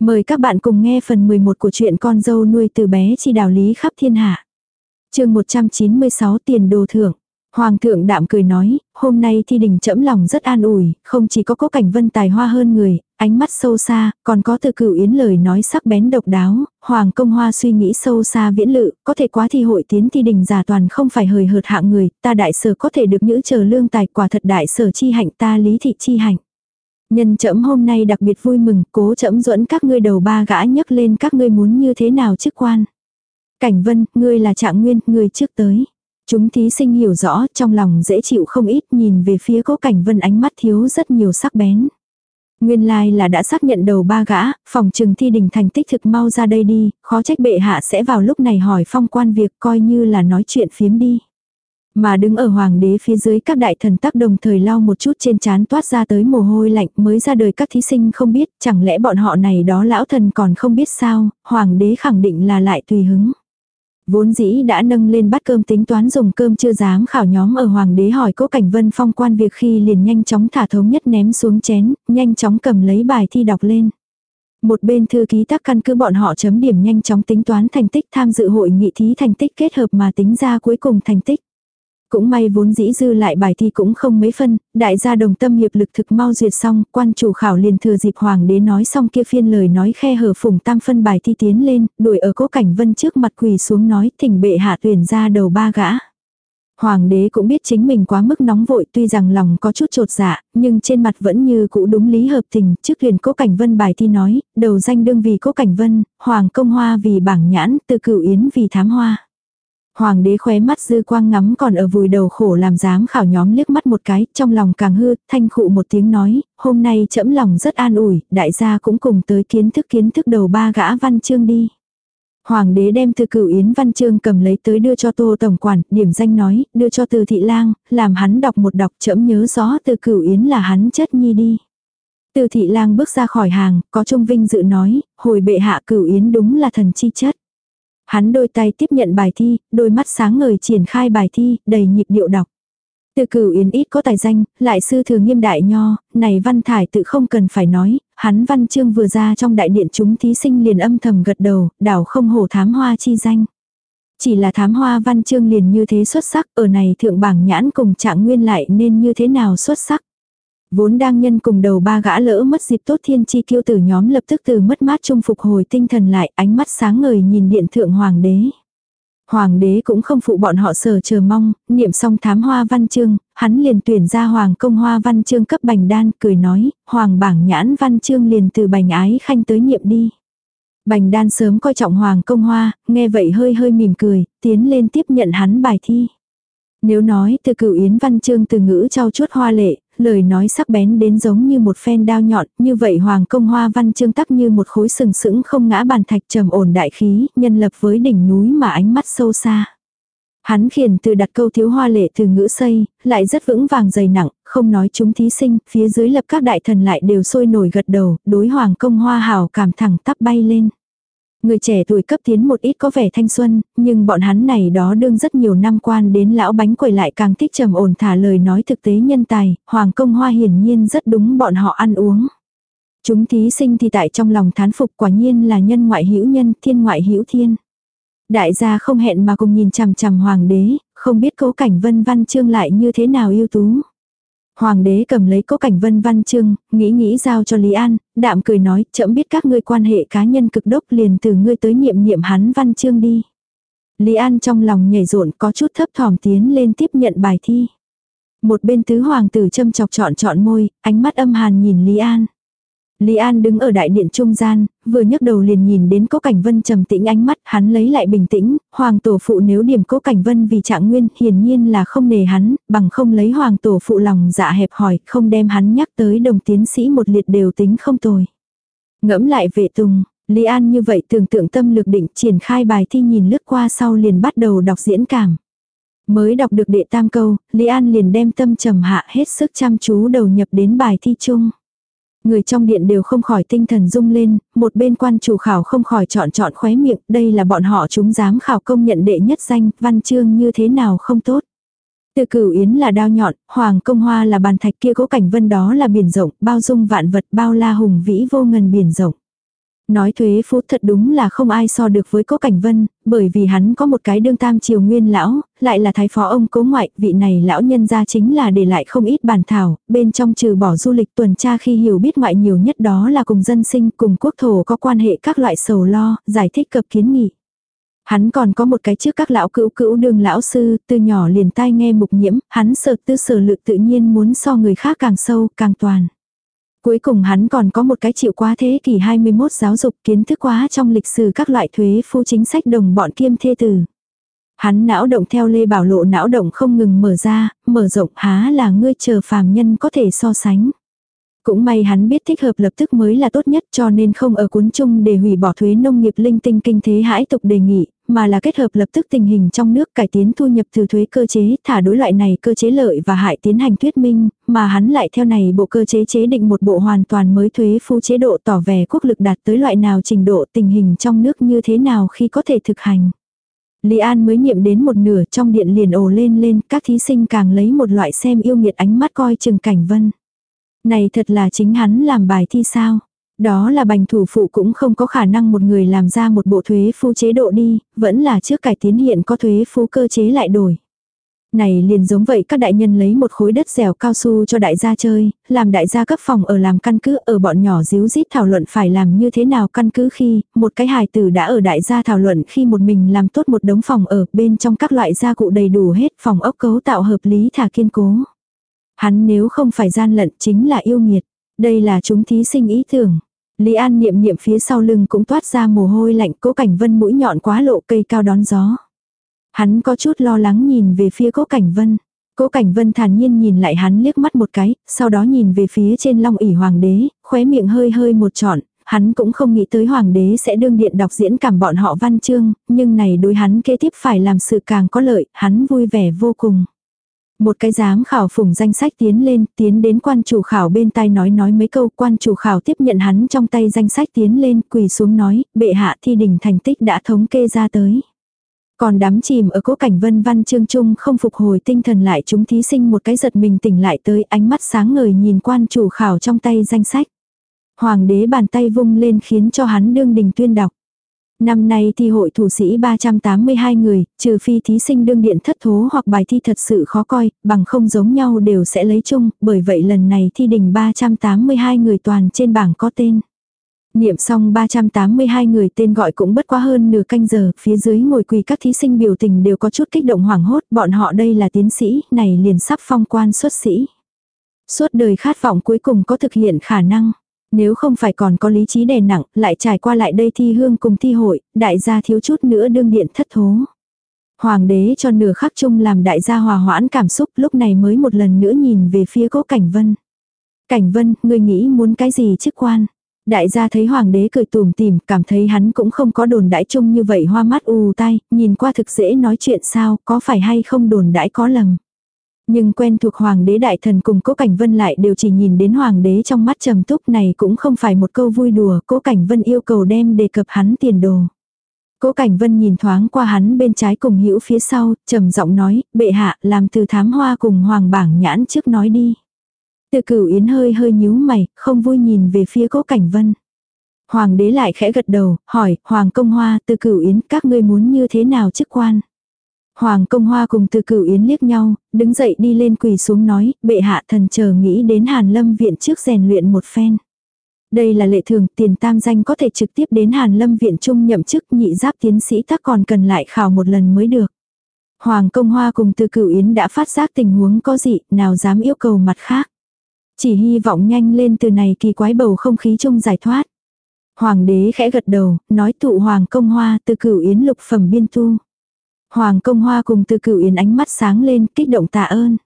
Mời các bạn cùng nghe phần 11 của truyện con dâu nuôi từ bé chi đạo lý khắp thiên hạ. chương 196 tiền đồ thưởng. Hoàng thượng đạm cười nói, hôm nay thi đình chẫm lòng rất an ủi, không chỉ có cố cảnh vân tài hoa hơn người, ánh mắt sâu xa, còn có từ cửu yến lời nói sắc bén độc đáo, Hoàng công hoa suy nghĩ sâu xa viễn lự, có thể quá thi hội tiến thi đình giả toàn không phải hời hợt hạng người, ta đại sở có thể được nhữ chờ lương tài quả thật đại sở chi hạnh ta lý thị chi hạnh. Nhân trẫm hôm nay đặc biệt vui mừng, cố trẫm duẫn các ngươi đầu ba gã nhấc lên các ngươi muốn như thế nào chức quan. Cảnh vân, ngươi là trạng nguyên, ngươi trước tới. Chúng thí sinh hiểu rõ, trong lòng dễ chịu không ít, nhìn về phía cố cảnh vân ánh mắt thiếu rất nhiều sắc bén. Nguyên lai like là đã xác nhận đầu ba gã, phòng trừng thi đình thành tích thực mau ra đây đi, khó trách bệ hạ sẽ vào lúc này hỏi phong quan việc coi như là nói chuyện phiếm đi. Mà đứng ở hoàng đế phía dưới các đại thần tác đồng thời lau một chút trên trán toát ra tới mồ hôi lạnh mới ra đời các thí sinh không biết, chẳng lẽ bọn họ này đó lão thần còn không biết sao, hoàng đế khẳng định là lại tùy hứng. Vốn dĩ đã nâng lên bát cơm tính toán dùng cơm chưa dám khảo nhóm ở hoàng đế hỏi cố cảnh vân phong quan việc khi liền nhanh chóng thả thống nhất ném xuống chén, nhanh chóng cầm lấy bài thi đọc lên. Một bên thư ký tác căn cứ bọn họ chấm điểm nhanh chóng tính toán thành tích tham dự hội nghị thí thành tích kết hợp mà tính ra cuối cùng thành tích. Cũng may vốn dĩ dư lại bài thi cũng không mấy phân, đại gia đồng tâm hiệp lực thực mau duyệt xong, quan chủ khảo liền thừa dịp hoàng đế nói xong kia phiên lời nói khe hở phủng tam phân bài thi tiến lên, đuổi ở cố cảnh vân trước mặt quỳ xuống nói thỉnh bệ hạ tuyển ra đầu ba gã. Hoàng đế cũng biết chính mình quá mức nóng vội tuy rằng lòng có chút trột dạ, nhưng trên mặt vẫn như cũ đúng lý hợp tình, trước liền cố cảnh vân bài thi nói, đầu danh đương vì cố cảnh vân, hoàng công hoa vì bảng nhãn, từ cửu yến vì thám hoa. Hoàng đế khóe mắt dư quang ngắm còn ở vùi đầu khổ làm dám khảo nhóm liếc mắt một cái, trong lòng càng hư, thanh khụ một tiếng nói, hôm nay trẫm lòng rất an ủi, đại gia cũng cùng tới kiến thức kiến thức đầu ba gã văn chương đi. Hoàng đế đem từ cửu yến văn chương cầm lấy tới đưa cho tô tổng quản, điểm danh nói, đưa cho từ thị lang, làm hắn đọc một đọc trẫm nhớ rõ từ cửu yến là hắn chất nhi đi. Từ thị lang bước ra khỏi hàng, có trung vinh dự nói, hồi bệ hạ cửu yến đúng là thần chi chất. Hắn đôi tay tiếp nhận bài thi, đôi mắt sáng ngời triển khai bài thi, đầy nhịp điệu đọc. Từ cửu yến ít có tài danh, lại sư thừa nghiêm đại nho, này văn thải tự không cần phải nói, hắn văn chương vừa ra trong đại điện chúng thí sinh liền âm thầm gật đầu, đảo không hổ thám hoa chi danh. Chỉ là thám hoa văn chương liền như thế xuất sắc, ở này thượng bảng nhãn cùng trạng nguyên lại nên như thế nào xuất sắc. Vốn đang nhân cùng đầu ba gã lỡ mất dịp tốt thiên chi kiêu tử nhóm lập tức từ mất mát trung phục hồi tinh thần lại ánh mắt sáng ngời nhìn điện thượng hoàng đế. Hoàng đế cũng không phụ bọn họ sở chờ mong, niệm xong thám hoa văn chương, hắn liền tuyển ra hoàng công hoa văn chương cấp bành đan, cười nói, hoàng bảng nhãn văn chương liền từ bành ái khanh tới niệm đi. Bành đan sớm coi trọng hoàng công hoa, nghe vậy hơi hơi mỉm cười, tiến lên tiếp nhận hắn bài thi. Nếu nói từ cửu yến văn chương từ ngữ trao chuốt hoa lệ, lời nói sắc bén đến giống như một phen đao nhọn, như vậy Hoàng Công Hoa Văn trương tắc như một khối sừng sững không ngã bàn thạch trầm ổn đại khí, nhân lập với đỉnh núi mà ánh mắt sâu xa. Hắn khiển từ đặt câu thiếu hoa lệ từ ngữ xây, lại rất vững vàng dày nặng, không nói chúng thí sinh, phía dưới lập các đại thần lại đều sôi nổi gật đầu, đối Hoàng Công Hoa hào cảm thẳng tắp bay lên. Người trẻ tuổi cấp tiến một ít có vẻ thanh xuân, nhưng bọn hắn này đó đương rất nhiều năm quan đến lão bánh quẩy lại càng thích trầm ổn thả lời nói thực tế nhân tài, hoàng công hoa hiển nhiên rất đúng bọn họ ăn uống. Chúng thí sinh thì tại trong lòng thán phục quả nhiên là nhân ngoại hữu nhân, thiên ngoại hữu thiên. Đại gia không hẹn mà cùng nhìn chằm chằm hoàng đế, không biết cố cảnh vân văn chương lại như thế nào yêu tú. Hoàng đế cầm lấy cố cảnh vân văn chương, nghĩ nghĩ giao cho Lý An, đạm cười nói, chậm biết các ngươi quan hệ cá nhân cực đốc liền từ ngươi tới nhiệm nhiệm hắn văn chương đi. Lý An trong lòng nhảy rộn có chút thấp thỏm tiến lên tiếp nhận bài thi. Một bên tứ hoàng tử châm chọc chọn chọn môi, ánh mắt âm hàn nhìn Lý An. Lý An đứng ở đại điện trung gian, vừa nhấc đầu liền nhìn đến Cố Cảnh Vân trầm tĩnh ánh mắt, hắn lấy lại bình tĩnh, hoàng tổ phụ nếu điểm Cố Cảnh Vân vì trạng nguyên, hiển nhiên là không nề hắn, bằng không lấy hoàng tổ phụ lòng dạ hẹp hỏi, không đem hắn nhắc tới đồng tiến sĩ một liệt đều tính không tồi. Ngẫm lại vệ tùng, Lý An như vậy tưởng tượng tâm lực định triển khai bài thi nhìn lướt qua sau liền bắt đầu đọc diễn cảm. Mới đọc được đệ tam câu, Lý An liền đem tâm trầm hạ hết sức chăm chú đầu nhập đến bài thi chung. Người trong điện đều không khỏi tinh thần rung lên, một bên quan chủ khảo không khỏi chọn chọn khóe miệng, đây là bọn họ chúng dám khảo công nhận đệ nhất danh, văn chương như thế nào không tốt. Từ cửu yến là đao nhọn, hoàng công hoa là bàn thạch kia cố cảnh vân đó là biển rộng, bao dung vạn vật bao la hùng vĩ vô ngần biển rộng. Nói thuế phú thật đúng là không ai so được với cố cảnh vân, bởi vì hắn có một cái đương tam triều nguyên lão, lại là thái phó ông cố ngoại, vị này lão nhân ra chính là để lại không ít bản thảo, bên trong trừ bỏ du lịch tuần tra khi hiểu biết ngoại nhiều nhất đó là cùng dân sinh cùng quốc thổ có quan hệ các loại sầu lo, giải thích cập kiến nghị. Hắn còn có một cái trước các lão cữu cữu đương lão sư, từ nhỏ liền tai nghe mục nhiễm, hắn sợ tư sở lự tự nhiên muốn so người khác càng sâu, càng toàn. Cuối cùng hắn còn có một cái chịu quá thế kỷ 21 giáo dục kiến thức quá trong lịch sử các loại thuế phu chính sách đồng bọn kiêm thê tử. Hắn não động theo Lê Bảo Lộ não động không ngừng mở ra, mở rộng há là ngươi chờ phàm nhân có thể so sánh. Cũng may hắn biết thích hợp lập tức mới là tốt nhất cho nên không ở cuốn chung để hủy bỏ thuế nông nghiệp linh tinh kinh thế hãi tục đề nghị, mà là kết hợp lập tức tình hình trong nước cải tiến thu nhập từ thuế cơ chế, thả đối loại này cơ chế lợi và hại tiến hành thuyết minh, mà hắn lại theo này bộ cơ chế chế định một bộ hoàn toàn mới thuế phu chế độ tỏ vẻ quốc lực đạt tới loại nào trình độ tình hình trong nước như thế nào khi có thể thực hành. Lý An mới nhiệm đến một nửa trong điện liền ồ lên lên, các thí sinh càng lấy một loại xem yêu nghiệt ánh mắt coi chừng cảnh vân. Này thật là chính hắn làm bài thi sao? Đó là bành thủ phụ cũng không có khả năng một người làm ra một bộ thuế phu chế độ đi, vẫn là trước cải tiến hiện có thuế phu cơ chế lại đổi. Này liền giống vậy các đại nhân lấy một khối đất dẻo cao su cho đại gia chơi, làm đại gia cấp phòng ở làm căn cứ ở bọn nhỏ díu dít thảo luận phải làm như thế nào căn cứ khi một cái hài tử đã ở đại gia thảo luận khi một mình làm tốt một đống phòng ở bên trong các loại gia cụ đầy đủ hết phòng ốc cấu tạo hợp lý thả kiên cố. Hắn nếu không phải gian lận chính là yêu nghiệt. Đây là chúng thí sinh ý tưởng. Lý An niệm niệm phía sau lưng cũng toát ra mồ hôi lạnh cố cảnh vân mũi nhọn quá lộ cây cao đón gió. Hắn có chút lo lắng nhìn về phía cố cảnh vân. Cố cảnh vân thản nhiên nhìn lại hắn liếc mắt một cái, sau đó nhìn về phía trên long ỉ hoàng đế, khóe miệng hơi hơi một trọn, hắn cũng không nghĩ tới hoàng đế sẽ đương điện đọc diễn cảm bọn họ văn chương, nhưng này đối hắn kế tiếp phải làm sự càng có lợi, hắn vui vẻ vô cùng. Một cái giám khảo phủng danh sách tiến lên, tiến đến quan chủ khảo bên tai nói nói mấy câu, quan chủ khảo tiếp nhận hắn trong tay danh sách tiến lên, quỳ xuống nói, bệ hạ thi đỉnh thành tích đã thống kê ra tới. Còn đám chìm ở cố cảnh vân văn chương trung không phục hồi tinh thần lại chúng thí sinh một cái giật mình tỉnh lại tới ánh mắt sáng ngời nhìn quan chủ khảo trong tay danh sách. Hoàng đế bàn tay vung lên khiến cho hắn đương đình tuyên đọc. Năm nay thi hội thủ sĩ 382 người, trừ phi thí sinh đương điện thất thố hoặc bài thi thật sự khó coi, bằng không giống nhau đều sẽ lấy chung, bởi vậy lần này thi đình 382 người toàn trên bảng có tên. Niệm xong 382 người tên gọi cũng bất quá hơn nửa canh giờ, phía dưới ngồi quỳ các thí sinh biểu tình đều có chút kích động hoảng hốt, bọn họ đây là tiến sĩ, này liền sắp phong quan xuất sĩ. Suốt đời khát vọng cuối cùng có thực hiện khả năng. Nếu không phải còn có lý trí đè nặng, lại trải qua lại đây thi hương cùng thi hội, đại gia thiếu chút nữa đương điện thất thố. Hoàng đế cho nửa khắc chung làm đại gia hòa hoãn cảm xúc lúc này mới một lần nữa nhìn về phía cố cảnh vân. Cảnh vân, ngươi nghĩ muốn cái gì chức quan? Đại gia thấy hoàng đế cười tùm tìm, cảm thấy hắn cũng không có đồn đãi chung như vậy hoa mắt u tai, nhìn qua thực dễ nói chuyện sao, có phải hay không đồn đãi có lầm. Nhưng quen thuộc hoàng đế đại thần cùng cố cảnh vân lại đều chỉ nhìn đến hoàng đế trong mắt trầm túc này cũng không phải một câu vui đùa, cố cảnh vân yêu cầu đem đề cập hắn tiền đồ. Cố Cảnh Vân nhìn thoáng qua hắn bên trái cùng hữu phía sau, trầm giọng nói, bệ hạ, làm từ thám hoa cùng hoàng bảng nhãn trước nói đi. Từ cửu yến hơi hơi nhíu mày, không vui nhìn về phía cố Cảnh Vân. Hoàng đế lại khẽ gật đầu, hỏi, Hoàng công hoa, từ cửu yến, các ngươi muốn như thế nào chức quan? Hoàng công hoa cùng từ cửu yến liếc nhau, đứng dậy đi lên quỳ xuống nói, bệ hạ thần chờ nghĩ đến Hàn Lâm viện trước rèn luyện một phen. Đây là lệ thường, tiền tam danh có thể trực tiếp đến Hàn Lâm viện trung nhậm chức nhị giáp tiến sĩ tác còn cần lại khảo một lần mới được. Hoàng công hoa cùng từ cửu yến đã phát giác tình huống có gì, nào dám yêu cầu mặt khác. Chỉ hy vọng nhanh lên từ này kỳ quái bầu không khí chung giải thoát. Hoàng đế khẽ gật đầu, nói tụ hoàng công hoa từ cửu yến lục phẩm biên tu. Hoàng công hoa cùng từ cửu yến ánh mắt sáng lên, kích động tạ ơn.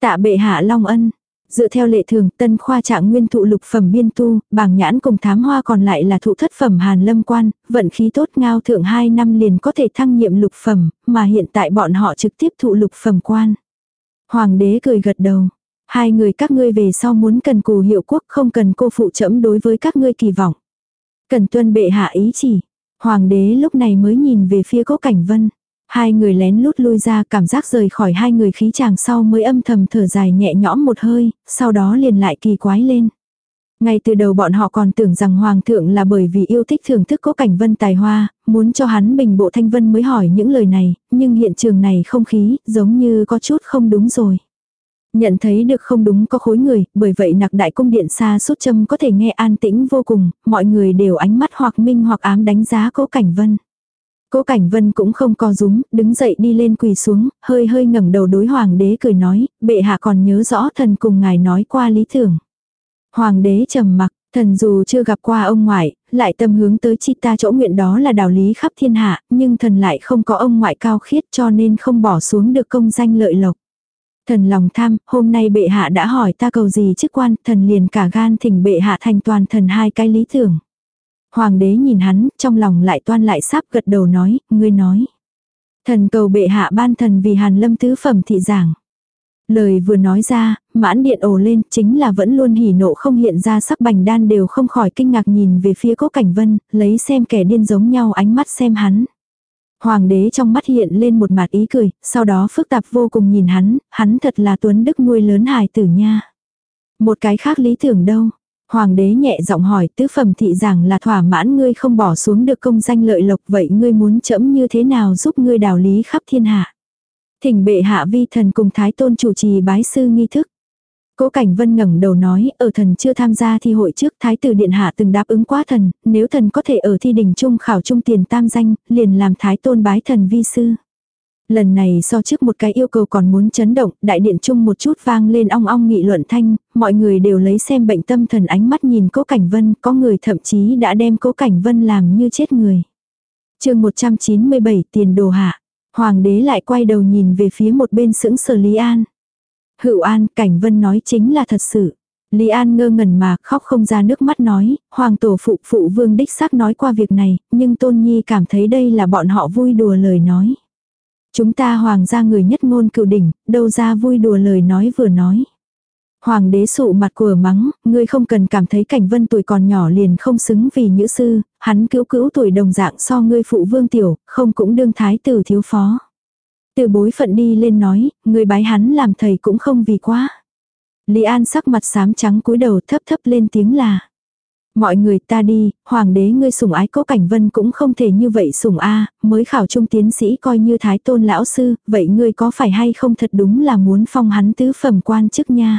Tạ bệ hạ long ân. Dựa theo lệ thường, tân khoa trạng nguyên thụ lục phẩm biên tu, bảng nhãn cùng thám hoa còn lại là thụ thất phẩm hàn lâm quan, vận khí tốt ngao thượng 2 năm liền có thể thăng nhiệm lục phẩm, mà hiện tại bọn họ trực tiếp thụ lục phẩm quan. Hoàng đế cười gật đầu. Hai người các ngươi về sau muốn cần cù hiệu quốc không cần cô phụ trẫm đối với các ngươi kỳ vọng. Cần tuân bệ hạ ý chỉ. Hoàng đế lúc này mới nhìn về phía cố cảnh vân. Hai người lén lút lui ra cảm giác rời khỏi hai người khí chàng sau mới âm thầm thở dài nhẹ nhõm một hơi, sau đó liền lại kỳ quái lên. Ngay từ đầu bọn họ còn tưởng rằng Hoàng thượng là bởi vì yêu thích thưởng thức cố cảnh vân tài hoa, muốn cho hắn bình bộ thanh vân mới hỏi những lời này, nhưng hiện trường này không khí, giống như có chút không đúng rồi. Nhận thấy được không đúng có khối người, bởi vậy nặc đại cung điện xa suốt châm có thể nghe an tĩnh vô cùng, mọi người đều ánh mắt hoặc minh hoặc ám đánh giá cố cảnh vân. Cố Cảnh Vân cũng không co rúm, đứng dậy đi lên quỳ xuống, hơi hơi ngẩng đầu đối hoàng đế cười nói, bệ hạ còn nhớ rõ thần cùng ngài nói qua lý tưởng. Hoàng đế trầm mặc, thần dù chưa gặp qua ông ngoại, lại tâm hướng tới chi ta chỗ nguyện đó là đạo lý khắp thiên hạ, nhưng thần lại không có ông ngoại cao khiết cho nên không bỏ xuống được công danh lợi lộc. Thần lòng tham, hôm nay bệ hạ đã hỏi ta cầu gì chức quan, thần liền cả gan thỉnh bệ hạ thành toàn thần hai cái lý tưởng. Hoàng đế nhìn hắn, trong lòng lại toan lại sắp gật đầu nói, ngươi nói. Thần cầu bệ hạ ban thần vì hàn lâm tứ phẩm thị giảng. Lời vừa nói ra, mãn điện ồ lên, chính là vẫn luôn hỉ nộ không hiện ra sắc bành đan đều không khỏi kinh ngạc nhìn về phía cố cảnh vân, lấy xem kẻ điên giống nhau ánh mắt xem hắn. Hoàng đế trong mắt hiện lên một mặt ý cười, sau đó phức tạp vô cùng nhìn hắn, hắn thật là tuấn đức nuôi lớn hài tử nha. Một cái khác lý tưởng đâu, Hoàng đế nhẹ giọng hỏi tứ phẩm thị rằng là thỏa mãn ngươi không bỏ xuống được công danh lợi lộc vậy ngươi muốn chẫm như thế nào giúp ngươi đào lý khắp thiên hạ. Thỉnh bệ hạ vi thần cùng thái tôn chủ trì bái sư nghi thức. Cố Cảnh Vân ngẩng đầu nói, ở thần chưa tham gia thi hội trước, Thái tử Điện Hạ từng đáp ứng quá thần, nếu thần có thể ở thi đình trung khảo trung tiền tam danh, liền làm Thái tôn bái thần vi sư. Lần này so trước một cái yêu cầu còn muốn chấn động, đại điện chung một chút vang lên ong ong nghị luận thanh, mọi người đều lấy xem bệnh tâm thần ánh mắt nhìn cố cảnh vân, có người thậm chí đã đem cố cảnh vân làm như chết người. chương 197 tiền đồ hạ, hoàng đế lại quay đầu nhìn về phía một bên sững sờ Lý An. Hữu An, cảnh vân nói chính là thật sự. Lý An ngơ ngẩn mà khóc không ra nước mắt nói, hoàng tổ phụ phụ vương đích xác nói qua việc này, nhưng Tôn Nhi cảm thấy đây là bọn họ vui đùa lời nói. Chúng ta hoàng gia người nhất ngôn cựu đỉnh, đâu ra vui đùa lời nói vừa nói. Hoàng đế sụ mặt của mắng, ngươi không cần cảm thấy cảnh vân tuổi còn nhỏ liền không xứng vì nhữ sư, hắn cữu cữu tuổi đồng dạng so ngươi phụ vương tiểu, không cũng đương thái tử thiếu phó. Từ bối phận đi lên nói, ngươi bái hắn làm thầy cũng không vì quá. Lý An sắc mặt xám trắng cúi đầu thấp thấp lên tiếng là. Mọi người ta đi, hoàng đế ngươi sủng ái cố cảnh vân cũng không thể như vậy sủng a mới khảo trung tiến sĩ coi như thái tôn lão sư, vậy ngươi có phải hay không thật đúng là muốn phong hắn tứ phẩm quan chức nha.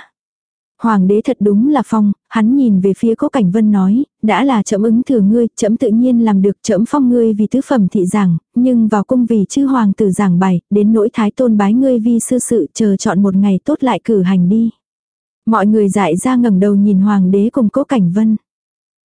Hoàng đế thật đúng là phong, hắn nhìn về phía cố cảnh vân nói, đã là chậm ứng thừa ngươi, chậm tự nhiên làm được chậm phong ngươi vì tứ phẩm thị giảng, nhưng vào cung vì chư hoàng tử giảng bài, đến nỗi thái tôn bái ngươi vi sư sự chờ chọn một ngày tốt lại cử hành đi. Mọi người dại ra ngẩng đầu nhìn hoàng đế cùng cố cảnh vân.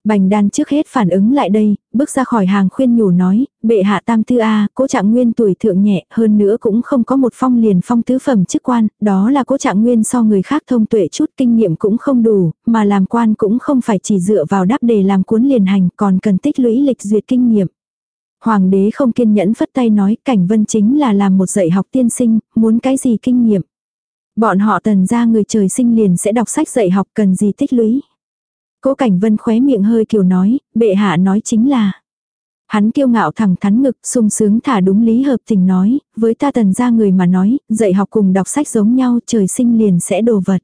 Bành đan trước hết phản ứng lại đây, bước ra khỏi hàng khuyên nhủ nói, bệ hạ tam tư A, cố trạng nguyên tuổi thượng nhẹ, hơn nữa cũng không có một phong liền phong tứ phẩm chức quan, đó là cố trạng nguyên so người khác thông tuệ chút kinh nghiệm cũng không đủ, mà làm quan cũng không phải chỉ dựa vào đáp đề làm cuốn liền hành, còn cần tích lũy lịch duyệt kinh nghiệm. Hoàng đế không kiên nhẫn phất tay nói cảnh vân chính là làm một dạy học tiên sinh, muốn cái gì kinh nghiệm. Bọn họ tần ra người trời sinh liền sẽ đọc sách dạy học cần gì tích lũy. Cố Cảnh Vân khóe miệng hơi kiều nói, bệ hạ nói chính là. Hắn kiêu ngạo thẳng thắn ngực, sung sướng thả đúng lý hợp tình nói, với ta tần ra người mà nói, dạy học cùng đọc sách giống nhau, trời sinh liền sẽ đồ vật.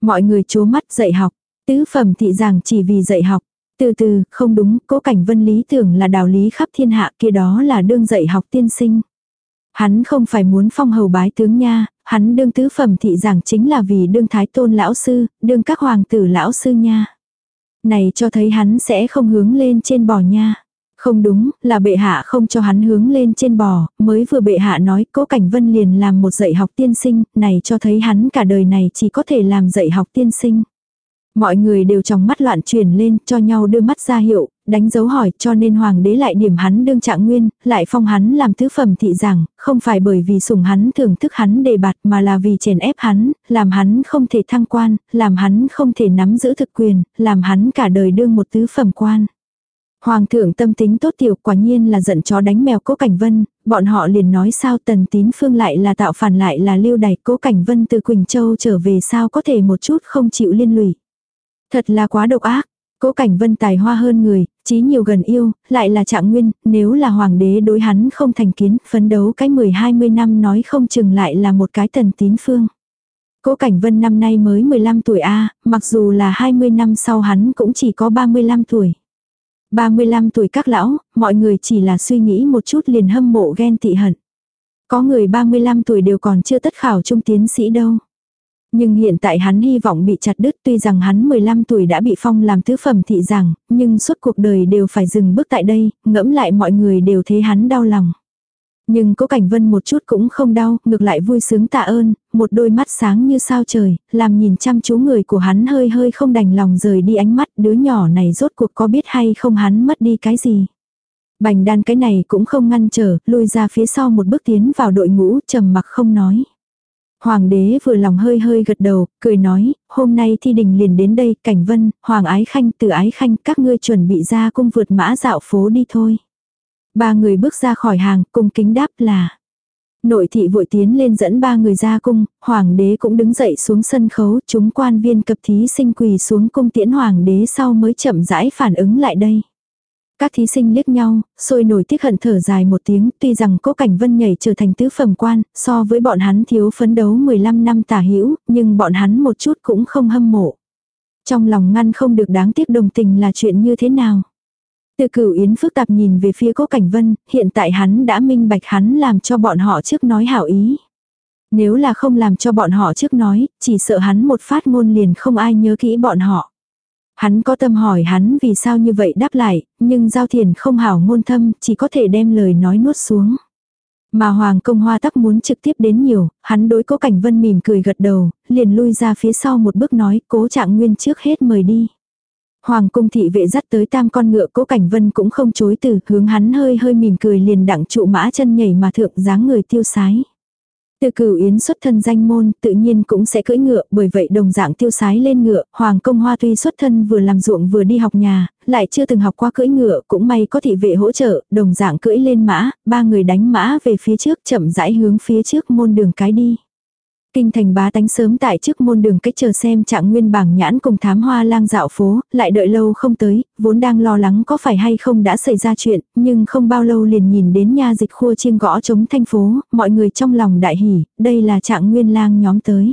Mọi người chố mắt dạy học, tứ phẩm thị giảng chỉ vì dạy học. Từ từ, không đúng, cố cảnh vân lý tưởng là đạo lý khắp thiên hạ kia đó là đương dạy học tiên sinh. Hắn không phải muốn phong hầu bái tướng nha, hắn đương tứ phẩm thị giảng chính là vì đương thái tôn lão sư, đương các hoàng tử lão sư nha. Này cho thấy hắn sẽ không hướng lên trên bò nha. Không đúng, là bệ hạ không cho hắn hướng lên trên bò, mới vừa bệ hạ nói cố cảnh vân liền làm một dạy học tiên sinh, này cho thấy hắn cả đời này chỉ có thể làm dạy học tiên sinh. Mọi người đều trong mắt loạn truyền lên, cho nhau đưa mắt ra hiệu, đánh dấu hỏi cho nên hoàng đế lại điểm hắn đương trạng nguyên, lại phong hắn làm tứ phẩm thị giảng, không phải bởi vì sủng hắn thưởng thức hắn đề bạt mà là vì chèn ép hắn, làm hắn không thể thăng quan, làm hắn không thể nắm giữ thực quyền, làm hắn cả đời đương một tứ phẩm quan. Hoàng thượng tâm tính tốt tiểu quả nhiên là giận chó đánh mèo cố cảnh vân, bọn họ liền nói sao tần tín phương lại là tạo phản lại là lưu đày cố cảnh vân từ Quỳnh Châu trở về sao có thể một chút không chịu liên lụy. Thật là quá độc ác. Cố cảnh vân tài hoa hơn người, chí nhiều gần yêu, lại là trạng nguyên, nếu là hoàng đế đối hắn không thành kiến, phấn đấu cái 10-20 năm nói không chừng lại là một cái tần tín phương. Cố Cảnh Vân năm nay mới 15 tuổi A, mặc dù là 20 năm sau hắn cũng chỉ có 35 tuổi. 35 tuổi các lão, mọi người chỉ là suy nghĩ một chút liền hâm mộ ghen tị hận. Có người 35 tuổi đều còn chưa tất khảo trung tiến sĩ đâu. Nhưng hiện tại hắn hy vọng bị chặt đứt tuy rằng hắn 15 tuổi đã bị phong làm tứ phẩm thị giảng, nhưng suốt cuộc đời đều phải dừng bước tại đây, ngẫm lại mọi người đều thấy hắn đau lòng. Nhưng cố cảnh vân một chút cũng không đau, ngược lại vui sướng tạ ơn, một đôi mắt sáng như sao trời, làm nhìn chăm chú người của hắn hơi hơi không đành lòng rời đi ánh mắt đứa nhỏ này rốt cuộc có biết hay không hắn mất đi cái gì. Bành đan cái này cũng không ngăn trở, lùi ra phía sau một bước tiến vào đội ngũ, trầm mặc không nói. Hoàng đế vừa lòng hơi hơi gật đầu, cười nói, hôm nay thi đình liền đến đây, cảnh vân, hoàng ái khanh, từ ái khanh, các ngươi chuẩn bị ra cung vượt mã dạo phố đi thôi. Ba người bước ra khỏi hàng, cung kính đáp là. Nội thị vội tiến lên dẫn ba người ra cung, hoàng đế cũng đứng dậy xuống sân khấu, chúng quan viên cập thí sinh quỳ xuống cung tiễn hoàng đế sau mới chậm rãi phản ứng lại đây. Các thí sinh liếc nhau, sôi nổi tiếc hận thở dài một tiếng, tuy rằng cố cảnh vân nhảy trở thành tứ phẩm quan, so với bọn hắn thiếu phấn đấu 15 năm tả hữu nhưng bọn hắn một chút cũng không hâm mộ. Trong lòng ngăn không được đáng tiếc đồng tình là chuyện như thế nào. Từ cửu yến phức tạp nhìn về phía cố cảnh vân, hiện tại hắn đã minh bạch hắn làm cho bọn họ trước nói hảo ý. Nếu là không làm cho bọn họ trước nói, chỉ sợ hắn một phát ngôn liền không ai nhớ kỹ bọn họ. Hắn có tâm hỏi hắn vì sao như vậy đáp lại, nhưng giao thiền không hảo ngôn thâm, chỉ có thể đem lời nói nuốt xuống. Mà Hoàng công hoa tắc muốn trực tiếp đến nhiều, hắn đối cố cảnh vân mỉm cười gật đầu, liền lui ra phía sau một bước nói cố trạng nguyên trước hết mời đi. Hoàng cung thị vệ dắt tới tam con ngựa cố cảnh vân cũng không chối từ, hướng hắn hơi hơi mỉm cười liền đặng trụ mã chân nhảy mà thượng dáng người tiêu sái. Từ cửu yến xuất thân danh môn, tự nhiên cũng sẽ cưỡi ngựa, bởi vậy đồng dạng tiêu sái lên ngựa, Hoàng công hoa tuy xuất thân vừa làm ruộng vừa đi học nhà, lại chưa từng học qua cưỡi ngựa, cũng may có thị vệ hỗ trợ, đồng dạng cưỡi lên mã, ba người đánh mã về phía trước chậm rãi hướng phía trước môn đường cái đi. Kinh thành bá tánh sớm tại trước môn đường cách chờ xem trạng nguyên bảng nhãn cùng thám hoa lang dạo phố, lại đợi lâu không tới, vốn đang lo lắng có phải hay không đã xảy ra chuyện, nhưng không bao lâu liền nhìn đến nha dịch khua chiêng gõ chống thanh phố, mọi người trong lòng đại hỉ, đây là trạng nguyên lang nhóm tới.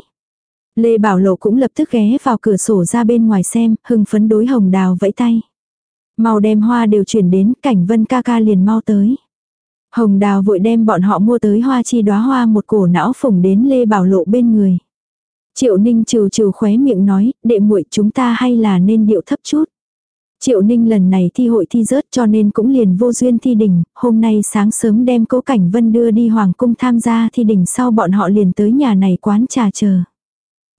Lê Bảo Lộ cũng lập tức ghé vào cửa sổ ra bên ngoài xem, hưng phấn đối hồng đào vẫy tay. Màu đem hoa đều chuyển đến, cảnh vân ca ca liền mau tới. Hồng đào vội đem bọn họ mua tới hoa chi đóa hoa một cổ não phồng đến Lê Bảo Lộ bên người. Triệu Ninh trừ trừ khóe miệng nói, đệ muội chúng ta hay là nên điệu thấp chút. Triệu Ninh lần này thi hội thi rớt cho nên cũng liền vô duyên thi đỉnh, hôm nay sáng sớm đem cố cảnh vân đưa đi Hoàng cung tham gia thi đỉnh sau bọn họ liền tới nhà này quán trà chờ.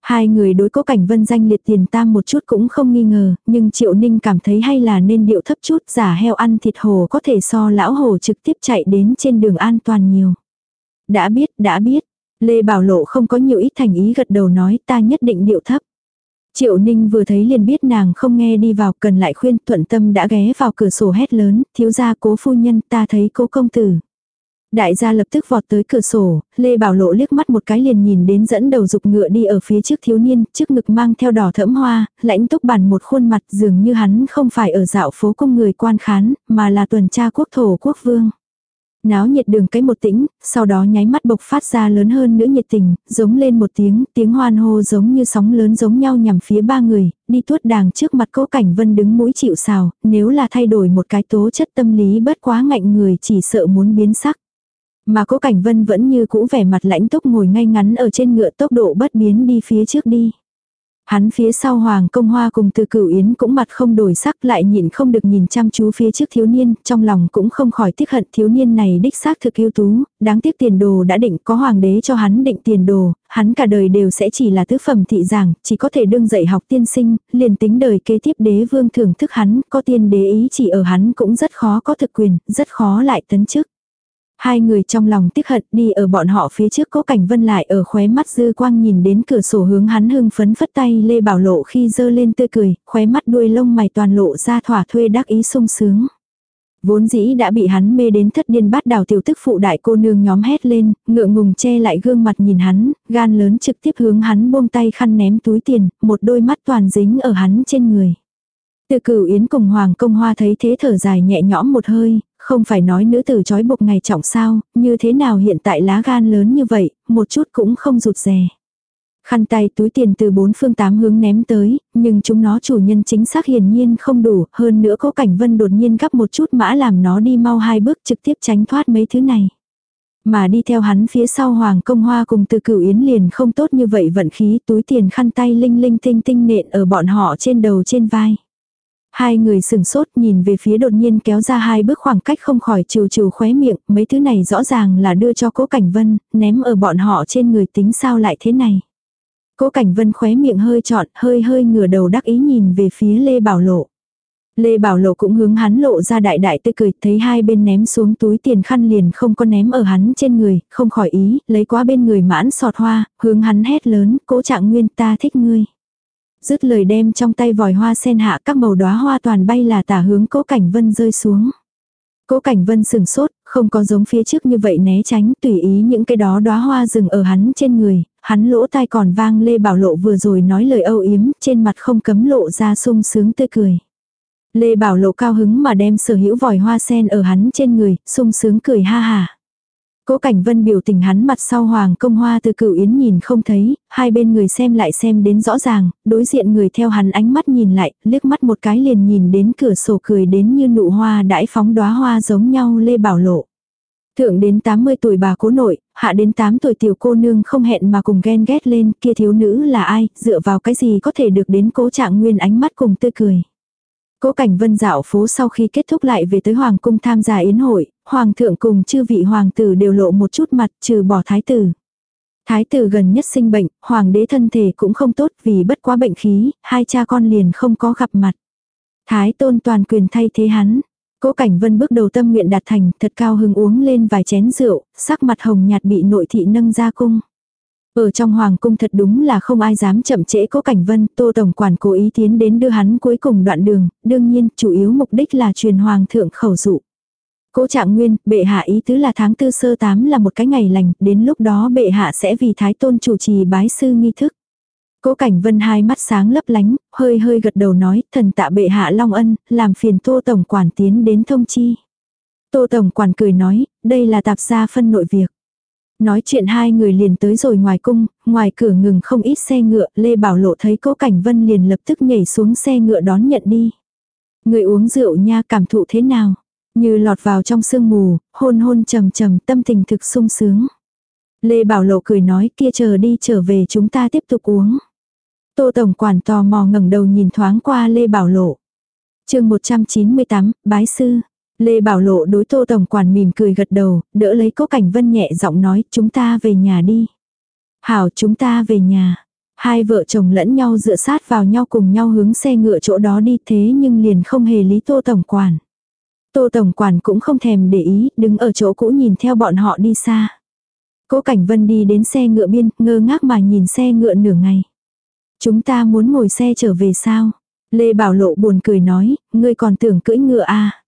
Hai người đối cố cảnh vân danh liệt tiền tam một chút cũng không nghi ngờ, nhưng Triệu Ninh cảm thấy hay là nên điệu thấp chút giả heo ăn thịt hồ có thể so lão hồ trực tiếp chạy đến trên đường an toàn nhiều. Đã biết, đã biết. Lê Bảo Lộ không có nhiều ít thành ý gật đầu nói ta nhất định điệu thấp. Triệu Ninh vừa thấy liền biết nàng không nghe đi vào cần lại khuyên thuận tâm đã ghé vào cửa sổ hét lớn, thiếu gia cố phu nhân ta thấy cố công tử. Đại gia lập tức vọt tới cửa sổ, Lê Bảo Lộ liếc mắt một cái liền nhìn đến dẫn đầu dục ngựa đi ở phía trước thiếu niên, trước ngực mang theo đỏ thẫm hoa, lãnh túc bản một khuôn mặt dường như hắn không phải ở dạo phố công người quan khán, mà là tuần tra quốc thổ quốc vương. Náo nhiệt đường cái một tĩnh, sau đó nháy mắt bộc phát ra lớn hơn nữa nhiệt tình, giống lên một tiếng, tiếng hoan hô giống như sóng lớn giống nhau nhằm phía ba người, đi tuốt đàng trước mặt cố cảnh vân đứng mũi chịu xào, nếu là thay đổi một cái tố chất tâm lý bất quá ngạnh người chỉ sợ muốn biến sắc. Mà cố cảnh vân vẫn như cũ vẻ mặt lãnh túc ngồi ngay ngắn ở trên ngựa tốc độ bất biến đi phía trước đi. Hắn phía sau Hoàng Công Hoa cùng từ cửu yến cũng mặt không đổi sắc lại nhịn không được nhìn chăm chú phía trước thiếu niên, trong lòng cũng không khỏi tiếc hận thiếu niên này đích xác thực yêu tú, đáng tiếc tiền đồ đã định có hoàng đế cho hắn định tiền đồ, hắn cả đời đều sẽ chỉ là tứ phẩm thị giảng, chỉ có thể đương dạy học tiên sinh, liền tính đời kế tiếp đế vương thưởng thức hắn, có tiên đế ý chỉ ở hắn cũng rất khó có thực quyền, rất khó lại tấn chức. Hai người trong lòng tiếc hận đi ở bọn họ phía trước có cảnh vân lại ở khóe mắt dư quang nhìn đến cửa sổ hướng hắn hưng phấn phất tay Lê Bảo Lộ khi dơ lên tươi cười, khóe mắt đuôi lông mày toàn lộ ra thỏa thuê đắc ý sung sướng. Vốn dĩ đã bị hắn mê đến thất điên bát đào tiểu tức phụ đại cô nương nhóm hét lên, ngượng ngùng che lại gương mặt nhìn hắn, gan lớn trực tiếp hướng hắn buông tay khăn ném túi tiền, một đôi mắt toàn dính ở hắn trên người. Từ cửu yến cùng Hoàng công hoa thấy thế thở dài nhẹ nhõm một hơi, không phải nói nữ tử trói buộc ngày trọng sao, như thế nào hiện tại lá gan lớn như vậy, một chút cũng không rụt rè. Khăn tay túi tiền từ bốn phương tám hướng ném tới, nhưng chúng nó chủ nhân chính xác hiển nhiên không đủ, hơn nữa có cảnh vân đột nhiên gấp một chút mã làm nó đi mau hai bước trực tiếp tránh thoát mấy thứ này. Mà đi theo hắn phía sau Hoàng Công Hoa cùng từ cửu yến liền không tốt như vậy vận khí túi tiền khăn tay linh linh tinh tinh nện ở bọn họ trên đầu trên vai. Hai người sừng sốt nhìn về phía đột nhiên kéo ra hai bước khoảng cách không khỏi trừ trừ khóe miệng, mấy thứ này rõ ràng là đưa cho cố cảnh vân, ném ở bọn họ trên người tính sao lại thế này. Cố Cảnh Vân khóe miệng hơi trọn, hơi hơi ngửa đầu đắc ý nhìn về phía Lê Bảo Lộ. Lê Bảo Lộ cũng hướng hắn lộ ra đại đại tươi cười, thấy hai bên ném xuống túi tiền khăn liền không có ném ở hắn trên người, không khỏi ý, lấy quá bên người mãn sọt hoa, hướng hắn hét lớn, cố trạng nguyên ta thích ngươi. Dứt lời đem trong tay vòi hoa sen hạ các màu đóa hoa toàn bay là tả hướng cố cảnh vân rơi xuống. Cố Cảnh Vân sừng sốt, không có giống phía trước như vậy né tránh, tùy ý những cái đó đóa hoa rừng ở hắn trên người, hắn lỗ tai còn vang Lê Bảo Lộ vừa rồi nói lời âu yếm, trên mặt không cấm lộ ra sung sướng tươi cười. Lê Bảo Lộ cao hứng mà đem sở hữu vòi hoa sen ở hắn trên người, sung sướng cười ha hà. Cố Cảnh Vân biểu tình hắn mặt sau Hoàng Công Hoa từ cửu yến nhìn không thấy, hai bên người xem lại xem đến rõ ràng, đối diện người theo hắn ánh mắt nhìn lại, liếc mắt một cái liền nhìn đến cửa sổ cười đến như nụ hoa đãi phóng đóa hoa giống nhau Lê Bảo Lộ. Thượng đến 80 tuổi bà cố nội, hạ đến 8 tuổi tiểu cô nương không hẹn mà cùng ghen ghét lên, kia thiếu nữ là ai, dựa vào cái gì có thể được đến cố trạng nguyên ánh mắt cùng tươi cười. Cố cảnh vân dạo phố sau khi kết thúc lại về tới Hoàng cung tham gia yến hội, Hoàng thượng cùng chư vị Hoàng tử đều lộ một chút mặt trừ bỏ thái tử. Thái tử gần nhất sinh bệnh, Hoàng đế thân thể cũng không tốt vì bất quá bệnh khí, hai cha con liền không có gặp mặt. Thái tôn toàn quyền thay thế hắn. Cố Cảnh Vân bước đầu tâm nguyện đạt thành, thật cao hứng uống lên vài chén rượu, sắc mặt hồng nhạt bị nội thị nâng ra cung. Ở trong hoàng cung thật đúng là không ai dám chậm trễ Cố Cảnh Vân, Tô Tổng Quản cố ý tiến đến đưa hắn cuối cùng đoạn đường, đương nhiên chủ yếu mục đích là truyền hoàng thượng khẩu dụ. Cố Trạng Nguyên, bệ hạ ý tứ là tháng tư sơ tám là một cái ngày lành, đến lúc đó bệ hạ sẽ vì thái tôn chủ trì bái sư nghi thức. Cố Cảnh Vân hai mắt sáng lấp lánh, hơi hơi gật đầu nói, thần tạ bệ hạ long ân, làm phiền Tô Tổng Quản tiến đến thông chi. Tô Tổng Quản cười nói, đây là tạp gia phân nội việc. Nói chuyện hai người liền tới rồi ngoài cung, ngoài cửa ngừng không ít xe ngựa, Lê Bảo Lộ thấy Cố Cảnh Vân liền lập tức nhảy xuống xe ngựa đón nhận đi. Người uống rượu nha cảm thụ thế nào? Như lọt vào trong sương mù, hôn hôn trầm trầm tâm tình thực sung sướng. Lê Bảo Lộ cười nói kia chờ đi trở về chúng ta tiếp tục uống. Tô Tổng Quản tò mò ngẩng đầu nhìn thoáng qua Lê Bảo Lộ. chương 198, Bái Sư. Lê Bảo Lộ đối Tô Tổng Quản mỉm cười gật đầu, đỡ lấy cố cảnh vân nhẹ giọng nói chúng ta về nhà đi. Hảo chúng ta về nhà. Hai vợ chồng lẫn nhau dựa sát vào nhau cùng nhau hướng xe ngựa chỗ đó đi thế nhưng liền không hề lý Tô Tổng Quản. Tô Tổng Quản cũng không thèm để ý, đứng ở chỗ cũ nhìn theo bọn họ đi xa. Cố Cảnh Vân đi đến xe ngựa biên, ngơ ngác mà nhìn xe ngựa nửa ngày. Chúng ta muốn ngồi xe trở về sao? Lê Bảo Lộ buồn cười nói, ngươi còn tưởng cưỡi ngựa à?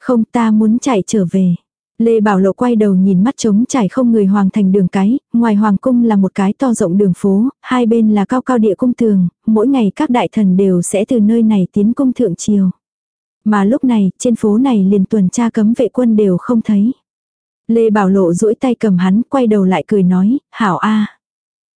Không ta muốn chạy trở về. Lê Bảo Lộ quay đầu nhìn mắt trống trải không người hoàng thành đường cái, ngoài hoàng cung là một cái to rộng đường phố, hai bên là cao cao địa cung tường, mỗi ngày các đại thần đều sẽ từ nơi này tiến cung thượng triều. Mà lúc này, trên phố này liền tuần tra cấm vệ quân đều không thấy. Lê Bảo Lộ duỗi tay cầm hắn, quay đầu lại cười nói, hảo a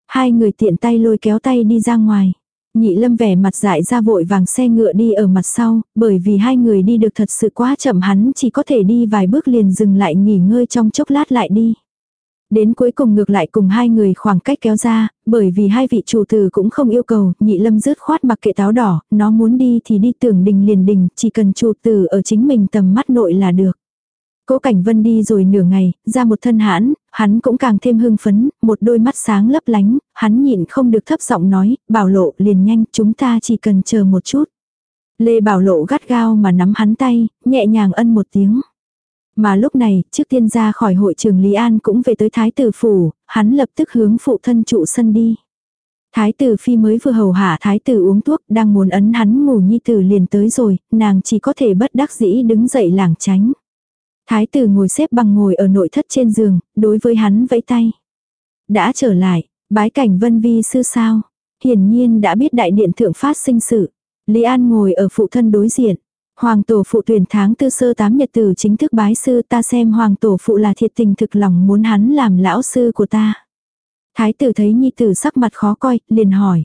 Hai người tiện tay lôi kéo tay đi ra ngoài. Nhị lâm vẻ mặt dại ra vội vàng xe ngựa đi ở mặt sau, bởi vì hai người đi được thật sự quá chậm hắn chỉ có thể đi vài bước liền dừng lại nghỉ ngơi trong chốc lát lại đi. Đến cuối cùng ngược lại cùng hai người khoảng cách kéo ra, bởi vì hai vị chủ tử cũng không yêu cầu, nhị lâm rớt khoát mặc kệ táo đỏ, nó muốn đi thì đi tưởng đình liền đình, chỉ cần chủ tử ở chính mình tầm mắt nội là được. Cố Cảnh Vân đi rồi nửa ngày, ra một thân hãn, hắn cũng càng thêm hưng phấn, một đôi mắt sáng lấp lánh, hắn nhịn không được thấp giọng nói, bảo lộ liền nhanh, chúng ta chỉ cần chờ một chút. Lê Bảo Lộ gắt gao mà nắm hắn tay, nhẹ nhàng ân một tiếng. Mà lúc này, trước tiên ra khỏi hội trường Lý An cũng về tới Thái tử phủ, hắn lập tức hướng phụ thân trụ sân đi. Thái tử phi mới vừa hầu hạ thái tử uống thuốc, đang muốn ấn hắn ngủ nhi tử liền tới rồi, nàng chỉ có thể bất đắc dĩ đứng dậy lảng tránh. Thái tử ngồi xếp bằng ngồi ở nội thất trên giường, đối với hắn vẫy tay. Đã trở lại, bái cảnh vân vi sư sao. Hiển nhiên đã biết đại điện thượng phát sinh sự. Lý An ngồi ở phụ thân đối diện. Hoàng tổ phụ tuyển tháng tư sơ tám nhật tử chính thức bái sư ta xem hoàng tổ phụ là thiệt tình thực lòng muốn hắn làm lão sư của ta. Thái tử thấy nhi tử sắc mặt khó coi, liền hỏi.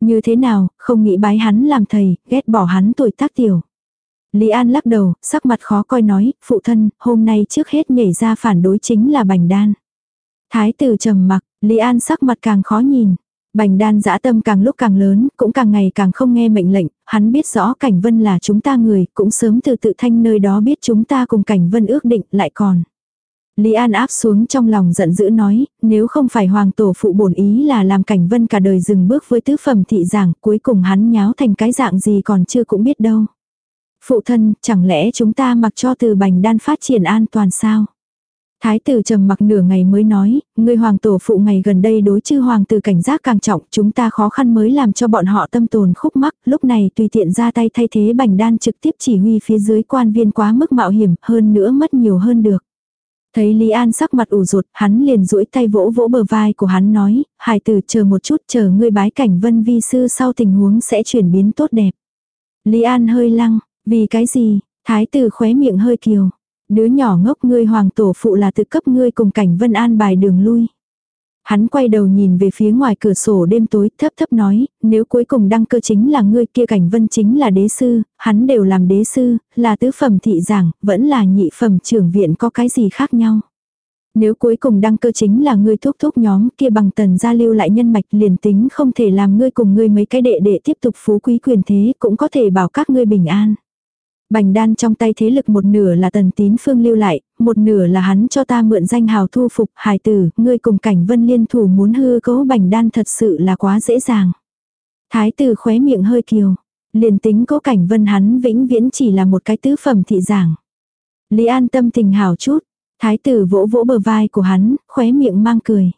Như thế nào, không nghĩ bái hắn làm thầy, ghét bỏ hắn tuổi tác tiểu. Lý An lắc đầu, sắc mặt khó coi nói, phụ thân, hôm nay trước hết nhảy ra phản đối chính là bành đan. Thái tử trầm mặc, Lý An sắc mặt càng khó nhìn. Bành đan dã tâm càng lúc càng lớn, cũng càng ngày càng không nghe mệnh lệnh, hắn biết rõ cảnh vân là chúng ta người, cũng sớm từ tự thanh nơi đó biết chúng ta cùng cảnh vân ước định lại còn. Lý An áp xuống trong lòng giận dữ nói, nếu không phải hoàng tổ phụ bổn ý là làm cảnh vân cả đời dừng bước với tứ phẩm thị giảng, cuối cùng hắn nháo thành cái dạng gì còn chưa cũng biết đâu. Phụ thân, chẳng lẽ chúng ta mặc cho từ bành đan phát triển an toàn sao? Thái tử trầm mặc nửa ngày mới nói, người hoàng tổ phụ ngày gần đây đối chư hoàng tử cảnh giác càng trọng, chúng ta khó khăn mới làm cho bọn họ tâm tồn khúc mắc, lúc này tùy tiện ra tay thay thế bành đan trực tiếp chỉ huy phía dưới quan viên quá mức mạo hiểm, hơn nữa mất nhiều hơn được. Thấy Lý An sắc mặt ủ rụt, hắn liền duỗi tay vỗ vỗ bờ vai của hắn nói, hài tử chờ một chút chờ ngươi bái cảnh vân vi sư sau tình huống sẽ chuyển biến tốt đẹp. Lý An hơi lăng, vì cái gì, thái tử khóe miệng hơi kiều. Đứa nhỏ ngốc ngươi hoàng tổ phụ là tự cấp ngươi cùng cảnh vân an bài đường lui. Hắn quay đầu nhìn về phía ngoài cửa sổ đêm tối thấp thấp nói, nếu cuối cùng đăng cơ chính là ngươi kia cảnh vân chính là đế sư, hắn đều làm đế sư, là tứ phẩm thị giảng, vẫn là nhị phẩm trưởng viện có cái gì khác nhau. Nếu cuối cùng đăng cơ chính là ngươi thúc thúc nhóm kia bằng tần gia lưu lại nhân mạch liền tính không thể làm ngươi cùng ngươi mấy cái đệ đệ tiếp tục phú quý quyền thế cũng có thể bảo các ngươi bình an. Bành đan trong tay thế lực một nửa là tần tín phương lưu lại, một nửa là hắn cho ta mượn danh hào thu phục hài tử, ngươi cùng cảnh vân liên thủ muốn hư cấu bành đan thật sự là quá dễ dàng. Thái tử khóe miệng hơi kiều, liền tính cố cảnh vân hắn vĩnh viễn chỉ là một cái tứ phẩm thị giảng. Lý an tâm tình hào chút, thái tử vỗ vỗ bờ vai của hắn, khóe miệng mang cười.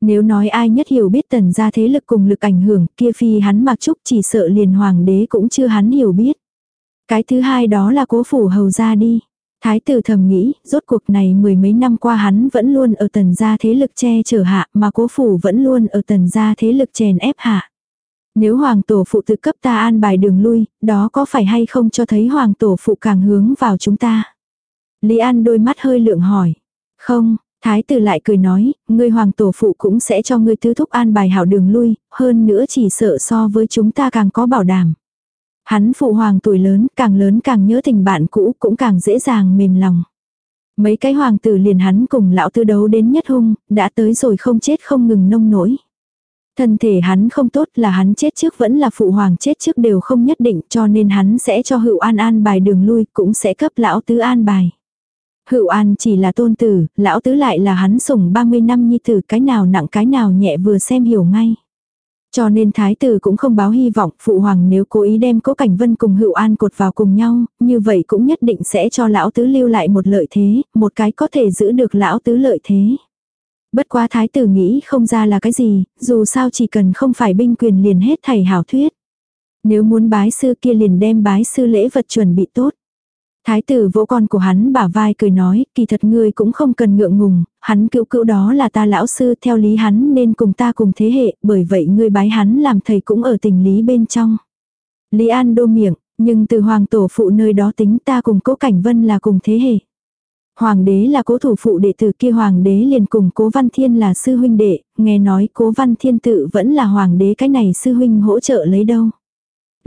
Nếu nói ai nhất hiểu biết tần gia thế lực cùng lực ảnh hưởng kia phi hắn mặc trúc chỉ sợ liền hoàng đế cũng chưa hắn hiểu biết. Cái thứ hai đó là cố phủ hầu ra đi. Thái tử thầm nghĩ, rốt cuộc này mười mấy năm qua hắn vẫn luôn ở tần gia thế lực che chở hạ, mà cố phủ vẫn luôn ở tần gia thế lực chèn ép hạ. Nếu hoàng tổ phụ tự cấp ta an bài đường lui, đó có phải hay không cho thấy hoàng tổ phụ càng hướng vào chúng ta? Lý An đôi mắt hơi lượng hỏi. Không, thái tử lại cười nói, ngươi hoàng tổ phụ cũng sẽ cho ngươi tứ thúc an bài hảo đường lui, hơn nữa chỉ sợ so với chúng ta càng có bảo đảm. Hắn phụ hoàng tuổi lớn, càng lớn càng nhớ tình bạn cũ, cũng càng dễ dàng mềm lòng. Mấy cái hoàng tử liền hắn cùng lão tư đấu đến nhất hung, đã tới rồi không chết không ngừng nông nổi. Thân thể hắn không tốt là hắn chết trước vẫn là phụ hoàng chết trước đều không nhất định cho nên hắn sẽ cho hữu an an bài đường lui cũng sẽ cấp lão tứ an bài. Hữu an chỉ là tôn tử, lão tứ lại là hắn sủng 30 năm nhi tử cái nào nặng cái nào nhẹ vừa xem hiểu ngay. Cho nên thái tử cũng không báo hy vọng phụ hoàng nếu cố ý đem cố cảnh vân cùng hữu an cột vào cùng nhau, như vậy cũng nhất định sẽ cho lão tứ lưu lại một lợi thế, một cái có thể giữ được lão tứ lợi thế. Bất quá thái tử nghĩ không ra là cái gì, dù sao chỉ cần không phải binh quyền liền hết thầy hảo thuyết. Nếu muốn bái sư kia liền đem bái sư lễ vật chuẩn bị tốt. Thái tử vỗ con của hắn bả vai cười nói, kỳ thật ngươi cũng không cần ngượng ngùng, hắn cứu cứu đó là ta lão sư theo lý hắn nên cùng ta cùng thế hệ, bởi vậy ngươi bái hắn làm thầy cũng ở tình lý bên trong. Lý An đô miệng, nhưng từ hoàng tổ phụ nơi đó tính ta cùng cố cảnh vân là cùng thế hệ. Hoàng đế là cố thủ phụ đệ tử kia hoàng đế liền cùng cố văn thiên là sư huynh đệ, nghe nói cố văn thiên tự vẫn là hoàng đế cái này sư huynh hỗ trợ lấy đâu.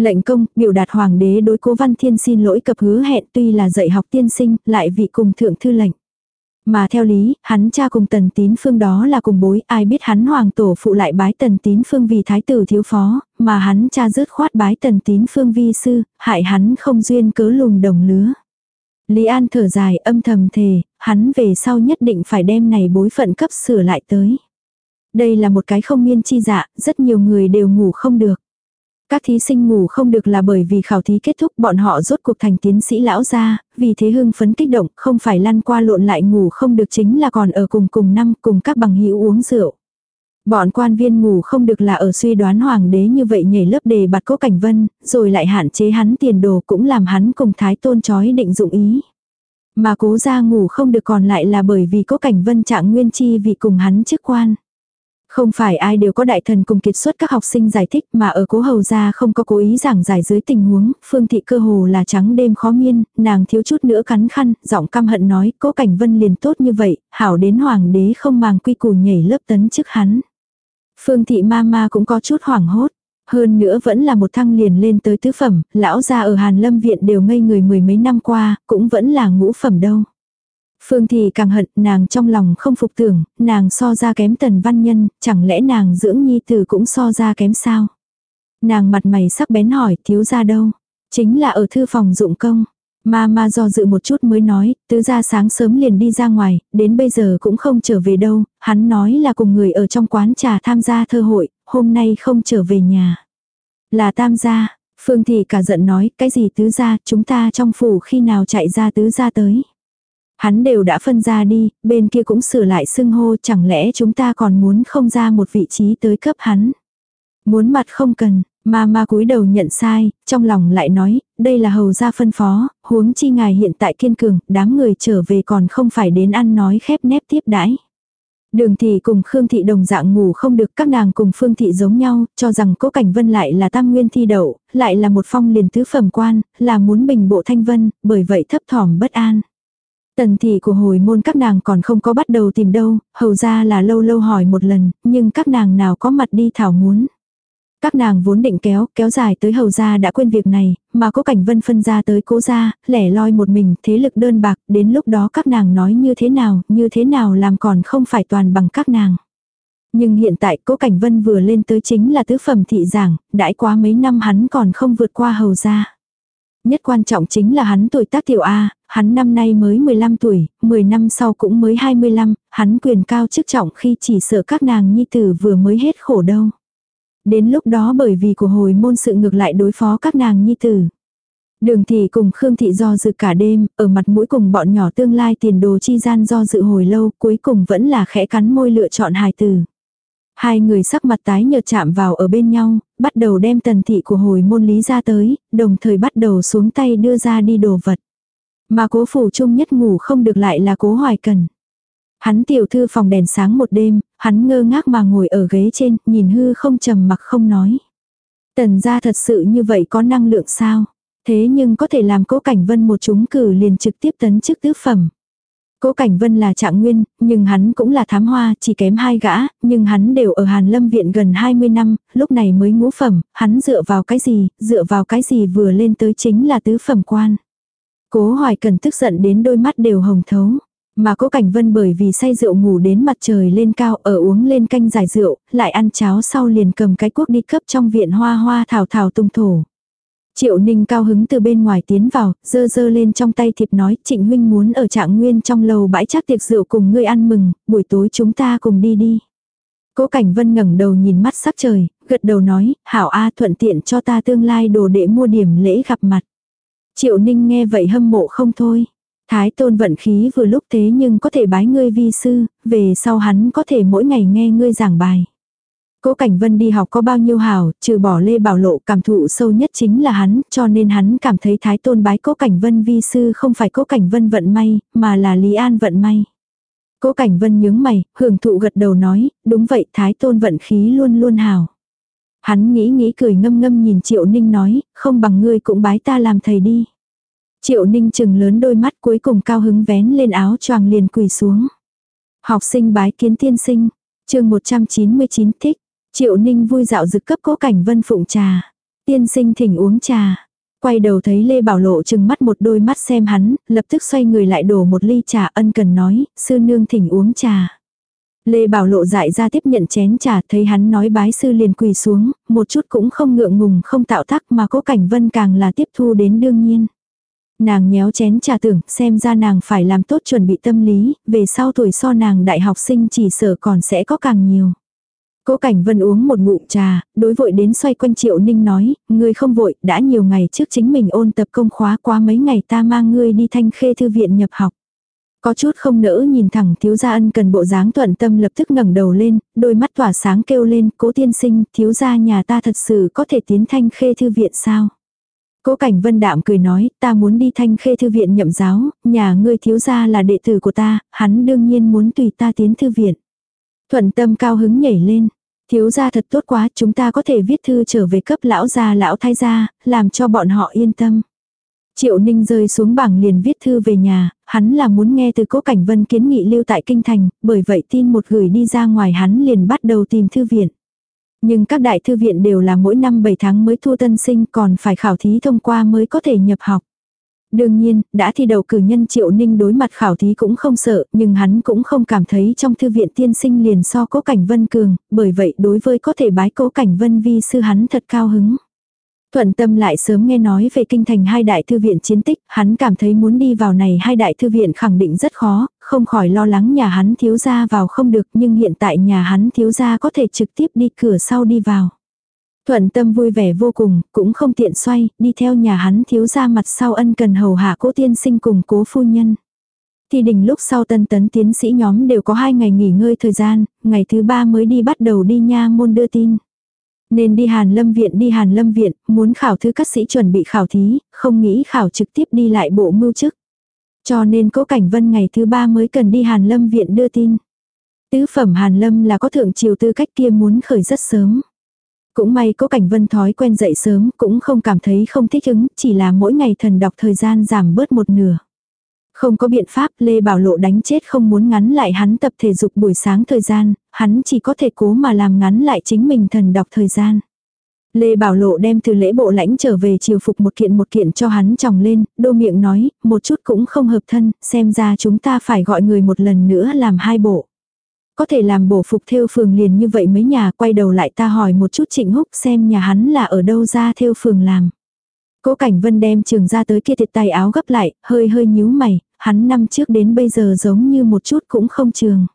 Lệnh công, biểu đạt hoàng đế đối cố văn thiên xin lỗi cập hứa hẹn tuy là dạy học tiên sinh, lại vị cùng thượng thư lệnh. Mà theo lý, hắn cha cùng tần tín phương đó là cùng bối, ai biết hắn hoàng tổ phụ lại bái tần tín phương vì thái tử thiếu phó, mà hắn cha rớt khoát bái tần tín phương vi sư, hại hắn không duyên cớ lùn đồng lứa. Lý An thở dài âm thầm thề, hắn về sau nhất định phải đem này bối phận cấp sửa lại tới. Đây là một cái không miên chi dạ, rất nhiều người đều ngủ không được. Các thí sinh ngủ không được là bởi vì khảo thí kết thúc bọn họ rốt cuộc thành tiến sĩ lão gia, vì thế hưng phấn kích động, không phải lăn qua lộn lại ngủ không được chính là còn ở cùng cùng năm cùng các bằng hữu uống rượu. Bọn quan viên ngủ không được là ở suy đoán hoàng đế như vậy nhảy lớp đề bạt cố cảnh vân, rồi lại hạn chế hắn tiền đồ cũng làm hắn cùng thái tôn chói định dụng ý. Mà cố ra ngủ không được còn lại là bởi vì cố cảnh vân trạng nguyên chi vì cùng hắn chức quan. Không phải ai đều có đại thần cùng kiệt xuất các học sinh giải thích mà ở cố hầu gia không có cố ý giảng giải dưới tình huống, phương thị cơ hồ là trắng đêm khó miên, nàng thiếu chút nữa cắn khăn, giọng căm hận nói, cố cảnh vân liền tốt như vậy, hảo đến hoàng đế không màng quy củ nhảy lớp tấn chức hắn. Phương thị ma ma cũng có chút hoảng hốt. Hơn nữa vẫn là một thăng liền lên tới tứ phẩm, lão gia ở Hàn Lâm Viện đều ngây người mười mấy năm qua, cũng vẫn là ngũ phẩm đâu. Phương thì càng hận, nàng trong lòng không phục tưởng, nàng so ra kém tần văn nhân, chẳng lẽ nàng dưỡng nhi tử cũng so ra kém sao? Nàng mặt mày sắc bén hỏi, thiếu ra đâu? Chính là ở thư phòng dụng công. Ma ma do dự một chút mới nói, tứ ra sáng sớm liền đi ra ngoài, đến bây giờ cũng không trở về đâu, hắn nói là cùng người ở trong quán trà tham gia thơ hội, hôm nay không trở về nhà. Là tam gia, Phương thì cả giận nói, cái gì tứ gia, chúng ta trong phủ khi nào chạy ra tứ gia tới. Hắn đều đã phân ra đi, bên kia cũng sửa lại xưng hô chẳng lẽ chúng ta còn muốn không ra một vị trí tới cấp hắn. Muốn mặt không cần, ma ma cúi đầu nhận sai, trong lòng lại nói, đây là hầu gia phân phó, huống chi ngài hiện tại kiên cường, đám người trở về còn không phải đến ăn nói khép nép tiếp đãi. Đường thị cùng Khương thị đồng dạng ngủ không được các nàng cùng Phương thị giống nhau, cho rằng cố cảnh vân lại là tam nguyên thi đậu, lại là một phong liền tứ phẩm quan, là muốn bình bộ thanh vân, bởi vậy thấp thỏm bất an. Tần thị của hồi môn các nàng còn không có bắt đầu tìm đâu, hầu ra là lâu lâu hỏi một lần, nhưng các nàng nào có mặt đi thảo muốn. Các nàng vốn định kéo, kéo dài tới hầu ra đã quên việc này, mà có cảnh vân phân ra tới cố gia, lẻ loi một mình, thế lực đơn bạc, đến lúc đó các nàng nói như thế nào, như thế nào làm còn không phải toàn bằng các nàng. Nhưng hiện tại cố cảnh vân vừa lên tới chính là tứ phẩm thị giảng, đãi quá mấy năm hắn còn không vượt qua hầu ra. Nhất quan trọng chính là hắn tuổi tác tiểu A, hắn năm nay mới 15 tuổi, 10 năm sau cũng mới 25, hắn quyền cao chức trọng khi chỉ sợ các nàng nhi tử vừa mới hết khổ đâu. Đến lúc đó bởi vì của hồi môn sự ngược lại đối phó các nàng nhi tử. Đường thị cùng Khương thị do dự cả đêm, ở mặt mũi cùng bọn nhỏ tương lai tiền đồ chi gian do dự hồi lâu, cuối cùng vẫn là khẽ cắn môi lựa chọn hài tử. Hai người sắc mặt tái nhợt chạm vào ở bên nhau, bắt đầu đem tần thị của hồi môn lý ra tới, đồng thời bắt đầu xuống tay đưa ra đi đồ vật. Mà cố phủ chung nhất ngủ không được lại là cố hoài cần. Hắn tiểu thư phòng đèn sáng một đêm, hắn ngơ ngác mà ngồi ở ghế trên, nhìn hư không trầm mặc không nói. Tần gia thật sự như vậy có năng lượng sao? Thế nhưng có thể làm cố cảnh vân một chúng cử liền trực tiếp tấn chức tứ phẩm. Cố Cảnh Vân là trạng nguyên, nhưng hắn cũng là thám hoa, chỉ kém hai gã, nhưng hắn đều ở Hàn Lâm Viện gần 20 năm, lúc này mới ngũ phẩm, hắn dựa vào cái gì, dựa vào cái gì vừa lên tới chính là tứ phẩm quan. Cố Hoài Cần tức giận đến đôi mắt đều hồng thấu. Mà cố Cảnh Vân bởi vì say rượu ngủ đến mặt trời lên cao ở uống lên canh giải rượu, lại ăn cháo sau liền cầm cái cuốc đi cấp trong viện hoa hoa thảo thảo tung thổ. Triệu Ninh cao hứng từ bên ngoài tiến vào, dơ dơ lên trong tay thiệp nói, Trịnh huynh muốn ở trạng nguyên trong lầu bãi chắc tiệc rượu cùng ngươi ăn mừng, buổi tối chúng ta cùng đi đi. Cố Cảnh Vân ngẩng đầu nhìn mắt sắc trời, gật đầu nói, hảo A thuận tiện cho ta tương lai đồ để mua điểm lễ gặp mặt. Triệu Ninh nghe vậy hâm mộ không thôi. Thái tôn vận khí vừa lúc thế nhưng có thể bái ngươi vi sư, về sau hắn có thể mỗi ngày nghe ngươi giảng bài. Cố Cảnh Vân đi học có bao nhiêu hảo, trừ bỏ Lê Bảo Lộ cảm thụ sâu nhất chính là hắn, cho nên hắn cảm thấy Thái Tôn bái Cố Cảnh Vân vi sư không phải Cố Cảnh Vân vận may, mà là Lý An vận may. Cố Cảnh Vân nhướng mày, hưởng thụ gật đầu nói, đúng vậy Thái Tôn vận khí luôn luôn hảo. Hắn nghĩ nghĩ cười ngâm ngâm nhìn Triệu Ninh nói, không bằng ngươi cũng bái ta làm thầy đi. Triệu Ninh chừng lớn đôi mắt cuối cùng cao hứng vén lên áo choàng liền quỳ xuống. Học sinh bái kiến tiên sinh, chương 199 thích, Triệu Ninh vui dạo dực cấp cố cảnh vân phụng trà. Tiên sinh thỉnh uống trà. Quay đầu thấy Lê Bảo Lộ chừng mắt một đôi mắt xem hắn, lập tức xoay người lại đổ một ly trà ân cần nói, sư nương thỉnh uống trà. Lê Bảo Lộ dại ra tiếp nhận chén trà thấy hắn nói bái sư liền quỳ xuống, một chút cũng không ngượng ngùng không tạo tác mà cố cảnh vân càng là tiếp thu đến đương nhiên. Nàng nhéo chén trà tưởng xem ra nàng phải làm tốt chuẩn bị tâm lý, về sau tuổi so nàng đại học sinh chỉ sợ còn sẽ có càng nhiều. Cố Cảnh Vân uống một ngụm trà, đối vội đến xoay quanh Triệu Ninh nói, ngươi không vội, đã nhiều ngày trước chính mình ôn tập công khóa qua mấy ngày ta mang ngươi đi thanh khê thư viện nhập học. Có chút không nỡ nhìn thẳng thiếu gia ân cần bộ dáng thuận tâm lập tức ngẩng đầu lên, đôi mắt tỏa sáng kêu lên, cố tiên sinh, thiếu gia nhà ta thật sự có thể tiến thanh khê thư viện sao? Cố Cảnh Vân đạm cười nói, ta muốn đi thanh khê thư viện nhậm giáo, nhà ngươi thiếu gia là đệ tử của ta, hắn đương nhiên muốn tùy ta tiến thư viện. Thuận tâm cao hứng nhảy lên. Thiếu gia thật tốt quá, chúng ta có thể viết thư trở về cấp lão gia lão thái gia, làm cho bọn họ yên tâm. Triệu Ninh rơi xuống bảng liền viết thư về nhà, hắn là muốn nghe từ cố cảnh vân kiến nghị lưu tại kinh thành, bởi vậy tin một gửi đi ra ngoài hắn liền bắt đầu tìm thư viện. Nhưng các đại thư viện đều là mỗi năm 7 tháng mới thu tân sinh còn phải khảo thí thông qua mới có thể nhập học. Đương nhiên, đã thi đầu cử nhân Triệu Ninh đối mặt khảo thí cũng không sợ, nhưng hắn cũng không cảm thấy trong thư viện tiên sinh liền so cố cảnh vân cường, bởi vậy đối với có thể bái cố cảnh vân vi sư hắn thật cao hứng. Thuận tâm lại sớm nghe nói về kinh thành hai đại thư viện chiến tích, hắn cảm thấy muốn đi vào này hai đại thư viện khẳng định rất khó, không khỏi lo lắng nhà hắn thiếu gia vào không được nhưng hiện tại nhà hắn thiếu gia có thể trực tiếp đi cửa sau đi vào. Thuận tâm vui vẻ vô cùng, cũng không tiện xoay, đi theo nhà hắn thiếu gia mặt sau ân cần hầu hạ cố tiên sinh cùng cố phu nhân. Thì đình lúc sau tân tấn tiến sĩ nhóm đều có hai ngày nghỉ ngơi thời gian, ngày thứ ba mới đi bắt đầu đi nha môn đưa tin. Nên đi Hàn Lâm Viện đi Hàn Lâm Viện, muốn khảo thứ các sĩ chuẩn bị khảo thí, không nghĩ khảo trực tiếp đi lại bộ mưu chức. Cho nên cố cảnh vân ngày thứ ba mới cần đi Hàn Lâm Viện đưa tin. Tứ phẩm Hàn Lâm là có thượng triều tư cách kia muốn khởi rất sớm. Cũng may có cảnh vân thói quen dậy sớm cũng không cảm thấy không thích ứng, chỉ là mỗi ngày thần đọc thời gian giảm bớt một nửa. Không có biện pháp Lê Bảo Lộ đánh chết không muốn ngắn lại hắn tập thể dục buổi sáng thời gian, hắn chỉ có thể cố mà làm ngắn lại chính mình thần đọc thời gian. Lê Bảo Lộ đem từ lễ bộ lãnh trở về chiều phục một kiện một kiện cho hắn chồng lên, đô miệng nói, một chút cũng không hợp thân, xem ra chúng ta phải gọi người một lần nữa làm hai bộ. Có thể làm bổ phục theo phường liền như vậy mấy nhà quay đầu lại ta hỏi một chút trịnh húc xem nhà hắn là ở đâu ra theo phường làm. Cố Cảnh Vân đem trường ra tới kia thiệt tay áo gấp lại, hơi hơi nhíu mày, hắn năm trước đến bây giờ giống như một chút cũng không trường.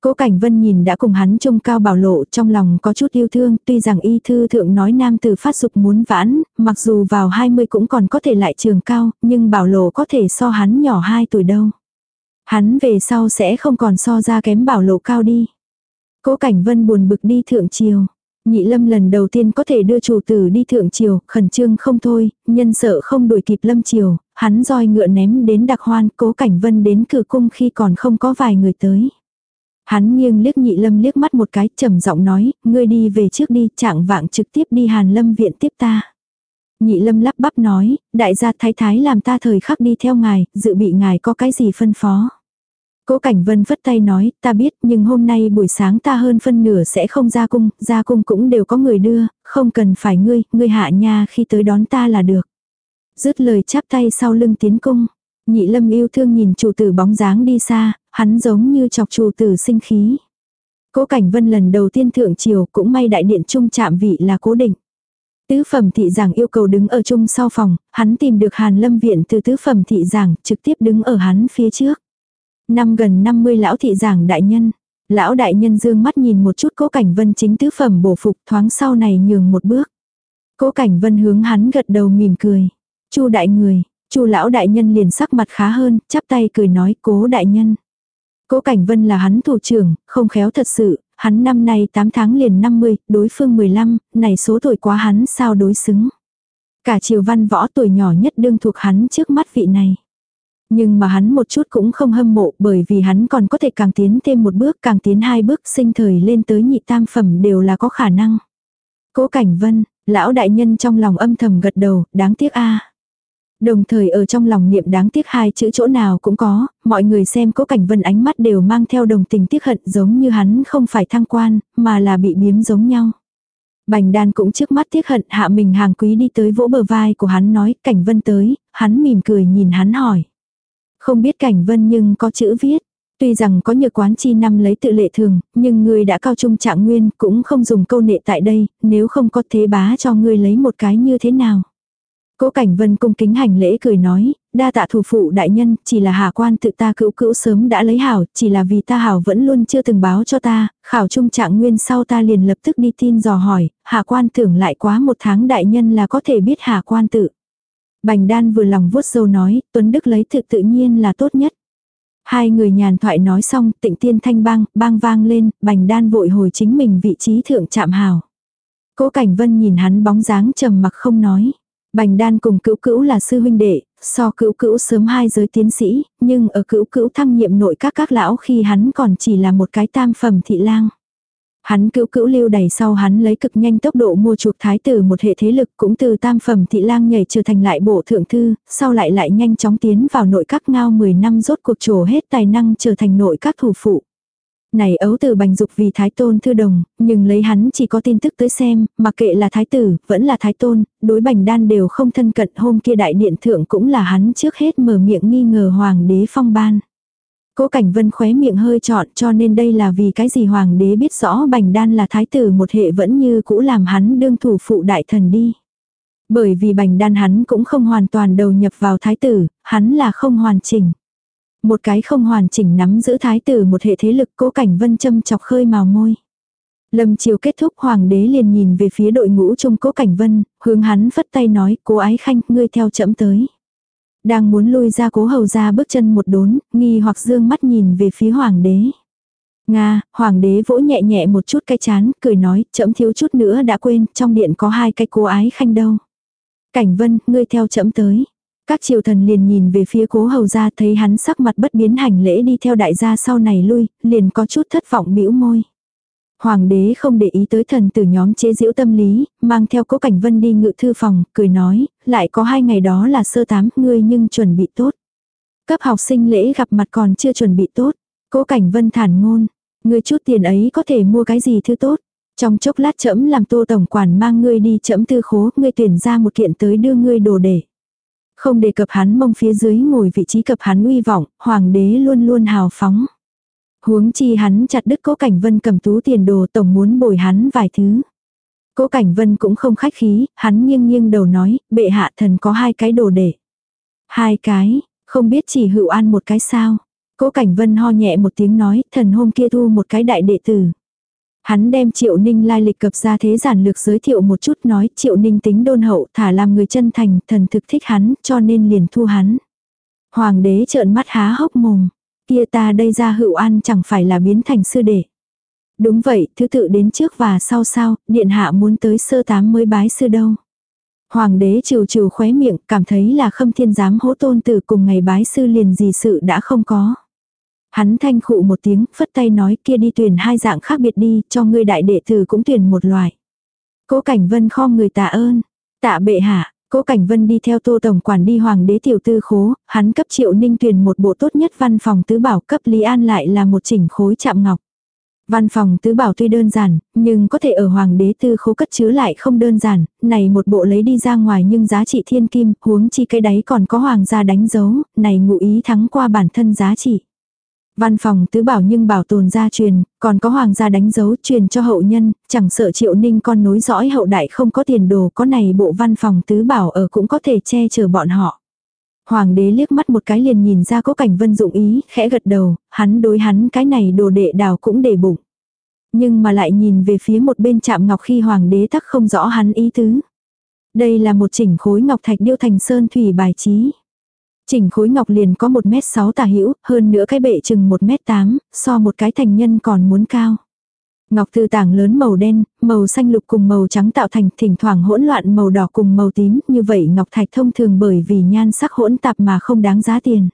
Cố Cảnh Vân nhìn đã cùng hắn trông cao bảo lộ trong lòng có chút yêu thương, tuy rằng y thư thượng nói nam tử phát dục muốn vãn, mặc dù vào 20 cũng còn có thể lại trường cao, nhưng bảo lộ có thể so hắn nhỏ 2 tuổi đâu. Hắn về sau sẽ không còn so ra kém bảo lộ cao đi. Cố Cảnh Vân buồn bực đi thượng triều. Nhị lâm lần đầu tiên có thể đưa chủ tử đi thượng triều, khẩn trương không thôi, nhân sợ không đuổi kịp lâm triều, hắn roi ngựa ném đến đặc hoan, cố cảnh vân đến cửa cung khi còn không có vài người tới. Hắn nghiêng liếc nhị lâm liếc mắt một cái trầm giọng nói, ngươi đi về trước đi, trạng vạng trực tiếp đi hàn lâm viện tiếp ta. Nhị lâm lắp bắp nói, đại gia thái thái làm ta thời khắc đi theo ngài, dự bị ngài có cái gì phân phó. Cố Cảnh Vân vất tay nói, ta biết nhưng hôm nay buổi sáng ta hơn phân nửa sẽ không ra cung, ra cung cũng đều có người đưa, không cần phải ngươi, ngươi hạ nha khi tới đón ta là được. Dứt lời chắp tay sau lưng tiến cung. Nhị lâm yêu thương nhìn chủ tử bóng dáng đi xa, hắn giống như chọc chủ tử sinh khí. Cố Cảnh Vân lần đầu tiên thượng triều cũng may đại điện trung chạm vị là cố định. Tứ phẩm thị giảng yêu cầu đứng ở chung sau phòng, hắn tìm được Hàn Lâm Viện từ tứ phẩm thị giảng trực tiếp đứng ở hắn phía trước. Năm gần 50 lão thị giảng đại nhân. Lão đại nhân dương mắt nhìn một chút cố cảnh vân chính tứ phẩm bổ phục thoáng sau này nhường một bước. Cố cảnh vân hướng hắn gật đầu mỉm cười. chu đại người, chu lão đại nhân liền sắc mặt khá hơn, chắp tay cười nói cố đại nhân. Cố Cảnh Vân là hắn thủ trưởng, không khéo thật sự, hắn năm nay 8 tháng liền 50, đối phương 15, này số tuổi quá hắn sao đối xứng. Cả triều văn võ tuổi nhỏ nhất đương thuộc hắn trước mắt vị này. Nhưng mà hắn một chút cũng không hâm mộ bởi vì hắn còn có thể càng tiến thêm một bước càng tiến hai bước sinh thời lên tới nhị tam phẩm đều là có khả năng. Cố Cảnh Vân, lão đại nhân trong lòng âm thầm gật đầu, đáng tiếc a. Đồng thời ở trong lòng niệm đáng tiếc hai chữ chỗ nào cũng có, mọi người xem cố cảnh vân ánh mắt đều mang theo đồng tình tiếc hận giống như hắn không phải thăng quan, mà là bị biếm giống nhau. Bành đan cũng trước mắt tiếc hận hạ mình hàng quý đi tới vỗ bờ vai của hắn nói cảnh vân tới, hắn mỉm cười nhìn hắn hỏi. Không biết cảnh vân nhưng có chữ viết. Tuy rằng có nhược quán chi năm lấy tự lệ thường, nhưng người đã cao trung trạng nguyên cũng không dùng câu nệ tại đây, nếu không có thế bá cho ngươi lấy một cái như thế nào. Cố Cảnh Vân cung kính hành lễ cười nói, đa tạ thủ phụ đại nhân, chỉ là hà quan tự ta cữu cữu sớm đã lấy hảo, chỉ là vì ta hảo vẫn luôn chưa từng báo cho ta, khảo trung trạng nguyên sau ta liền lập tức đi tin dò hỏi, hà quan tưởng lại quá một tháng đại nhân là có thể biết hà quan tự. Bành đan vừa lòng vuốt dâu nói, Tuấn Đức lấy thực tự nhiên là tốt nhất. Hai người nhàn thoại nói xong, tịnh tiên thanh bang, bang vang lên, bành đan vội hồi chính mình vị trí thượng chạm hào. Cố Cảnh Vân nhìn hắn bóng dáng trầm mặc không nói. Bành đan cùng cữu cữu là sư huynh đệ, so cữu cữu sớm hai giới tiến sĩ, nhưng ở cữu cữu thăng nhiệm nội các các lão khi hắn còn chỉ là một cái tam phẩm thị lang. Hắn cữu cữu lưu đẩy sau hắn lấy cực nhanh tốc độ mua chuộc thái tử một hệ thế lực cũng từ tam phẩm thị lang nhảy trở thành lại bộ thượng thư, sau lại lại nhanh chóng tiến vào nội các ngao 10 năm rốt cuộc trổ hết tài năng trở thành nội các thủ phụ. Này ấu tử bành dục vì thái tôn thư đồng, nhưng lấy hắn chỉ có tin tức tới xem, mà kệ là thái tử, vẫn là thái tôn, đối bành đan đều không thân cận hôm kia đại điện thượng cũng là hắn trước hết mở miệng nghi ngờ hoàng đế phong ban. Cố Cảnh Vân khóe miệng hơi trọn cho nên đây là vì cái gì hoàng đế biết rõ Bành Đan là thái tử một hệ vẫn như cũ làm hắn đương thủ phụ đại thần đi. Bởi vì Bành Đan hắn cũng không hoàn toàn đầu nhập vào thái tử, hắn là không hoàn chỉnh. Một cái không hoàn chỉnh nắm giữ thái tử một hệ thế lực Cố Cảnh Vân châm chọc khơi màu môi. Lâm chiều kết thúc hoàng đế liền nhìn về phía đội ngũ trong Cố Cảnh Vân, hướng hắn phất tay nói cố ái khanh ngươi theo chậm tới. Đang muốn lui ra cố hầu ra bước chân một đốn, nghi hoặc dương mắt nhìn về phía hoàng đế. Nga, hoàng đế vỗ nhẹ nhẹ một chút cái chán, cười nói, chậm thiếu chút nữa đã quên, trong điện có hai cái cô ái khanh đâu. Cảnh vân, ngươi theo chậm tới. Các triều thần liền nhìn về phía cố hầu ra thấy hắn sắc mặt bất biến hành lễ đi theo đại gia sau này lui, liền có chút thất vọng bĩu môi. Hoàng đế không để ý tới thần tử nhóm chế diễu tâm lý, mang theo cố cảnh vân đi ngự thư phòng, cười nói, lại có hai ngày đó là sơ tám, ngươi nhưng chuẩn bị tốt. Cấp học sinh lễ gặp mặt còn chưa chuẩn bị tốt. Cố cảnh vân thản ngôn, ngươi chút tiền ấy có thể mua cái gì thứ tốt. Trong chốc lát chậm làm tô tổng quản mang ngươi đi chậm tư khố, ngươi tuyển ra một kiện tới đưa ngươi đồ để. Không đề cập hắn mông phía dưới ngồi vị trí cập hắn uy vọng, hoàng đế luôn luôn hào phóng. Huống chi hắn chặt đứt cố cảnh vân cầm tú tiền đồ tổng muốn bồi hắn vài thứ. Cố cảnh vân cũng không khách khí, hắn nghiêng nghiêng đầu nói, bệ hạ thần có hai cái đồ để. Hai cái, không biết chỉ hữu an một cái sao. Cố cảnh vân ho nhẹ một tiếng nói, thần hôm kia thu một cái đại đệ tử. Hắn đem triệu ninh lai lịch cập ra thế giản lược giới thiệu một chút nói triệu ninh tính đôn hậu thả làm người chân thành thần thực thích hắn cho nên liền thu hắn. Hoàng đế trợn mắt há hốc mồm. Kia ta đây ra hữu an chẳng phải là biến thành sư đệ. Đúng vậy, thứ tự đến trước và sau sao điện hạ muốn tới sơ tám mới bái sư đâu. Hoàng đế trừ trừ khóe miệng, cảm thấy là khâm thiên giám hỗ tôn tử cùng ngày bái sư liền gì sự đã không có. Hắn thanh khụ một tiếng, phất tay nói kia đi tuyển hai dạng khác biệt đi, cho ngươi đại đệ tử cũng tuyển một loại. Cố Cảnh Vân kho người tạ ơn. Tạ bệ hạ, Cố Cảnh Vân đi theo Tô Tổng Quản đi Hoàng đế tiểu tư khố, hắn cấp Triệu Ninh tuyển một bộ tốt nhất văn phòng tứ bảo cấp Lý An lại là một chỉnh khối chạm ngọc. Văn phòng tứ bảo tuy đơn giản, nhưng có thể ở hoàng đế tư khố cất chứa lại không đơn giản, này một bộ lấy đi ra ngoài nhưng giá trị thiên kim, huống chi cái đáy còn có hoàng gia đánh dấu, này ngụ ý thắng qua bản thân giá trị. Văn phòng tứ bảo nhưng bảo tồn gia truyền, còn có hoàng gia đánh dấu truyền cho hậu nhân, chẳng sợ triệu ninh con nối dõi hậu đại không có tiền đồ có này bộ văn phòng tứ bảo ở cũng có thể che chở bọn họ. Hoàng đế liếc mắt một cái liền nhìn ra có cảnh vân dụng ý, khẽ gật đầu, hắn đối hắn cái này đồ đệ đào cũng để bụng. Nhưng mà lại nhìn về phía một bên chạm ngọc khi hoàng đế tắc không rõ hắn ý tứ. Đây là một chỉnh khối ngọc thạch điêu thành sơn thủy bài trí. Chỉnh khối ngọc liền có 1m6 tả hữu, hơn nữa cái bệ chừng 1m8, so một cái thành nhân còn muốn cao. Ngọc từ tảng lớn màu đen, màu xanh lục cùng màu trắng tạo thành thỉnh thoảng hỗn loạn màu đỏ cùng màu tím, như vậy ngọc thạch thông thường bởi vì nhan sắc hỗn tạp mà không đáng giá tiền.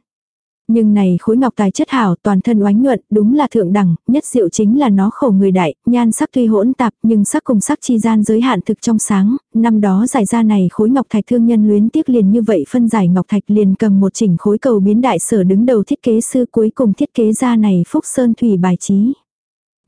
Nhưng này khối ngọc tài chất hảo toàn thân oánh nhuận, đúng là thượng đẳng, nhất diệu chính là nó khổ người đại, nhan sắc tuy hỗn tạp nhưng sắc cùng sắc chi gian giới hạn thực trong sáng, năm đó giải ra này khối ngọc thạch thương nhân luyến tiếc liền như vậy phân giải ngọc thạch liền cầm một chỉnh khối cầu biến đại sở đứng đầu thiết kế sư cuối cùng thiết kế ra này phúc sơn thủy bài trí.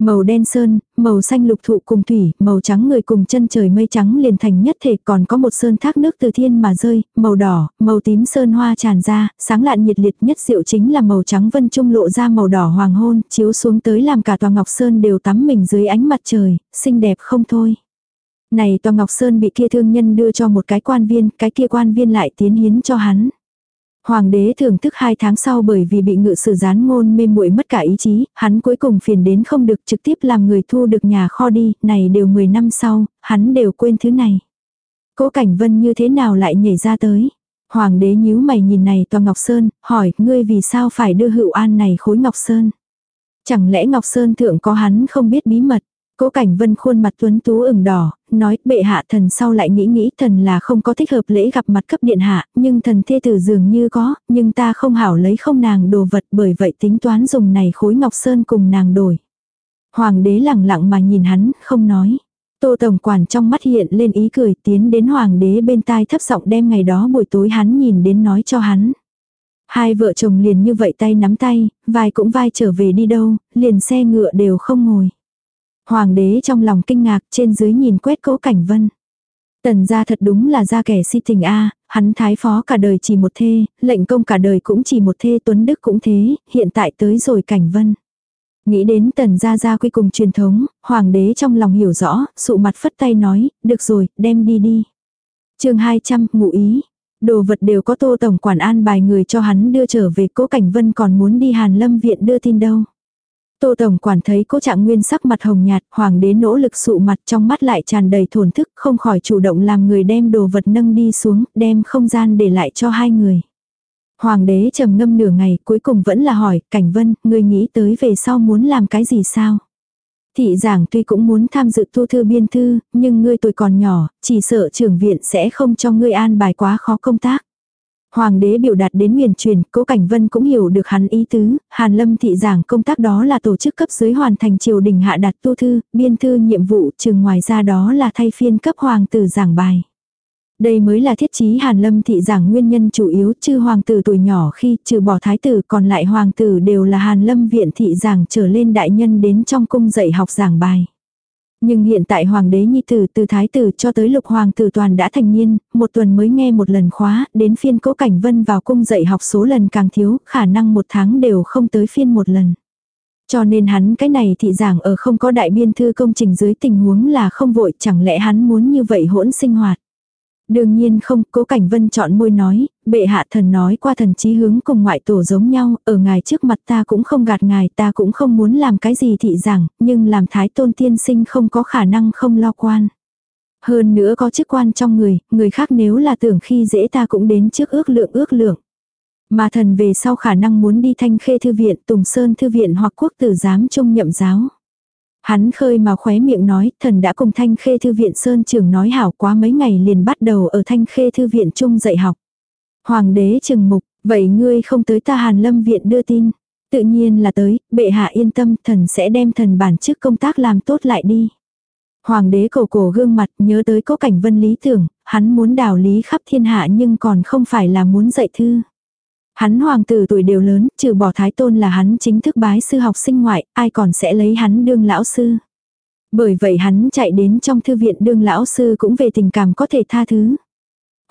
Màu đen sơn, màu xanh lục thụ cùng thủy, màu trắng người cùng chân trời mây trắng liền thành nhất thể còn có một sơn thác nước từ thiên mà rơi, màu đỏ, màu tím sơn hoa tràn ra, sáng lạn nhiệt liệt nhất diệu chính là màu trắng vân trung lộ ra màu đỏ hoàng hôn, chiếu xuống tới làm cả tòa ngọc sơn đều tắm mình dưới ánh mặt trời, xinh đẹp không thôi. Này tòa ngọc sơn bị kia thương nhân đưa cho một cái quan viên, cái kia quan viên lại tiến hiến cho hắn. Hoàng đế thưởng thức hai tháng sau bởi vì bị ngự sử gián ngôn mê muội mất cả ý chí, hắn cuối cùng phiền đến không được trực tiếp làm người thu được nhà kho đi, này đều 10 năm sau, hắn đều quên thứ này. Cố Cảnh Vân như thế nào lại nhảy ra tới? Hoàng đế nhíu mày nhìn này toàn Ngọc Sơn, hỏi ngươi vì sao phải đưa hữu an này khối Ngọc Sơn? Chẳng lẽ Ngọc Sơn thượng có hắn không biết bí mật? Cố Cảnh Vân khuôn mặt tuấn tú ửng đỏ, nói bệ hạ thần sau lại nghĩ nghĩ thần là không có thích hợp lễ gặp mặt cấp điện hạ, nhưng thần thê tử dường như có, nhưng ta không hảo lấy không nàng đồ vật bởi vậy tính toán dùng này khối ngọc sơn cùng nàng đổi. Hoàng đế lẳng lặng mà nhìn hắn, không nói. Tô Tổng Quản trong mắt hiện lên ý cười tiến đến Hoàng đế bên tai thấp giọng đem ngày đó buổi tối hắn nhìn đến nói cho hắn. Hai vợ chồng liền như vậy tay nắm tay, vai cũng vai trở về đi đâu, liền xe ngựa đều không ngồi. Hoàng đế trong lòng kinh ngạc trên dưới nhìn quét cố cảnh vân. Tần gia thật đúng là gia kẻ si tình a hắn thái phó cả đời chỉ một thê, lệnh công cả đời cũng chỉ một thê tuấn đức cũng thế, hiện tại tới rồi cảnh vân. Nghĩ đến tần gia gia quy cùng truyền thống, hoàng đế trong lòng hiểu rõ, sụ mặt phất tay nói, được rồi, đem đi đi. chương 200, ngụ ý. Đồ vật đều có tô tổng quản an bài người cho hắn đưa trở về cố cảnh vân còn muốn đi hàn lâm viện đưa tin đâu. Tô Tổng quản thấy cố trạng nguyên sắc mặt hồng nhạt, hoàng đế nỗ lực sụ mặt trong mắt lại tràn đầy thổn thức, không khỏi chủ động làm người đem đồ vật nâng đi xuống, đem không gian để lại cho hai người. Hoàng đế trầm ngâm nửa ngày, cuối cùng vẫn là hỏi, Cảnh Vân, người nghĩ tới về sau muốn làm cái gì sao? Thị giảng tuy cũng muốn tham dự thu thư biên thư, nhưng ngươi tuổi còn nhỏ, chỉ sợ trưởng viện sẽ không cho ngươi an bài quá khó công tác. Hoàng đế biểu đạt đến huyền truyền, cố Cảnh Vân cũng hiểu được hắn ý tứ, Hàn Lâm thị giảng công tác đó là tổ chức cấp dưới hoàn thành triều đình hạ đặt tu thư, biên thư nhiệm vụ, chừng ngoài ra đó là thay phiên cấp hoàng tử giảng bài. Đây mới là thiết chí Hàn Lâm thị giảng nguyên nhân chủ yếu, chứ hoàng tử tuổi nhỏ khi trừ bỏ thái tử còn lại hoàng tử đều là Hàn Lâm viện thị giảng trở lên đại nhân đến trong cung dạy học giảng bài. Nhưng hiện tại hoàng đế nhi tử từ thái tử cho tới lục hoàng tử toàn đã thành niên, một tuần mới nghe một lần khóa, đến phiên cố cảnh vân vào cung dạy học số lần càng thiếu, khả năng một tháng đều không tới phiên một lần. Cho nên hắn cái này thị giảng ở không có đại biên thư công trình dưới tình huống là không vội, chẳng lẽ hắn muốn như vậy hỗn sinh hoạt. Đương nhiên không, cố cảnh vân chọn môi nói, bệ hạ thần nói qua thần chí hướng cùng ngoại tổ giống nhau, ở ngài trước mặt ta cũng không gạt ngài, ta cũng không muốn làm cái gì thị giảng, nhưng làm thái tôn tiên sinh không có khả năng không lo quan. Hơn nữa có chức quan trong người, người khác nếu là tưởng khi dễ ta cũng đến trước ước lượng ước lượng. Mà thần về sau khả năng muốn đi thanh khê thư viện, tùng sơn thư viện hoặc quốc tử giám trung nhậm giáo. Hắn khơi mà khóe miệng nói, thần đã cùng Thanh Khê Thư viện Sơn trưởng nói hảo quá mấy ngày liền bắt đầu ở Thanh Khê Thư viện Trung dạy học. Hoàng đế trừng mục, vậy ngươi không tới ta Hàn Lâm viện đưa tin. Tự nhiên là tới, bệ hạ yên tâm, thần sẽ đem thần bản chức công tác làm tốt lại đi. Hoàng đế cổ cổ gương mặt nhớ tới có cảnh vân lý tưởng, hắn muốn đào lý khắp thiên hạ nhưng còn không phải là muốn dạy thư. Hắn hoàng tử tuổi đều lớn, trừ bỏ thái tôn là hắn chính thức bái sư học sinh ngoại, ai còn sẽ lấy hắn đương lão sư. Bởi vậy hắn chạy đến trong thư viện đương lão sư cũng về tình cảm có thể tha thứ.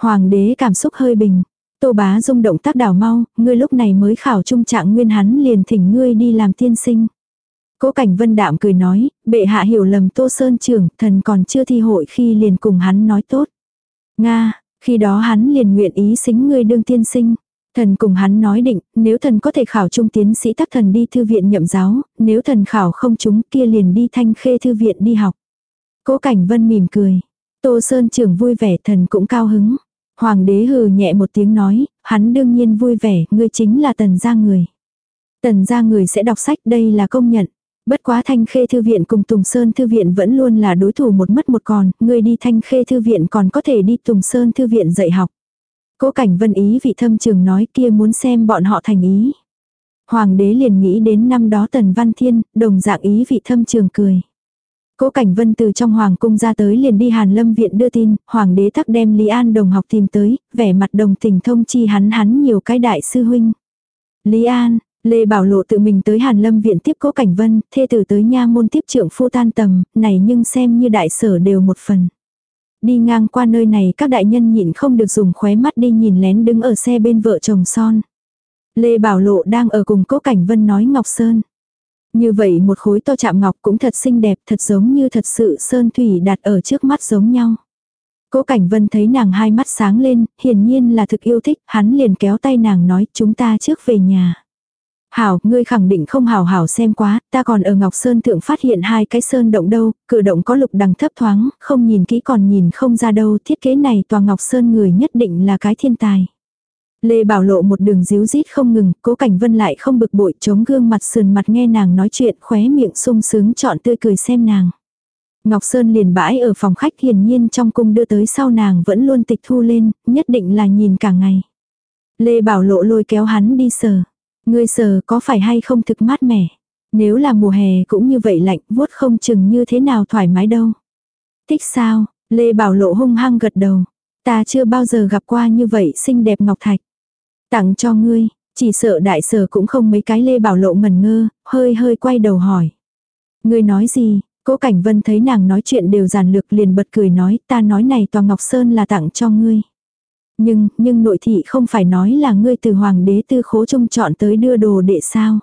Hoàng đế cảm xúc hơi bình. Tô bá rung động tác đảo mau, ngươi lúc này mới khảo trung trạng nguyên hắn liền thỉnh ngươi đi làm tiên sinh. Cố cảnh vân đạm cười nói, bệ hạ hiểu lầm tô sơn trưởng, thần còn chưa thi hội khi liền cùng hắn nói tốt. Nga, khi đó hắn liền nguyện ý xính ngươi đương tiên sinh. Thần cùng hắn nói định, nếu thần có thể khảo trung tiến sĩ tắc thần đi thư viện nhậm giáo, nếu thần khảo không chúng kia liền đi thanh khê thư viện đi học. Cố Cảnh Vân mỉm cười. Tô Sơn trưởng vui vẻ thần cũng cao hứng. Hoàng đế hừ nhẹ một tiếng nói, hắn đương nhiên vui vẻ, ngươi chính là tần gia người. Tần gia người sẽ đọc sách đây là công nhận. Bất quá thanh khê thư viện cùng Tùng Sơn thư viện vẫn luôn là đối thủ một mất một còn, ngươi đi thanh khê thư viện còn có thể đi Tùng Sơn thư viện dạy học. Cố cảnh vân ý vị thâm trường nói kia muốn xem bọn họ thành ý. Hoàng đế liền nghĩ đến năm đó Tần Văn Thiên, đồng dạng ý vị thâm trường cười. Cố Cảnh Vân từ trong hoàng cung ra tới liền đi Hàn Lâm viện đưa tin, hoàng đế tắc đem Lý An đồng học tìm tới, vẻ mặt đồng tình thông chi hắn hắn nhiều cái đại sư huynh. Lý An, Lê Bảo Lộ tự mình tới Hàn Lâm viện tiếp Cố Cảnh Vân, thê tử tới nha môn tiếp trưởng phu tan tầm, này nhưng xem như đại sở đều một phần. Đi ngang qua nơi này các đại nhân nhịn không được dùng khóe mắt đi nhìn lén đứng ở xe bên vợ chồng son. Lê Bảo Lộ đang ở cùng Cố Cảnh Vân nói Ngọc Sơn. Như vậy một khối to chạm ngọc cũng thật xinh đẹp, thật giống như thật sự Sơn Thủy đặt ở trước mắt giống nhau. Cố Cảnh Vân thấy nàng hai mắt sáng lên, hiển nhiên là thực yêu thích, hắn liền kéo tay nàng nói chúng ta trước về nhà. Hảo, ngươi khẳng định không hảo hảo xem quá, ta còn ở Ngọc Sơn thượng phát hiện hai cái sơn động đâu, cử động có lục đằng thấp thoáng, không nhìn kỹ còn nhìn không ra đâu, thiết kế này tòa Ngọc Sơn người nhất định là cái thiên tài. Lê Bảo Lộ một đường díu rít không ngừng, cố cảnh vân lại không bực bội chống gương mặt sườn mặt nghe nàng nói chuyện khóe miệng sung sướng chọn tươi cười xem nàng. Ngọc Sơn liền bãi ở phòng khách hiển nhiên trong cung đưa tới sau nàng vẫn luôn tịch thu lên, nhất định là nhìn cả ngày. Lê Bảo Lộ lôi kéo hắn đi sờ. Ngươi sờ có phải hay không thực mát mẻ. Nếu là mùa hè cũng như vậy lạnh vuốt không chừng như thế nào thoải mái đâu. Thích sao, Lê Bảo Lộ hung hăng gật đầu. Ta chưa bao giờ gặp qua như vậy xinh đẹp ngọc thạch. Tặng cho ngươi, chỉ sợ đại sở cũng không mấy cái Lê Bảo Lộ ngẩn ngơ, hơi hơi quay đầu hỏi. Ngươi nói gì, Cố Cảnh Vân thấy nàng nói chuyện đều giản lược liền bật cười nói ta nói này tòa Ngọc Sơn là tặng cho ngươi. Nhưng, nhưng nội thị không phải nói là ngươi từ hoàng đế tư khố trông chọn tới đưa đồ đệ sao.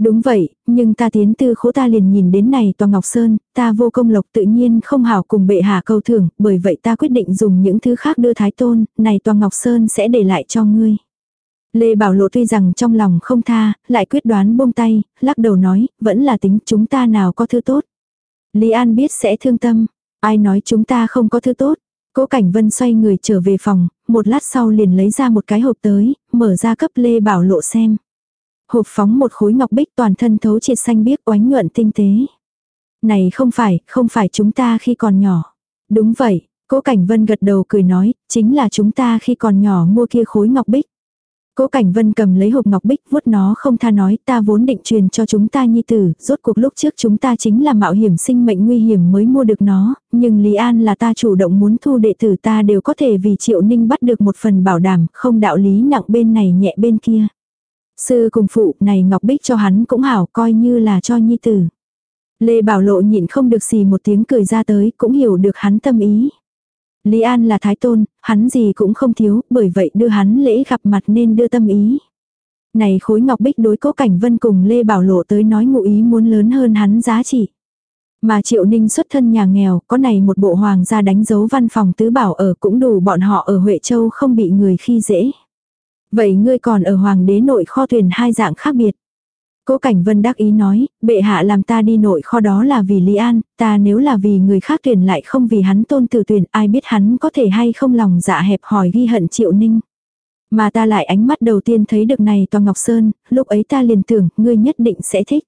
Đúng vậy, nhưng ta tiến tư khố ta liền nhìn đến này tòa Ngọc Sơn, ta vô công lộc tự nhiên không hảo cùng bệ hạ cầu thưởng, bởi vậy ta quyết định dùng những thứ khác đưa thái tôn, này tòa Ngọc Sơn sẽ để lại cho ngươi. Lê Bảo Lộ tuy rằng trong lòng không tha, lại quyết đoán buông tay, lắc đầu nói, vẫn là tính chúng ta nào có thứ tốt. Lý An biết sẽ thương tâm, ai nói chúng ta không có thứ tốt. Cố Cảnh Vân xoay người trở về phòng, một lát sau liền lấy ra một cái hộp tới, mở ra cấp Lê Bảo Lộ xem. Hộp phóng một khối ngọc bích toàn thân thấu triệt xanh biếc oánh nhuận tinh tế. Này không phải, không phải chúng ta khi còn nhỏ. Đúng vậy, Cố Cảnh Vân gật đầu cười nói, chính là chúng ta khi còn nhỏ mua kia khối ngọc bích. Cố Cảnh Vân cầm lấy hộp ngọc bích vuốt nó không tha nói ta vốn định truyền cho chúng ta nhi tử, rốt cuộc lúc trước chúng ta chính là mạo hiểm sinh mệnh nguy hiểm mới mua được nó, nhưng Lý An là ta chủ động muốn thu đệ tử ta đều có thể vì Triệu Ninh bắt được một phần bảo đảm, không đạo lý nặng bên này nhẹ bên kia. Sư cùng phụ này ngọc bích cho hắn cũng hảo coi như là cho nhi tử. Lê Bảo Lộ nhịn không được xì một tiếng cười ra tới cũng hiểu được hắn tâm ý. Lý An là thái tôn, hắn gì cũng không thiếu, bởi vậy đưa hắn lễ gặp mặt nên đưa tâm ý. Này khối ngọc bích đối cố cảnh vân cùng Lê Bảo Lộ tới nói ngụ ý muốn lớn hơn hắn giá trị. Mà Triệu Ninh xuất thân nhà nghèo, có này một bộ hoàng gia đánh dấu văn phòng tứ bảo ở cũng đủ bọn họ ở Huệ Châu không bị người khi dễ. Vậy ngươi còn ở hoàng đế nội kho thuyền hai dạng khác biệt. Cố Cảnh Vân đắc ý nói, bệ hạ làm ta đi nội kho đó là vì Lý An, ta nếu là vì người khác tuyển lại không vì hắn tôn tử tuyển, ai biết hắn có thể hay không lòng dạ hẹp hỏi ghi hận Triệu Ninh. Mà ta lại ánh mắt đầu tiên thấy được này Toàn Ngọc Sơn, lúc ấy ta liền tưởng, ngươi nhất định sẽ thích.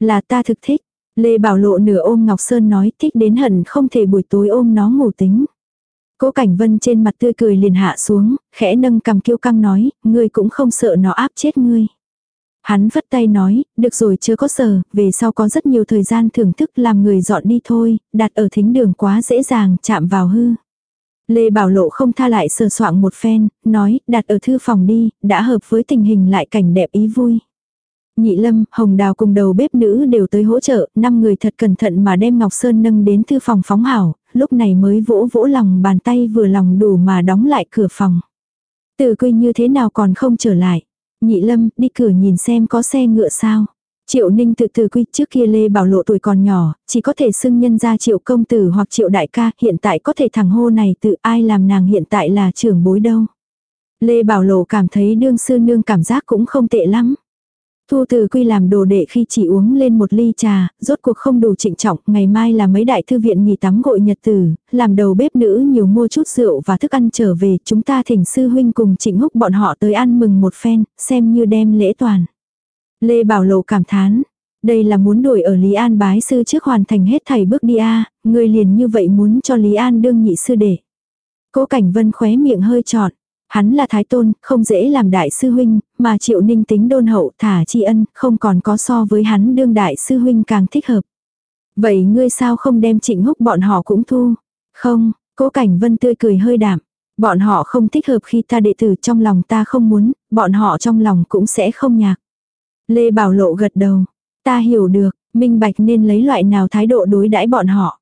Là ta thực thích. Lê Bảo Lộ nửa ôm Ngọc Sơn nói thích đến hận không thể buổi tối ôm nó ngủ tính. Cố Cảnh Vân trên mặt tươi cười liền hạ xuống, khẽ nâng cầm kiêu căng nói, ngươi cũng không sợ nó áp chết ngươi. Hắn vất tay nói, được rồi chưa có giờ về sau có rất nhiều thời gian thưởng thức làm người dọn đi thôi, đặt ở thính đường quá dễ dàng chạm vào hư. Lê Bảo Lộ không tha lại sờ soạng một phen, nói, đặt ở thư phòng đi, đã hợp với tình hình lại cảnh đẹp ý vui. Nhị Lâm, Hồng Đào cùng đầu bếp nữ đều tới hỗ trợ, năm người thật cẩn thận mà đem Ngọc Sơn nâng đến thư phòng phóng hảo, lúc này mới vỗ vỗ lòng bàn tay vừa lòng đủ mà đóng lại cửa phòng. Từ quy như thế nào còn không trở lại. Nhị lâm, đi cửa nhìn xem có xe ngựa sao. Triệu Ninh tự từ quy trước kia Lê Bảo Lộ tuổi còn nhỏ, chỉ có thể xưng nhân ra triệu công tử hoặc triệu đại ca, hiện tại có thể thằng hô này tự ai làm nàng hiện tại là trưởng bối đâu. Lê Bảo Lộ cảm thấy đương sư nương cảm giác cũng không tệ lắm. Thu từ quy làm đồ đệ khi chỉ uống lên một ly trà, rốt cuộc không đủ trịnh trọng, ngày mai là mấy đại thư viện nghỉ tắm gội nhật tử, làm đầu bếp nữ nhiều mua chút rượu và thức ăn trở về, chúng ta thỉnh sư huynh cùng trịnh húc bọn họ tới ăn mừng một phen, xem như đem lễ toàn. Lê Bảo Lộ cảm thán, đây là muốn đuổi ở Lý An bái sư trước hoàn thành hết thầy bước đi a người liền như vậy muốn cho Lý An đương nhị sư đệ. Cố Cảnh Vân khóe miệng hơi trọn. Hắn là thái tôn, không dễ làm đại sư huynh, mà triệu ninh tính đôn hậu thả tri ân, không còn có so với hắn đương đại sư huynh càng thích hợp. Vậy ngươi sao không đem trịnh húc bọn họ cũng thu? Không, cố cảnh vân tươi cười hơi đạm. Bọn họ không thích hợp khi ta đệ tử trong lòng ta không muốn, bọn họ trong lòng cũng sẽ không nhạc. Lê Bảo Lộ gật đầu. Ta hiểu được, minh bạch nên lấy loại nào thái độ đối đãi bọn họ.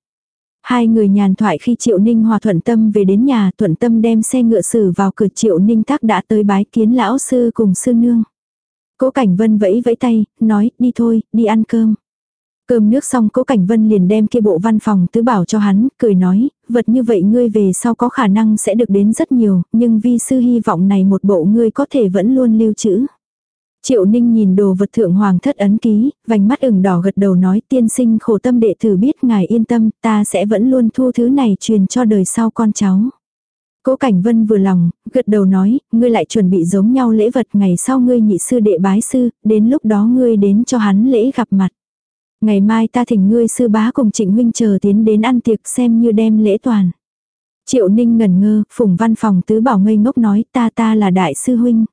Hai người nhàn thoại khi Triệu Ninh hòa Thuận Tâm về đến nhà, Thuận Tâm đem xe ngựa xử vào cửa Triệu Ninh tắc đã tới bái kiến lão sư cùng sư nương. Cố Cảnh Vân vẫy vẫy tay, nói, đi thôi, đi ăn cơm. Cơm nước xong Cố Cảnh Vân liền đem kia bộ văn phòng tứ bảo cho hắn, cười nói, vật như vậy ngươi về sau có khả năng sẽ được đến rất nhiều, nhưng vi sư hy vọng này một bộ ngươi có thể vẫn luôn lưu trữ. Triệu Ninh nhìn đồ vật thượng hoàng thất ấn ký, vành mắt ửng đỏ gật đầu nói tiên sinh khổ tâm đệ tử biết ngài yên tâm, ta sẽ vẫn luôn thu thứ này truyền cho đời sau con cháu. Cố Cảnh Vân vừa lòng, gật đầu nói, ngươi lại chuẩn bị giống nhau lễ vật ngày sau ngươi nhị sư đệ bái sư, đến lúc đó ngươi đến cho hắn lễ gặp mặt. Ngày mai ta thỉnh ngươi sư bá cùng trịnh huynh chờ tiến đến ăn tiệc xem như đem lễ toàn. Triệu ninh ngẩn ngơ, phùng văn phòng tứ bảo ngây ngốc nói ta ta là đại sư huynh.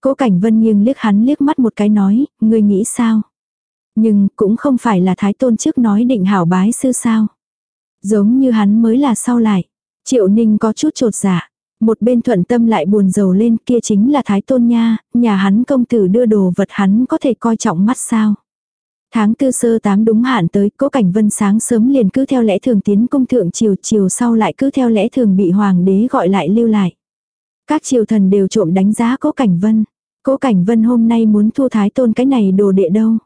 Cố cảnh vân nghiêng liếc hắn liếc mắt một cái nói, ngươi nghĩ sao? Nhưng cũng không phải là thái tôn trước nói định hảo bái sư sao. Giống như hắn mới là sau lại. Triệu ninh có chút trột dạ. Một bên thuận tâm lại buồn rầu lên kia chính là thái tôn nha, nhà hắn công tử đưa đồ vật hắn có thể coi trọng mắt sao. Tháng tư sơ tám đúng hạn tới, cố cảnh vân sáng sớm liền cứ theo lẽ thường tiến cung thượng chiều chiều sau lại cứ theo lẽ thường bị hoàng đế gọi lại lưu lại. Các triều thần đều trộm đánh giá cố cảnh vân. Cố cảnh vân hôm nay muốn thu thái tôn cái này đồ đệ đâu.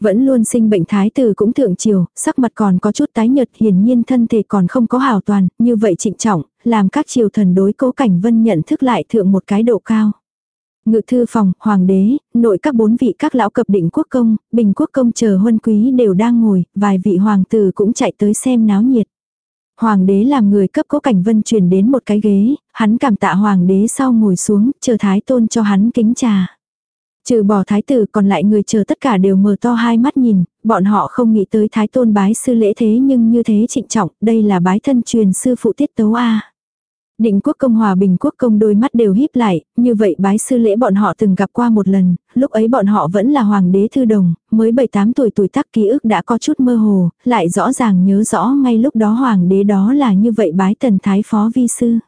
Vẫn luôn sinh bệnh thái tử cũng thượng triều, sắc mặt còn có chút tái nhợt hiển nhiên thân thể còn không có hảo toàn, như vậy trịnh trọng, làm các triều thần đối cố cảnh vân nhận thức lại thượng một cái độ cao. Ngự thư phòng, hoàng đế, nội các bốn vị các lão cập định quốc công, bình quốc công chờ huân quý đều đang ngồi, vài vị hoàng tử cũng chạy tới xem náo nhiệt. Hoàng đế làm người cấp cố cảnh vân truyền đến một cái ghế, hắn cảm tạ hoàng đế sau ngồi xuống, chờ thái tôn cho hắn kính trà. Trừ bỏ thái tử còn lại người chờ tất cả đều mở to hai mắt nhìn, bọn họ không nghĩ tới thái tôn bái sư lễ thế nhưng như thế trịnh trọng, đây là bái thân truyền sư phụ tiết tấu A. Định quốc công hòa bình quốc công đôi mắt đều híp lại, như vậy bái sư lễ bọn họ từng gặp qua một lần, lúc ấy bọn họ vẫn là hoàng đế thư đồng, mới 7-8 tuổi tuổi tác ký ức đã có chút mơ hồ, lại rõ ràng nhớ rõ ngay lúc đó hoàng đế đó là như vậy bái tần thái phó vi sư.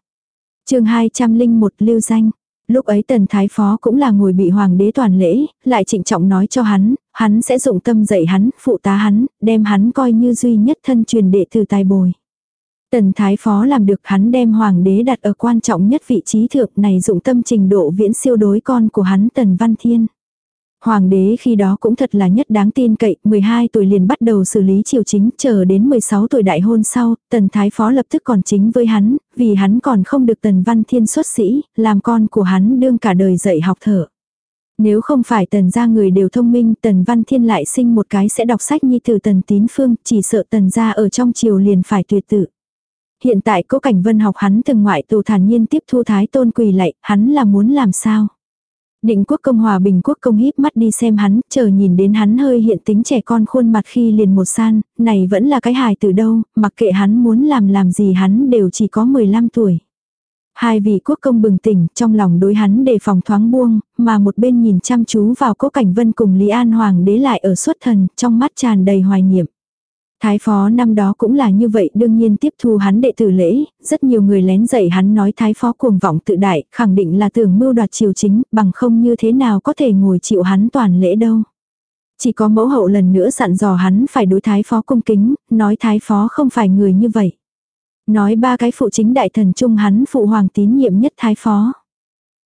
chương 201 lưu danh, lúc ấy tần thái phó cũng là ngồi bị hoàng đế toàn lễ, lại trịnh trọng nói cho hắn, hắn sẽ dụng tâm dạy hắn, phụ tá hắn, đem hắn coi như duy nhất thân truyền đệ từ tài bồi. Tần Thái Phó làm được hắn đem hoàng đế đặt ở quan trọng nhất vị trí thượng này dụng tâm trình độ viễn siêu đối con của hắn Tần Văn Thiên. Hoàng đế khi đó cũng thật là nhất đáng tin cậy, 12 tuổi liền bắt đầu xử lý triều chính, chờ đến 16 tuổi đại hôn sau, tần thái phó lập tức còn chính với hắn, vì hắn còn không được tần văn thiên xuất sĩ, làm con của hắn đương cả đời dạy học thở. Nếu không phải tần gia người đều thông minh, tần văn thiên lại sinh một cái sẽ đọc sách như từ tần tín phương, chỉ sợ tần gia ở trong triều liền phải tuyệt tự Hiện tại cố cảnh vân học hắn từng ngoại tù thản nhiên tiếp thu thái tôn quỳ lạy, hắn là muốn làm sao? Định quốc công hòa bình quốc công híp mắt đi xem hắn, chờ nhìn đến hắn hơi hiện tính trẻ con khuôn mặt khi liền một san, này vẫn là cái hài từ đâu, mặc kệ hắn muốn làm làm gì hắn đều chỉ có 15 tuổi. Hai vị quốc công bừng tỉnh, trong lòng đối hắn đề phòng thoáng buông, mà một bên nhìn chăm chú vào cố cảnh vân cùng Lý An Hoàng đế lại ở xuất thần, trong mắt tràn đầy hoài niệm. Thái phó năm đó cũng là như vậy đương nhiên tiếp thu hắn đệ tử lễ, rất nhiều người lén dạy hắn nói thái phó cuồng vọng tự đại, khẳng định là tưởng mưu đoạt triều chính, bằng không như thế nào có thể ngồi chịu hắn toàn lễ đâu. Chỉ có mẫu hậu lần nữa dặn dò hắn phải đối thái phó cung kính, nói thái phó không phải người như vậy. Nói ba cái phụ chính đại thần chung hắn phụ hoàng tín nhiệm nhất thái phó.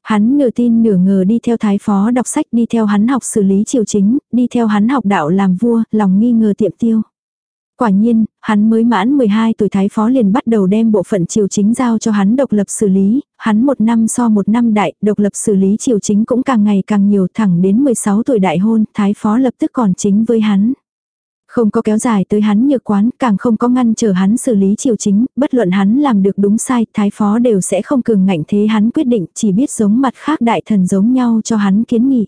Hắn nửa tin nửa ngờ đi theo thái phó đọc sách đi theo hắn học xử lý triều chính, đi theo hắn học đạo làm vua, lòng nghi ngờ tiệm tiêu. Quả nhiên, hắn mới mãn 12 tuổi thái phó liền bắt đầu đem bộ phận triều chính giao cho hắn độc lập xử lý, hắn một năm so một năm đại, độc lập xử lý triều chính cũng càng ngày càng nhiều thẳng đến 16 tuổi đại hôn, thái phó lập tức còn chính với hắn. Không có kéo dài tới hắn như quán, càng không có ngăn trở hắn xử lý triều chính, bất luận hắn làm được đúng sai, thái phó đều sẽ không cường ngạnh thế hắn quyết định, chỉ biết giống mặt khác đại thần giống nhau cho hắn kiến nghị.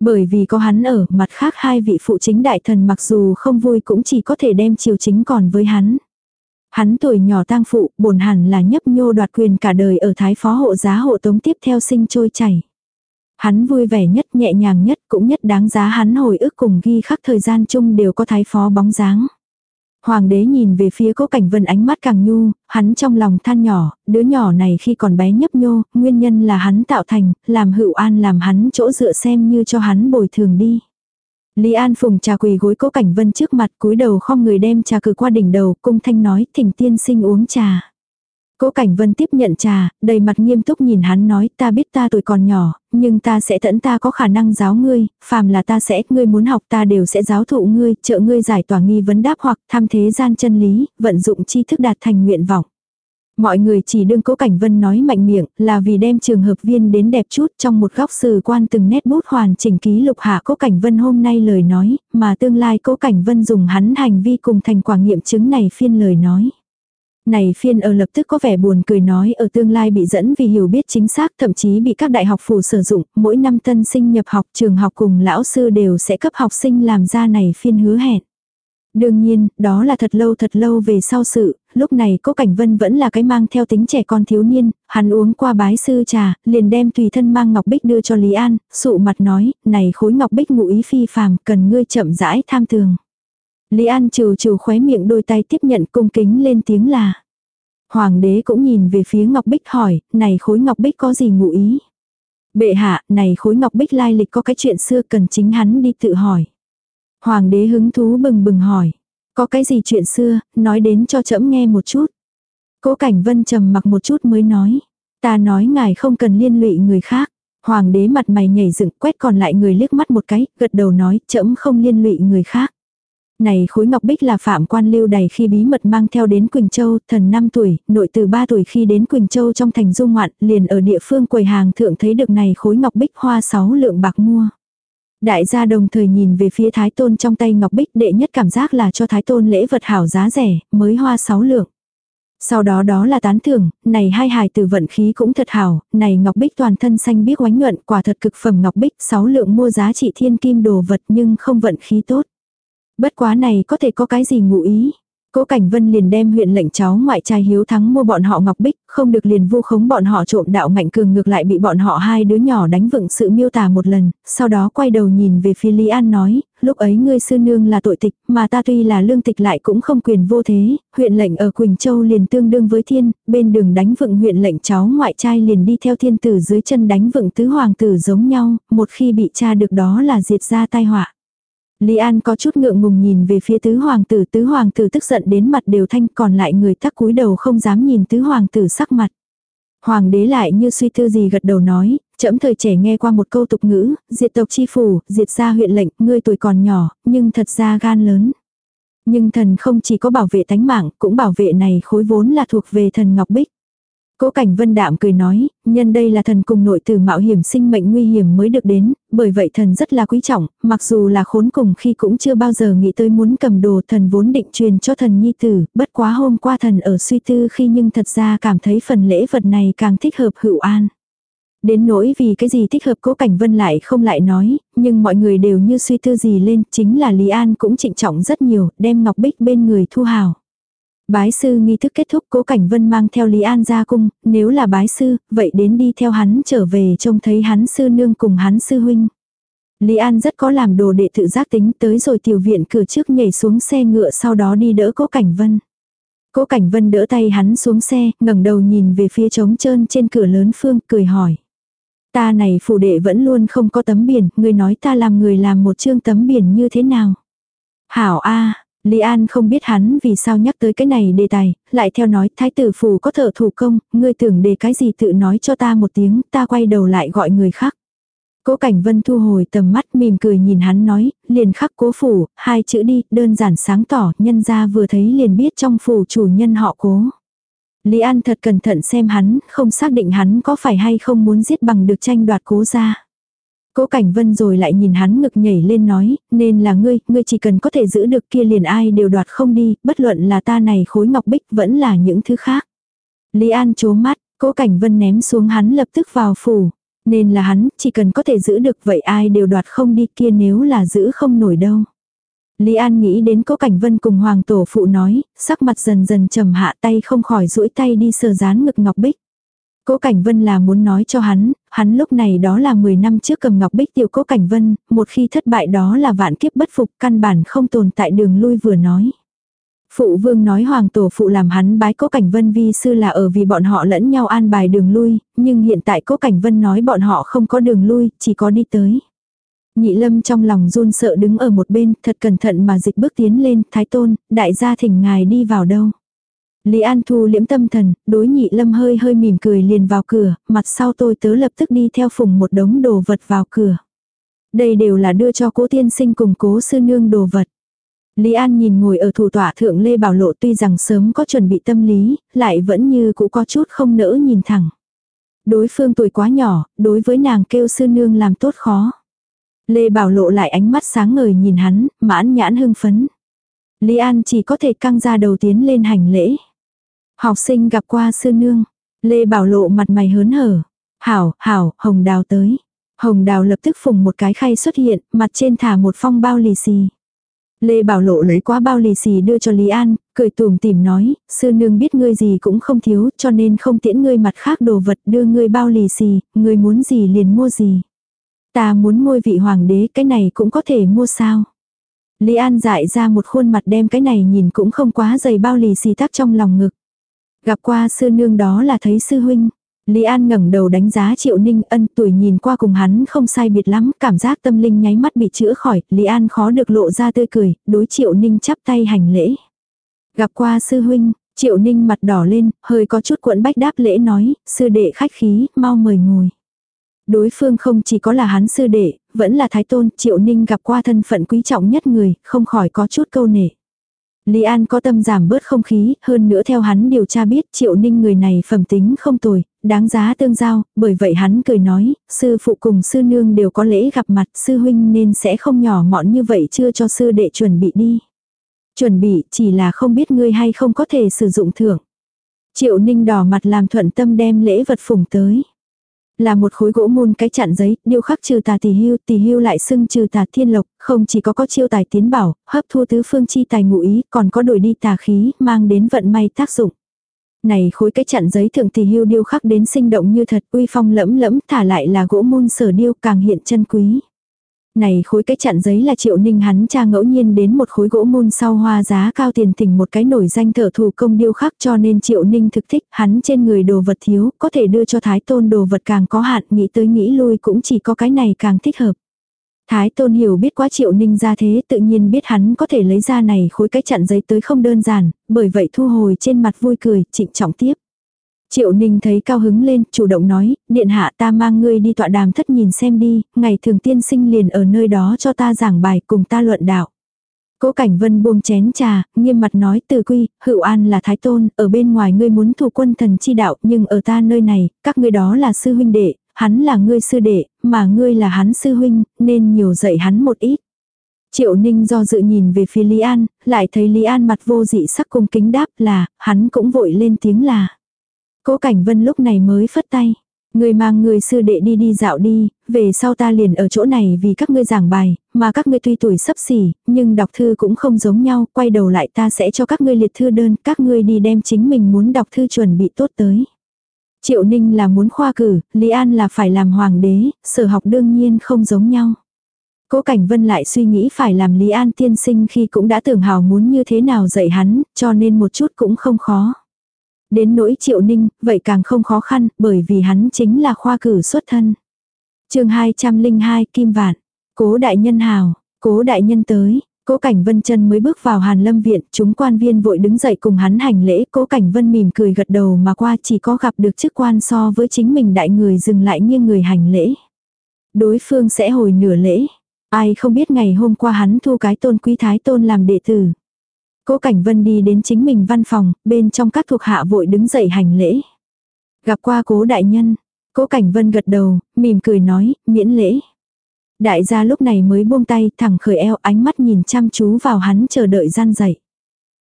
Bởi vì có hắn ở, mặt khác hai vị phụ chính đại thần mặc dù không vui cũng chỉ có thể đem chiều chính còn với hắn. Hắn tuổi nhỏ tang phụ, bổn hẳn là nhấp nhô đoạt quyền cả đời ở thái phó hộ giá hộ tống tiếp theo sinh trôi chảy. Hắn vui vẻ nhất, nhẹ nhàng nhất, cũng nhất đáng giá hắn hồi ức cùng ghi khắc thời gian chung đều có thái phó bóng dáng. Hoàng đế nhìn về phía cố cảnh vân ánh mắt càng nhu, hắn trong lòng than nhỏ, đứa nhỏ này khi còn bé nhấp nhô, nguyên nhân là hắn tạo thành, làm hữu an làm hắn chỗ dựa xem như cho hắn bồi thường đi. Lý An phùng trà quỳ gối cố cảnh vân trước mặt cúi đầu không người đem trà cử qua đỉnh đầu, cung thanh nói thỉnh tiên sinh uống trà. Cố Cảnh Vân tiếp nhận trà, đầy mặt nghiêm túc nhìn hắn nói ta biết ta tuổi còn nhỏ, nhưng ta sẽ tận ta có khả năng giáo ngươi, phàm là ta sẽ, ngươi muốn học ta đều sẽ giáo thụ ngươi, trợ ngươi giải tỏa nghi vấn đáp hoặc tham thế gian chân lý, vận dụng tri thức đạt thành nguyện vọng. Mọi người chỉ đương cố cảnh vân nói mạnh miệng là vì đem trường hợp viên đến đẹp chút trong một góc sử quan từng nét bút hoàn chỉnh ký lục hạ cố cảnh vân hôm nay lời nói, mà tương lai cố cảnh vân dùng hắn hành vi cùng thành quả nghiệm chứng này phiên lời nói. Này phiên ở lập tức có vẻ buồn cười nói ở tương lai bị dẫn vì hiểu biết chính xác thậm chí bị các đại học phủ sử dụng, mỗi năm tân sinh nhập học trường học cùng lão sư đều sẽ cấp học sinh làm ra này phiên hứa hẹn. Đương nhiên, đó là thật lâu thật lâu về sau sự, lúc này cố Cảnh Vân vẫn là cái mang theo tính trẻ con thiếu niên, hắn uống qua bái sư trà, liền đem tùy thân mang ngọc bích đưa cho Lý An, sụ mặt nói, này khối ngọc bích ngụ ý phi phàm, cần ngươi chậm rãi tham tường. Lý An trừ trừ khóe miệng đôi tay tiếp nhận cung kính lên tiếng là. Hoàng đế cũng nhìn về phía ngọc bích hỏi, này khối ngọc bích có gì ngụ ý? Bệ hạ, này khối ngọc bích lai lịch có cái chuyện xưa cần chính hắn đi tự hỏi. Hoàng đế hứng thú bừng bừng hỏi. Có cái gì chuyện xưa, nói đến cho trẫm nghe một chút. Cố Cảnh Vân trầm mặc một chút mới nói. Ta nói ngài không cần liên lụy người khác. Hoàng đế mặt mày nhảy dựng quét còn lại người liếc mắt một cái, gật đầu nói trẫm không liên lụy người khác. Này khối ngọc bích là phạm quan lưu đầy khi bí mật mang theo đến Quỳnh Châu, thần 5 tuổi, nội từ 3 tuổi khi đến Quỳnh Châu trong thành du ngoạn, liền ở địa phương quầy hàng thượng thấy được này khối ngọc bích hoa 6 lượng bạc mua. Đại gia đồng thời nhìn về phía Thái Tôn trong tay Ngọc Bích đệ nhất cảm giác là cho Thái Tôn lễ vật hảo giá rẻ, mới hoa sáu lượng. Sau đó đó là tán thưởng, này hai hài từ vận khí cũng thật hảo, này Ngọc Bích toàn thân xanh biếc oánh nhuận, quả thật cực phẩm Ngọc Bích, sáu lượng mua giá trị thiên kim đồ vật nhưng không vận khí tốt. Bất quá này có thể có cái gì ngụ ý, Cố Cảnh Vân liền đem huyện lệnh cháu ngoại trai hiếu thắng mua bọn họ ngọc bích, không được liền vu khống bọn họ trộm đạo ngạnh cường ngược lại bị bọn họ hai đứa nhỏ đánh vựng sự miêu tả một lần, sau đó quay đầu nhìn về phía Lý An nói, lúc ấy ngươi sư nương là tội tịch, mà ta tuy là lương tịch lại cũng không quyền vô thế, huyện lệnh ở Quỳnh Châu liền tương đương với thiên, bên đường đánh vựng huyện lệnh cháu ngoại trai liền đi theo thiên tử dưới chân đánh vựng tứ hoàng tử giống nhau, một khi bị tra được đó là diệt ra tai họa. Lý An có chút ngượng ngùng nhìn về phía tứ hoàng tử, tứ hoàng tử tức giận đến mặt đều thanh còn lại người tắc cúi đầu không dám nhìn tứ hoàng tử sắc mặt. Hoàng đế lại như suy tư gì gật đầu nói, trẫm thời trẻ nghe qua một câu tục ngữ, diệt tộc chi phủ, diệt ra huyện lệnh, ngươi tuổi còn nhỏ, nhưng thật ra gan lớn. Nhưng thần không chỉ có bảo vệ tánh mạng, cũng bảo vệ này khối vốn là thuộc về thần Ngọc Bích. Cố Cảnh Vân đạm cười nói, nhân đây là thần cùng nội tử mạo hiểm sinh mệnh nguy hiểm mới được đến, bởi vậy thần rất là quý trọng, mặc dù là khốn cùng khi cũng chưa bao giờ nghĩ tới muốn cầm đồ thần vốn định truyền cho thần nhi tử, bất quá hôm qua thần ở suy tư khi nhưng thật ra cảm thấy phần lễ vật này càng thích hợp hữu an. Đến nỗi vì cái gì thích hợp cố cảnh vân lại không lại nói, nhưng mọi người đều như suy tư gì lên, chính là Lý An cũng trịnh trọng rất nhiều, đem ngọc bích bên người thu hào. Bái sư nghi thức kết thúc cố cảnh vân mang theo Lý An ra cung, nếu là bái sư, vậy đến đi theo hắn trở về trông thấy hắn sư nương cùng hắn sư huynh. Lý An rất có làm đồ đệ tự giác tính tới rồi tiểu viện cửa trước nhảy xuống xe ngựa sau đó đi đỡ cố cảnh vân. Cố cảnh vân đỡ tay hắn xuống xe, ngẩng đầu nhìn về phía trống trơn trên cửa lớn phương, cười hỏi. Ta này phủ đệ vẫn luôn không có tấm biển, người nói ta làm người làm một chương tấm biển như thế nào. Hảo a Lý An không biết hắn vì sao nhắc tới cái này đề tài, lại theo nói thái tử phù có thợ thủ công, ngươi tưởng đề cái gì tự nói cho ta một tiếng, ta quay đầu lại gọi người khác. Cố Cảnh Vân thu hồi tầm mắt mỉm cười nhìn hắn nói, liền khắc cố phủ, hai chữ đi, đơn giản sáng tỏ, nhân ra vừa thấy liền biết trong phủ chủ nhân họ cố. Lý An thật cẩn thận xem hắn, không xác định hắn có phải hay không muốn giết bằng được tranh đoạt cố ra. Cố Cảnh Vân rồi lại nhìn hắn ngực nhảy lên nói, nên là ngươi, ngươi chỉ cần có thể giữ được kia liền ai đều đoạt không đi, bất luận là ta này khối ngọc bích vẫn là những thứ khác. Lý An chố mắt, Cố Cảnh Vân ném xuống hắn lập tức vào phủ. Nên là hắn, chỉ cần có thể giữ được vậy ai đều đoạt không đi kia nếu là giữ không nổi đâu. Lý An nghĩ đến Cố Cảnh Vân cùng Hoàng Tổ Phụ nói, sắc mặt dần dần trầm hạ tay không khỏi duỗi tay đi sờ dán ngực Ngọc Bích. Cố Cảnh Vân là muốn nói cho hắn, hắn lúc này đó là 10 năm trước cầm ngọc bích tiêu Cố Cảnh Vân, một khi thất bại đó là vạn kiếp bất phục, căn bản không tồn tại đường lui vừa nói. Phụ vương nói hoàng tổ phụ làm hắn bái Cố Cảnh Vân vi sư là ở vì bọn họ lẫn nhau an bài đường lui, nhưng hiện tại Cố Cảnh Vân nói bọn họ không có đường lui, chỉ có đi tới. Nhị lâm trong lòng run sợ đứng ở một bên, thật cẩn thận mà dịch bước tiến lên, thái tôn, đại gia thỉnh ngài đi vào đâu. Lý An Thu liễm tâm thần, đối nhị lâm hơi hơi mỉm cười liền vào cửa, mặt sau tôi tớ lập tức đi theo phùng một đống đồ vật vào cửa. Đây đều là đưa cho cố tiên sinh cùng cố sư nương đồ vật. Lý An nhìn ngồi ở thủ tọa thượng Lê Bảo Lộ tuy rằng sớm có chuẩn bị tâm lý, lại vẫn như cũ có chút không nỡ nhìn thẳng. Đối phương tuổi quá nhỏ, đối với nàng kêu sư nương làm tốt khó. Lê Bảo Lộ lại ánh mắt sáng ngời nhìn hắn, mãn nhãn hưng phấn. Lý An chỉ có thể căng ra đầu tiến lên hành lễ. Học sinh gặp qua sư nương. Lê Bảo Lộ mặt mày hớn hở. Hảo, hảo, hồng đào tới. Hồng đào lập tức phùng một cái khay xuất hiện, mặt trên thả một phong bao lì xì. Lê Bảo Lộ lấy quá bao lì xì đưa cho Lý An, cười tùm tìm nói, sư nương biết ngươi gì cũng không thiếu, cho nên không tiễn ngươi mặt khác đồ vật đưa ngươi bao lì xì, ngươi muốn gì liền mua gì. Ta muốn ngôi vị hoàng đế, cái này cũng có thể mua sao. Lý An dại ra một khuôn mặt đem cái này nhìn cũng không quá dày bao lì xì tắc trong lòng ngực. Gặp qua sư nương đó là thấy sư huynh. Lý An ngẩng đầu đánh giá Triệu Ninh ân tuổi nhìn qua cùng hắn không sai biệt lắm, cảm giác tâm linh nháy mắt bị chữa khỏi, Lý An khó được lộ ra tươi cười, đối Triệu Ninh chắp tay hành lễ. Gặp qua sư huynh, Triệu Ninh mặt đỏ lên, hơi có chút cuộn bách đáp lễ nói, sư đệ khách khí, mau mời ngồi. Đối phương không chỉ có là hắn sư đệ, vẫn là thái tôn, Triệu Ninh gặp qua thân phận quý trọng nhất người, không khỏi có chút câu nể. Lý An có tâm giảm bớt không khí, hơn nữa theo hắn điều tra biết Triệu Ninh người này phẩm tính không tồi, đáng giá tương giao, bởi vậy hắn cười nói, sư phụ cùng sư nương đều có lễ gặp mặt, sư huynh nên sẽ không nhỏ mọn như vậy chưa cho sư đệ chuẩn bị đi. Chuẩn bị chỉ là không biết ngươi hay không có thể sử dụng thưởng. Triệu Ninh đỏ mặt làm thuận tâm đem lễ vật phủng tới. Là một khối gỗ môn cái chặn giấy, điêu khắc trừ tà tỷ hưu, tỷ hưu lại xưng trừ tà thiên lộc, không chỉ có có chiêu tài tiến bảo, hấp thu tứ phương chi tài ngụ ý, còn có đổi đi tà khí, mang đến vận may tác dụng. Này khối cái chặn giấy thượng tỷ hưu điêu khắc đến sinh động như thật, uy phong lẫm lẫm, thả lại là gỗ môn sở điêu càng hiện chân quý này khối cái chặn giấy là triệu ninh hắn cha ngẫu nhiên đến một khối gỗ môn sau hoa giá cao tiền thỉnh một cái nổi danh thợ thủ công điêu khắc cho nên triệu ninh thực thích hắn trên người đồ vật thiếu có thể đưa cho thái tôn đồ vật càng có hạn nghĩ tới nghĩ lui cũng chỉ có cái này càng thích hợp. Thái tôn hiểu biết quá triệu ninh ra thế tự nhiên biết hắn có thể lấy ra này khối cái chặn giấy tới không đơn giản, bởi vậy thu hồi trên mặt vui cười, trịnh trọng tiếp. Triệu Ninh thấy cao hứng lên, chủ động nói, điện hạ ta mang ngươi đi tọa đàm thất nhìn xem đi, ngày thường tiên sinh liền ở nơi đó cho ta giảng bài cùng ta luận đạo. Cố Cảnh Vân buông chén trà, nghiêm mặt nói từ quy, hữu an là thái tôn, ở bên ngoài ngươi muốn thủ quân thần chi đạo, nhưng ở ta nơi này, các ngươi đó là sư huynh đệ, hắn là ngươi sư đệ, mà ngươi là hắn sư huynh, nên nhiều dạy hắn một ít. Triệu Ninh do dự nhìn về phía Lý An, lại thấy Lý An mặt vô dị sắc cung kính đáp là, hắn cũng vội lên tiếng là. Cố Cảnh Vân lúc này mới phất tay. Người mang người sư đệ đi đi dạo đi, về sau ta liền ở chỗ này vì các ngươi giảng bài, mà các ngươi tuy tuổi sắp xỉ, nhưng đọc thư cũng không giống nhau, quay đầu lại ta sẽ cho các ngươi liệt thư đơn, các ngươi đi đem chính mình muốn đọc thư chuẩn bị tốt tới. Triệu Ninh là muốn khoa cử, Lý An là phải làm hoàng đế, sở học đương nhiên không giống nhau. Cố Cảnh Vân lại suy nghĩ phải làm Lý An tiên sinh khi cũng đã tưởng hào muốn như thế nào dạy hắn, cho nên một chút cũng không khó. Đến nỗi triệu ninh, vậy càng không khó khăn, bởi vì hắn chính là khoa cử xuất thân. chương 202 Kim Vạn. Cố đại nhân hào, cố đại nhân tới, cố cảnh vân chân mới bước vào hàn lâm viện, chúng quan viên vội đứng dậy cùng hắn hành lễ, cố cảnh vân mỉm cười gật đầu mà qua chỉ có gặp được chức quan so với chính mình đại người dừng lại nghiêng người hành lễ. Đối phương sẽ hồi nửa lễ, ai không biết ngày hôm qua hắn thu cái tôn quý thái tôn làm đệ tử. Cố Cảnh Vân đi đến chính mình văn phòng, bên trong các thuộc hạ vội đứng dậy hành lễ. Gặp qua cố đại nhân, cố Cảnh Vân gật đầu, mỉm cười nói, miễn lễ. Đại gia lúc này mới buông tay, thẳng khởi eo ánh mắt nhìn chăm chú vào hắn chờ đợi gian dậy.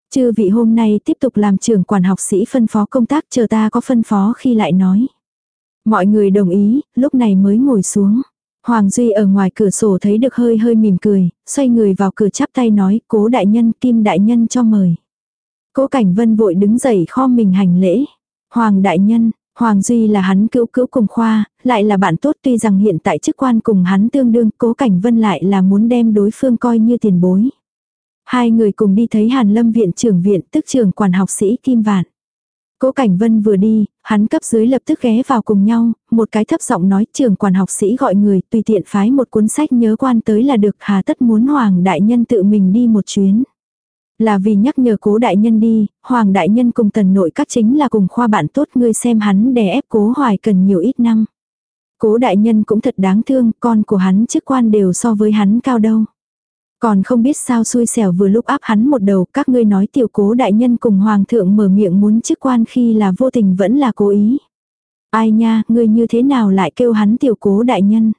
Chư vị hôm nay tiếp tục làm trưởng quản học sĩ phân phó công tác chờ ta có phân phó khi lại nói. Mọi người đồng ý, lúc này mới ngồi xuống. Hoàng Duy ở ngoài cửa sổ thấy được hơi hơi mỉm cười, xoay người vào cửa chắp tay nói, cố đại nhân, kim đại nhân cho mời. Cố Cảnh Vân vội đứng dậy kho mình hành lễ. Hoàng đại nhân, Hoàng Duy là hắn cứu cứu cùng khoa, lại là bạn tốt tuy rằng hiện tại chức quan cùng hắn tương đương, cố Cảnh Vân lại là muốn đem đối phương coi như tiền bối. Hai người cùng đi thấy Hàn Lâm viện trưởng viện tức trưởng quản học sĩ Kim Vạn. Cố Cảnh Vân vừa đi, hắn cấp dưới lập tức ghé vào cùng nhau, một cái thấp giọng nói trưởng quản học sĩ gọi người tùy tiện phái một cuốn sách nhớ quan tới là được hà tất muốn Hoàng Đại Nhân tự mình đi một chuyến. Là vì nhắc nhở cố đại nhân đi, Hoàng Đại Nhân cùng tần nội các chính là cùng khoa bạn tốt ngươi xem hắn đè ép cố hoài cần nhiều ít năm. Cố đại nhân cũng thật đáng thương, con của hắn chức quan đều so với hắn cao đâu. Còn không biết sao xui xẻo vừa lúc áp hắn một đầu, các ngươi nói tiểu cố đại nhân cùng hoàng thượng mở miệng muốn chức quan khi là vô tình vẫn là cố ý. Ai nha, ngươi như thế nào lại kêu hắn tiểu cố đại nhân.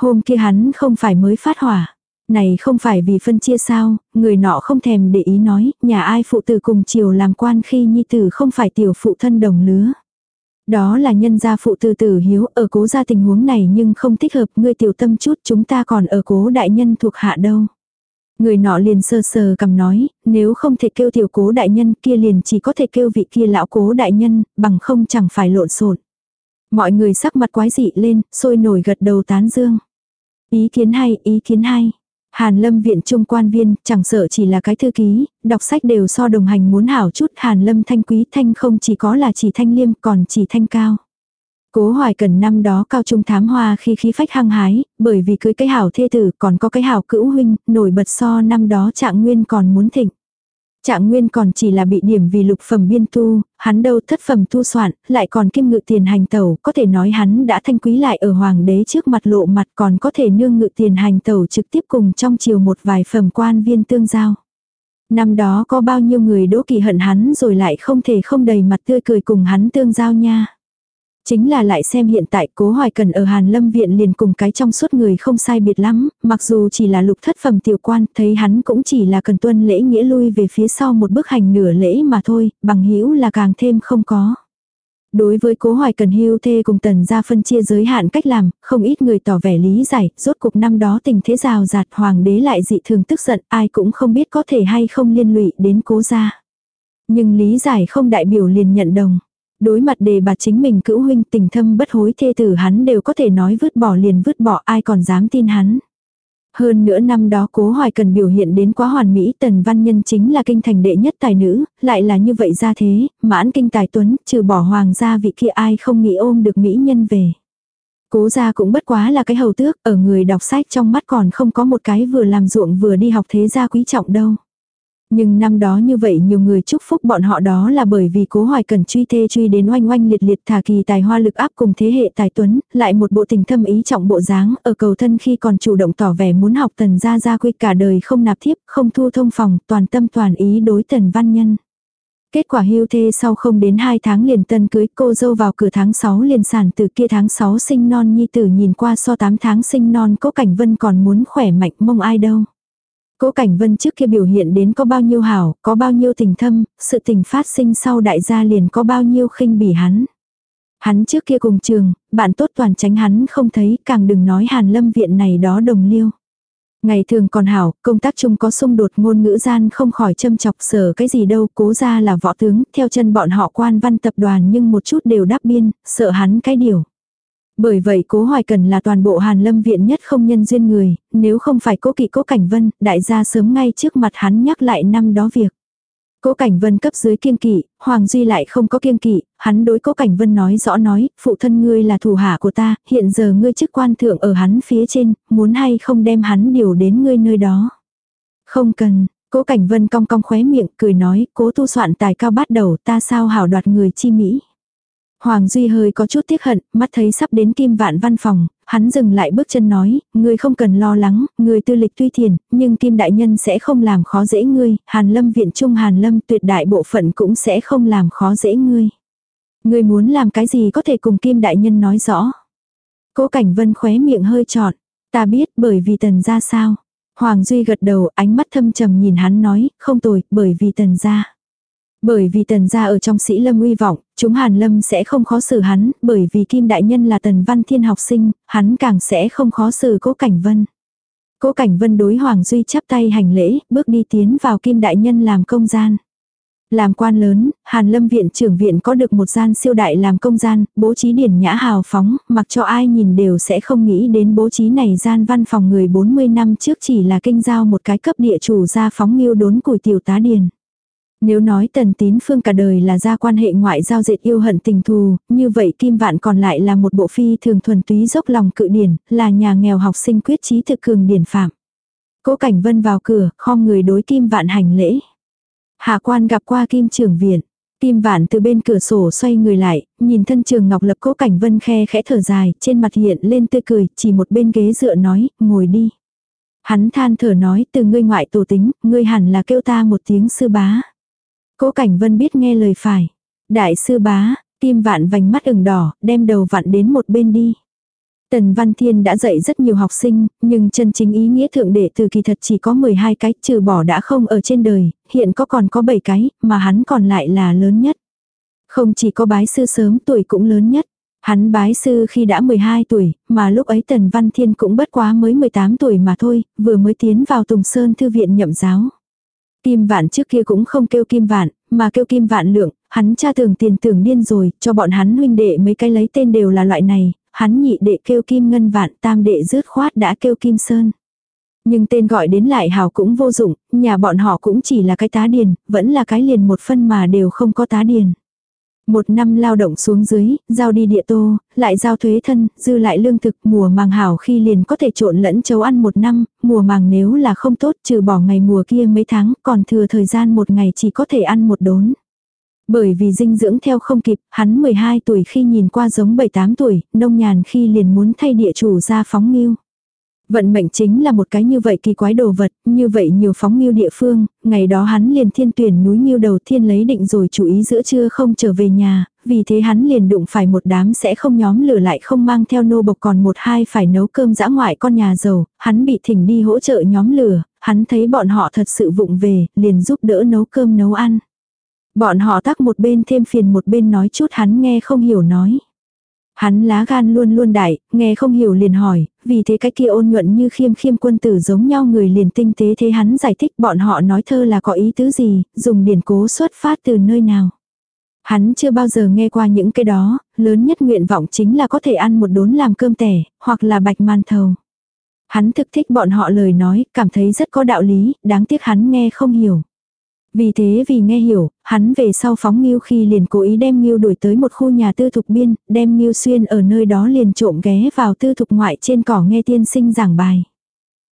Hôm kia hắn không phải mới phát hỏa. Này không phải vì phân chia sao, người nọ không thèm để ý nói, nhà ai phụ tử cùng chiều làm quan khi nhi tử không phải tiểu phụ thân đồng lứa. Đó là nhân gia phụ tử tử hiếu ở cố gia tình huống này nhưng không thích hợp ngươi tiểu tâm chút chúng ta còn ở cố đại nhân thuộc hạ đâu. Người nọ liền sơ sờ cầm nói, nếu không thể kêu tiểu cố đại nhân kia liền chỉ có thể kêu vị kia lão cố đại nhân, bằng không chẳng phải lộn xộn. Mọi người sắc mặt quái dị lên, sôi nổi gật đầu tán dương. Ý kiến hay, ý kiến hay. Hàn lâm viện trung quan viên, chẳng sợ chỉ là cái thư ký, đọc sách đều so đồng hành muốn hảo chút. Hàn lâm thanh quý thanh không chỉ có là chỉ thanh liêm còn chỉ thanh cao. Cố hoài cần năm đó cao trung thám hoa khi khí phách hăng hái, bởi vì cưới cái hảo thê tử còn có cái hảo cữu huynh, nổi bật so năm đó trạng nguyên còn muốn thịnh. Trạng nguyên còn chỉ là bị điểm vì lục phẩm biên tu, hắn đâu thất phẩm tu soạn, lại còn kim ngự tiền hành tẩu, có thể nói hắn đã thanh quý lại ở hoàng đế trước mặt lộ mặt còn có thể nương ngự tiền hành tẩu trực tiếp cùng trong chiều một vài phẩm quan viên tương giao. Năm đó có bao nhiêu người đỗ kỳ hận hắn rồi lại không thể không đầy mặt tươi cười cùng hắn tương giao nha. Chính là lại xem hiện tại cố hoài cần ở Hàn Lâm Viện liền cùng cái trong suốt người không sai biệt lắm, mặc dù chỉ là lục thất phẩm tiểu quan, thấy hắn cũng chỉ là cần tuân lễ nghĩa lui về phía sau một bước hành nửa lễ mà thôi, bằng hữu là càng thêm không có. Đối với cố hoài cần hưu thê cùng tần gia phân chia giới hạn cách làm, không ít người tỏ vẻ lý giải, rốt cục năm đó tình thế rào rạt hoàng đế lại dị thường tức giận, ai cũng không biết có thể hay không liên lụy đến cố gia. Nhưng lý giải không đại biểu liền nhận đồng. Đối mặt đề bạt chính mình cữu huynh tình thâm bất hối thê tử hắn đều có thể nói vứt bỏ liền vứt bỏ ai còn dám tin hắn. Hơn nữa năm đó cố hoài cần biểu hiện đến quá hoàn mỹ tần văn nhân chính là kinh thành đệ nhất tài nữ, lại là như vậy ra thế, mãn kinh tài tuấn, trừ bỏ hoàng gia vị kia ai không nghĩ ôm được mỹ nhân về. Cố gia cũng bất quá là cái hầu tước, ở người đọc sách trong mắt còn không có một cái vừa làm ruộng vừa đi học thế gia quý trọng đâu. Nhưng năm đó như vậy nhiều người chúc phúc bọn họ đó là bởi vì cố hoài cần truy thê truy đến oanh oanh liệt liệt thả kỳ tài hoa lực áp cùng thế hệ tài tuấn, lại một bộ tình thâm ý trọng bộ dáng ở cầu thân khi còn chủ động tỏ vẻ muốn học tần gia gia quy cả đời không nạp thiếp, không thu thông phòng, toàn tâm toàn ý đối tần văn nhân. Kết quả hưu thê sau không đến 2 tháng liền tân cưới cô dâu vào cửa tháng 6 liền sản từ kia tháng 6 sinh non nhi tử nhìn qua so 8 tháng sinh non cố cảnh vân còn muốn khỏe mạnh mong ai đâu. Cố Cảnh Vân trước kia biểu hiện đến có bao nhiêu hảo, có bao nhiêu tình thâm, sự tình phát sinh sau đại gia liền có bao nhiêu khinh bỉ hắn. Hắn trước kia cùng trường, bạn tốt toàn tránh hắn không thấy, càng đừng nói Hàn Lâm viện này đó đồng liêu. Ngày thường còn hảo, công tác chung có xung đột ngôn ngữ gian không khỏi châm chọc sở cái gì đâu, cố ra là võ tướng, theo chân bọn họ quan văn tập đoàn nhưng một chút đều đáp biên, sợ hắn cái điều. Bởi vậy cố hoài cần là toàn bộ hàn lâm viện nhất không nhân duyên người, nếu không phải cố kỵ cố cảnh vân, đại gia sớm ngay trước mặt hắn nhắc lại năm đó việc. Cố Cảnh Vân cấp dưới kiêng kỵ, Hoàng Duy lại không có kiêng kỵ, hắn đối Cố Cảnh Vân nói rõ nói, phụ thân ngươi là thủ hạ của ta, hiện giờ ngươi chức quan thượng ở hắn phía trên, muốn hay không đem hắn điều đến ngươi nơi đó. Không cần, Cố Cảnh Vân cong cong khóe miệng, cười nói, cố tu soạn tài cao bắt đầu ta sao hảo đoạt người chi Mỹ. Hoàng Duy hơi có chút tiếc hận, mắt thấy sắp đến kim vạn văn phòng, hắn dừng lại bước chân nói, ngươi không cần lo lắng, ngươi tư lịch tuy thiền, nhưng kim đại nhân sẽ không làm khó dễ ngươi, hàn lâm viện trung hàn lâm tuyệt đại bộ phận cũng sẽ không làm khó dễ ngươi. Ngươi muốn làm cái gì có thể cùng kim đại nhân nói rõ. Cố cảnh vân khóe miệng hơi trọt, ta biết bởi vì tần ra sao. Hoàng Duy gật đầu ánh mắt thâm trầm nhìn hắn nói, không tồi, bởi vì tần ra. Bởi vì tần gia ở trong sĩ lâm uy vọng, chúng hàn lâm sẽ không khó xử hắn, bởi vì kim đại nhân là tần văn thiên học sinh, hắn càng sẽ không khó xử cố cảnh vân. Cố cảnh vân đối Hoàng Duy chắp tay hành lễ, bước đi tiến vào kim đại nhân làm công gian. Làm quan lớn, Hàn Lâm viện trưởng viện có được một gian siêu đại làm công gian, bố trí điển nhã hào phóng, mặc cho ai nhìn đều sẽ không nghĩ đến bố trí này gian văn phòng người 40 năm trước chỉ là kinh giao một cái cấp địa chủ ra phóng nghiêu đốn củi tiểu tá điền. Nếu nói tần tín phương cả đời là ra quan hệ ngoại giao dệt yêu hận tình thù, như vậy kim vạn còn lại là một bộ phi thường thuần túy dốc lòng cự điển, là nhà nghèo học sinh quyết trí thực cường điển phạm. Cố Cảnh Vân vào cửa, khom người đối kim vạn hành lễ. Hạ quan gặp qua kim trưởng viện. Kim vạn từ bên cửa sổ xoay người lại, nhìn thân trường ngọc lập cố cảnh vân khe khẽ thở dài, trên mặt hiện lên tươi cười, chỉ một bên ghế dựa nói, ngồi đi. Hắn than thở nói, từ ngươi ngoại tổ tính, ngươi hẳn là kêu ta một tiếng sư bá. Cố Cảnh Vân biết nghe lời phải. Đại sư bá, kim vạn vành mắt ửng đỏ, đem đầu vặn đến một bên đi. Tần Văn Thiên đã dạy rất nhiều học sinh, nhưng chân chính ý nghĩa thượng đệ từ kỳ thật chỉ có 12 cái, trừ bỏ đã không ở trên đời, hiện có còn có 7 cái, mà hắn còn lại là lớn nhất. Không chỉ có bái sư sớm tuổi cũng lớn nhất. Hắn bái sư khi đã 12 tuổi, mà lúc ấy Tần Văn Thiên cũng bất quá mới 18 tuổi mà thôi, vừa mới tiến vào Tùng Sơn Thư viện nhậm giáo. Kim Vạn trước kia cũng không kêu Kim Vạn, mà kêu Kim Vạn Lượng, hắn cha tưởng tiền tưởng điên rồi, cho bọn hắn huynh đệ mấy cái lấy tên đều là loại này, hắn nhị đệ kêu Kim Ngân Vạn, tam đệ rớt khoát đã kêu Kim Sơn. Nhưng tên gọi đến lại hào cũng vô dụng, nhà bọn họ cũng chỉ là cái tá điền, vẫn là cái liền một phân mà đều không có tá điền. Một năm lao động xuống dưới, giao đi địa tô, lại giao thuế thân, dư lại lương thực mùa màng hảo khi liền có thể trộn lẫn chấu ăn một năm, mùa màng nếu là không tốt trừ bỏ ngày mùa kia mấy tháng, còn thừa thời gian một ngày chỉ có thể ăn một đốn. Bởi vì dinh dưỡng theo không kịp, hắn 12 tuổi khi nhìn qua giống 7-8 tuổi, nông nhàn khi liền muốn thay địa chủ ra phóng nghiêu. Vận mệnh chính là một cái như vậy kỳ quái đồ vật, như vậy nhiều phóng nghiêu địa phương, ngày đó hắn liền thiên tuyển núi nghiêu đầu thiên lấy định rồi chú ý giữa trưa không trở về nhà, vì thế hắn liền đụng phải một đám sẽ không nhóm lửa lại không mang theo nô bộc còn một hai phải nấu cơm dã ngoại con nhà giàu, hắn bị thỉnh đi hỗ trợ nhóm lửa, hắn thấy bọn họ thật sự vụng về, liền giúp đỡ nấu cơm nấu ăn. Bọn họ tắc một bên thêm phiền một bên nói chút hắn nghe không hiểu nói. Hắn lá gan luôn luôn đại, nghe không hiểu liền hỏi, vì thế cái kia ôn nhuận như khiêm khiêm quân tử giống nhau người liền tinh tế thế hắn giải thích bọn họ nói thơ là có ý tứ gì, dùng điển cố xuất phát từ nơi nào. Hắn chưa bao giờ nghe qua những cái đó, lớn nhất nguyện vọng chính là có thể ăn một đốn làm cơm tẻ, hoặc là bạch man thầu. Hắn thực thích bọn họ lời nói, cảm thấy rất có đạo lý, đáng tiếc hắn nghe không hiểu. Vì thế vì nghe hiểu, hắn về sau phóng Nghiêu khi liền cố ý đem Nghiêu đuổi tới một khu nhà tư thục biên, đem Nghiêu xuyên ở nơi đó liền trộm ghé vào tư thục ngoại trên cỏ nghe tiên sinh giảng bài.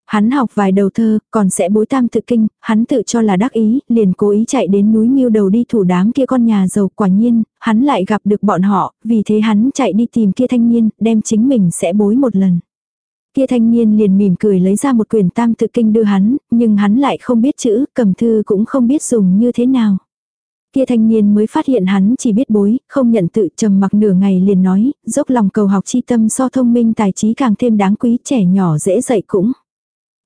Hắn học vài đầu thơ, còn sẽ bối tam tự kinh, hắn tự cho là đắc ý, liền cố ý chạy đến núi Nghiêu đầu đi thủ đám kia con nhà giàu quả nhiên, hắn lại gặp được bọn họ, vì thế hắn chạy đi tìm kia thanh niên, đem chính mình sẽ bối một lần. Kia thanh niên liền mỉm cười lấy ra một quyển tam tự kinh đưa hắn, nhưng hắn lại không biết chữ, cầm thư cũng không biết dùng như thế nào. Kia thanh niên mới phát hiện hắn chỉ biết bối, không nhận tự trầm mặc nửa ngày liền nói, dốc lòng cầu học chi tâm so thông minh tài trí càng thêm đáng quý trẻ nhỏ dễ dạy cũng.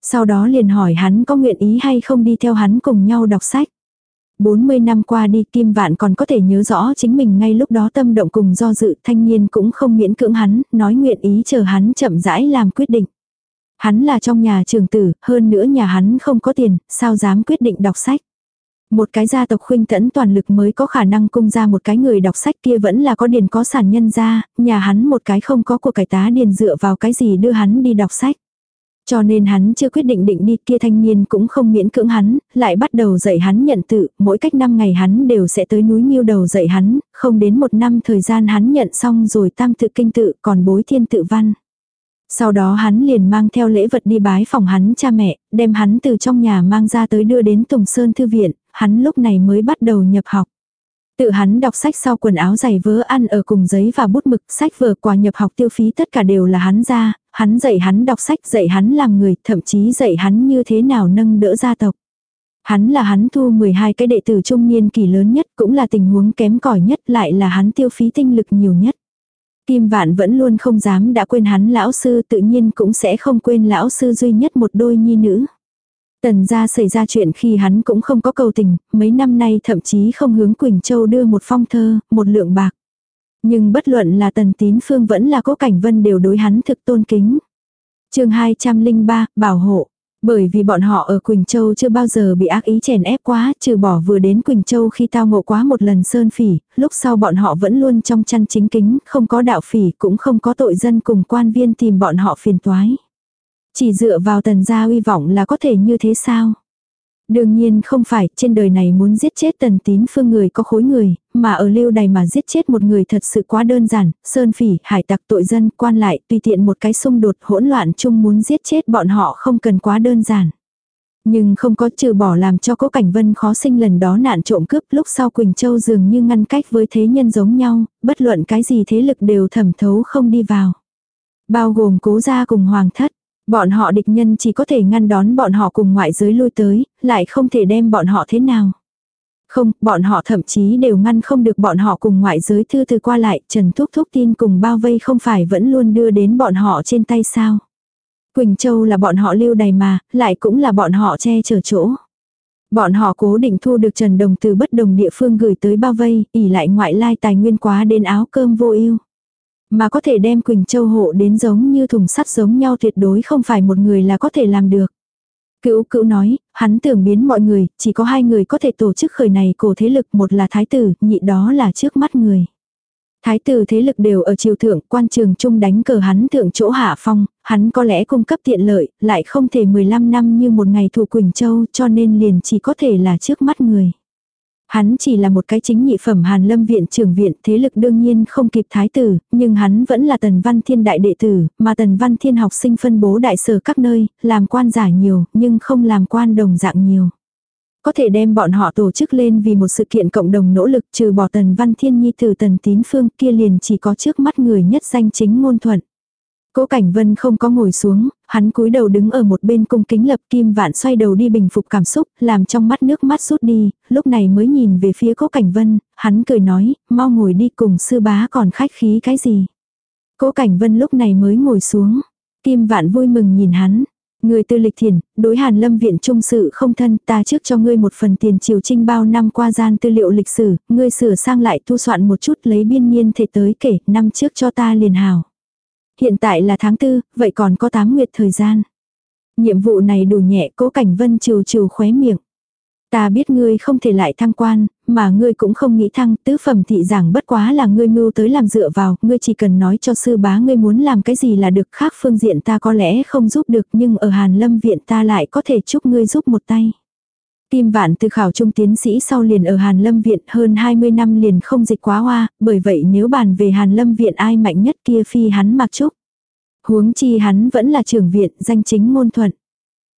Sau đó liền hỏi hắn có nguyện ý hay không đi theo hắn cùng nhau đọc sách. 40 năm qua đi Kim Vạn còn có thể nhớ rõ chính mình ngay lúc đó tâm động cùng do dự thanh niên cũng không miễn cưỡng hắn, nói nguyện ý chờ hắn chậm rãi làm quyết định. Hắn là trong nhà trường tử, hơn nữa nhà hắn không có tiền, sao dám quyết định đọc sách. Một cái gia tộc khuynh tẫn toàn lực mới có khả năng cung ra một cái người đọc sách kia vẫn là có điền có sản nhân ra, nhà hắn một cái không có của cải tá điền dựa vào cái gì đưa hắn đi đọc sách. Cho nên hắn chưa quyết định định đi kia thanh niên cũng không miễn cưỡng hắn, lại bắt đầu dạy hắn nhận tự, mỗi cách 5 ngày hắn đều sẽ tới núi nghiêu đầu dạy hắn, không đến một năm thời gian hắn nhận xong rồi tam tự kinh tự còn bối thiên tự văn. Sau đó hắn liền mang theo lễ vật đi bái phòng hắn cha mẹ, đem hắn từ trong nhà mang ra tới đưa đến Tùng Sơn Thư Viện, hắn lúc này mới bắt đầu nhập học. Tự hắn đọc sách sau quần áo giày vớ ăn ở cùng giấy và bút mực, sách vở quà nhập học tiêu phí tất cả đều là hắn ra, hắn dạy hắn đọc sách, dạy hắn làm người, thậm chí dạy hắn như thế nào nâng đỡ gia tộc. Hắn là hắn thu 12 cái đệ tử trung niên kỳ lớn nhất, cũng là tình huống kém cỏi nhất, lại là hắn tiêu phí tinh lực nhiều nhất. Kim Vạn vẫn luôn không dám đã quên hắn lão sư tự nhiên cũng sẽ không quên lão sư duy nhất một đôi nhi nữ. Tần gia xảy ra chuyện khi hắn cũng không có cầu tình, mấy năm nay thậm chí không hướng Quỳnh Châu đưa một phong thơ, một lượng bạc. Nhưng bất luận là tần tín phương vẫn là cố cảnh vân đều đối hắn thực tôn kính. chương 203, bảo hộ. Bởi vì bọn họ ở Quỳnh Châu chưa bao giờ bị ác ý chèn ép quá, trừ bỏ vừa đến Quỳnh Châu khi tao ngộ quá một lần sơn phỉ, lúc sau bọn họ vẫn luôn trong chăn chính kính, không có đạo phỉ cũng không có tội dân cùng quan viên tìm bọn họ phiền toái. Chỉ dựa vào tần gia uy vọng là có thể như thế sao? Đương nhiên không phải, trên đời này muốn giết chết tần tín phương người có khối người, mà ở lưu đày mà giết chết một người thật sự quá đơn giản, sơn phỉ, hải tặc tội dân, quan lại, tùy tiện một cái xung đột hỗn loạn chung muốn giết chết bọn họ không cần quá đơn giản. Nhưng không có trừ bỏ làm cho cố cảnh vân khó sinh lần đó nạn trộm cướp lúc sau Quỳnh Châu dường như ngăn cách với thế nhân giống nhau, bất luận cái gì thế lực đều thẩm thấu không đi vào. Bao gồm cố gia cùng hoàng thất. Bọn họ địch nhân chỉ có thể ngăn đón bọn họ cùng ngoại giới lui tới, lại không thể đem bọn họ thế nào. Không, bọn họ thậm chí đều ngăn không được bọn họ cùng ngoại giới thư từ qua lại, Trần Thúc Thúc tin cùng bao vây không phải vẫn luôn đưa đến bọn họ trên tay sao. Quỳnh Châu là bọn họ lưu đầy mà, lại cũng là bọn họ che chở chỗ. Bọn họ cố định thu được Trần Đồng từ bất đồng địa phương gửi tới bao vây, ỉ lại ngoại lai tài nguyên quá đến áo cơm vô ưu. Mà có thể đem Quỳnh Châu hộ đến giống như thùng sắt giống nhau tuyệt đối không phải một người là có thể làm được. Cữu cữu nói, hắn tưởng biến mọi người, chỉ có hai người có thể tổ chức khởi này cổ thế lực, một là thái tử, nhị đó là trước mắt người. Thái tử thế lực đều ở triều thượng, quan trường trung đánh cờ hắn thượng chỗ hạ phong, hắn có lẽ cung cấp tiện lợi, lại không thể 15 năm như một ngày thủ Quỳnh Châu cho nên liền chỉ có thể là trước mắt người. Hắn chỉ là một cái chính nhị phẩm Hàn Lâm viện trưởng viện, thế lực đương nhiên không kịp thái tử, nhưng hắn vẫn là Tần Văn Thiên đại đệ tử, mà Tần Văn Thiên học sinh phân bố đại sở các nơi, làm quan giả nhiều, nhưng không làm quan đồng dạng nhiều. Có thể đem bọn họ tổ chức lên vì một sự kiện cộng đồng nỗ lực trừ bỏ Tần Văn Thiên nhi từ Tần Tín Phương kia liền chỉ có trước mắt người nhất danh chính ngôn thuận. Cố Cảnh Vân không có ngồi xuống, hắn cúi đầu đứng ở một bên cung kính lập kim vạn xoay đầu đi bình phục cảm xúc, làm trong mắt nước mắt rút đi, lúc này mới nhìn về phía Cố Cảnh Vân, hắn cười nói, mau ngồi đi cùng sư bá còn khách khí cái gì. Cố Cảnh Vân lúc này mới ngồi xuống, kim vạn vui mừng nhìn hắn. Người tư lịch thiền, đối hàn lâm viện trung sự không thân, ta trước cho ngươi một phần tiền triều trinh bao năm qua gian tư liệu lịch sử, ngươi sửa sang lại thu soạn một chút lấy biên niên thể tới kể, năm trước cho ta liền hào. Hiện tại là tháng tư, vậy còn có 8 nguyệt thời gian. Nhiệm vụ này đủ nhẹ cố cảnh vân trừ trừ khóe miệng. Ta biết ngươi không thể lại thăng quan, mà ngươi cũng không nghĩ thăng, tứ phẩm thị giảng bất quá là ngươi mưu tới làm dựa vào, ngươi chỉ cần nói cho sư bá ngươi muốn làm cái gì là được khác phương diện ta có lẽ không giúp được nhưng ở Hàn Lâm viện ta lại có thể chúc ngươi giúp một tay. Kim Vạn từ khảo trung tiến sĩ sau liền ở Hàn Lâm Viện hơn 20 năm liền không dịch quá hoa, bởi vậy nếu bàn về Hàn Lâm Viện ai mạnh nhất kia phi hắn mặc trúc. Huống chi hắn vẫn là trưởng viện, danh chính ngôn thuận.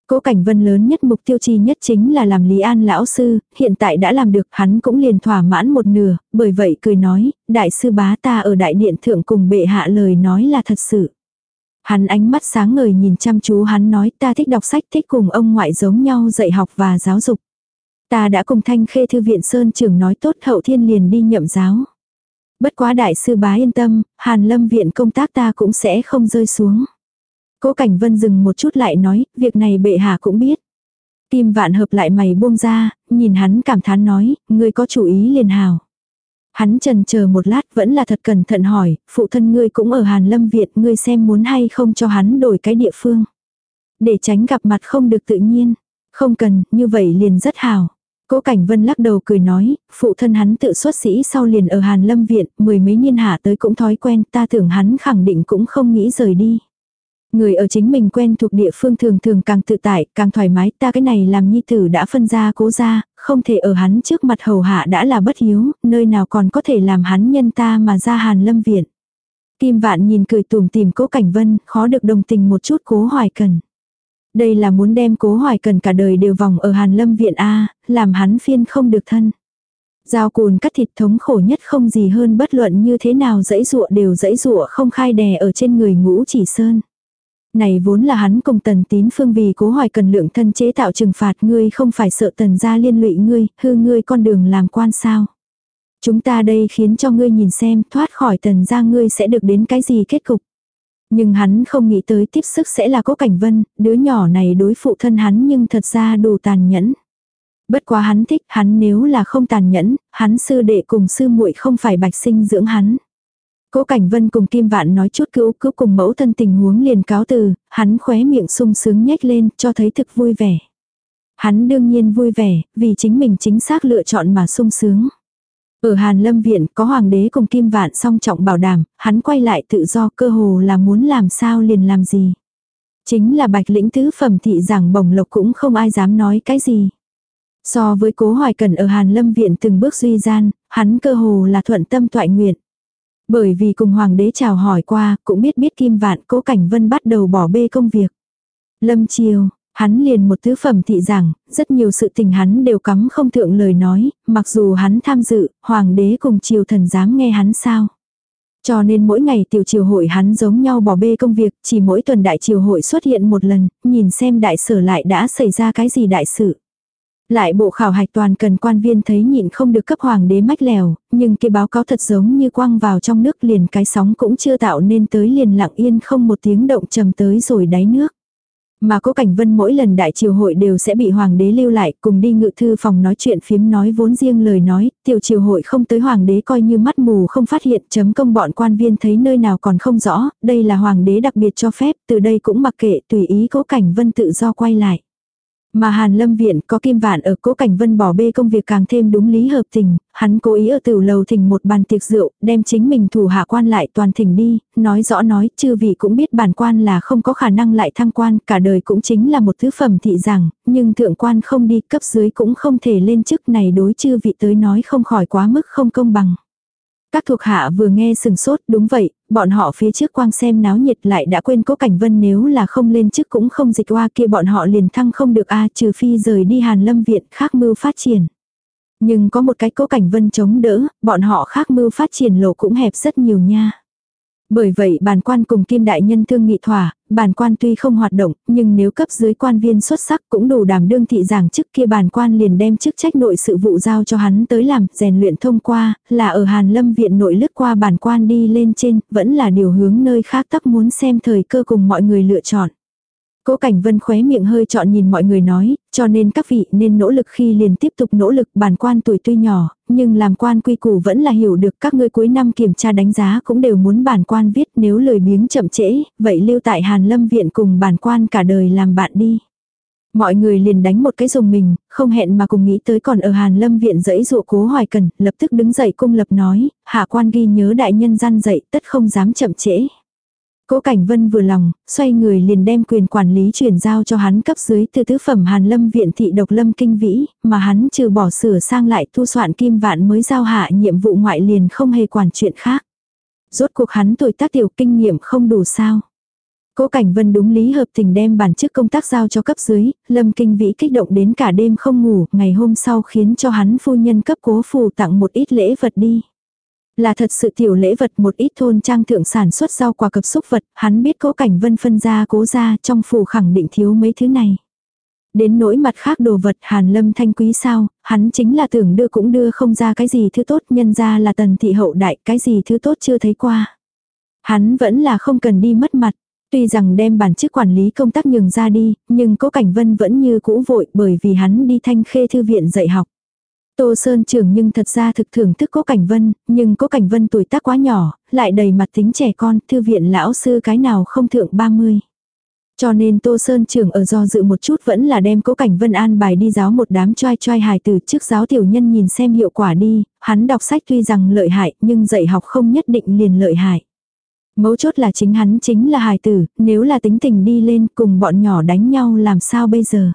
Cố Cảnh Vân lớn nhất mục tiêu chi nhất chính là làm Lý An lão sư, hiện tại đã làm được hắn cũng liền thỏa mãn một nửa, bởi vậy cười nói, đại sư bá ta ở đại điện thượng cùng bệ hạ lời nói là thật sự. Hắn ánh mắt sáng ngời nhìn chăm chú hắn nói ta thích đọc sách thích cùng ông ngoại giống nhau dạy học và giáo dục. Ta đã cùng thanh khê thư viện Sơn trưởng nói tốt hậu thiên liền đi nhậm giáo. Bất quá đại sư bá yên tâm, hàn lâm viện công tác ta cũng sẽ không rơi xuống. Cố Cảnh Vân dừng một chút lại nói, việc này bệ hạ cũng biết. Tim vạn hợp lại mày buông ra, nhìn hắn cảm thán nói, ngươi có chủ ý liền hào. Hắn trần chờ một lát vẫn là thật cẩn thận hỏi, phụ thân ngươi cũng ở Hàn Lâm Việt, ngươi xem muốn hay không cho hắn đổi cái địa phương. Để tránh gặp mặt không được tự nhiên. Không cần, như vậy liền rất hào. Cố Cảnh Vân lắc đầu cười nói, phụ thân hắn tự xuất sĩ sau liền ở Hàn Lâm Viện, mười mấy niên hạ tới cũng thói quen, ta tưởng hắn khẳng định cũng không nghĩ rời đi. Người ở chính mình quen thuộc địa phương thường thường càng tự tại, càng thoải mái, ta cái này làm nhi tử đã phân ra cố ra, không thể ở hắn trước mặt hầu hạ đã là bất hiếu, nơi nào còn có thể làm hắn nhân ta mà ra hàn lâm viện. Kim vạn nhìn cười tùm tìm cố cảnh vân, khó được đồng tình một chút cố hoài cần. Đây là muốn đem cố hoài cần cả đời đều vòng ở hàn lâm viện A, làm hắn phiên không được thân. Giao cùn cắt thịt thống khổ nhất không gì hơn bất luận như thế nào dãy dụa đều dãy dụa không khai đè ở trên người ngũ chỉ sơn. Này vốn là hắn cùng tần tín phương vì cố hoài cần lượng thân chế tạo trừng phạt ngươi không phải sợ tần gia liên lụy ngươi, hư ngươi con đường làm quan sao. Chúng ta đây khiến cho ngươi nhìn xem thoát khỏi tần gia ngươi sẽ được đến cái gì kết cục. Nhưng hắn không nghĩ tới tiếp sức sẽ là cố cảnh vân, đứa nhỏ này đối phụ thân hắn nhưng thật ra đủ tàn nhẫn. Bất quá hắn thích, hắn nếu là không tàn nhẫn, hắn sư đệ cùng sư muội không phải bạch sinh dưỡng hắn. Cố Cảnh Vân cùng Kim Vạn nói chút cứu cứu cùng mẫu thân tình huống liền cáo từ, hắn khóe miệng sung sướng nhếch lên cho thấy thực vui vẻ. Hắn đương nhiên vui vẻ, vì chính mình chính xác lựa chọn mà sung sướng. Ở Hàn Lâm Viện có Hoàng đế cùng Kim Vạn song trọng bảo đảm, hắn quay lại tự do cơ hồ là muốn làm sao liền làm gì. Chính là bạch lĩnh tứ phẩm thị giảng bổng lộc cũng không ai dám nói cái gì. So với cố hoài cần ở Hàn Lâm Viện từng bước duy gian, hắn cơ hồ là thuận tâm toại nguyện. Bởi vì cùng hoàng đế chào hỏi qua, cũng biết biết Kim Vạn Cố Cảnh Vân bắt đầu bỏ bê công việc. Lâm Triều, hắn liền một thứ phẩm thị giảng, rất nhiều sự tình hắn đều cắm không thượng lời nói, mặc dù hắn tham dự, hoàng đế cùng triều thần dám nghe hắn sao. Cho nên mỗi ngày tiểu triều hội hắn giống nhau bỏ bê công việc, chỉ mỗi tuần đại triều hội xuất hiện một lần, nhìn xem đại sở lại đã xảy ra cái gì đại sự. Lại bộ khảo hạch toàn cần quan viên thấy nhịn không được cấp hoàng đế mách lèo, nhưng cái báo cáo thật giống như quăng vào trong nước liền cái sóng cũng chưa tạo nên tới liền lặng yên không một tiếng động trầm tới rồi đáy nước. Mà cố cảnh vân mỗi lần đại triều hội đều sẽ bị hoàng đế lưu lại cùng đi ngự thư phòng nói chuyện phiếm nói vốn riêng lời nói, tiểu triều hội không tới hoàng đế coi như mắt mù không phát hiện chấm công bọn quan viên thấy nơi nào còn không rõ, đây là hoàng đế đặc biệt cho phép, từ đây cũng mặc kệ tùy ý cố cảnh vân tự do quay lại. Mà Hàn Lâm Viện có kim vạn ở cố cảnh vân bỏ bê công việc càng thêm đúng lý hợp tình, hắn cố ý ở tiểu lầu thỉnh một bàn tiệc rượu, đem chính mình thủ hạ quan lại toàn thỉnh đi, nói rõ nói, chư vị cũng biết bản quan là không có khả năng lại thăng quan, cả đời cũng chính là một thứ phẩm thị rằng, nhưng thượng quan không đi, cấp dưới cũng không thể lên chức này đối chư vị tới nói không khỏi quá mức không công bằng. Các thuộc hạ vừa nghe sừng sốt, đúng vậy, bọn họ phía trước quang xem náo nhiệt lại đã quên cố cảnh vân nếu là không lên chức cũng không dịch qua kia bọn họ liền thăng không được a trừ phi rời đi hàn lâm viện khác mưu phát triển. Nhưng có một cái cố cảnh vân chống đỡ, bọn họ khác mưu phát triển lộ cũng hẹp rất nhiều nha. Bởi vậy bản quan cùng Kim Đại Nhân thương nghị thỏa, bản quan tuy không hoạt động, nhưng nếu cấp dưới quan viên xuất sắc cũng đủ đảm đương thị giảng chức kia bản quan liền đem chức trách nội sự vụ giao cho hắn tới làm, rèn luyện thông qua, là ở Hàn Lâm Viện nội lướt qua bản quan đi lên trên, vẫn là điều hướng nơi khác tắc muốn xem thời cơ cùng mọi người lựa chọn. Cố Cảnh Vân khóe miệng hơi chọn nhìn mọi người nói, cho nên các vị nên nỗ lực khi liền tiếp tục nỗ lực bản quan tuổi tuy nhỏ, nhưng làm quan quy củ vẫn là hiểu được các ngươi cuối năm kiểm tra đánh giá cũng đều muốn bản quan viết nếu lời biếng chậm trễ, vậy lưu tại Hàn Lâm Viện cùng bản quan cả đời làm bạn đi. Mọi người liền đánh một cái dùng mình, không hẹn mà cùng nghĩ tới còn ở Hàn Lâm Viện dãy dụ cố hoài cần, lập tức đứng dậy cung lập nói, hạ quan ghi nhớ đại nhân gian dậy tất không dám chậm trễ. Cố Cảnh Vân vừa lòng, xoay người liền đem quyền quản lý chuyển giao cho hắn cấp dưới từ tứ phẩm Hàn Lâm viện thị độc lâm kinh vĩ, mà hắn trừ bỏ sửa sang lại thu soạn kim vạn mới giao hạ nhiệm vụ ngoại liền không hề quản chuyện khác. Rốt cuộc hắn tuổi tác tiểu kinh nghiệm không đủ sao. Cố Cảnh Vân đúng lý hợp tình đem bản chức công tác giao cho cấp dưới, Lâm Kinh Vĩ kích động đến cả đêm không ngủ, ngày hôm sau khiến cho hắn phu nhân cấp cố phù tặng một ít lễ vật đi. Là thật sự tiểu lễ vật một ít thôn trang thượng sản xuất rau quả cập xúc vật, hắn biết cố cảnh vân phân ra cố ra trong phủ khẳng định thiếu mấy thứ này. Đến nỗi mặt khác đồ vật hàn lâm thanh quý sao, hắn chính là tưởng đưa cũng đưa không ra cái gì thứ tốt nhân ra là tần thị hậu đại cái gì thứ tốt chưa thấy qua. Hắn vẫn là không cần đi mất mặt. Tuy rằng đem bản chức quản lý công tác nhường ra đi, nhưng cố cảnh vân vẫn như cũ vội bởi vì hắn đi thanh khê thư viện dạy học. Tô Sơn trưởng nhưng thật ra thực thưởng thức Cố Cảnh Vân, nhưng Cố Cảnh Vân tuổi tác quá nhỏ, lại đầy mặt tính trẻ con, thư viện lão sư cái nào không thượng 30. Cho nên Tô Sơn trưởng ở do dự một chút vẫn là đem Cố Cảnh Vân an bài đi giáo một đám choai choai hài từ trước giáo tiểu nhân nhìn xem hiệu quả đi, hắn đọc sách tuy rằng lợi hại nhưng dạy học không nhất định liền lợi hại. Mấu chốt là chính hắn chính là hài tử, nếu là tính tình đi lên cùng bọn nhỏ đánh nhau làm sao bây giờ.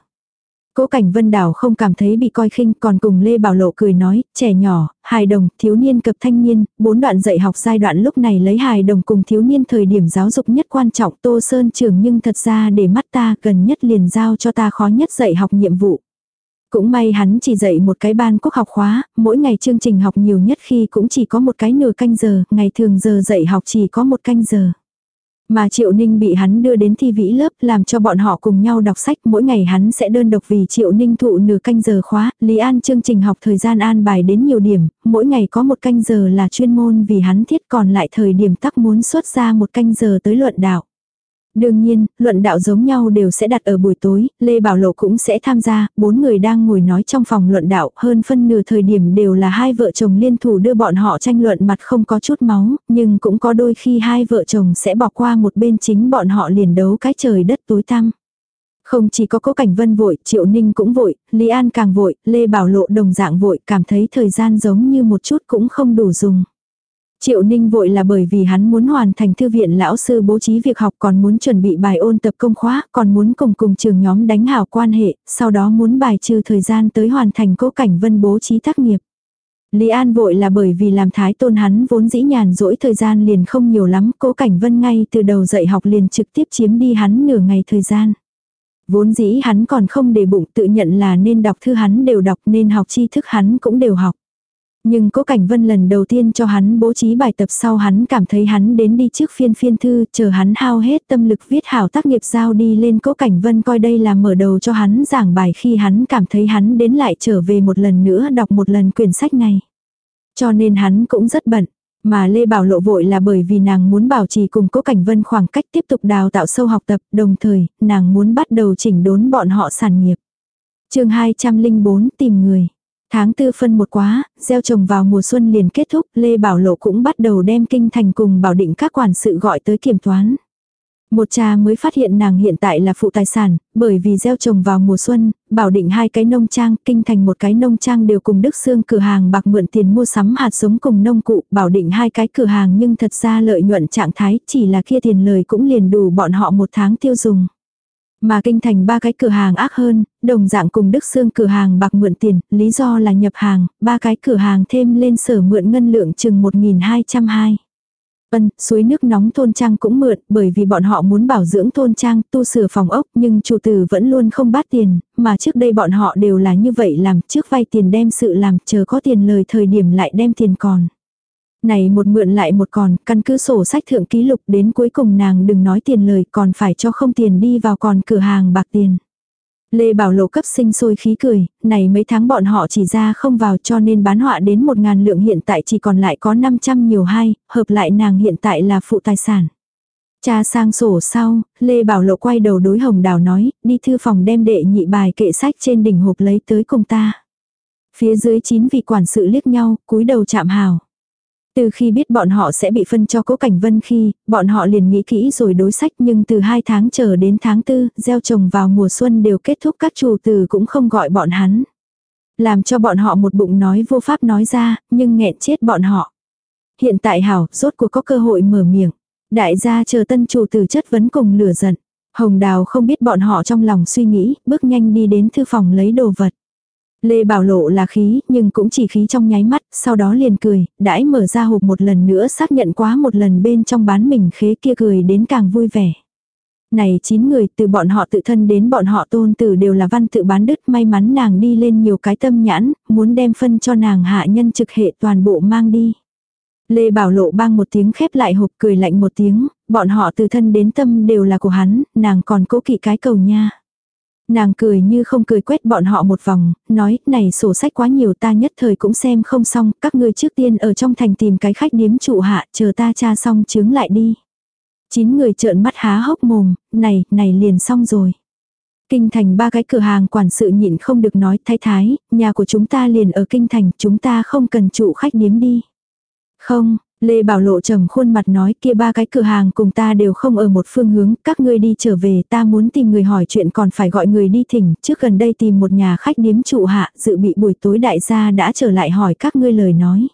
Cố cảnh vân đảo không cảm thấy bị coi khinh còn cùng Lê Bảo Lộ cười nói, trẻ nhỏ, hài đồng, thiếu niên cập thanh niên, bốn đoạn dạy học giai đoạn lúc này lấy hài đồng cùng thiếu niên thời điểm giáo dục nhất quan trọng Tô Sơn trường nhưng thật ra để mắt ta gần nhất liền giao cho ta khó nhất dạy học nhiệm vụ. Cũng may hắn chỉ dạy một cái ban quốc học khóa, mỗi ngày chương trình học nhiều nhất khi cũng chỉ có một cái nửa canh giờ, ngày thường giờ dạy học chỉ có một canh giờ. Mà Triệu Ninh bị hắn đưa đến thi vĩ lớp làm cho bọn họ cùng nhau đọc sách mỗi ngày hắn sẽ đơn độc vì Triệu Ninh thụ nửa canh giờ khóa, Lý An chương trình học thời gian an bài đến nhiều điểm, mỗi ngày có một canh giờ là chuyên môn vì hắn thiết còn lại thời điểm tắc muốn xuất ra một canh giờ tới luận đạo. Đương nhiên, luận đạo giống nhau đều sẽ đặt ở buổi tối, Lê Bảo Lộ cũng sẽ tham gia, bốn người đang ngồi nói trong phòng luận đạo, hơn phân nửa thời điểm đều là hai vợ chồng liên thủ đưa bọn họ tranh luận mặt không có chút máu, nhưng cũng có đôi khi hai vợ chồng sẽ bỏ qua một bên chính bọn họ liền đấu cái trời đất tối tăm. Không chỉ có cố cảnh vân vội, Triệu Ninh cũng vội, Lý An càng vội, Lê Bảo Lộ đồng dạng vội, cảm thấy thời gian giống như một chút cũng không đủ dùng. Triệu Ninh vội là bởi vì hắn muốn hoàn thành thư viện lão sư bố trí việc học còn muốn chuẩn bị bài ôn tập công khóa, còn muốn cùng cùng trường nhóm đánh hảo quan hệ, sau đó muốn bài trừ thời gian tới hoàn thành cố cảnh vân bố trí tác nghiệp. Lý An vội là bởi vì làm thái tôn hắn vốn dĩ nhàn rỗi thời gian liền không nhiều lắm, cố cảnh vân ngay từ đầu dạy học liền trực tiếp chiếm đi hắn nửa ngày thời gian. Vốn dĩ hắn còn không để bụng tự nhận là nên đọc thư hắn đều đọc nên học tri thức hắn cũng đều học. Nhưng Cố Cảnh Vân lần đầu tiên cho hắn bố trí bài tập sau hắn cảm thấy hắn đến đi trước phiên phiên thư, chờ hắn hao hết tâm lực viết hảo tác nghiệp giao đi lên Cố Cảnh Vân coi đây là mở đầu cho hắn giảng bài khi hắn cảm thấy hắn đến lại trở về một lần nữa đọc một lần quyển sách này. Cho nên hắn cũng rất bận. Mà Lê Bảo Lộ vội là bởi vì nàng muốn bảo trì cùng Cố Cảnh Vân khoảng cách tiếp tục đào tạo sâu học tập, đồng thời, nàng muốn bắt đầu chỉnh đốn bọn họ sản nghiệp. chương 204 tìm người. Tháng tư phân một quá, gieo trồng vào mùa xuân liền kết thúc, Lê Bảo Lộ cũng bắt đầu đem kinh thành cùng bảo định các quản sự gọi tới kiểm toán. Một cha mới phát hiện nàng hiện tại là phụ tài sản, bởi vì gieo trồng vào mùa xuân, bảo định hai cái nông trang, kinh thành một cái nông trang đều cùng Đức Sương cửa hàng bạc mượn tiền mua sắm hạt giống cùng nông cụ, bảo định hai cái cửa hàng nhưng thật ra lợi nhuận trạng thái, chỉ là kia tiền lời cũng liền đủ bọn họ một tháng tiêu dùng. Mà kinh thành ba cái cửa hàng ác hơn, đồng dạng cùng Đức Sương cửa hàng bạc mượn tiền, lý do là nhập hàng, ba cái cửa hàng thêm lên sở mượn ngân lượng chừng 1.220. Ân, vâng, suối nước nóng thôn trang cũng mượn, bởi vì bọn họ muốn bảo dưỡng thôn trang, tu sửa phòng ốc, nhưng chủ tử vẫn luôn không bát tiền, mà trước đây bọn họ đều là như vậy làm, trước vay tiền đem sự làm, chờ có tiền lời thời điểm lại đem tiền còn. Này một mượn lại một còn, căn cứ sổ sách thượng ký lục đến cuối cùng nàng đừng nói tiền lời còn phải cho không tiền đi vào còn cửa hàng bạc tiền. Lê Bảo Lộ cấp sinh sôi khí cười, này mấy tháng bọn họ chỉ ra không vào cho nên bán họa đến một ngàn lượng hiện tại chỉ còn lại có 500 nhiều hai, hợp lại nàng hiện tại là phụ tài sản. Cha sang sổ sau, Lê Bảo Lộ quay đầu đối Hồng Đào nói, đi thư phòng đem đệ nhị bài kệ sách trên đỉnh hộp lấy tới cùng ta. Phía dưới chín vị quản sự liếc nhau, cúi đầu chạm hào. Từ khi biết bọn họ sẽ bị phân cho cố cảnh vân khi, bọn họ liền nghĩ kỹ rồi đối sách nhưng từ hai tháng chờ đến tháng tư, gieo trồng vào mùa xuân đều kết thúc các chủ từ cũng không gọi bọn hắn. Làm cho bọn họ một bụng nói vô pháp nói ra, nhưng nghẹn chết bọn họ. Hiện tại hảo, rốt cuộc có cơ hội mở miệng. Đại gia chờ tân chủ từ chất vấn cùng lửa giận. Hồng Đào không biết bọn họ trong lòng suy nghĩ, bước nhanh đi đến thư phòng lấy đồ vật. Lê Bảo Lộ là khí, nhưng cũng chỉ khí trong nháy mắt, sau đó liền cười, đãi mở ra hộp một lần nữa xác nhận quá một lần bên trong bán mình khế kia cười đến càng vui vẻ. Này chín người từ bọn họ tự thân đến bọn họ tôn tử đều là văn tự bán đứt may mắn nàng đi lên nhiều cái tâm nhãn, muốn đem phân cho nàng hạ nhân trực hệ toàn bộ mang đi. Lê Bảo Lộ bang một tiếng khép lại hộp cười lạnh một tiếng, bọn họ từ thân đến tâm đều là của hắn, nàng còn cố kỵ cái cầu nha. Nàng cười như không cười quét bọn họ một vòng, nói, này sổ sách quá nhiều ta nhất thời cũng xem không xong, các ngươi trước tiên ở trong thành tìm cái khách điếm trụ hạ, chờ ta tra xong chứng lại đi. Chín người trợn mắt há hốc mồm, này, này liền xong rồi. Kinh thành ba cái cửa hàng quản sự nhịn không được nói thái thái, nhà của chúng ta liền ở kinh thành, chúng ta không cần trụ khách điếm đi. Không, Lê Bảo Lộ trầm khuôn mặt nói kia ba cái cửa hàng cùng ta đều không ở một phương hướng, các ngươi đi trở về ta muốn tìm người hỏi chuyện còn phải gọi người đi thỉnh, trước gần đây tìm một nhà khách điếm trụ hạ, dự bị buổi tối đại gia đã trở lại hỏi các ngươi lời nói.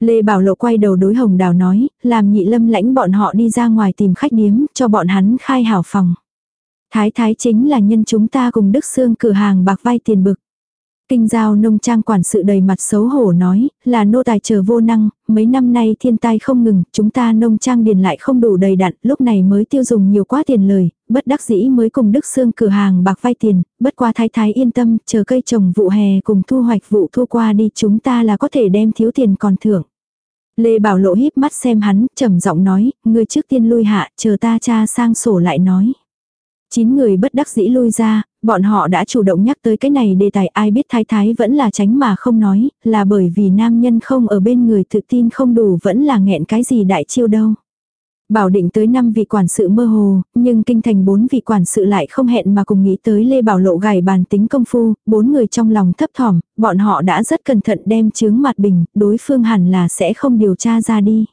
Lê Bảo Lộ quay đầu đối Hồng Đào nói, làm nhị lâm lãnh bọn họ đi ra ngoài tìm khách điếm, cho bọn hắn khai hảo phòng. Thái thái chính là nhân chúng ta cùng Đức Sương cửa hàng bạc vay tiền bực. Kinh giao nông trang quản sự đầy mặt xấu hổ nói, là nô tài chờ vô năng, mấy năm nay thiên tai không ngừng, chúng ta nông trang điền lại không đủ đầy đặn, lúc này mới tiêu dùng nhiều quá tiền lời, bất đắc dĩ mới cùng Đức Sương cửa hàng bạc vay tiền, bất qua thái thái yên tâm, chờ cây trồng vụ hè cùng thu hoạch vụ thu qua đi chúng ta là có thể đem thiếu tiền còn thưởng. Lê Bảo Lộ híp mắt xem hắn, trầm giọng nói, người trước tiên lui hạ, chờ ta cha sang sổ lại nói. Chín người bất đắc dĩ lui ra, bọn họ đã chủ động nhắc tới cái này đề tài ai biết thái thái vẫn là tránh mà không nói, là bởi vì nam nhân không ở bên người tự tin không đủ vẫn là nghẹn cái gì đại chiêu đâu. Bảo định tới 5 vị quản sự mơ hồ, nhưng kinh thành 4 vị quản sự lại không hẹn mà cùng nghĩ tới Lê Bảo Lộ gài bàn tính công phu, bốn người trong lòng thấp thỏm, bọn họ đã rất cẩn thận đem chướng mặt bình, đối phương hẳn là sẽ không điều tra ra đi.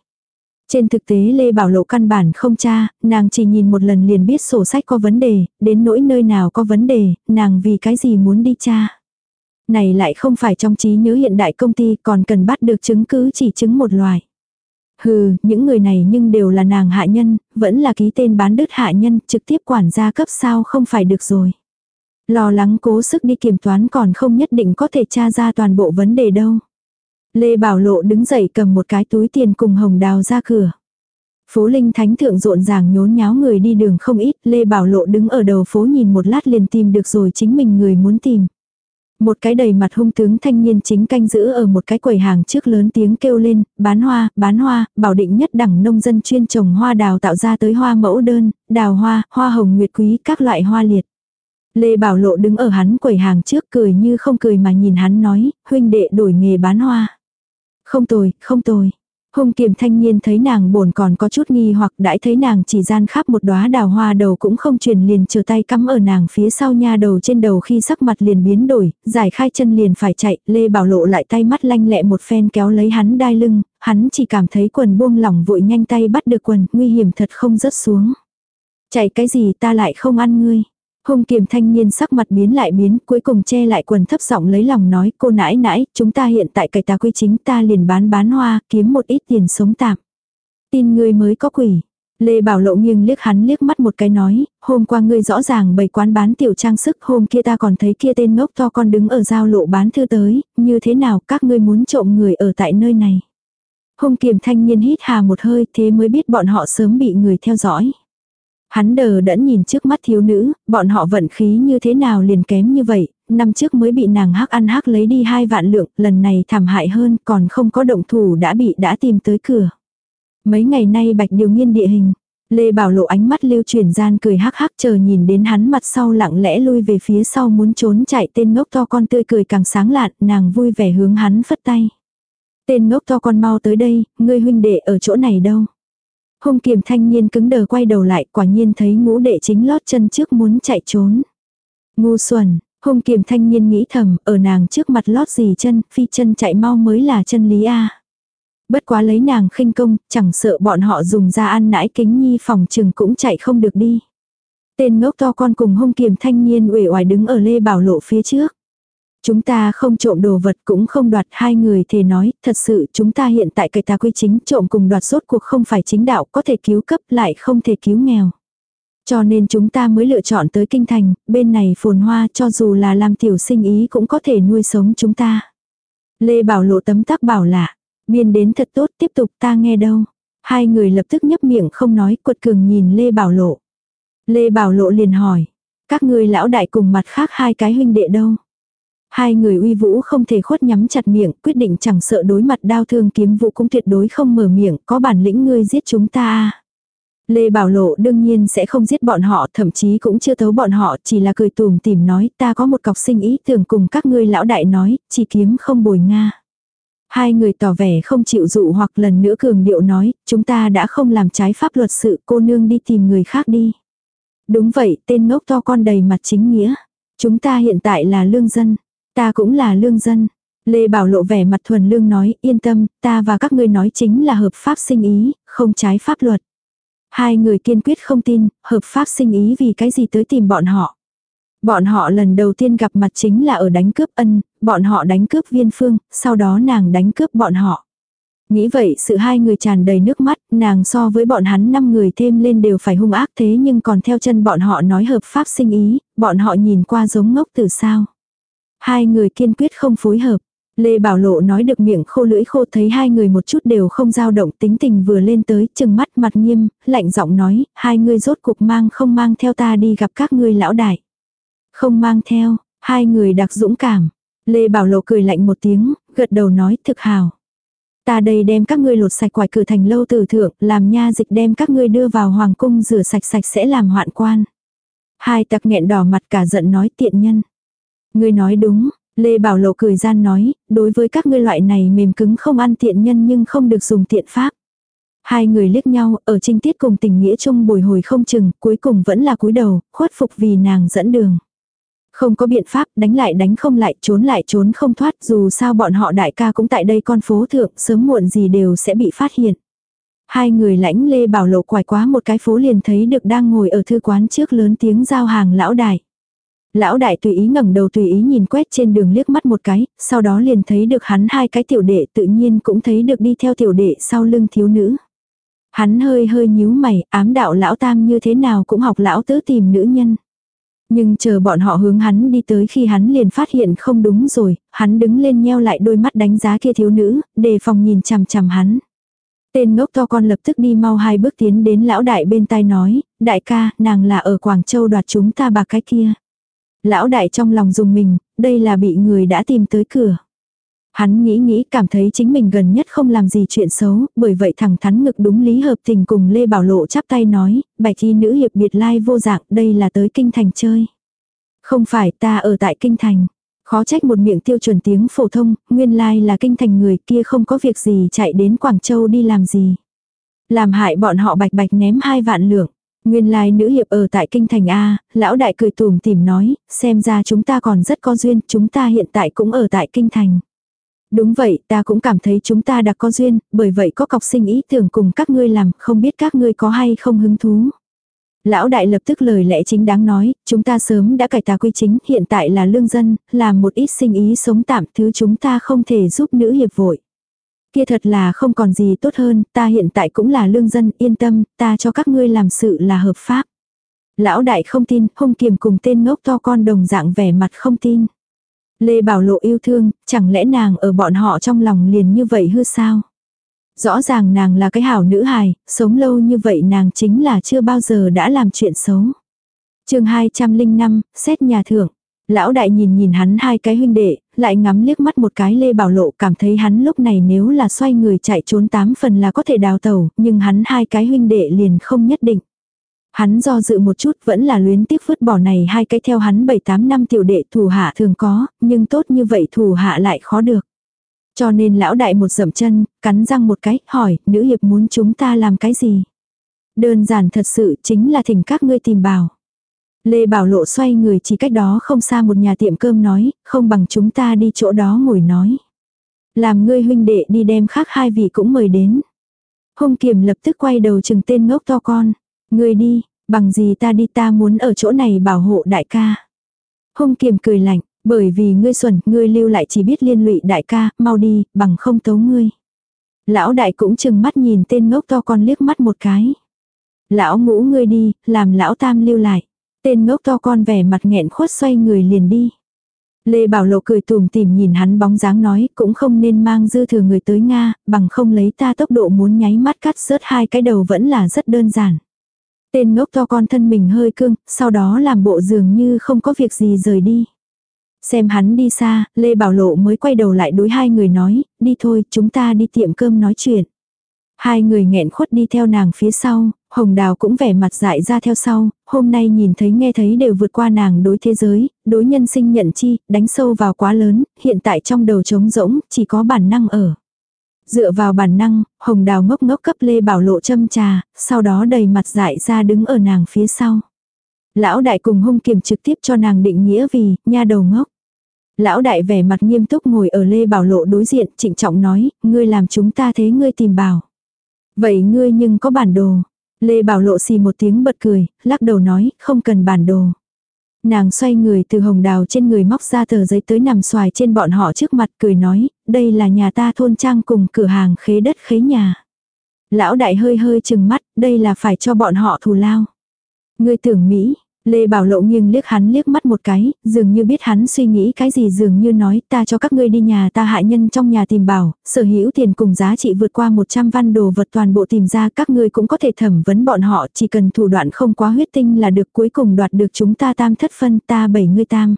Trên thực tế Lê Bảo Lộ căn bản không tra, nàng chỉ nhìn một lần liền biết sổ sách có vấn đề, đến nỗi nơi nào có vấn đề, nàng vì cái gì muốn đi tra. Này lại không phải trong trí nhớ hiện đại công ty còn cần bắt được chứng cứ chỉ chứng một loài. Hừ, những người này nhưng đều là nàng hạ nhân, vẫn là ký tên bán đứt hạ nhân, trực tiếp quản gia cấp sao không phải được rồi. Lo lắng cố sức đi kiểm toán còn không nhất định có thể tra ra toàn bộ vấn đề đâu. Lê Bảo Lộ đứng dậy cầm một cái túi tiền cùng hồng đào ra cửa. Phố Linh Thánh Thượng rộn ràng nhốn nháo người đi đường không ít, Lê Bảo Lộ đứng ở đầu phố nhìn một lát liền tìm được rồi chính mình người muốn tìm. Một cái đầy mặt hung tướng thanh niên chính canh giữ ở một cái quầy hàng trước lớn tiếng kêu lên, bán hoa, bán hoa, bảo định nhất đẳng nông dân chuyên trồng hoa đào tạo ra tới hoa mẫu đơn, đào hoa, hoa hồng nguyệt quý, các loại hoa liệt. Lê Bảo Lộ đứng ở hắn quầy hàng trước cười như không cười mà nhìn hắn nói, huynh đệ đổi nghề bán hoa. Không tồi, không tồi. Hung kiềm thanh niên thấy nàng bổn còn có chút nghi hoặc đãi thấy nàng chỉ gian khắp một đóa đào hoa đầu cũng không truyền liền chờ tay cắm ở nàng phía sau nha đầu trên đầu khi sắc mặt liền biến đổi, giải khai chân liền phải chạy, Lê Bảo Lộ lại tay mắt lanh lẹ một phen kéo lấy hắn đai lưng, hắn chỉ cảm thấy quần buông lỏng vội nhanh tay bắt được quần, nguy hiểm thật không rớt xuống. Chạy cái gì ta lại không ăn ngươi. Hung kiềm thanh niên sắc mặt biến lại biến, cuối cùng che lại quần thấp giọng lấy lòng nói, cô nãi nãi, chúng ta hiện tại cải tà quy chính ta liền bán bán hoa, kiếm một ít tiền sống tạm. Tin ngươi mới có quỷ. Lê Bảo Lộ nghiêng liếc hắn liếc mắt một cái nói, hôm qua ngươi rõ ràng bày quán bán tiểu trang sức, hôm kia ta còn thấy kia tên ngốc to con đứng ở giao lộ bán thư tới, như thế nào các ngươi muốn trộm người ở tại nơi này. Hùng kiềm thanh niên hít hà một hơi thế mới biết bọn họ sớm bị người theo dõi. Hắn đờ đẫn nhìn trước mắt thiếu nữ, bọn họ vận khí như thế nào liền kém như vậy, năm trước mới bị nàng hắc ăn hắc lấy đi hai vạn lượng, lần này thảm hại hơn còn không có động thủ đã bị đã tìm tới cửa. Mấy ngày nay bạch điều nghiên địa hình, Lê Bảo Lộ ánh mắt lưu chuyển gian cười hắc hắc chờ nhìn đến hắn mặt sau lặng lẽ lui về phía sau muốn trốn chạy tên ngốc to con tươi cười càng sáng lạn, nàng vui vẻ hướng hắn phất tay. Tên ngốc to con mau tới đây, ngươi huynh đệ ở chỗ này đâu. Hung kiềm thanh niên cứng đờ quay đầu lại quả nhiên thấy ngũ đệ chính lót chân trước muốn chạy trốn. Ngu xuẩn, hung kiềm thanh niên nghĩ thầm, ở nàng trước mặt lót gì chân, phi chân chạy mau mới là chân lý a. Bất quá lấy nàng khinh công, chẳng sợ bọn họ dùng ra ăn nãi kính nhi phòng trừng cũng chạy không được đi. Tên ngốc to con cùng hung kiềm thanh niên uể oải đứng ở lê bảo lộ phía trước. Chúng ta không trộm đồ vật cũng không đoạt hai người thì nói, thật sự chúng ta hiện tại cải tà quy chính trộm cùng đoạt sốt cuộc không phải chính đạo có thể cứu cấp lại không thể cứu nghèo. Cho nên chúng ta mới lựa chọn tới kinh thành, bên này phồn hoa cho dù là làm tiểu sinh ý cũng có thể nuôi sống chúng ta. Lê Bảo lộ tấm tắc bảo lạ, biên đến thật tốt tiếp tục ta nghe đâu. Hai người lập tức nhấp miệng không nói quật cường nhìn Lê Bảo lộ. Lê Bảo lộ liền hỏi, các ngươi lão đại cùng mặt khác hai cái huynh đệ đâu. Hai người uy vũ không thể khuất nhắm chặt miệng, quyết định chẳng sợ đối mặt đao thương kiếm vũ cũng tuyệt đối không mở miệng, có bản lĩnh ngươi giết chúng ta. Lê Bảo Lộ đương nhiên sẽ không giết bọn họ, thậm chí cũng chưa thấu bọn họ, chỉ là cười tùm tìm nói, ta có một cọc sinh ý tưởng cùng các ngươi lão đại nói, chỉ kiếm không bồi Nga. Hai người tỏ vẻ không chịu dụ hoặc lần nữa cường điệu nói, chúng ta đã không làm trái pháp luật sự, cô nương đi tìm người khác đi. Đúng vậy, tên ngốc to con đầy mặt chính nghĩa. Chúng ta hiện tại là lương dân. Ta cũng là lương dân. Lê Bảo lộ vẻ mặt thuần lương nói, yên tâm, ta và các ngươi nói chính là hợp pháp sinh ý, không trái pháp luật. Hai người kiên quyết không tin, hợp pháp sinh ý vì cái gì tới tìm bọn họ. Bọn họ lần đầu tiên gặp mặt chính là ở đánh cướp ân, bọn họ đánh cướp viên phương, sau đó nàng đánh cướp bọn họ. Nghĩ vậy sự hai người tràn đầy nước mắt, nàng so với bọn hắn năm người thêm lên đều phải hung ác thế nhưng còn theo chân bọn họ nói hợp pháp sinh ý, bọn họ nhìn qua giống ngốc từ sao. Hai người kiên quyết không phối hợp. Lê Bảo Lộ nói được miệng khô lưỡi khô thấy hai người một chút đều không dao động tính tình vừa lên tới chừng mắt mặt nghiêm, lạnh giọng nói, hai người rốt cuộc mang không mang theo ta đi gặp các ngươi lão đại. Không mang theo, hai người đặc dũng cảm. Lê Bảo Lộ cười lạnh một tiếng, gật đầu nói thực hào. Ta đây đem các ngươi lột sạch quải cửa thành lâu tử thượng, làm nha dịch đem các ngươi đưa vào hoàng cung rửa sạch sạch sẽ làm hoạn quan. Hai tặc nghẹn đỏ mặt cả giận nói tiện nhân. Ngươi nói đúng, Lê Bảo Lộ cười gian nói, đối với các ngươi loại này mềm cứng không ăn tiện nhân nhưng không được dùng tiện pháp. Hai người liếc nhau, ở trinh tiết cùng tình nghĩa chung bồi hồi không chừng, cuối cùng vẫn là cúi đầu, khuất phục vì nàng dẫn đường. Không có biện pháp, đánh lại đánh không lại, trốn lại trốn không thoát, dù sao bọn họ đại ca cũng tại đây con phố thượng, sớm muộn gì đều sẽ bị phát hiện. Hai người lãnh Lê Bảo Lộ quải quá một cái phố liền thấy được đang ngồi ở thư quán trước lớn tiếng giao hàng lão đại. Lão đại tùy ý ngẩng đầu tùy ý nhìn quét trên đường liếc mắt một cái, sau đó liền thấy được hắn hai cái tiểu đệ tự nhiên cũng thấy được đi theo tiểu đệ sau lưng thiếu nữ. Hắn hơi hơi nhíu mày, ám đạo lão tam như thế nào cũng học lão tứ tìm nữ nhân. Nhưng chờ bọn họ hướng hắn đi tới khi hắn liền phát hiện không đúng rồi, hắn đứng lên nheo lại đôi mắt đánh giá kia thiếu nữ, đề phòng nhìn chằm chằm hắn. Tên ngốc to con lập tức đi mau hai bước tiến đến lão đại bên tai nói, đại ca, nàng là ở Quảng Châu đoạt chúng ta bà cái kia. Lão đại trong lòng dùng mình, đây là bị người đã tìm tới cửa. Hắn nghĩ nghĩ cảm thấy chính mình gần nhất không làm gì chuyện xấu, bởi vậy thẳng thắn ngực đúng lý hợp tình cùng Lê Bảo Lộ chắp tay nói, bạch y nữ hiệp biệt lai vô dạng, đây là tới kinh thành chơi. Không phải ta ở tại kinh thành. Khó trách một miệng tiêu chuẩn tiếng phổ thông, nguyên lai là kinh thành người kia không có việc gì chạy đến Quảng Châu đi làm gì. Làm hại bọn họ bạch bạch ném hai vạn lượng. Nguyên lai nữ hiệp ở tại kinh thành A, lão đại cười tùm tìm nói, xem ra chúng ta còn rất có duyên, chúng ta hiện tại cũng ở tại kinh thành. Đúng vậy, ta cũng cảm thấy chúng ta đã có duyên, bởi vậy có cọc sinh ý tưởng cùng các ngươi làm, không biết các ngươi có hay không hứng thú. Lão đại lập tức lời lẽ chính đáng nói, chúng ta sớm đã cải tà quy chính, hiện tại là lương dân, làm một ít sinh ý sống tạm thứ chúng ta không thể giúp nữ hiệp vội. Kia thật là không còn gì tốt hơn, ta hiện tại cũng là lương dân, yên tâm, ta cho các ngươi làm sự là hợp pháp. Lão đại không tin, hung kiềm cùng tên ngốc to con đồng dạng vẻ mặt không tin. Lê Bảo Lộ yêu thương, chẳng lẽ nàng ở bọn họ trong lòng liền như vậy hư sao? Rõ ràng nàng là cái hảo nữ hài, sống lâu như vậy nàng chính là chưa bao giờ đã làm chuyện xấu. chương 205, xét nhà thưởng. Lão đại nhìn nhìn hắn hai cái huynh đệ, lại ngắm liếc mắt một cái Lê Bảo Lộ cảm thấy hắn lúc này nếu là xoay người chạy trốn tám phần là có thể đào tẩu, nhưng hắn hai cái huynh đệ liền không nhất định. Hắn do dự một chút vẫn là luyến tiếc vứt bỏ này hai cái theo hắn 7-8 năm tiểu đệ thủ hạ thường có, nhưng tốt như vậy thủ hạ lại khó được. Cho nên lão đại một dậm chân, cắn răng một cái, hỏi, nữ hiệp muốn chúng ta làm cái gì? Đơn giản thật sự chính là thỉnh các ngươi tìm bảo. Lê Bảo Lộ xoay người chỉ cách đó không xa một nhà tiệm cơm nói, không bằng chúng ta đi chỗ đó ngồi nói. Làm ngươi huynh đệ đi đem khác hai vị cũng mời đến. Hung Kiểm lập tức quay đầu chừng tên ngốc to con. Ngươi đi, bằng gì ta đi ta muốn ở chỗ này bảo hộ đại ca. Hung Kiểm cười lạnh, bởi vì ngươi xuẩn, ngươi lưu lại chỉ biết liên lụy đại ca, mau đi, bằng không tấu ngươi. Lão đại cũng chừng mắt nhìn tên ngốc to con liếc mắt một cái. Lão ngũ ngươi đi, làm lão tam lưu lại. Tên ngốc to con vẻ mặt nghẹn khuất xoay người liền đi. Lê Bảo Lộ cười tùm tìm nhìn hắn bóng dáng nói cũng không nên mang dư thừa người tới Nga, bằng không lấy ta tốc độ muốn nháy mắt cắt rớt hai cái đầu vẫn là rất đơn giản. Tên ngốc to con thân mình hơi cương, sau đó làm bộ dường như không có việc gì rời đi. Xem hắn đi xa, Lê Bảo Lộ mới quay đầu lại đối hai người nói, đi thôi, chúng ta đi tiệm cơm nói chuyện. Hai người nghẹn khuất đi theo nàng phía sau, Hồng Đào cũng vẻ mặt dại ra theo sau, hôm nay nhìn thấy nghe thấy đều vượt qua nàng đối thế giới, đối nhân sinh nhận chi, đánh sâu vào quá lớn, hiện tại trong đầu trống rỗng, chỉ có bản năng ở. Dựa vào bản năng, Hồng Đào ngốc ngốc cấp Lê Bảo Lộ châm trà, sau đó đầy mặt dại ra đứng ở nàng phía sau. Lão đại cùng hung kiềm trực tiếp cho nàng định nghĩa vì, nha đầu ngốc. Lão đại vẻ mặt nghiêm túc ngồi ở Lê Bảo Lộ đối diện, trịnh trọng nói, ngươi làm chúng ta thế ngươi tìm bảo. Vậy ngươi nhưng có bản đồ. Lê Bảo Lộ xì một tiếng bật cười, lắc đầu nói, không cần bản đồ. Nàng xoay người từ hồng đào trên người móc ra tờ giấy tới nằm xoài trên bọn họ trước mặt cười nói, đây là nhà ta thôn trang cùng cửa hàng khế đất khế nhà. Lão đại hơi hơi chừng mắt, đây là phải cho bọn họ thù lao. Ngươi tưởng Mỹ, Lê Bảo Lộ nghiêng liếc hắn liếc mắt một cái, dường như biết hắn suy nghĩ cái gì dường như nói ta cho các ngươi đi nhà ta hạ nhân trong nhà tìm bảo, sở hữu tiền cùng giá trị vượt qua 100 văn đồ vật toàn bộ tìm ra các ngươi cũng có thể thẩm vấn bọn họ chỉ cần thủ đoạn không quá huyết tinh là được cuối cùng đoạt được chúng ta tam thất phân ta bảy ngươi tam.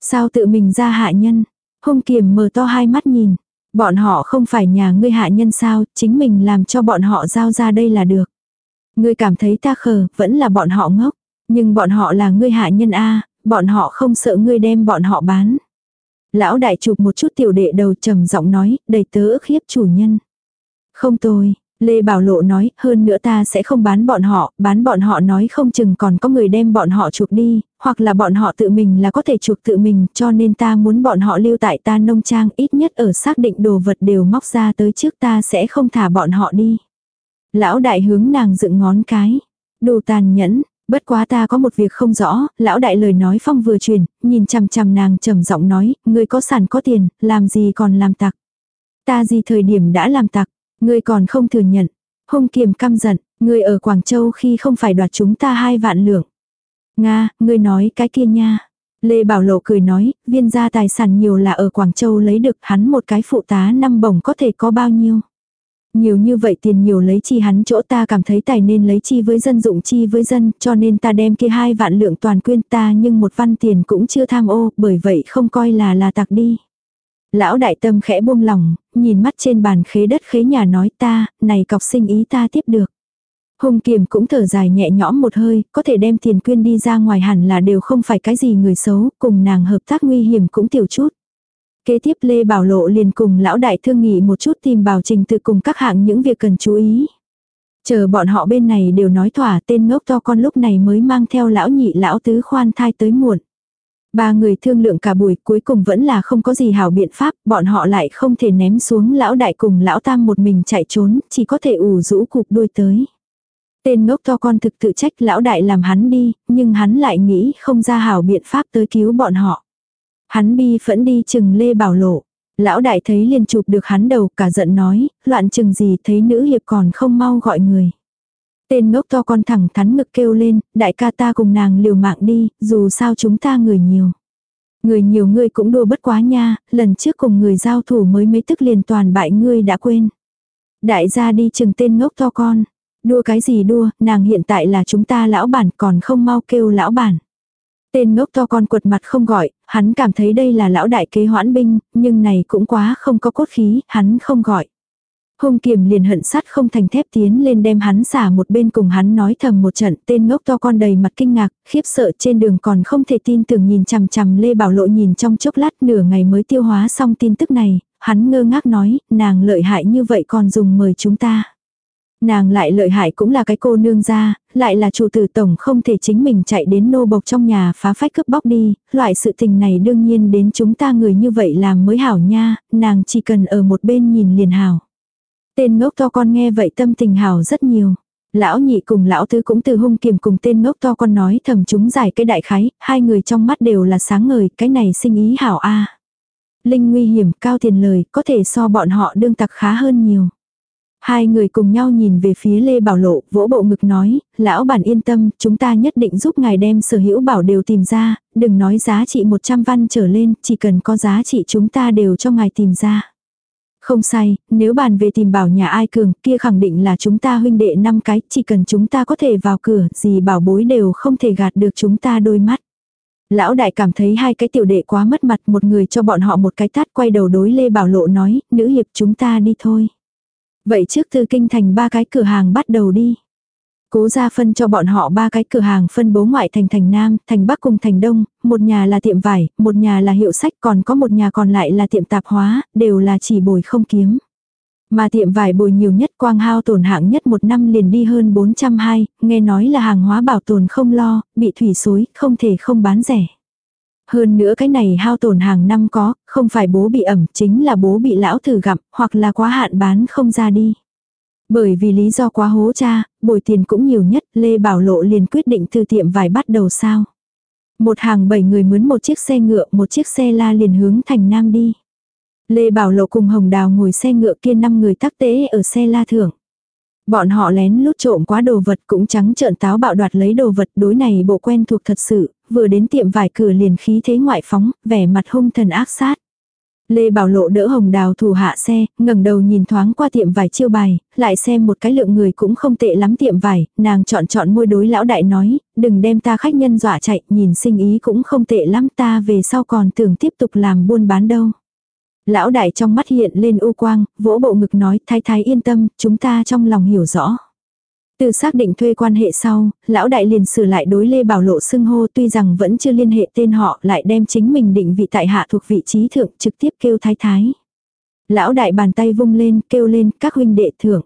Sao tự mình ra hạ nhân? Hung kiềm mở to hai mắt nhìn. Bọn họ không phải nhà ngươi hạ nhân sao, chính mình làm cho bọn họ giao ra đây là được. Ngươi cảm thấy ta khờ, vẫn là bọn họ ngốc. Nhưng bọn họ là ngươi hạ nhân A, bọn họ không sợ ngươi đem bọn họ bán. Lão đại chụp một chút tiểu đệ đầu trầm giọng nói, đầy tớ ức hiếp chủ nhân. Không tôi, Lê Bảo Lộ nói, hơn nữa ta sẽ không bán bọn họ, bán bọn họ nói không chừng còn có người đem bọn họ chuộc đi, hoặc là bọn họ tự mình là có thể chuộc tự mình, cho nên ta muốn bọn họ lưu tại ta nông trang ít nhất ở xác định đồ vật đều móc ra tới trước ta sẽ không thả bọn họ đi. Lão đại hướng nàng dựng ngón cái. Đồ tàn nhẫn, Bất quá ta có một việc không rõ, lão đại lời nói phong vừa truyền, nhìn chằm chằm nàng trầm giọng nói, ngươi có sản có tiền, làm gì còn làm tặc. Ta gì thời điểm đã làm tặc, ngươi còn không thừa nhận. Hung kiềm căm giận, ngươi ở Quảng Châu khi không phải đoạt chúng ta hai vạn lượng. Nga, ngươi nói cái kia nha. Lê Bảo Lộ cười nói, viên gia tài sản nhiều là ở Quảng Châu lấy được hắn một cái phụ tá năm bổng có thể có bao nhiêu. Nhiều như vậy tiền nhiều lấy chi hắn chỗ ta cảm thấy tài nên lấy chi với dân dụng chi với dân, cho nên ta đem kia hai vạn lượng toàn quyên ta nhưng một văn tiền cũng chưa tham ô, bởi vậy không coi là là tặc đi. Lão đại tâm khẽ buông lòng, nhìn mắt trên bàn khế đất khế nhà nói ta, này cọc sinh ý ta tiếp được. Hùng kiềm cũng thở dài nhẹ nhõm một hơi, có thể đem tiền quyên đi ra ngoài hẳn là đều không phải cái gì người xấu, cùng nàng hợp tác nguy hiểm cũng tiểu chút. Kế tiếp Lê Bảo Lộ liền cùng lão đại thương nghị một chút tìm bảo trình tự cùng các hạng những việc cần chú ý. Chờ bọn họ bên này đều nói thỏa tên ngốc to con lúc này mới mang theo lão nhị lão tứ khoan thai tới muộn. Ba người thương lượng cả buổi cuối cùng vẫn là không có gì hảo biện pháp, bọn họ lại không thể ném xuống lão đại cùng lão tam một mình chạy trốn, chỉ có thể ủ rũ cục đuôi tới. Tên ngốc to con thực tự trách lão đại làm hắn đi, nhưng hắn lại nghĩ không ra hảo biện pháp tới cứu bọn họ. Hắn bi phẫn đi chừng Lê Bảo Lộ. Lão đại thấy liền chụp được hắn đầu cả giận nói, loạn chừng gì thấy nữ hiệp còn không mau gọi người. Tên ngốc to con thẳng thắn ngực kêu lên, đại ca ta cùng nàng liều mạng đi, dù sao chúng ta người nhiều. Người nhiều ngươi cũng đua bất quá nha, lần trước cùng người giao thủ mới mấy tức liền toàn bại ngươi đã quên. Đại gia đi chừng tên ngốc to con. Đua cái gì đua, nàng hiện tại là chúng ta lão bản còn không mau kêu lão bản. Tên ngốc to con quật mặt không gọi, hắn cảm thấy đây là lão đại kế hoãn binh, nhưng này cũng quá không có cốt khí, hắn không gọi. Hung kiềm liền hận sắt không thành thép tiến lên đem hắn xả một bên cùng hắn nói thầm một trận tên ngốc to con đầy mặt kinh ngạc, khiếp sợ trên đường còn không thể tin tưởng nhìn chằm chằm Lê Bảo Lộ nhìn trong chốc lát nửa ngày mới tiêu hóa xong tin tức này, hắn ngơ ngác nói, nàng lợi hại như vậy còn dùng mời chúng ta. Nàng lại lợi hại cũng là cái cô nương gia, lại là chủ tử tổng không thể chính mình chạy đến nô bộc trong nhà phá phách cướp bóc đi, loại sự tình này đương nhiên đến chúng ta người như vậy làm mới hảo nha, nàng chỉ cần ở một bên nhìn liền hảo. Tên ngốc to con nghe vậy tâm tình hảo rất nhiều. Lão nhị cùng lão tứ cũng từ hung kiềm cùng tên ngốc to con nói thầm chúng giải cái đại khái, hai người trong mắt đều là sáng ngời, cái này sinh ý hảo a. Linh nguy hiểm, cao tiền lời, có thể so bọn họ đương tặc khá hơn nhiều. Hai người cùng nhau nhìn về phía Lê Bảo Lộ, vỗ bộ ngực nói, lão bản yên tâm, chúng ta nhất định giúp ngài đem sở hữu bảo đều tìm ra, đừng nói giá trị 100 văn trở lên, chỉ cần có giá trị chúng ta đều cho ngài tìm ra. Không sai, nếu bàn về tìm bảo nhà ai cường, kia khẳng định là chúng ta huynh đệ năm cái, chỉ cần chúng ta có thể vào cửa, gì bảo bối đều không thể gạt được chúng ta đôi mắt. Lão đại cảm thấy hai cái tiểu đệ quá mất mặt, một người cho bọn họ một cái tát quay đầu đối Lê Bảo Lộ nói, nữ hiệp chúng ta đi thôi. Vậy trước từ kinh thành ba cái cửa hàng bắt đầu đi. Cố ra phân cho bọn họ ba cái cửa hàng phân bố ngoại thành thành Nam, thành Bắc cùng thành Đông, một nhà là tiệm vải, một nhà là hiệu sách còn có một nhà còn lại là tiệm tạp hóa, đều là chỉ bồi không kiếm. Mà tiệm vải bồi nhiều nhất quang hao tổn hạng nhất một năm liền đi hơn 420, nghe nói là hàng hóa bảo tồn không lo, bị thủy xối, không thể không bán rẻ. Hơn nữa cái này hao tổn hàng năm có, không phải bố bị ẩm, chính là bố bị lão thử gặp, hoặc là quá hạn bán không ra đi. Bởi vì lý do quá hố cha, bồi tiền cũng nhiều nhất, Lê Bảo Lộ liền quyết định từ tiệm vải bắt đầu sao. Một hàng bảy người mướn một chiếc xe ngựa, một chiếc xe la liền hướng thành Nam đi. Lê Bảo Lộ cùng Hồng Đào ngồi xe ngựa kia năm người tắc tế ở xe la thưởng. Bọn họ lén lút trộm quá đồ vật cũng trắng trợn táo bạo đoạt lấy đồ vật đối này bộ quen thuộc thật sự, vừa đến tiệm vải cửa liền khí thế ngoại phóng, vẻ mặt hung thần ác sát. Lê Bảo Lộ đỡ hồng đào thủ hạ xe, ngẩng đầu nhìn thoáng qua tiệm vải chiêu bài, lại xem một cái lượng người cũng không tệ lắm tiệm vải, nàng chọn chọn môi đối lão đại nói, đừng đem ta khách nhân dọa chạy, nhìn sinh ý cũng không tệ lắm ta về sau còn tưởng tiếp tục làm buôn bán đâu. Lão đại trong mắt hiện lên u quang, vỗ bộ ngực nói thái thái yên tâm, chúng ta trong lòng hiểu rõ. Từ xác định thuê quan hệ sau, lão đại liền sửa lại đối Lê Bảo Lộ xưng hô tuy rằng vẫn chưa liên hệ tên họ lại đem chính mình định vị tại hạ thuộc vị trí thượng trực tiếp kêu thái thái. Lão đại bàn tay vung lên kêu lên các huynh đệ thượng.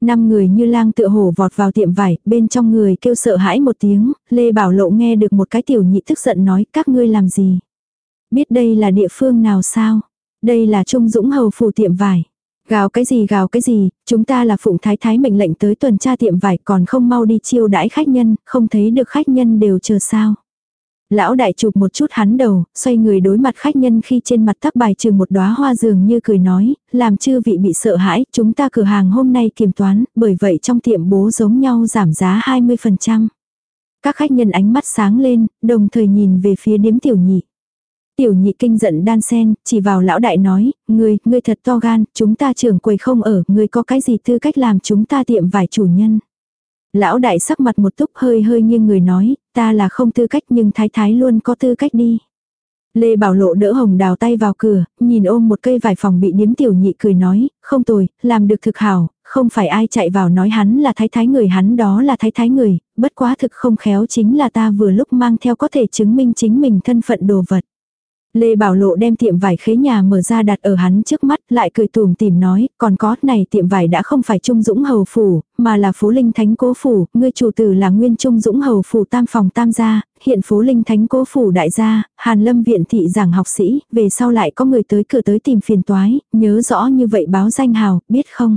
Năm người như lang tựa hổ vọt vào tiệm vải, bên trong người kêu sợ hãi một tiếng, Lê Bảo Lộ nghe được một cái tiểu nhị tức giận nói các ngươi làm gì. Biết đây là địa phương nào sao? Đây là Trung Dũng Hầu phủ tiệm vải. Gào cái gì gào cái gì, chúng ta là phụng thái thái mệnh lệnh tới tuần tra tiệm vải còn không mau đi chiêu đãi khách nhân, không thấy được khách nhân đều chờ sao. Lão đại chụp một chút hắn đầu, xoay người đối mặt khách nhân khi trên mặt tắc bài trừ một đóa hoa dường như cười nói, làm chư vị bị sợ hãi, chúng ta cửa hàng hôm nay kiểm toán, bởi vậy trong tiệm bố giống nhau giảm giá 20%. Các khách nhân ánh mắt sáng lên, đồng thời nhìn về phía điếm tiểu nhị. Tiểu nhị kinh giận đan sen, chỉ vào lão đại nói, ngươi, ngươi thật to gan, chúng ta trưởng quầy không ở, ngươi có cái gì tư cách làm chúng ta tiệm vải chủ nhân. Lão đại sắc mặt một túc hơi hơi nghiêng người nói, ta là không tư cách nhưng thái thái luôn có tư cách đi. Lê Bảo Lộ đỡ hồng đào tay vào cửa, nhìn ôm một cây vải phòng bị điếm tiểu nhị cười nói, không tồi, làm được thực hảo, không phải ai chạy vào nói hắn là thái thái người hắn đó là thái thái người, bất quá thực không khéo chính là ta vừa lúc mang theo có thể chứng minh chính mình thân phận đồ vật. Lê Bảo Lộ đem tiệm vải khế nhà mở ra đặt ở hắn trước mắt, lại cười tùm tìm nói, còn có, này tiệm vải đã không phải Trung Dũng Hầu Phủ, mà là phố Linh Thánh Cố Phủ, ngươi chủ tử là nguyên Trung Dũng Hầu Phủ tam phòng tam gia, hiện phố Linh Thánh Cố Phủ đại gia, Hàn Lâm Viện thị giảng học sĩ, về sau lại có người tới cửa tới tìm phiền toái, nhớ rõ như vậy báo danh hào, biết không?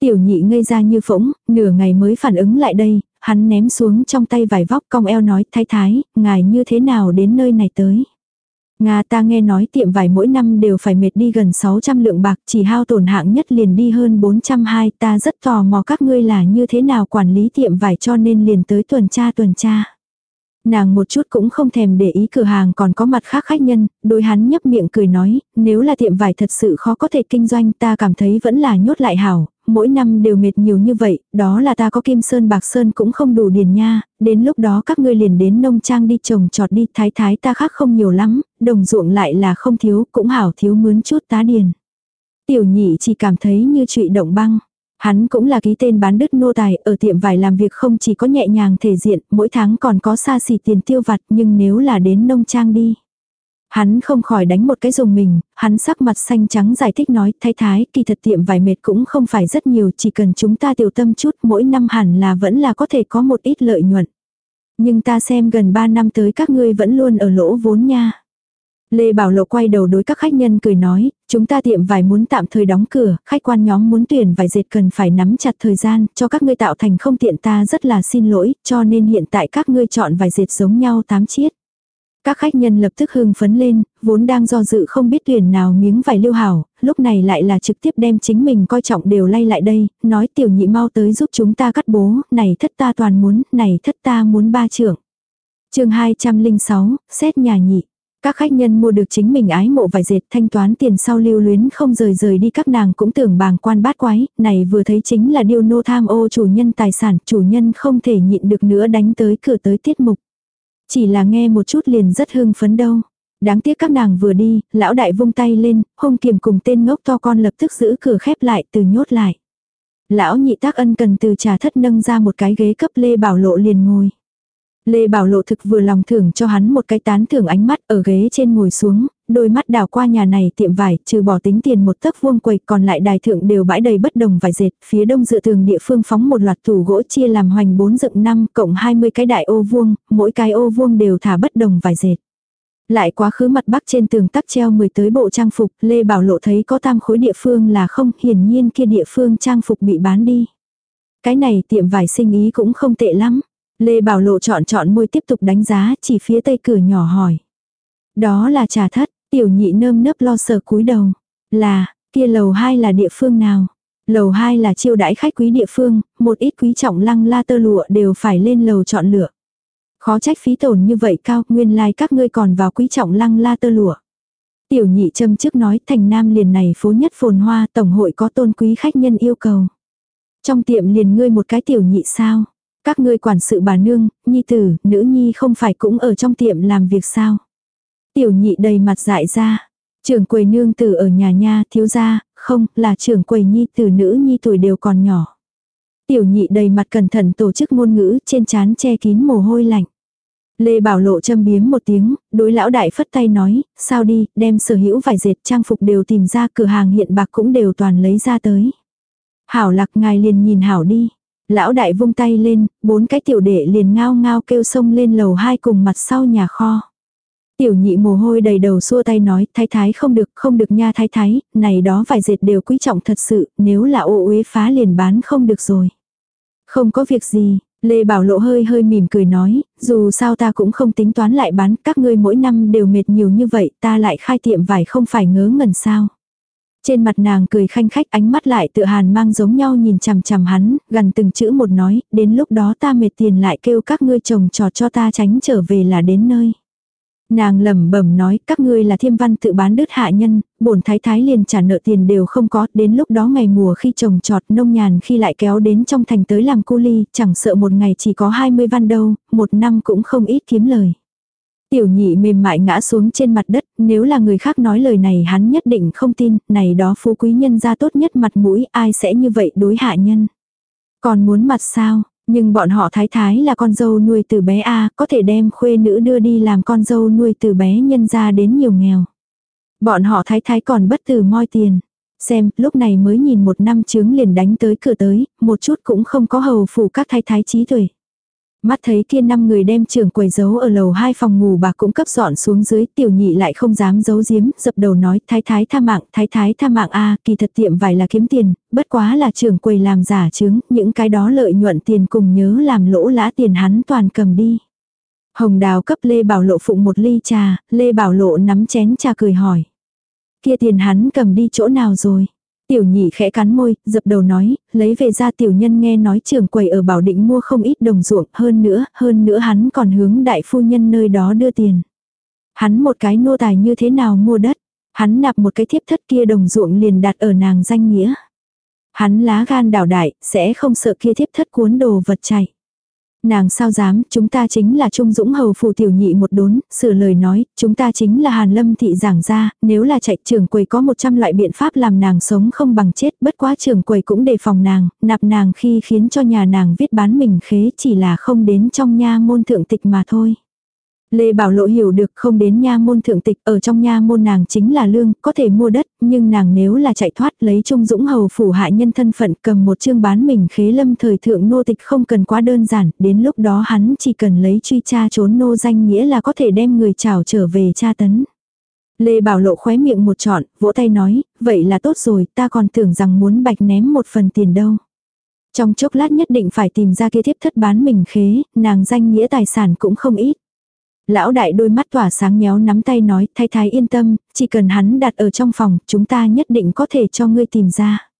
Tiểu nhị ngây ra như phỗng, nửa ngày mới phản ứng lại đây, hắn ném xuống trong tay vải vóc cong eo nói thái thái, ngài như thế nào đến nơi này tới. Nga ta nghe nói tiệm vải mỗi năm đều phải mệt đi gần 600 lượng bạc, chỉ hao tổn hạng nhất liền đi hơn 420, ta rất tò mò các ngươi là như thế nào quản lý tiệm vải cho nên liền tới tuần tra tuần tra. Nàng một chút cũng không thèm để ý cửa hàng còn có mặt khác khách nhân, đôi hắn nhấp miệng cười nói, nếu là tiệm vải thật sự khó có thể kinh doanh ta cảm thấy vẫn là nhốt lại hảo, mỗi năm đều mệt nhiều như vậy, đó là ta có kim sơn bạc sơn cũng không đủ điền nha, đến lúc đó các ngươi liền đến nông trang đi trồng trọt đi, thái thái ta khác không nhiều lắm, đồng ruộng lại là không thiếu, cũng hảo thiếu mướn chút tá điền. Tiểu nhị chỉ cảm thấy như trụy động băng. Hắn cũng là ký tên bán đứt nô tài, ở tiệm vải làm việc không chỉ có nhẹ nhàng thể diện, mỗi tháng còn có xa xỉ tiền tiêu vặt, nhưng nếu là đến nông trang đi. Hắn không khỏi đánh một cái dùng mình, hắn sắc mặt xanh trắng giải thích nói, thái thái, kỳ thật tiệm vải mệt cũng không phải rất nhiều, chỉ cần chúng ta tiểu tâm chút, mỗi năm hẳn là vẫn là có thể có một ít lợi nhuận. Nhưng ta xem gần 3 năm tới các ngươi vẫn luôn ở lỗ vốn nha. Lê Bảo Lộ quay đầu đối các khách nhân cười nói, chúng ta tiệm vải muốn tạm thời đóng cửa, khách quan nhóm muốn tuyển vải dệt cần phải nắm chặt thời gian, cho các ngươi tạo thành không tiện ta rất là xin lỗi, cho nên hiện tại các ngươi chọn vải dệt giống nhau tám chiếc các khách nhân lập tức hưng phấn lên, vốn đang do dự không biết tuyển nào miếng vải lưu hảo, lúc này lại là trực tiếp đem chính mình coi trọng đều lay lại đây, nói tiểu nhị mau tới giúp chúng ta cắt bố, này thất ta toàn muốn, này thất ta muốn ba trưởng. chương 206, xét nhà nhị. Các khách nhân mua được chính mình ái mộ vải dệt thanh toán tiền sau lưu luyến không rời rời đi các nàng cũng tưởng bàng quan bát quái, này vừa thấy chính là điều nô tham ô chủ nhân tài sản, chủ nhân không thể nhịn được nữa đánh tới cửa tới tiết mục. Chỉ là nghe một chút liền rất hưng phấn đâu. Đáng tiếc các nàng vừa đi, lão đại vung tay lên, hung kiềm cùng tên ngốc to con lập tức giữ cửa khép lại từ nhốt lại. Lão nhị tác ân cần từ trà thất nâng ra một cái ghế cấp Lê Bảo Lộ liền ngồi. Lê Bảo Lộ thực vừa lòng thưởng cho hắn một cái tán thưởng ánh mắt ở ghế trên ngồi xuống, đôi mắt đảo qua nhà này tiệm vải, trừ bỏ tính tiền một tấc vuông quầy còn lại đài thượng đều bãi đầy bất đồng vải dệt, phía đông dựa tường địa phương phóng một loạt tủ gỗ chia làm hoành bốn dựng năm cộng 20 cái đại ô vuông, mỗi cái ô vuông đều thả bất đồng vải dệt. Lại quá khứ mặt bắc trên tường tắc treo 10 tới bộ trang phục, Lê Bảo Lộ thấy có tam khối địa phương là không, hiển nhiên kia địa phương trang phục bị bán đi. Cái này tiệm vải sinh ý cũng không tệ lắm. Lê Bảo Lộ chọn chọn môi tiếp tục đánh giá chỉ phía tây cửa nhỏ hỏi. Đó là trà thất, tiểu nhị nơm nớp lo sợ cúi đầu. Là, kia lầu 2 là địa phương nào? Lầu 2 là chiêu đãi khách quý địa phương, một ít quý trọng lăng la tơ lụa đều phải lên lầu chọn lựa. Khó trách phí tổn như vậy cao, nguyên lai like các ngươi còn vào quý trọng lăng la tơ lụa. Tiểu nhị châm trước nói thành nam liền này phố nhất phồn hoa tổng hội có tôn quý khách nhân yêu cầu. Trong tiệm liền ngươi một cái tiểu nhị sao? Các ngươi quản sự bà nương, nhi tử, nữ nhi không phải cũng ở trong tiệm làm việc sao. Tiểu nhị đầy mặt dại ra. Trưởng quầy nương tử ở nhà nha, thiếu gia, không, là trưởng quầy nhi tử nữ nhi tuổi đều còn nhỏ. Tiểu nhị đầy mặt cẩn thận tổ chức ngôn ngữ trên trán che kín mồ hôi lạnh. Lê Bảo Lộ châm biếm một tiếng, đối lão đại phất tay nói, sao đi, đem sở hữu vải dệt trang phục đều tìm ra cửa hàng hiện bạc cũng đều toàn lấy ra tới. Hảo lạc ngài liền nhìn hảo đi. Lão đại vung tay lên, bốn cái tiểu đệ liền ngao ngao kêu sông lên lầu hai cùng mặt sau nhà kho. Tiểu nhị mồ hôi đầy đầu xua tay nói, thái thái không được, không được nha thái thái, này đó phải dệt đều quý trọng thật sự, nếu là ô uế phá liền bán không được rồi. Không có việc gì, Lê Bảo Lộ hơi hơi mỉm cười nói, dù sao ta cũng không tính toán lại bán, các ngươi mỗi năm đều mệt nhiều như vậy, ta lại khai tiệm vải không phải ngớ ngẩn sao. Trên mặt nàng cười khanh khách ánh mắt lại tự hàn mang giống nhau nhìn chằm chằm hắn, gần từng chữ một nói, đến lúc đó ta mệt tiền lại kêu các ngươi chồng trò cho ta tránh trở về là đến nơi. Nàng lẩm bẩm nói, các ngươi là thiêm văn tự bán đứt hạ nhân, bổn thái thái liền trả nợ tiền đều không có, đến lúc đó ngày mùa khi trồng trọt nông nhàn khi lại kéo đến trong thành tới làm cu ly, chẳng sợ một ngày chỉ có 20 văn đâu, một năm cũng không ít kiếm lời. Tiểu nhị mềm mại ngã xuống trên mặt đất, nếu là người khác nói lời này hắn nhất định không tin, này đó phú quý nhân ra tốt nhất mặt mũi, ai sẽ như vậy đối hạ nhân. Còn muốn mặt sao, nhưng bọn họ thái thái là con dâu nuôi từ bé A, có thể đem khuê nữ đưa đi làm con dâu nuôi từ bé nhân ra đến nhiều nghèo. Bọn họ thái thái còn bất tử moi tiền. Xem, lúc này mới nhìn một năm trướng liền đánh tới cửa tới, một chút cũng không có hầu phủ các thái thái trí tuổi. Mắt thấy kia năm người đem trưởng quầy giấu ở lầu hai phòng ngủ bà cũng cấp dọn xuống dưới, tiểu nhị lại không dám giấu giếm, dập đầu nói, thái thái tha mạng, thái thái tha mạng a kỳ thật tiệm vải là kiếm tiền, bất quá là trưởng quầy làm giả chứng, những cái đó lợi nhuận tiền cùng nhớ làm lỗ lã tiền hắn toàn cầm đi. Hồng đào cấp Lê Bảo Lộ phụng một ly trà, Lê Bảo Lộ nắm chén trà cười hỏi. Kia tiền hắn cầm đi chỗ nào rồi? Tiểu nhị khẽ cắn môi, dập đầu nói, lấy về ra tiểu nhân nghe nói trường quầy ở bảo định mua không ít đồng ruộng, hơn nữa, hơn nữa hắn còn hướng đại phu nhân nơi đó đưa tiền. Hắn một cái nô tài như thế nào mua đất, hắn nạp một cái thiếp thất kia đồng ruộng liền đặt ở nàng danh nghĩa. Hắn lá gan đảo đại, sẽ không sợ kia thiếp thất cuốn đồ vật chạy. Nàng sao dám, chúng ta chính là Trung Dũng Hầu phù tiểu nhị một đốn, sửa lời nói, chúng ta chính là Hàn Lâm thị giảng ra, nếu là chạy trưởng quầy có 100 loại biện pháp làm nàng sống không bằng chết, bất quá trưởng quầy cũng đề phòng nàng, nạp nàng khi khiến cho nhà nàng viết bán mình khế chỉ là không đến trong nha môn thượng tịch mà thôi. Lê Bảo Lộ hiểu được không đến nha môn thượng tịch, ở trong nha môn nàng chính là lương, có thể mua đất, nhưng nàng nếu là chạy thoát lấy trung dũng hầu phủ hại nhân thân phận cầm một chương bán mình khế lâm thời thượng nô tịch không cần quá đơn giản, đến lúc đó hắn chỉ cần lấy truy tra trốn nô danh nghĩa là có thể đem người chào trở về tra tấn. Lê Bảo Lộ khóe miệng một trọn, vỗ tay nói, vậy là tốt rồi, ta còn tưởng rằng muốn bạch ném một phần tiền đâu. Trong chốc lát nhất định phải tìm ra kia tiếp thất bán mình khế, nàng danh nghĩa tài sản cũng không ít. Lão đại đôi mắt tỏa sáng nhéo nắm tay nói, thái thái yên tâm, chỉ cần hắn đặt ở trong phòng, chúng ta nhất định có thể cho ngươi tìm ra.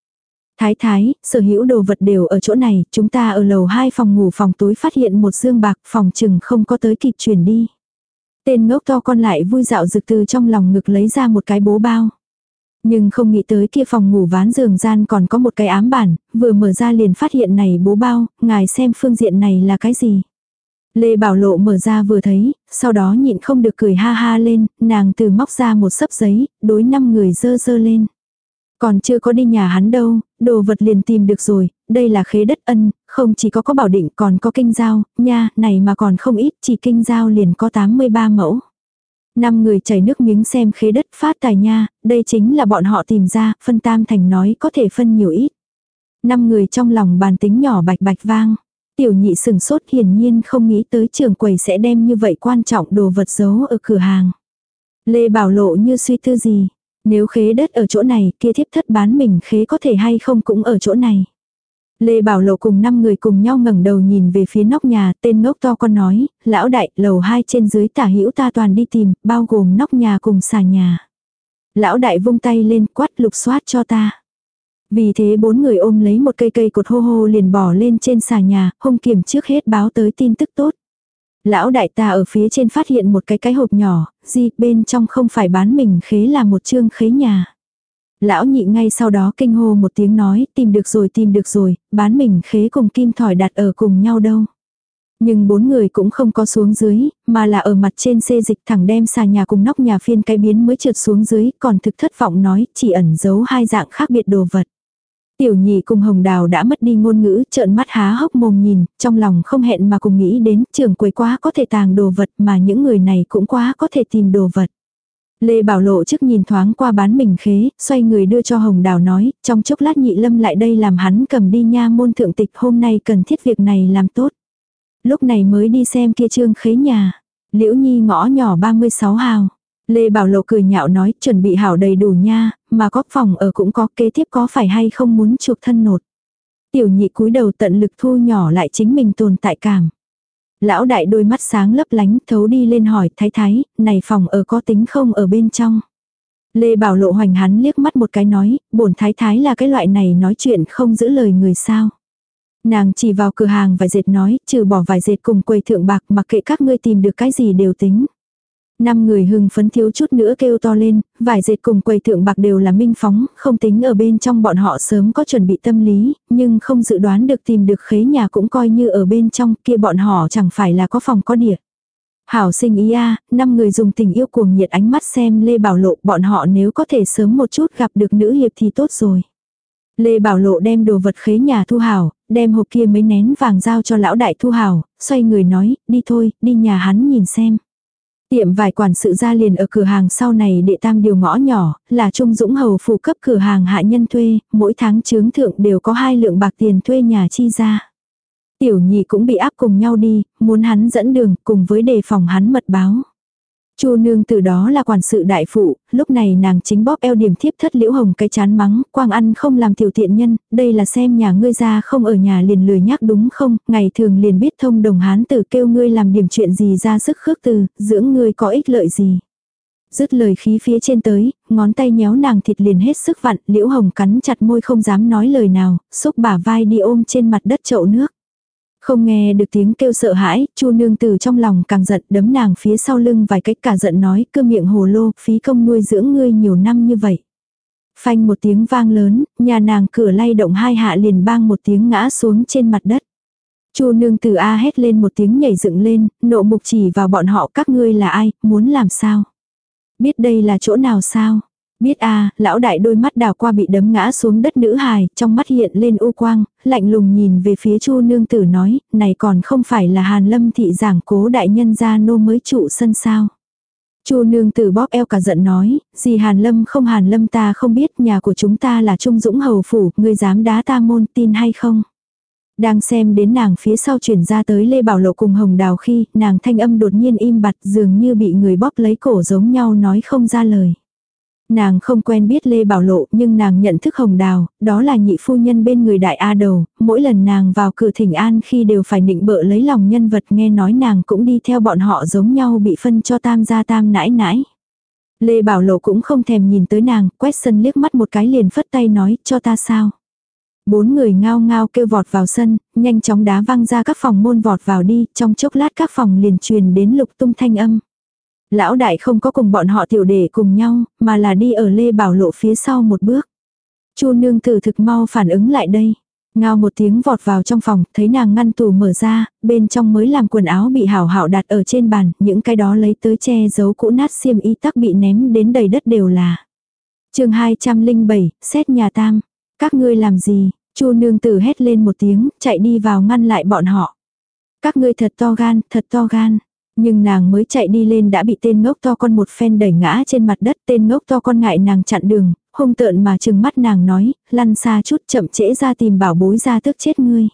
Thái thái, sở hữu đồ vật đều ở chỗ này, chúng ta ở lầu hai phòng ngủ phòng tối phát hiện một dương bạc phòng chừng không có tới kịp chuyển đi. Tên ngốc to con lại vui dạo rực từ trong lòng ngực lấy ra một cái bố bao. Nhưng không nghĩ tới kia phòng ngủ ván giường gian còn có một cái ám bản, vừa mở ra liền phát hiện này bố bao, ngài xem phương diện này là cái gì. Lê Bảo Lộ mở ra vừa thấy, sau đó nhịn không được cười ha ha lên, nàng từ móc ra một sấp giấy, đối năm người dơ dơ lên. Còn chưa có đi nhà hắn đâu, đồ vật liền tìm được rồi, đây là khế đất ân, không chỉ có có bảo định còn có kinh giao, nha, này mà còn không ít, chỉ kinh giao liền có 83 mẫu. Năm người chảy nước miếng xem khế đất phát tài nha, đây chính là bọn họ tìm ra, phân tam thành nói có thể phân nhiều ít. Năm người trong lòng bàn tính nhỏ bạch bạch vang. Tiểu nhị sừng sốt hiển nhiên không nghĩ tới trường quầy sẽ đem như vậy quan trọng đồ vật giấu ở cửa hàng. Lê Bảo Lộ như suy tư gì. Nếu khế đất ở chỗ này kia thiếp thất bán mình khế có thể hay không cũng ở chỗ này. Lê Bảo Lộ cùng năm người cùng nhau ngẩng đầu nhìn về phía nóc nhà, tên ngốc to con nói, lão đại, lầu hai trên dưới tả hữu ta toàn đi tìm, bao gồm nóc nhà cùng xà nhà. Lão đại vung tay lên quát lục soát cho ta. Vì thế bốn người ôm lấy một cây cây cột hô hô liền bỏ lên trên xà nhà, hung kiểm trước hết báo tới tin tức tốt. Lão đại ta ở phía trên phát hiện một cái cái hộp nhỏ, gì bên trong không phải bán mình khế là một chương khế nhà. Lão nhị ngay sau đó kinh hô một tiếng nói, tìm được rồi tìm được rồi, bán mình khế cùng kim thỏi đặt ở cùng nhau đâu. Nhưng bốn người cũng không có xuống dưới, mà là ở mặt trên xê dịch thẳng đem xà nhà cùng nóc nhà phiên cái biến mới trượt xuống dưới, còn thực thất vọng nói chỉ ẩn giấu hai dạng khác biệt đồ vật. Tiểu nhị cùng hồng đào đã mất đi ngôn ngữ, trợn mắt há hốc mồm nhìn, trong lòng không hẹn mà cùng nghĩ đến trường quầy quá có thể tàng đồ vật mà những người này cũng quá có thể tìm đồ vật. Lê Bảo Lộ trước nhìn thoáng qua bán mình khế, xoay người đưa cho Hồng Đào nói, trong chốc lát nhị lâm lại đây làm hắn cầm đi nha môn thượng tịch hôm nay cần thiết việc này làm tốt. Lúc này mới đi xem kia trương khế nhà. Liễu Nhi ngõ nhỏ 36 hào. Lê Bảo Lộ cười nhạo nói chuẩn bị hảo đầy đủ nha, mà có phòng ở cũng có kế tiếp có phải hay không muốn chụp thân nột. Tiểu nhị cúi đầu tận lực thu nhỏ lại chính mình tồn tại cảm. Lão đại đôi mắt sáng lấp lánh thấu đi lên hỏi thái thái, này phòng ở có tính không ở bên trong. Lê Bảo Lộ hoành hắn liếc mắt một cái nói, bổn thái thái là cái loại này nói chuyện không giữ lời người sao. Nàng chỉ vào cửa hàng vài dệt nói, trừ bỏ vài dệt cùng quầy thượng bạc mặc kệ các ngươi tìm được cái gì đều tính. Năm người hưng phấn thiếu chút nữa kêu to lên, vải dệt cùng quầy thượng bạc đều là minh phóng, không tính ở bên trong bọn họ sớm có chuẩn bị tâm lý, nhưng không dự đoán được tìm được khế nhà cũng coi như ở bên trong kia bọn họ chẳng phải là có phòng có địa. Hảo sinh ý a, năm người dùng tình yêu cuồng nhiệt ánh mắt xem Lê Bảo Lộ bọn họ nếu có thể sớm một chút gặp được nữ hiệp thì tốt rồi. Lê Bảo Lộ đem đồ vật khế nhà thu hảo, đem hộp kia mấy nén vàng giao cho lão đại thu hảo, xoay người nói, đi thôi, đi nhà hắn nhìn xem. Tiệm vải quản sự ra liền ở cửa hàng sau này đệ tam điều ngõ nhỏ, là Trung Dũng Hầu phụ cấp cửa hàng hạ nhân thuê, mỗi tháng chướng thượng đều có hai lượng bạc tiền thuê nhà chi ra. Tiểu nhị cũng bị áp cùng nhau đi, muốn hắn dẫn đường cùng với đề phòng hắn mật báo. Chu nương từ đó là quản sự đại phụ, lúc này nàng chính bóp eo điểm thiếp thất liễu hồng cái chán mắng, quang ăn không làm tiểu tiện nhân, đây là xem nhà ngươi ra không ở nhà liền lười nhắc đúng không, ngày thường liền biết thông đồng hán tử kêu ngươi làm điểm chuyện gì ra sức khước từ, dưỡng ngươi có ích lợi gì. Dứt lời khí phía trên tới, ngón tay nhéo nàng thịt liền hết sức vặn, liễu hồng cắn chặt môi không dám nói lời nào, xúc bả vai đi ôm trên mặt đất chậu nước. Không nghe được tiếng kêu sợ hãi, chu nương từ trong lòng càng giận đấm nàng phía sau lưng vài cách cả giận nói cơ miệng hồ lô, phí công nuôi dưỡng ngươi nhiều năm như vậy. Phanh một tiếng vang lớn, nhà nàng cửa lay động hai hạ liền bang một tiếng ngã xuống trên mặt đất. Chu nương từ A hét lên một tiếng nhảy dựng lên, nộ mục chỉ vào bọn họ các ngươi là ai, muốn làm sao. Biết đây là chỗ nào sao, Biết a lão đại đôi mắt đào qua bị đấm ngã xuống đất nữ hài, trong mắt hiện lên u quang, lạnh lùng nhìn về phía chu nương tử nói, này còn không phải là hàn lâm thị giảng cố đại nhân gia nô mới trụ sân sao. Chu nương tử bóp eo cả giận nói, gì hàn lâm không hàn lâm ta không biết nhà của chúng ta là trung dũng hầu phủ, ngươi dám đá ta môn tin hay không. Đang xem đến nàng phía sau chuyển ra tới Lê Bảo Lộ cùng Hồng Đào khi nàng thanh âm đột nhiên im bặt dường như bị người bóp lấy cổ giống nhau nói không ra lời. Nàng không quen biết Lê Bảo Lộ nhưng nàng nhận thức Hồng Đào, đó là nhị phu nhân bên người đại A đầu, mỗi lần nàng vào cửa thỉnh an khi đều phải định bợ lấy lòng nhân vật nghe nói nàng cũng đi theo bọn họ giống nhau bị phân cho tam gia tam nãi nãi. Lê Bảo Lộ cũng không thèm nhìn tới nàng, quét sân liếc mắt một cái liền phất tay nói cho ta sao. Bốn người ngao ngao kêu vọt vào sân, nhanh chóng đá văng ra các phòng môn vọt vào đi, trong chốc lát các phòng liền truyền đến lục tung thanh âm. Lão đại không có cùng bọn họ tiểu đệ cùng nhau, mà là đi ở Lê Bảo Lộ phía sau một bước. Chu nương tử thực mau phản ứng lại đây. Ngao một tiếng vọt vào trong phòng, thấy nàng ngăn tủ mở ra, bên trong mới làm quần áo bị hảo hảo đặt ở trên bàn, những cái đó lấy tới che giấu cũ nát xiêm y tắc bị ném đến đầy đất đều là. chương 207, xét nhà tam. Các ngươi làm gì? Chu nương tử hét lên một tiếng, chạy đi vào ngăn lại bọn họ. Các ngươi thật to gan, thật to gan. Nhưng nàng mới chạy đi lên đã bị tên ngốc to con một phen đẩy ngã trên mặt đất tên ngốc to con ngại nàng chặn đường, hung tợn mà chừng mắt nàng nói, lăn xa chút chậm trễ ra tìm bảo bối ra tức chết ngươi.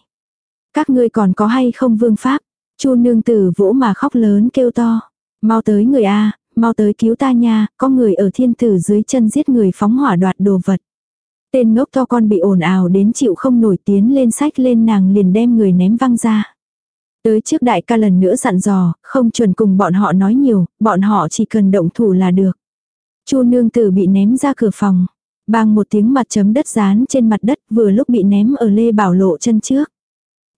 Các ngươi còn có hay không vương pháp? Chu nương tử vỗ mà khóc lớn kêu to. Mau tới người A, mau tới cứu ta nha, có người ở thiên tử dưới chân giết người phóng hỏa đoạt đồ vật. Tên ngốc to con bị ồn ào đến chịu không nổi tiến lên sách lên nàng liền đem người ném văng ra. Tới trước đại ca lần nữa dặn dò, không chuẩn cùng bọn họ nói nhiều, bọn họ chỉ cần động thủ là được. Chu nương tử bị ném ra cửa phòng. Bang một tiếng mặt chấm đất dán trên mặt đất vừa lúc bị ném ở Lê Bảo Lộ chân trước.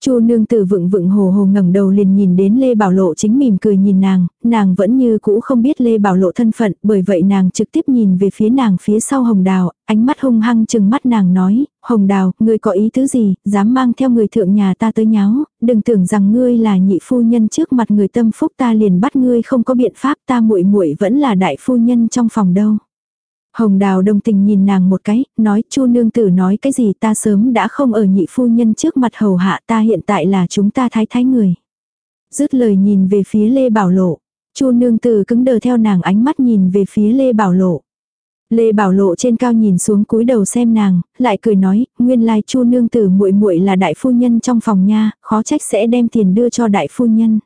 Chu nương tử vựng vựng hồ hồ ngẩng đầu liền nhìn đến Lê Bảo Lộ chính mỉm cười nhìn nàng, nàng vẫn như cũ không biết Lê Bảo Lộ thân phận, bởi vậy nàng trực tiếp nhìn về phía nàng phía sau Hồng Đào, ánh mắt hung hăng chừng mắt nàng nói, Hồng Đào, ngươi có ý tứ gì, dám mang theo người thượng nhà ta tới nháo, đừng tưởng rằng ngươi là nhị phu nhân trước mặt người tâm phúc ta liền bắt ngươi không có biện pháp ta muội muội vẫn là đại phu nhân trong phòng đâu. Hồng Đào đồng tình nhìn nàng một cái, nói chu nương tử nói cái gì ta sớm đã không ở nhị phu nhân trước mặt hầu hạ ta hiện tại là chúng ta thái thái người. Dứt lời nhìn về phía Lê Bảo Lộ. chu nương tử cứng đờ theo nàng ánh mắt nhìn về phía Lê Bảo Lộ. Lê Bảo Lộ trên cao nhìn xuống cúi đầu xem nàng, lại cười nói, nguyên lai chu nương tử muội muội là đại phu nhân trong phòng nha, khó trách sẽ đem tiền đưa cho đại phu nhân.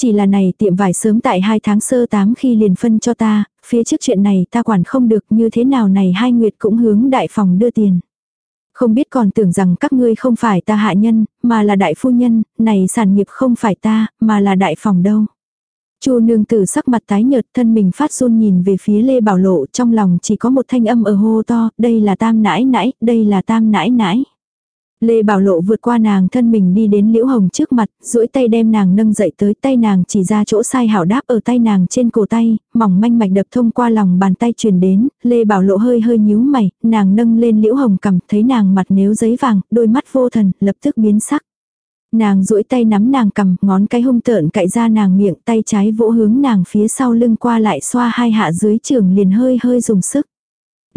Chỉ là này tiệm vải sớm tại hai tháng sơ tám khi liền phân cho ta, phía trước chuyện này ta quản không được như thế nào này hai nguyệt cũng hướng đại phòng đưa tiền. Không biết còn tưởng rằng các ngươi không phải ta hạ nhân, mà là đại phu nhân, này sản nghiệp không phải ta, mà là đại phòng đâu. Chu nương tử sắc mặt tái nhợt thân mình phát run nhìn về phía Lê Bảo Lộ trong lòng chỉ có một thanh âm ở hô to, đây là tam nãi nãi, đây là tam nãi nãi. Lê Bảo Lộ vượt qua nàng thân mình đi đến Liễu Hồng trước mặt, duỗi tay đem nàng nâng dậy tới tay nàng chỉ ra chỗ sai hảo đáp ở tay nàng trên cổ tay, mỏng manh mạch đập thông qua lòng bàn tay truyền đến, Lê Bảo Lộ hơi hơi nhíu mày, nàng nâng lên Liễu Hồng cầm, thấy nàng mặt nếu giấy vàng, đôi mắt vô thần, lập tức biến sắc. Nàng duỗi tay nắm nàng cầm, ngón cái hung tợn cạy ra nàng miệng, tay trái vỗ hướng nàng phía sau lưng qua lại xoa hai hạ dưới trường liền hơi hơi dùng sức.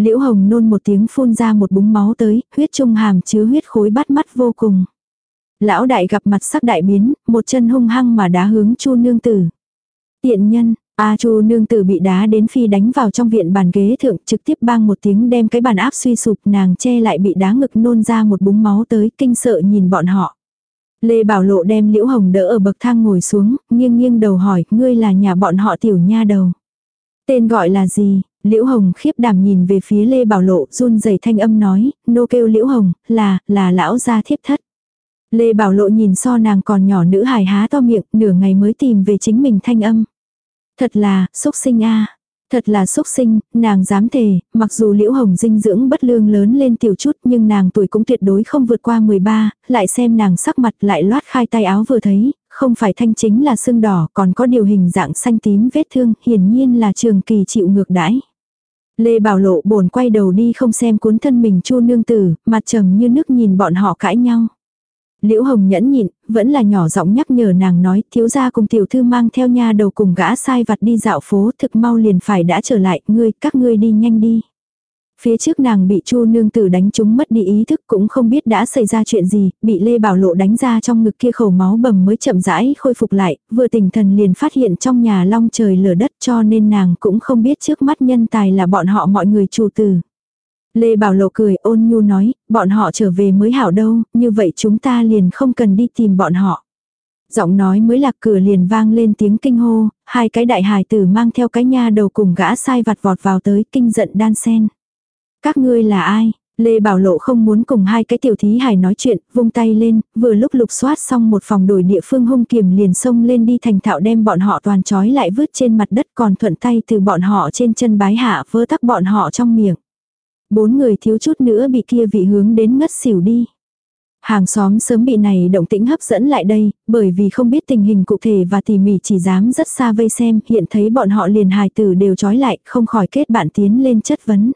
Liễu Hồng nôn một tiếng phun ra một búng máu tới, huyết trung hàm chứa huyết khối bắt mắt vô cùng. Lão đại gặp mặt sắc đại biến, một chân hung hăng mà đá hướng Chu nương tử. Tiện nhân, A Chu nương tử bị đá đến phi đánh vào trong viện bàn ghế thượng, trực tiếp bang một tiếng đem cái bàn áp suy sụp, nàng che lại bị đá ngực nôn ra một búng máu tới, kinh sợ nhìn bọn họ. Lê Bảo Lộ đem Liễu Hồng đỡ ở bậc thang ngồi xuống, nghiêng nghiêng đầu hỏi, ngươi là nhà bọn họ tiểu nha đầu. Tên gọi là gì? Liễu Hồng khiếp đảm nhìn về phía Lê Bảo Lộ, run rẩy thanh âm nói, nô kêu Liễu Hồng, là, là lão gia thiếp thất. Lê Bảo Lộ nhìn so nàng còn nhỏ nữ hài há to miệng, nửa ngày mới tìm về chính mình thanh âm. Thật là, xúc sinh a Thật là xúc sinh, nàng dám thề, mặc dù liễu hồng dinh dưỡng bất lương lớn lên tiểu chút nhưng nàng tuổi cũng tuyệt đối không vượt qua 13, lại xem nàng sắc mặt lại loát khai tay áo vừa thấy, không phải thanh chính là sưng đỏ còn có điều hình dạng xanh tím vết thương, hiển nhiên là trường kỳ chịu ngược đãi. Lê Bảo Lộ bồn quay đầu đi không xem cuốn thân mình chu nương tử, mặt trầm như nước nhìn bọn họ cãi nhau. Liễu Hồng nhẫn nhịn, vẫn là nhỏ giọng nhắc nhở nàng nói, thiếu gia cùng tiểu thư mang theo nha đầu cùng gã sai vặt đi dạo phố, thực mau liền phải đã trở lại, ngươi, các ngươi đi nhanh đi. Phía trước nàng bị Chu nương tử đánh trúng mất đi ý thức cũng không biết đã xảy ra chuyện gì, bị Lê Bảo Lộ đánh ra trong ngực kia khẩu máu bầm mới chậm rãi khôi phục lại, vừa tỉnh thần liền phát hiện trong nhà long trời lở đất cho nên nàng cũng không biết trước mắt nhân tài là bọn họ mọi người chủ tử. Lê Bảo Lộ cười ôn nhu nói, bọn họ trở về mới hảo đâu, như vậy chúng ta liền không cần đi tìm bọn họ. Giọng nói mới lạc cửa liền vang lên tiếng kinh hô, hai cái đại hài tử mang theo cái nha đầu cùng gã sai vặt vọt vào tới kinh giận đan sen. Các ngươi là ai? Lê Bảo Lộ không muốn cùng hai cái tiểu thí hài nói chuyện, vung tay lên, vừa lúc lục soát xong một phòng đổi địa phương hung kiềm liền xông lên đi thành thạo đem bọn họ toàn trói lại vứt trên mặt đất còn thuận tay từ bọn họ trên chân bái hạ vơ tắc bọn họ trong miệng. Bốn người thiếu chút nữa bị kia vị hướng đến ngất xỉu đi. Hàng xóm sớm bị này động tĩnh hấp dẫn lại đây, bởi vì không biết tình hình cụ thể và tỉ mỉ chỉ dám rất xa vây xem, hiện thấy bọn họ liền hài tử đều trói lại, không khỏi kết bạn tiến lên chất vấn.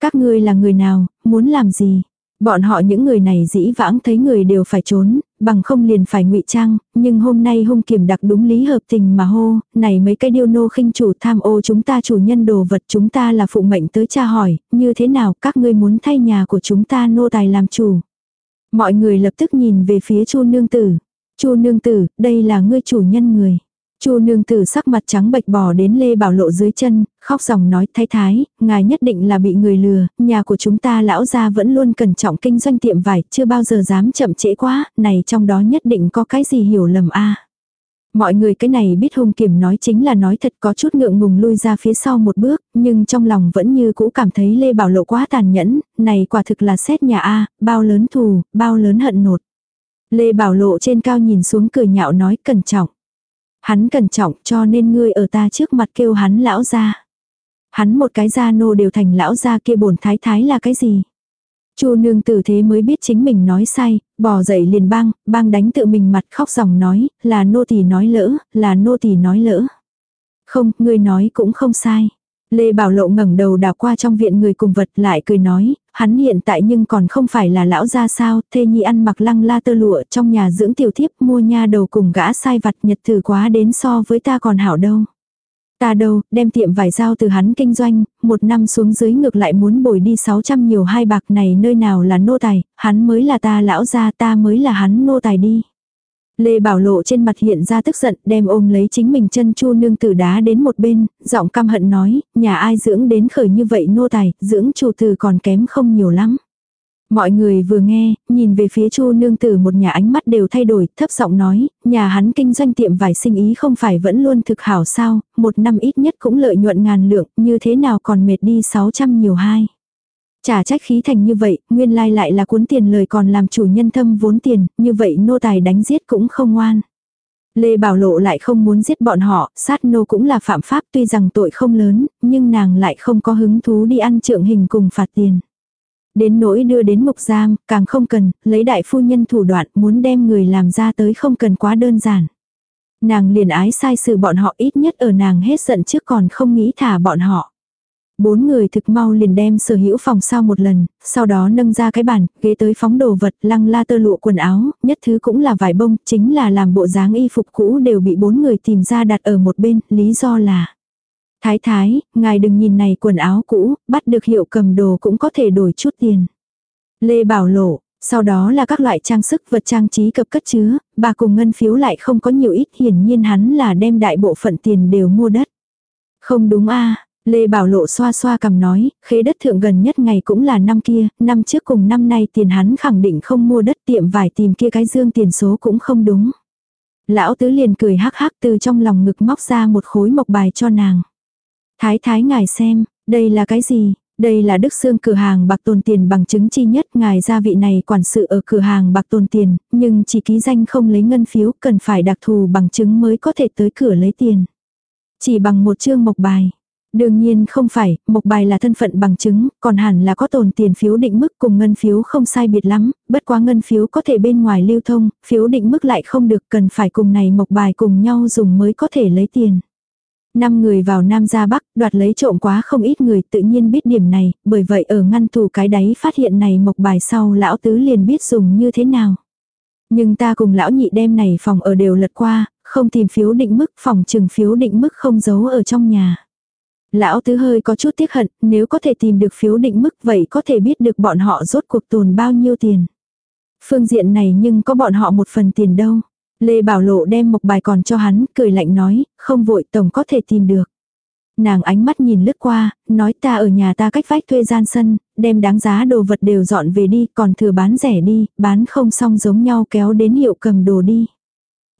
Các ngươi là người nào, muốn làm gì? Bọn họ những người này dĩ vãng thấy người đều phải trốn, bằng không liền phải ngụy trang, nhưng hôm nay hung kiểm đặc đúng lý hợp tình mà hô, này mấy cái điêu nô khinh chủ tham ô chúng ta chủ nhân đồ vật chúng ta là phụ mệnh tới tra hỏi, như thế nào các ngươi muốn thay nhà của chúng ta nô tài làm chủ. Mọi người lập tức nhìn về phía chu nương tử. chu nương tử, đây là ngươi chủ nhân người. Chu nương tử sắc mặt trắng bệch bò đến Lê Bảo Lộ dưới chân, khóc ròng nói thái thái, ngài nhất định là bị người lừa, nhà của chúng ta lão gia vẫn luôn cẩn trọng kinh doanh tiệm vải, chưa bao giờ dám chậm trễ quá, này trong đó nhất định có cái gì hiểu lầm a. Mọi người cái này biết hung kiểm nói chính là nói thật có chút ngượng ngùng lui ra phía sau một bước, nhưng trong lòng vẫn như cũ cảm thấy Lê Bảo Lộ quá tàn nhẫn, này quả thực là xét nhà A, bao lớn thù, bao lớn hận nột. Lê Bảo Lộ trên cao nhìn xuống cười nhạo nói cẩn trọng. Hắn cẩn trọng cho nên ngươi ở ta trước mặt kêu hắn lão gia. Hắn một cái gia nô đều thành lão gia kia bổn thái thái là cái gì? Chu nương tử thế mới biết chính mình nói sai, bò dậy liền bang, bang đánh tự mình mặt khóc ròng nói, là nô tỳ nói lỡ, là nô tỳ nói lỡ. Không, ngươi nói cũng không sai. Lê Bảo Lộ ngẩng đầu đào qua trong viện người cùng vật lại cười nói, hắn hiện tại nhưng còn không phải là lão gia sao, thê nhi ăn mặc lăng la tơ lụa trong nhà dưỡng tiểu thiếp mua nha đầu cùng gã sai vặt nhật thử quá đến so với ta còn hảo đâu. Ta đâu, đem tiệm vải giao từ hắn kinh doanh, một năm xuống dưới ngược lại muốn bồi đi 600 nhiều hai bạc này nơi nào là nô tài, hắn mới là ta lão gia ta mới là hắn nô tài đi. Lê Bảo Lộ trên mặt hiện ra tức giận, đem ôm lấy chính mình chân chu nương tử đá đến một bên, giọng căm hận nói, nhà ai dưỡng đến khởi như vậy nô tài, dưỡng chủ tử còn kém không nhiều lắm. Mọi người vừa nghe, nhìn về phía chu nương tử một nhà ánh mắt đều thay đổi, thấp giọng nói, nhà hắn kinh doanh tiệm vải sinh ý không phải vẫn luôn thực hảo sao, một năm ít nhất cũng lợi nhuận ngàn lượng, như thế nào còn mệt đi 600 nhiều hai. Trả trách khí thành như vậy, nguyên lai lại là cuốn tiền lời còn làm chủ nhân thâm vốn tiền, như vậy nô tài đánh giết cũng không ngoan. Lê Bảo Lộ lại không muốn giết bọn họ, sát nô cũng là phạm pháp tuy rằng tội không lớn, nhưng nàng lại không có hứng thú đi ăn trượng hình cùng phạt tiền. Đến nỗi đưa đến ngục giam, càng không cần, lấy đại phu nhân thủ đoạn muốn đem người làm ra tới không cần quá đơn giản. Nàng liền ái sai sự bọn họ ít nhất ở nàng hết giận trước còn không nghĩ thả bọn họ. Bốn người thực mau liền đem sở hữu phòng sau một lần, sau đó nâng ra cái bàn, ghế tới phóng đồ vật, lăng la tơ lụa quần áo, nhất thứ cũng là vải bông, chính là làm bộ dáng y phục cũ đều bị bốn người tìm ra đặt ở một bên, lý do là Thái thái, ngài đừng nhìn này quần áo cũ, bắt được hiệu cầm đồ cũng có thể đổi chút tiền. Lê Bảo Lộ, sau đó là các loại trang sức vật trang trí cập cất chứa, bà cùng ngân phiếu lại không có nhiều ít hiển nhiên hắn là đem đại bộ phận tiền đều mua đất. Không đúng a Lê Bảo Lộ xoa xoa cầm nói, khế đất thượng gần nhất ngày cũng là năm kia, năm trước cùng năm nay tiền hắn khẳng định không mua đất tiệm vải tìm kia cái dương tiền số cũng không đúng. Lão tứ liền cười hắc hắc từ trong lòng ngực móc ra một khối mộc bài cho nàng. Thái thái ngài xem, đây là cái gì? Đây là Đức xương cửa hàng bạc tồn tiền bằng chứng chi nhất ngài gia vị này quản sự ở cửa hàng bạc tồn tiền, nhưng chỉ ký danh không lấy ngân phiếu cần phải đặc thù bằng chứng mới có thể tới cửa lấy tiền. Chỉ bằng một chương mộc bài. Đương nhiên không phải, mộc bài là thân phận bằng chứng, còn hẳn là có tồn tiền phiếu định mức cùng ngân phiếu không sai biệt lắm, bất quá ngân phiếu có thể bên ngoài lưu thông, phiếu định mức lại không được cần phải cùng này mộc bài cùng nhau dùng mới có thể lấy tiền. Năm người vào Nam ra Bắc, đoạt lấy trộm quá không ít người tự nhiên biết điểm này, bởi vậy ở ngăn tủ cái đáy phát hiện này mộc bài sau lão tứ liền biết dùng như thế nào. Nhưng ta cùng lão nhị đem này phòng ở đều lật qua, không tìm phiếu định mức phòng trừng phiếu định mức không giấu ở trong nhà. Lão tứ hơi có chút tiếc hận, nếu có thể tìm được phiếu định mức vậy có thể biết được bọn họ rốt cuộc tồn bao nhiêu tiền. Phương diện này nhưng có bọn họ một phần tiền đâu. Lê Bảo Lộ đem một bài còn cho hắn, cười lạnh nói, không vội tổng có thể tìm được. Nàng ánh mắt nhìn lướt qua, nói ta ở nhà ta cách vách thuê gian sân, đem đáng giá đồ vật đều dọn về đi, còn thừa bán rẻ đi, bán không xong giống nhau kéo đến hiệu cầm đồ đi.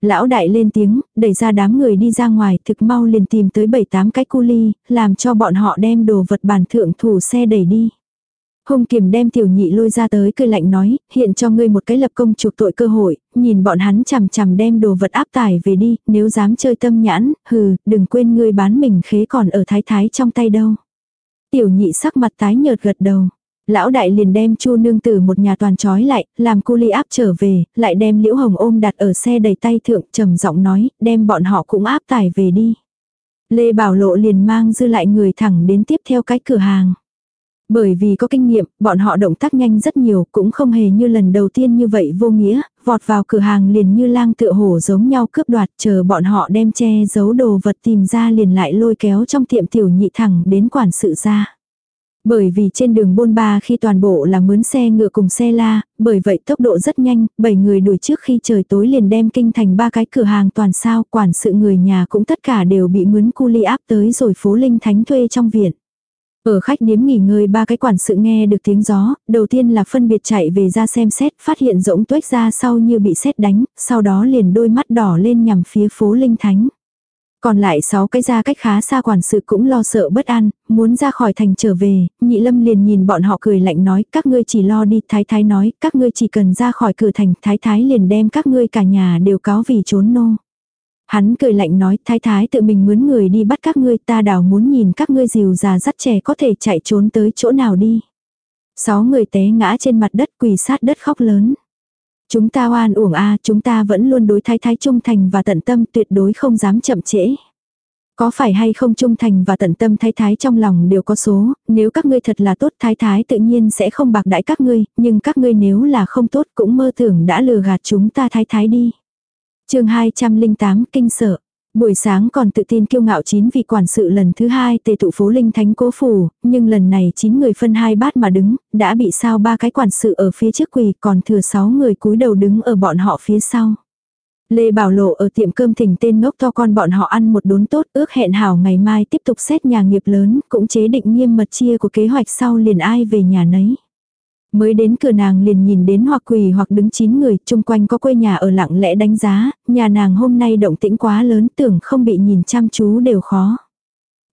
Lão đại lên tiếng, đẩy ra đám người đi ra ngoài, thực mau liền tìm tới bảy tám cái cu ly, làm cho bọn họ đem đồ vật bàn thượng thủ xe đẩy đi. Hùng kiềm đem tiểu nhị lôi ra tới cười lạnh nói, hiện cho ngươi một cái lập công chuộc tội cơ hội, nhìn bọn hắn chằm chằm đem đồ vật áp tải về đi, nếu dám chơi tâm nhãn, hừ, đừng quên ngươi bán mình khế còn ở thái thái trong tay đâu. Tiểu nhị sắc mặt tái nhợt gật đầu. Lão đại liền đem chu nương tử một nhà toàn trói lại, làm cu ly áp trở về, lại đem liễu hồng ôm đặt ở xe đầy tay thượng trầm giọng nói, đem bọn họ cũng áp tải về đi. Lê Bảo Lộ liền mang dư lại người thẳng đến tiếp theo cái cửa hàng. Bởi vì có kinh nghiệm, bọn họ động tác nhanh rất nhiều, cũng không hề như lần đầu tiên như vậy vô nghĩa, vọt vào cửa hàng liền như lang tựa hổ giống nhau cướp đoạt, chờ bọn họ đem che giấu đồ vật tìm ra liền lại lôi kéo trong tiệm tiểu nhị thẳng đến quản sự ra. Bởi vì trên đường bôn ba khi toàn bộ là mướn xe ngựa cùng xe la, bởi vậy tốc độ rất nhanh, bảy người đuổi trước khi trời tối liền đem kinh thành ba cái cửa hàng toàn sao, quản sự người nhà cũng tất cả đều bị mướn cu ly áp tới rồi phố Linh Thánh thuê trong viện. Ở khách điếm nghỉ ngơi ba cái quản sự nghe được tiếng gió, đầu tiên là phân biệt chạy về ra xem xét, phát hiện rỗng tuếch ra sau như bị xét đánh, sau đó liền đôi mắt đỏ lên nhằm phía phố Linh Thánh. Còn lại sáu cái ra cách khá xa quản sự cũng lo sợ bất an, muốn ra khỏi thành trở về, nhị lâm liền nhìn bọn họ cười lạnh nói, các ngươi chỉ lo đi, thái thái nói, các ngươi chỉ cần ra khỏi cửa thành, thái thái liền đem các ngươi cả nhà đều cáo vì trốn nô. Hắn cười lạnh nói, thái thái tự mình mướn người đi bắt các ngươi, ta đảo muốn nhìn các ngươi dìu già dắt trẻ có thể chạy trốn tới chỗ nào đi. Sáu người té ngã trên mặt đất quỳ sát đất khóc lớn. Chúng ta oan uổng a chúng ta vẫn luôn đối thái thái trung thành và tận tâm tuyệt đối không dám chậm trễ. Có phải hay không trung thành và tận tâm thái thái trong lòng đều có số, nếu các ngươi thật là tốt thái thái tự nhiên sẽ không bạc đãi các ngươi, nhưng các ngươi nếu là không tốt cũng mơ tưởng đã lừa gạt chúng ta thái thái đi. chương 208 Kinh sợ Buổi sáng còn tự tin kiêu ngạo chín vị quản sự lần thứ hai tề tụ phố linh thánh cố phủ, nhưng lần này chín người phân hai bát mà đứng, đã bị sao ba cái quản sự ở phía trước quỳ còn thừa sáu người cúi đầu đứng ở bọn họ phía sau. Lê Bảo Lộ ở tiệm cơm thỉnh tên ngốc to con bọn họ ăn một đốn tốt ước hẹn hảo ngày mai tiếp tục xét nhà nghiệp lớn, cũng chế định nghiêm mật chia của kế hoạch sau liền ai về nhà nấy. Mới đến cửa nàng liền nhìn đến hoặc quỳ hoặc đứng chín người, chung quanh có quê nhà ở lặng lẽ đánh giá, nhà nàng hôm nay động tĩnh quá lớn tưởng không bị nhìn chăm chú đều khó.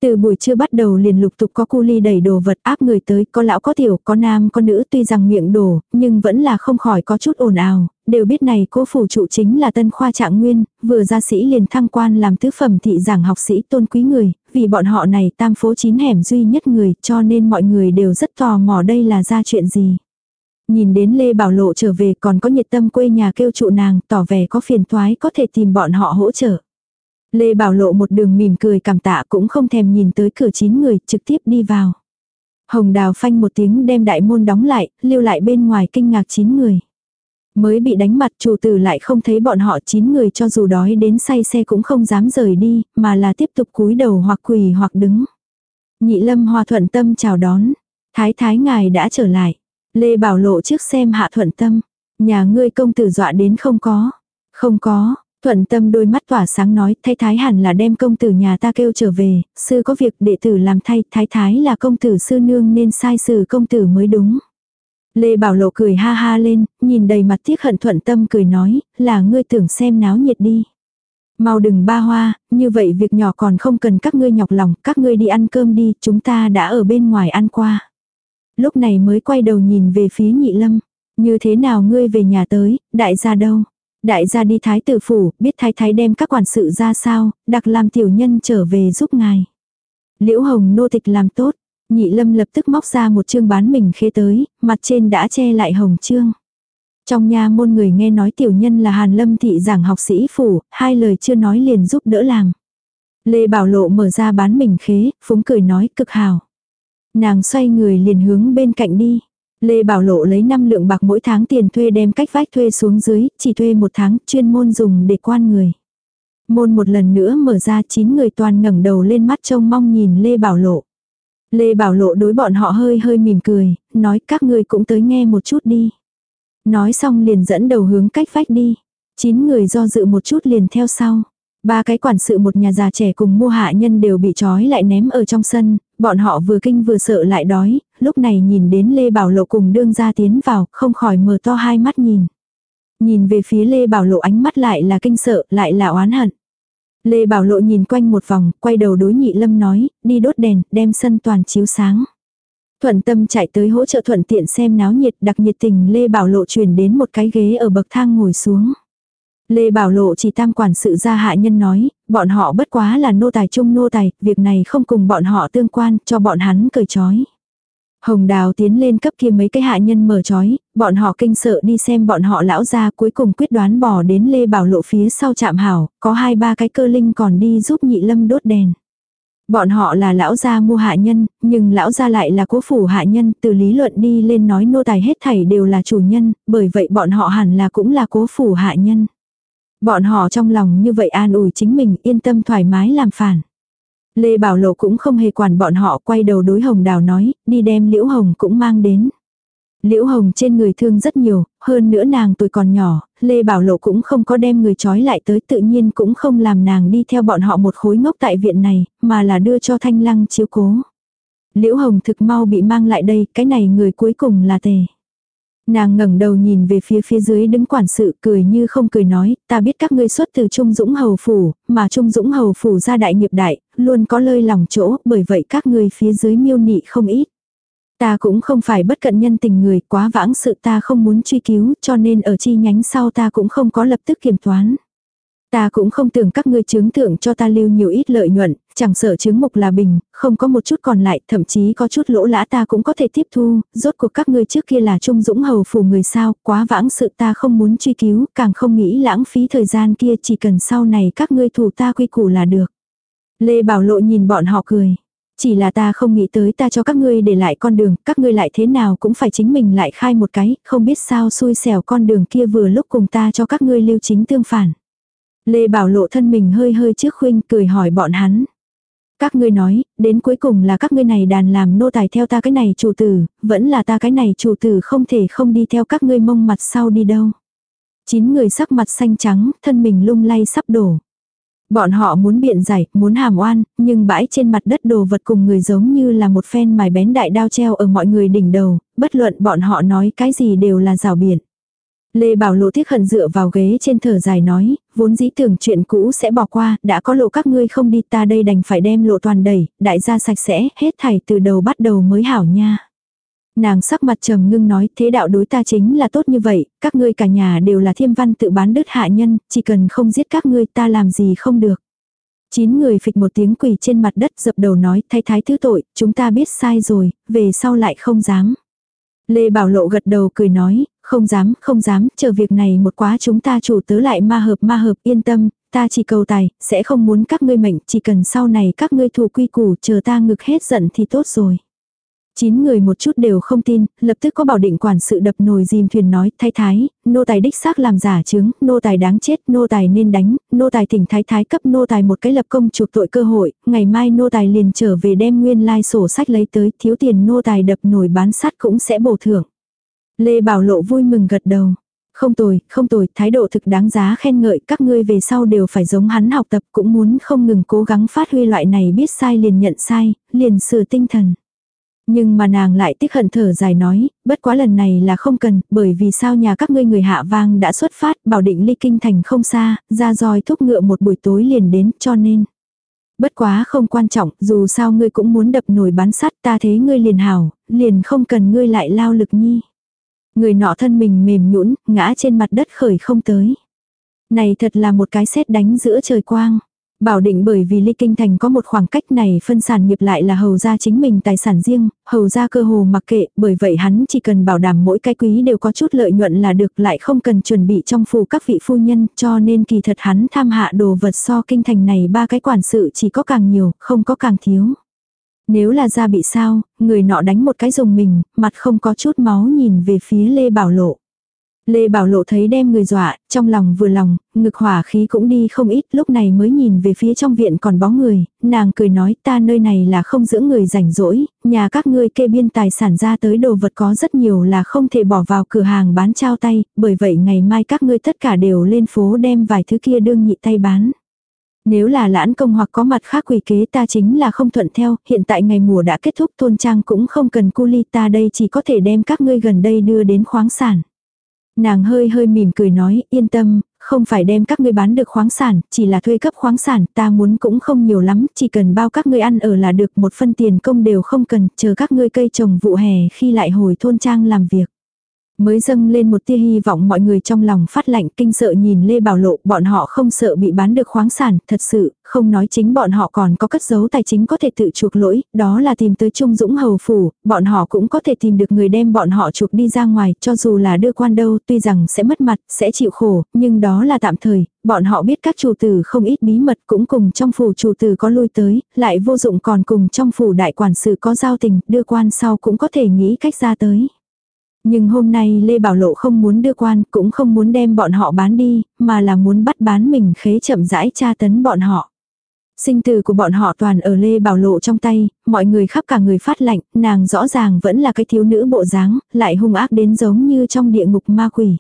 Từ buổi trưa bắt đầu liền lục tục có cu ly đẩy đồ vật áp người tới, có lão có tiểu, có nam có nữ tuy rằng miệng đổ, nhưng vẫn là không khỏi có chút ồn ào, đều biết này cố phủ trụ chính là tân khoa trạng nguyên, vừa ra sĩ liền thăng quan làm tứ phẩm thị giảng học sĩ tôn quý người, vì bọn họ này tam phố chín hẻm duy nhất người cho nên mọi người đều rất tò mò đây là ra chuyện gì. Nhìn đến Lê Bảo Lộ trở về còn có nhiệt tâm quê nhà kêu trụ nàng tỏ vẻ có phiền toái có thể tìm bọn họ hỗ trợ. Lê Bảo Lộ một đường mỉm cười cảm tạ cũng không thèm nhìn tới cửa chín người trực tiếp đi vào. Hồng Đào phanh một tiếng đem đại môn đóng lại, lưu lại bên ngoài kinh ngạc chín người. Mới bị đánh mặt chủ tử lại không thấy bọn họ chín người cho dù đói đến say xe cũng không dám rời đi, mà là tiếp tục cúi đầu hoặc quỳ hoặc đứng. Nhị lâm hòa thuận tâm chào đón. Thái thái ngài đã trở lại. Lê Bảo Lộ trước xem hạ thuận tâm. Nhà ngươi công tử dọa đến không có. Không có, thuận tâm đôi mắt tỏa sáng nói thay thái hẳn là đem công tử nhà ta kêu trở về, sư có việc đệ tử làm thay, thái thái là công tử sư nương nên sai xử công tử mới đúng. Lê Bảo Lộ cười ha ha lên, nhìn đầy mặt tiếc hận thuận tâm cười nói, là ngươi tưởng xem náo nhiệt đi. Mau đừng ba hoa, như vậy việc nhỏ còn không cần các ngươi nhọc lòng, các ngươi đi ăn cơm đi, chúng ta đã ở bên ngoài ăn qua. Lúc này mới quay đầu nhìn về phía nhị lâm, như thế nào ngươi về nhà tới, đại gia đâu? Đại gia đi thái tử phủ, biết thái thái đem các quản sự ra sao, đặc làm tiểu nhân trở về giúp ngài. Liễu hồng nô tịch làm tốt, Nhị lâm lập tức móc ra một chương bán mình khế tới, mặt trên đã che lại hồng chương. Trong nhà môn người nghe nói tiểu nhân là Hàn Lâm thị giảng học sĩ phủ, hai lời chưa nói liền giúp đỡ làm. Lê Bảo Lộ mở ra bán mình khế, phúng cười nói cực hào. Nàng xoay người liền hướng bên cạnh đi. Lê Bảo Lộ lấy 5 lượng bạc mỗi tháng tiền thuê đem cách vách thuê xuống dưới, chỉ thuê một tháng chuyên môn dùng để quan người. Môn một lần nữa mở ra chín người toàn ngẩng đầu lên mắt trông mong nhìn Lê Bảo Lộ. Lê Bảo Lộ đối bọn họ hơi hơi mỉm cười, nói các ngươi cũng tới nghe một chút đi. Nói xong liền dẫn đầu hướng cách vách đi. Chín người do dự một chút liền theo sau. Ba cái quản sự một nhà già trẻ cùng mua hạ nhân đều bị trói lại ném ở trong sân, bọn họ vừa kinh vừa sợ lại đói, lúc này nhìn đến Lê Bảo Lộ cùng đương gia tiến vào, không khỏi mở to hai mắt nhìn. Nhìn về phía Lê Bảo Lộ ánh mắt lại là kinh sợ, lại là oán hận. Lê Bảo Lộ nhìn quanh một vòng, quay đầu đối nhị lâm nói, đi đốt đèn, đem sân toàn chiếu sáng. Thuận tâm chạy tới hỗ trợ thuận tiện xem náo nhiệt đặc nhiệt tình Lê Bảo Lộ chuyển đến một cái ghế ở bậc thang ngồi xuống. Lê Bảo Lộ chỉ tam quản sự gia hạ nhân nói, bọn họ bất quá là nô tài chung nô tài, việc này không cùng bọn họ tương quan, cho bọn hắn cởi trói. Hồng Đào tiến lên cấp kia mấy cái hạ nhân mở trói, bọn họ kinh sợ đi xem bọn họ lão ra cuối cùng quyết đoán bỏ đến Lê Bảo Lộ phía sau chạm hảo, có hai ba cái cơ linh còn đi giúp nhị lâm đốt đèn. Bọn họ là lão gia mua hạ nhân, nhưng lão gia lại là cố phủ hạ nhân, từ lý luận đi lên nói nô tài hết thảy đều là chủ nhân, bởi vậy bọn họ hẳn là cũng là cố phủ hạ nhân. Bọn họ trong lòng như vậy an ủi chính mình yên tâm thoải mái làm phản. Lê Bảo Lộ cũng không hề quản bọn họ quay đầu đối Hồng Đào nói, đi đem Liễu Hồng cũng mang đến. Liễu Hồng trên người thương rất nhiều, hơn nữa nàng tuổi còn nhỏ, Lê Bảo Lộ cũng không có đem người trói lại tới tự nhiên cũng không làm nàng đi theo bọn họ một khối ngốc tại viện này, mà là đưa cho Thanh Lăng chiếu cố. Liễu Hồng thực mau bị mang lại đây, cái này người cuối cùng là tề. Nàng ngẩng đầu nhìn về phía phía dưới đứng quản sự cười như không cười nói, ta biết các ngươi xuất từ Trung Dũng Hầu Phủ, mà Trung Dũng Hầu Phủ ra đại nghiệp đại, luôn có lơi lòng chỗ, bởi vậy các ngươi phía dưới miêu nị không ít. Ta cũng không phải bất cận nhân tình người, quá vãng sự ta không muốn truy cứu, cho nên ở chi nhánh sau ta cũng không có lập tức kiểm toán. Ta cũng không tưởng các ngươi chứng thưởng cho ta lưu nhiều ít lợi nhuận, chẳng sợ chứng mục là bình, không có một chút còn lại, thậm chí có chút lỗ lã ta cũng có thể tiếp thu, rốt cuộc các ngươi trước kia là trung dũng hầu phủ người sao, quá vãng sự ta không muốn truy cứu, càng không nghĩ lãng phí thời gian kia chỉ cần sau này các ngươi thủ ta quy củ là được. Lê Bảo Lộ nhìn bọn họ cười. Chỉ là ta không nghĩ tới ta cho các ngươi để lại con đường, các ngươi lại thế nào cũng phải chính mình lại khai một cái, không biết sao xui xẻo con đường kia vừa lúc cùng ta cho các ngươi lưu chính tương phản. Lê Bảo Lộ thân mình hơi hơi trước khuynh cười hỏi bọn hắn. Các ngươi nói, đến cuối cùng là các ngươi này đàn làm nô tài theo ta cái này chủ tử, vẫn là ta cái này chủ tử không thể không đi theo các ngươi mông mặt sau đi đâu. Chín người sắc mặt xanh trắng, thân mình lung lay sắp đổ. Bọn họ muốn biện giải, muốn hàm oan, nhưng bãi trên mặt đất đồ vật cùng người giống như là một phen mài bén đại đao treo ở mọi người đỉnh đầu, bất luận bọn họ nói cái gì đều là rào biển. Lê Bảo Lộ tiếc hận dựa vào ghế trên thở dài nói, vốn dĩ tưởng chuyện cũ sẽ bỏ qua, đã có lộ các ngươi không đi ta đây đành phải đem lộ toàn đẩy, đại gia sạch sẽ, hết thảy từ đầu bắt đầu mới hảo nha. Nàng sắc mặt trầm ngưng nói thế đạo đối ta chính là tốt như vậy, các ngươi cả nhà đều là thiêm văn tự bán đứt hạ nhân, chỉ cần không giết các ngươi ta làm gì không được. Chín người phịch một tiếng quỳ trên mặt đất dập đầu nói thay thái thứ tội, chúng ta biết sai rồi, về sau lại không dám. Lê Bảo Lộ gật đầu cười nói, không dám, không dám, chờ việc này một quá chúng ta chủ tớ lại ma hợp ma hợp yên tâm, ta chỉ cầu tài, sẽ không muốn các ngươi mệnh, chỉ cần sau này các ngươi thủ quy củ chờ ta ngực hết giận thì tốt rồi. Chín người một chút đều không tin, lập tức có bảo định quản sự đập nồi dìm thuyền nói, thái thái, nô tài đích xác làm giả chứng, nô tài đáng chết, nô tài nên đánh, nô tài thỉnh thái thái cấp nô tài một cái lập công chuộc tội cơ hội, ngày mai nô tài liền trở về đem nguyên lai sổ sách lấy tới, thiếu tiền nô tài đập nồi bán sắt cũng sẽ bổ thưởng. Lê Bảo Lộ vui mừng gật đầu. Không tồi, không tồi, thái độ thực đáng giá khen ngợi, các ngươi về sau đều phải giống hắn học tập, cũng muốn không ngừng cố gắng phát huy loại này biết sai liền nhận sai, liền sửa tinh thần. Nhưng mà nàng lại tiếc hận thở dài nói, bất quá lần này là không cần, bởi vì sao nhà các ngươi người hạ vang đã xuất phát, bảo định ly kinh thành không xa, ra roi thúc ngựa một buổi tối liền đến, cho nên. Bất quá không quan trọng, dù sao ngươi cũng muốn đập nổi bán sắt ta thế ngươi liền hảo, liền không cần ngươi lại lao lực nhi. Người nọ thân mình mềm nhũn ngã trên mặt đất khởi không tới. Này thật là một cái xét đánh giữa trời quang. Bảo định bởi vì ly kinh thành có một khoảng cách này phân sản nghiệp lại là hầu ra chính mình tài sản riêng, hầu ra cơ hồ mặc kệ, bởi vậy hắn chỉ cần bảo đảm mỗi cái quý đều có chút lợi nhuận là được lại không cần chuẩn bị trong phù các vị phu nhân cho nên kỳ thật hắn tham hạ đồ vật so kinh thành này ba cái quản sự chỉ có càng nhiều, không có càng thiếu. Nếu là da bị sao, người nọ đánh một cái dùng mình, mặt không có chút máu nhìn về phía Lê Bảo Lộ. Lê Bảo Lộ thấy đem người dọa, trong lòng vừa lòng, ngực hỏa khí cũng đi không ít, lúc này mới nhìn về phía trong viện còn bó người, nàng cười nói ta nơi này là không giữ người rảnh rỗi, nhà các ngươi kê biên tài sản ra tới đồ vật có rất nhiều là không thể bỏ vào cửa hàng bán trao tay, bởi vậy ngày mai các ngươi tất cả đều lên phố đem vài thứ kia đương nhị tay bán. Nếu là lãn công hoặc có mặt khác quỷ kế ta chính là không thuận theo, hiện tại ngày mùa đã kết thúc thôn trang cũng không cần cu ly ta đây chỉ có thể đem các ngươi gần đây đưa đến khoáng sản. Nàng hơi hơi mỉm cười nói, yên tâm, không phải đem các ngươi bán được khoáng sản, chỉ là thuê cấp khoáng sản, ta muốn cũng không nhiều lắm, chỉ cần bao các ngươi ăn ở là được một phân tiền công đều không cần, chờ các ngươi cây trồng vụ hè khi lại hồi thôn trang làm việc. Mới dâng lên một tia hy vọng mọi người trong lòng phát lạnh kinh sợ nhìn Lê Bảo Lộ, bọn họ không sợ bị bán được khoáng sản, thật sự, không nói chính bọn họ còn có cất giấu tài chính có thể tự chuộc lỗi, đó là tìm tới Trung Dũng Hầu Phủ, bọn họ cũng có thể tìm được người đem bọn họ chuộc đi ra ngoài, cho dù là đưa quan đâu, tuy rằng sẽ mất mặt, sẽ chịu khổ, nhưng đó là tạm thời, bọn họ biết các chủ tử không ít bí mật cũng cùng trong phủ chủ tử có lui tới, lại vô dụng còn cùng trong phủ đại quản sự có giao tình, đưa quan sau cũng có thể nghĩ cách ra tới. Nhưng hôm nay Lê Bảo Lộ không muốn đưa quan, cũng không muốn đem bọn họ bán đi, mà là muốn bắt bán mình khế chậm rãi tra tấn bọn họ. Sinh tử của bọn họ toàn ở Lê Bảo Lộ trong tay, mọi người khắp cả người phát lạnh, nàng rõ ràng vẫn là cái thiếu nữ bộ dáng, lại hung ác đến giống như trong địa ngục ma quỷ.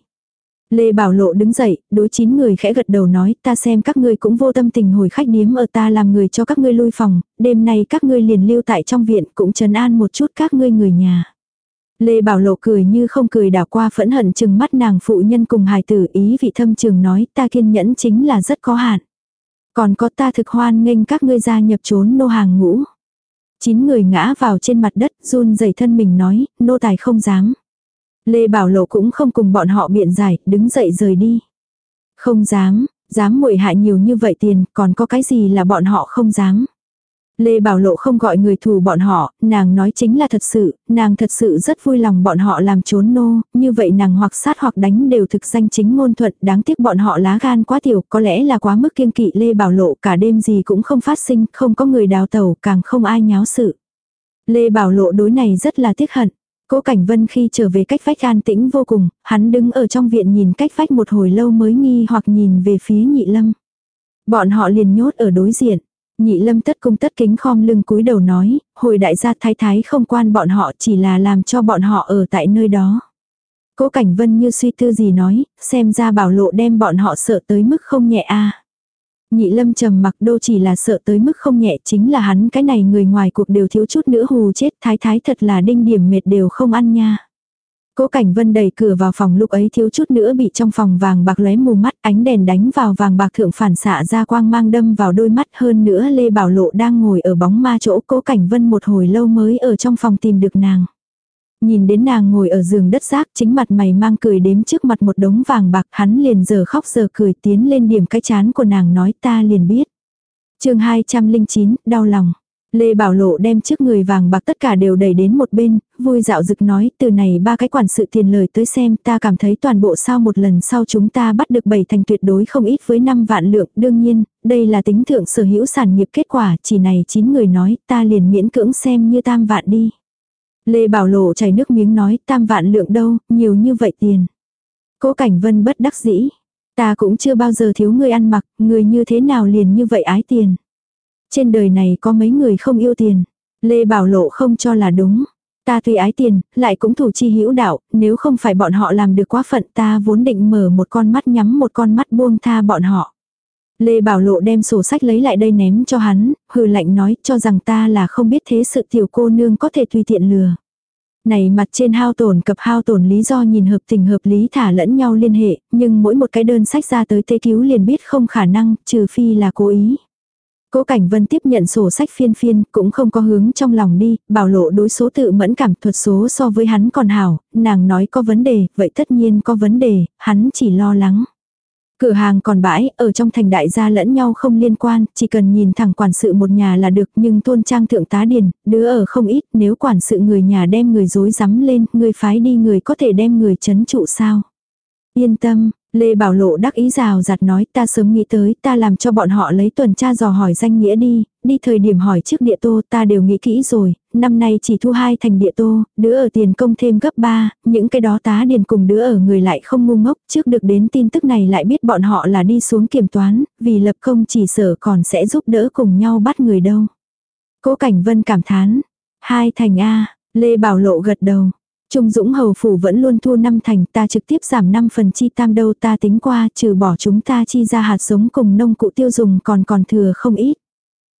Lê Bảo Lộ đứng dậy, đối chín người khẽ gật đầu nói, ta xem các ngươi cũng vô tâm tình hồi khách điếm ở ta làm người cho các ngươi lui phòng, đêm nay các ngươi liền lưu tại trong viện cũng trấn an một chút các ngươi người nhà. Lê Bảo Lộ cười như không cười đảo qua phẫn hận chừng mắt nàng phụ nhân cùng hài tử ý vị thâm trường nói ta kiên nhẫn chính là rất có hạn. Còn có ta thực hoan nghênh các ngươi gia nhập trốn nô hàng ngũ. Chín người ngã vào trên mặt đất run rẩy thân mình nói, nô tài không dám. Lê Bảo Lộ cũng không cùng bọn họ biện giải, đứng dậy rời đi. Không dám, dám muội hại nhiều như vậy tiền, còn có cái gì là bọn họ không dám. Lê Bảo Lộ không gọi người thù bọn họ, nàng nói chính là thật sự, nàng thật sự rất vui lòng bọn họ làm trốn nô, như vậy nàng hoặc sát hoặc đánh đều thực danh chính ngôn thuận, đáng tiếc bọn họ lá gan quá tiểu, có lẽ là quá mức kiêng kỵ Lê Bảo Lộ cả đêm gì cũng không phát sinh, không có người đào tẩu, càng không ai nháo sự. Lê Bảo Lộ đối này rất là tiếc hận. Cố Cảnh Vân khi trở về cách vách an tĩnh vô cùng, hắn đứng ở trong viện nhìn cách vách một hồi lâu mới nghi hoặc nhìn về phía nhị lâm. Bọn họ liền nhốt ở đối diện. Nhị lâm tất cung tất kính khom lưng cúi đầu nói, hồi đại gia thái thái không quan bọn họ chỉ là làm cho bọn họ ở tại nơi đó. Cố Cảnh Vân như suy tư gì nói, xem ra bảo lộ đem bọn họ sợ tới mức không nhẹ a. Nhị lâm trầm mặc đô chỉ là sợ tới mức không nhẹ chính là hắn cái này người ngoài cuộc đều thiếu chút nữa hù chết thái thái thật là đinh điểm mệt đều không ăn nha. Cố Cảnh Vân đẩy cửa vào phòng lúc ấy thiếu chút nữa bị trong phòng vàng bạc lóe mù mắt, ánh đèn đánh vào vàng bạc thượng phản xạ ra quang mang đâm vào đôi mắt hơn nữa Lê Bảo Lộ đang ngồi ở bóng ma chỗ Cố Cảnh Vân một hồi lâu mới ở trong phòng tìm được nàng. Nhìn đến nàng ngồi ở giường đất rác chính mặt mày mang cười đếm trước mặt một đống vàng bạc hắn liền giờ khóc giờ cười tiến lên điểm cái chán của nàng nói ta liền biết. chương 209, đau lòng. Lê Bảo Lộ đem trước người vàng bạc tất cả đều đẩy đến một bên, vui dạo dực nói từ này ba cái quản sự tiền lời tới xem ta cảm thấy toàn bộ sau một lần sau chúng ta bắt được bảy thành tuyệt đối không ít với 5 vạn lượng. Đương nhiên, đây là tính thượng sở hữu sản nghiệp kết quả, chỉ này 9 người nói ta liền miễn cưỡng xem như tam vạn đi. Lê Bảo Lộ chảy nước miếng nói tam vạn lượng đâu, nhiều như vậy tiền. Cố Cảnh Vân bất đắc dĩ. Ta cũng chưa bao giờ thiếu người ăn mặc, người như thế nào liền như vậy ái tiền. Trên đời này có mấy người không yêu tiền. Lê Bảo Lộ không cho là đúng. Ta tuy ái tiền, lại cũng thủ chi hữu đạo, nếu không phải bọn họ làm được quá phận ta vốn định mở một con mắt nhắm một con mắt buông tha bọn họ. Lê Bảo Lộ đem sổ sách lấy lại đây ném cho hắn, hừ lạnh nói cho rằng ta là không biết thế sự tiểu cô nương có thể tùy tiện lừa. Này mặt trên hao tổn cập hao tổn lý do nhìn hợp tình hợp lý thả lẫn nhau liên hệ, nhưng mỗi một cái đơn sách ra tới tê cứu liền biết không khả năng, trừ phi là cố ý. Cố Cảnh Vân tiếp nhận sổ sách phiên phiên, cũng không có hướng trong lòng đi, bảo lộ đối số tự mẫn cảm thuật số so với hắn còn hảo, nàng nói có vấn đề, vậy tất nhiên có vấn đề, hắn chỉ lo lắng. Cửa hàng còn bãi, ở trong thành đại gia lẫn nhau không liên quan, chỉ cần nhìn thẳng quản sự một nhà là được, nhưng thôn trang thượng tá điền, đứa ở không ít, nếu quản sự người nhà đem người dối rắm lên, người phái đi người có thể đem người chấn trụ sao. Yên tâm, Lê Bảo Lộ đắc ý rào giặt nói ta sớm nghĩ tới ta làm cho bọn họ lấy tuần tra dò hỏi danh nghĩa đi, đi thời điểm hỏi trước địa tô ta đều nghĩ kỹ rồi, năm nay chỉ thu hai thành địa tô, đứa ở tiền công thêm gấp ba, những cái đó tá điền cùng đứa ở người lại không ngu ngốc, trước được đến tin tức này lại biết bọn họ là đi xuống kiểm toán, vì lập công chỉ sở còn sẽ giúp đỡ cùng nhau bắt người đâu. Cố Cảnh Vân cảm thán, hai thành A, Lê Bảo Lộ gật đầu. Trung Dũng Hầu Phủ vẫn luôn thu năm thành ta trực tiếp giảm 5 phần chi tam đâu ta tính qua trừ bỏ chúng ta chi ra hạt giống cùng nông cụ tiêu dùng còn còn thừa không ít.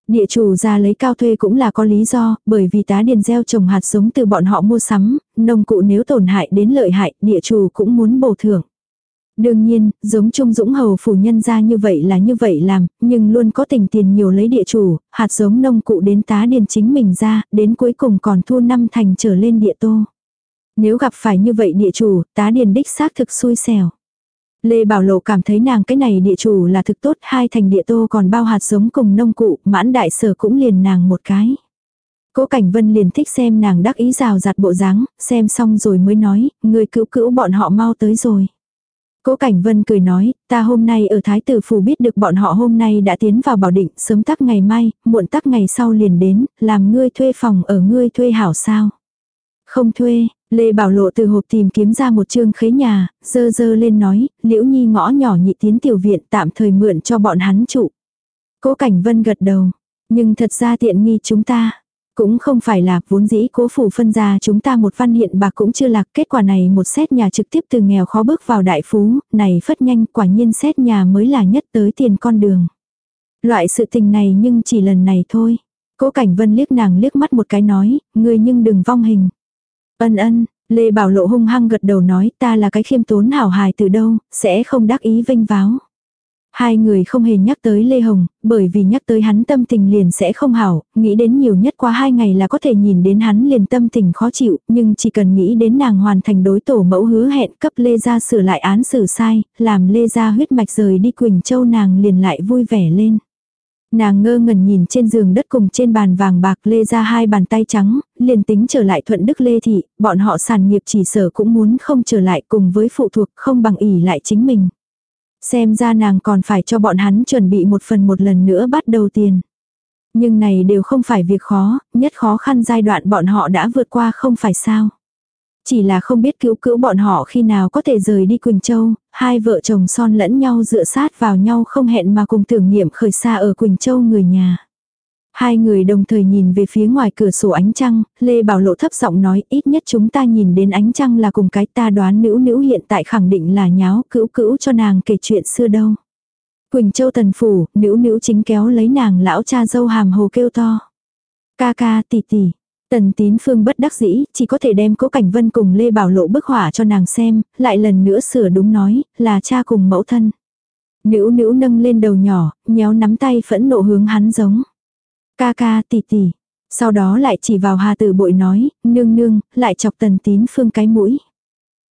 Địa chủ ra lấy cao thuê cũng là có lý do, bởi vì tá điền gieo trồng hạt giống từ bọn họ mua sắm, nông cụ nếu tổn hại đến lợi hại, địa chủ cũng muốn bổ thưởng. Đương nhiên, giống Trung Dũng Hầu phủ nhân ra như vậy là như vậy làm, nhưng luôn có tình tiền nhiều lấy địa chủ, hạt giống nông cụ đến tá điền chính mình ra, đến cuối cùng còn thu năm thành trở lên địa tô. Nếu gặp phải như vậy địa chủ, tá điền đích xác thực xui xẻo. Lê Bảo Lộ cảm thấy nàng cái này địa chủ là thực tốt, hai thành địa tô còn bao hạt giống cùng nông cụ, mãn đại sở cũng liền nàng một cái. Cố Cảnh Vân liền thích xem nàng đắc ý rào rạt bộ dáng, xem xong rồi mới nói, người cứu cữu bọn họ mau tới rồi. Cố Cảnh Vân cười nói, ta hôm nay ở Thái Tử Phủ biết được bọn họ hôm nay đã tiến vào bảo định, sớm tắc ngày mai, muộn tắc ngày sau liền đến, làm ngươi thuê phòng ở ngươi thuê hảo sao. Không thuê, Lê Bảo Lộ từ hộp tìm kiếm ra một chương khế nhà, dơ dơ lên nói, liễu nhi ngõ nhỏ nhị tiến tiểu viện tạm thời mượn cho bọn hắn trụ. Cố Cảnh Vân gật đầu, nhưng thật ra tiện nghi chúng ta. Cũng không phải là vốn dĩ cố phủ phân ra chúng ta một văn hiện bạc cũng chưa lạc kết quả này một xét nhà trực tiếp từ nghèo khó bước vào đại phú, này phất nhanh quả nhiên xét nhà mới là nhất tới tiền con đường. Loại sự tình này nhưng chỉ lần này thôi. Cố Cảnh Vân liếc nàng liếc mắt một cái nói, người nhưng đừng vong hình. Ân ân, Lê Bảo Lộ hung hăng gật đầu nói ta là cái khiêm tốn hảo hài từ đâu, sẽ không đắc ý vinh váo. Hai người không hề nhắc tới Lê Hồng, bởi vì nhắc tới hắn tâm tình liền sẽ không hảo, nghĩ đến nhiều nhất qua hai ngày là có thể nhìn đến hắn liền tâm tình khó chịu, nhưng chỉ cần nghĩ đến nàng hoàn thành đối tổ mẫu hứa hẹn cấp Lê Gia sửa lại án xử sai, làm Lê Gia huyết mạch rời đi Quỳnh Châu nàng liền lại vui vẻ lên. Nàng ngơ ngẩn nhìn trên giường đất cùng trên bàn vàng bạc lê ra hai bàn tay trắng, liền tính trở lại thuận đức lê thị, bọn họ sản nghiệp chỉ sở cũng muốn không trở lại cùng với phụ thuộc không bằng ỉ lại chính mình. Xem ra nàng còn phải cho bọn hắn chuẩn bị một phần một lần nữa bắt đầu tiền. Nhưng này đều không phải việc khó, nhất khó khăn giai đoạn bọn họ đã vượt qua không phải sao. Chỉ là không biết cứu cứu bọn họ khi nào có thể rời đi Quỳnh Châu, hai vợ chồng son lẫn nhau dựa sát vào nhau không hẹn mà cùng tưởng niệm khởi xa ở Quỳnh Châu người nhà. Hai người đồng thời nhìn về phía ngoài cửa sổ ánh trăng, Lê Bảo Lộ thấp giọng nói ít nhất chúng ta nhìn đến ánh trăng là cùng cái ta đoán nữ nữ hiện tại khẳng định là nháo cữu cữu cho nàng kể chuyện xưa đâu. Quỳnh Châu tần phủ, nữ nữ chính kéo lấy nàng lão cha dâu hàm hồ kêu to. Ca ca tỷ tỷ, Tần tín phương bất đắc dĩ, chỉ có thể đem cố cảnh vân cùng Lê Bảo Lộ bức hỏa cho nàng xem, lại lần nữa sửa đúng nói, là cha cùng mẫu thân. Nữ nữ nâng lên đầu nhỏ, nhéo nắm tay phẫn nộ hướng hắn giống. Ca ca tỷ tỷ. Sau đó lại chỉ vào Hà Tử Bội nói, nương nương, lại chọc tần tín phương cái mũi.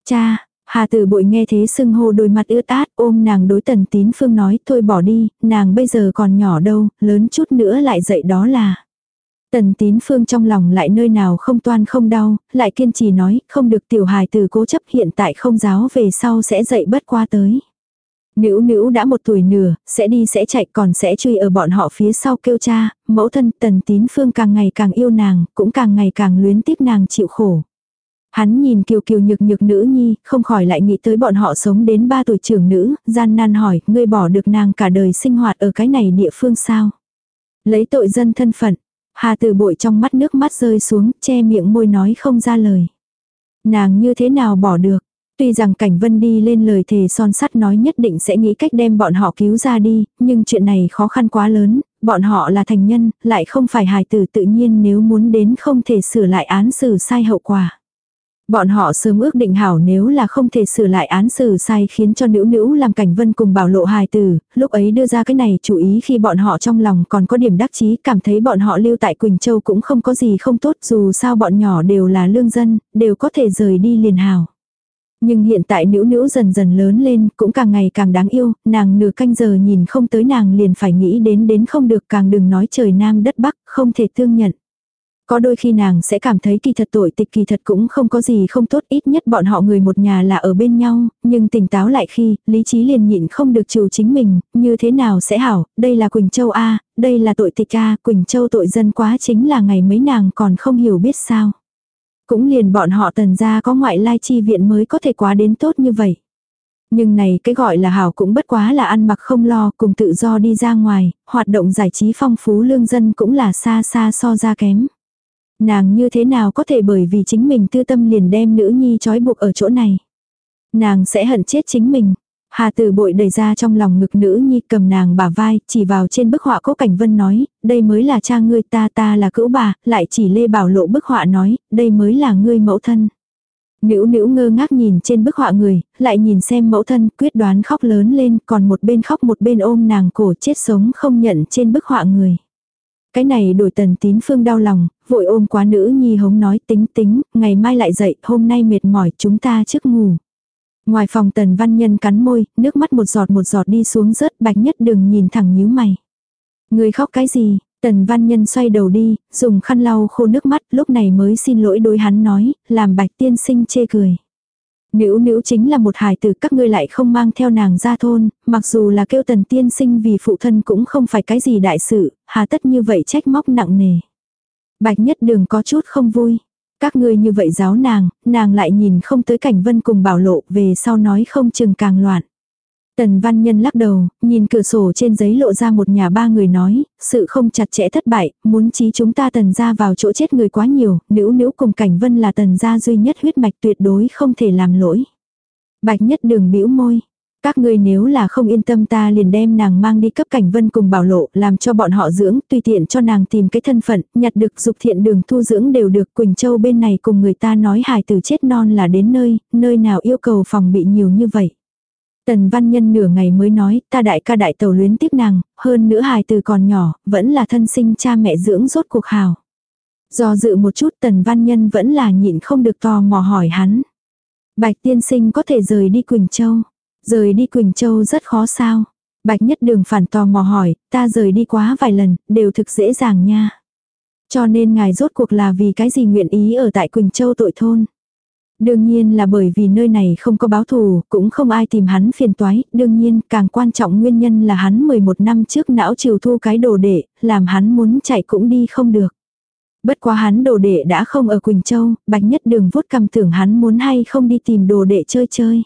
Cha, Hà Tử Bội nghe thế sưng hô đôi mặt ướt át ôm nàng đối tần tín phương nói thôi bỏ đi, nàng bây giờ còn nhỏ đâu, lớn chút nữa lại dậy đó là. Tần tín phương trong lòng lại nơi nào không toan không đau, lại kiên trì nói, không được tiểu hài từ cố chấp hiện tại không giáo về sau sẽ dậy bất qua tới. Nữ nữ đã một tuổi nửa, sẽ đi sẽ chạy còn sẽ truy ở bọn họ phía sau kêu cha, mẫu thân tần tín phương càng ngày càng yêu nàng, cũng càng ngày càng luyến tiếc nàng chịu khổ. Hắn nhìn kiều kiều nhược nhược nữ nhi, không khỏi lại nghĩ tới bọn họ sống đến ba tuổi trưởng nữ, gian nan hỏi, ngươi bỏ được nàng cả đời sinh hoạt ở cái này địa phương sao? Lấy tội dân thân phận, Hà Tử Bội trong mắt nước mắt rơi xuống, che miệng môi nói không ra lời. Nàng như thế nào bỏ được? Tuy rằng Cảnh Vân đi lên lời thề son sắt nói nhất định sẽ nghĩ cách đem bọn họ cứu ra đi, nhưng chuyện này khó khăn quá lớn, bọn họ là thành nhân, lại không phải hài tử tự nhiên nếu muốn đến không thể sửa lại án xử sai hậu quả. Bọn họ sớm ước định hảo nếu là không thể sửa lại án xử sai khiến cho nữ nữ làm cảnh vân cùng bảo lộ hài tử, lúc ấy đưa ra cái này chú ý khi bọn họ trong lòng còn có điểm đắc chí cảm thấy bọn họ lưu tại Quỳnh Châu cũng không có gì không tốt dù sao bọn nhỏ đều là lương dân, đều có thể rời đi liền hảo. Nhưng hiện tại nữ nữ dần dần lớn lên, cũng càng ngày càng đáng yêu, nàng nửa canh giờ nhìn không tới nàng liền phải nghĩ đến đến không được càng đừng nói trời nam đất bắc, không thể thương nhận. Có đôi khi nàng sẽ cảm thấy kỳ thật tội tịch kỳ thật cũng không có gì không tốt ít nhất bọn họ người một nhà là ở bên nhau, nhưng tỉnh táo lại khi, lý trí liền nhịn không được trừ chính mình, như thế nào sẽ hảo, đây là Quỳnh Châu A, đây là tội tịch A, Quỳnh Châu tội dân quá chính là ngày mấy nàng còn không hiểu biết sao. Cũng liền bọn họ tần ra có ngoại lai chi viện mới có thể quá đến tốt như vậy. Nhưng này cái gọi là hảo cũng bất quá là ăn mặc không lo cùng tự do đi ra ngoài, hoạt động giải trí phong phú lương dân cũng là xa xa so ra kém. Nàng như thế nào có thể bởi vì chính mình tư tâm liền đem nữ nhi trói buộc ở chỗ này. Nàng sẽ hận chết chính mình. Hà tử bội đẩy ra trong lòng ngực nữ nhi cầm nàng bả vai, chỉ vào trên bức họa cố cảnh vân nói, đây mới là cha ngươi ta ta là cữu bà, lại chỉ lê bảo lộ bức họa nói, đây mới là ngươi mẫu thân. Nữ nữ ngơ ngác nhìn trên bức họa người, lại nhìn xem mẫu thân quyết đoán khóc lớn lên, còn một bên khóc một bên ôm nàng cổ chết sống không nhận trên bức họa người. Cái này đổi tần tín phương đau lòng, vội ôm quá nữ nhi hống nói tính tính, ngày mai lại dậy, hôm nay mệt mỏi chúng ta trước ngủ. Ngoài phòng tần văn nhân cắn môi, nước mắt một giọt một giọt đi xuống rớt bạch nhất đừng nhìn thẳng nhíu mày. Người khóc cái gì, tần văn nhân xoay đầu đi, dùng khăn lau khô nước mắt lúc này mới xin lỗi đối hắn nói, làm bạch tiên sinh chê cười. Nữ nữ chính là một hài tử các ngươi lại không mang theo nàng ra thôn, mặc dù là kêu tần tiên sinh vì phụ thân cũng không phải cái gì đại sự, hà tất như vậy trách móc nặng nề. Bạch nhất đường có chút không vui. Các ngươi như vậy giáo nàng, nàng lại nhìn không tới cảnh vân cùng bảo lộ về sau nói không chừng càng loạn. Tần văn nhân lắc đầu, nhìn cửa sổ trên giấy lộ ra một nhà ba người nói, sự không chặt chẽ thất bại, muốn chí chúng ta tần ra vào chỗ chết người quá nhiều, nữ nữ cùng cảnh vân là tần gia duy nhất huyết mạch tuyệt đối không thể làm lỗi. Bạch nhất đường bĩu môi, các ngươi nếu là không yên tâm ta liền đem nàng mang đi cấp cảnh vân cùng bảo lộ làm cho bọn họ dưỡng tùy tiện cho nàng tìm cái thân phận, nhặt được dục thiện đường thu dưỡng đều được Quỳnh Châu bên này cùng người ta nói hài tử chết non là đến nơi, nơi nào yêu cầu phòng bị nhiều như vậy. Tần văn nhân nửa ngày mới nói ta đại ca đại tàu luyến tiếp nàng, hơn nữa hài từ còn nhỏ, vẫn là thân sinh cha mẹ dưỡng rốt cuộc hào. Do dự một chút tần văn nhân vẫn là nhịn không được tò mò hỏi hắn. Bạch tiên sinh có thể rời đi Quỳnh Châu. Rời đi Quỳnh Châu rất khó sao. Bạch nhất đường phản tò mò hỏi, ta rời đi quá vài lần, đều thực dễ dàng nha. Cho nên ngài rốt cuộc là vì cái gì nguyện ý ở tại Quỳnh Châu tội thôn. Đương nhiên là bởi vì nơi này không có báo thù, cũng không ai tìm hắn phiền toái, đương nhiên càng quan trọng nguyên nhân là hắn 11 năm trước não chiều thu cái đồ đệ, làm hắn muốn chạy cũng đi không được. Bất quá hắn đồ đệ đã không ở Quỳnh Châu, bạch nhất đường vuốt cầm tưởng hắn muốn hay không đi tìm đồ đệ chơi chơi.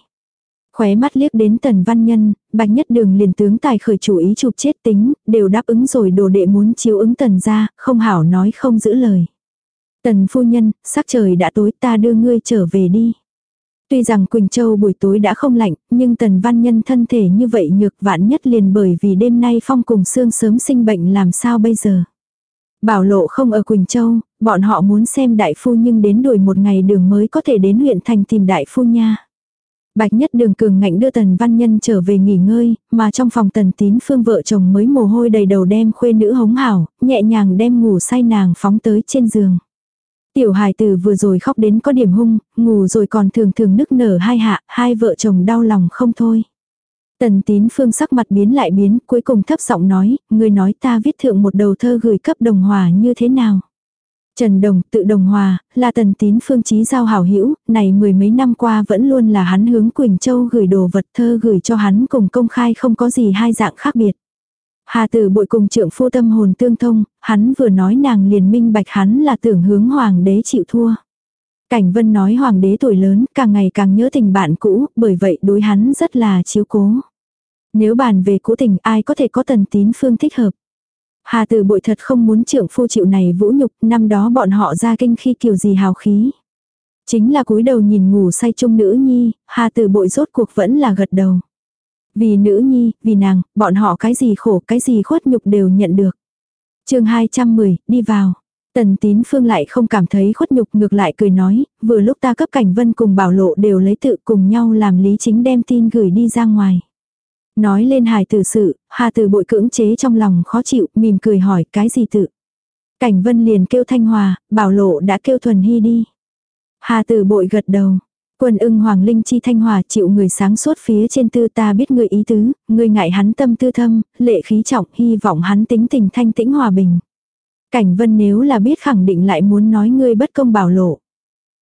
Khóe mắt liếc đến tần văn nhân, bạch nhất đường liền tướng tài khởi chủ ý chụp chết tính, đều đáp ứng rồi đồ đệ muốn chiếu ứng tần ra, không hảo nói không giữ lời. Tần phu nhân, sắc trời đã tối ta đưa ngươi trở về đi. Tuy rằng Quỳnh Châu buổi tối đã không lạnh, nhưng tần văn nhân thân thể như vậy nhược vạn nhất liền bởi vì đêm nay phong cùng xương sớm sinh bệnh làm sao bây giờ. Bảo lộ không ở Quỳnh Châu, bọn họ muốn xem đại phu nhưng đến đuổi một ngày đường mới có thể đến huyện thành tìm đại phu nha. Bạch nhất đường cường ngạnh đưa tần văn nhân trở về nghỉ ngơi, mà trong phòng tần tín phương vợ chồng mới mồ hôi đầy đầu đem khuê nữ hống hảo, nhẹ nhàng đem ngủ say nàng phóng tới trên giường. Tiểu hài tử vừa rồi khóc đến có điểm hung, ngủ rồi còn thường thường nức nở hai hạ, hai vợ chồng đau lòng không thôi. Tần tín phương sắc mặt biến lại biến, cuối cùng thấp giọng nói, người nói ta viết thượng một đầu thơ gửi cấp đồng hòa như thế nào. Trần Đồng, tự Đồng Hòa, là tần tín phương trí giao hảo hữu này mười mấy năm qua vẫn luôn là hắn hướng Quỳnh Châu gửi đồ vật thơ gửi cho hắn cùng công khai không có gì hai dạng khác biệt. Hà tử bội cùng trượng phu tâm hồn tương thông, hắn vừa nói nàng liền minh bạch hắn là tưởng hướng hoàng đế chịu thua. Cảnh vân nói hoàng đế tuổi lớn, càng ngày càng nhớ tình bạn cũ, bởi vậy đối hắn rất là chiếu cố. Nếu bàn về cũ tình ai có thể có tần tín phương thích hợp. Hà tử bội thật không muốn trưởng phu chịu này vũ nhục, năm đó bọn họ ra kinh khi kiểu gì hào khí. Chính là cúi đầu nhìn ngủ say chung nữ nhi, hà tử bội rốt cuộc vẫn là gật đầu. Vì nữ nhi, vì nàng, bọn họ cái gì khổ, cái gì khuất nhục đều nhận được. chương 210, đi vào. Tần tín phương lại không cảm thấy khuất nhục ngược lại cười nói, vừa lúc ta cấp cảnh vân cùng bảo lộ đều lấy tự cùng nhau làm lý chính đem tin gửi đi ra ngoài. Nói lên hài tử sự, hà tử bội cưỡng chế trong lòng khó chịu, mỉm cười hỏi cái gì tự. Cảnh vân liền kêu thanh hòa, bảo lộ đã kêu thuần hy đi. Hà tử bội gật đầu. Quân ưng hoàng linh chi thanh hòa chịu người sáng suốt phía trên tư ta biết người ý tứ, người ngại hắn tâm tư thâm, lệ khí trọng, hy vọng hắn tính tình thanh tĩnh hòa bình. Cảnh vân nếu là biết khẳng định lại muốn nói ngươi bất công bảo lộ.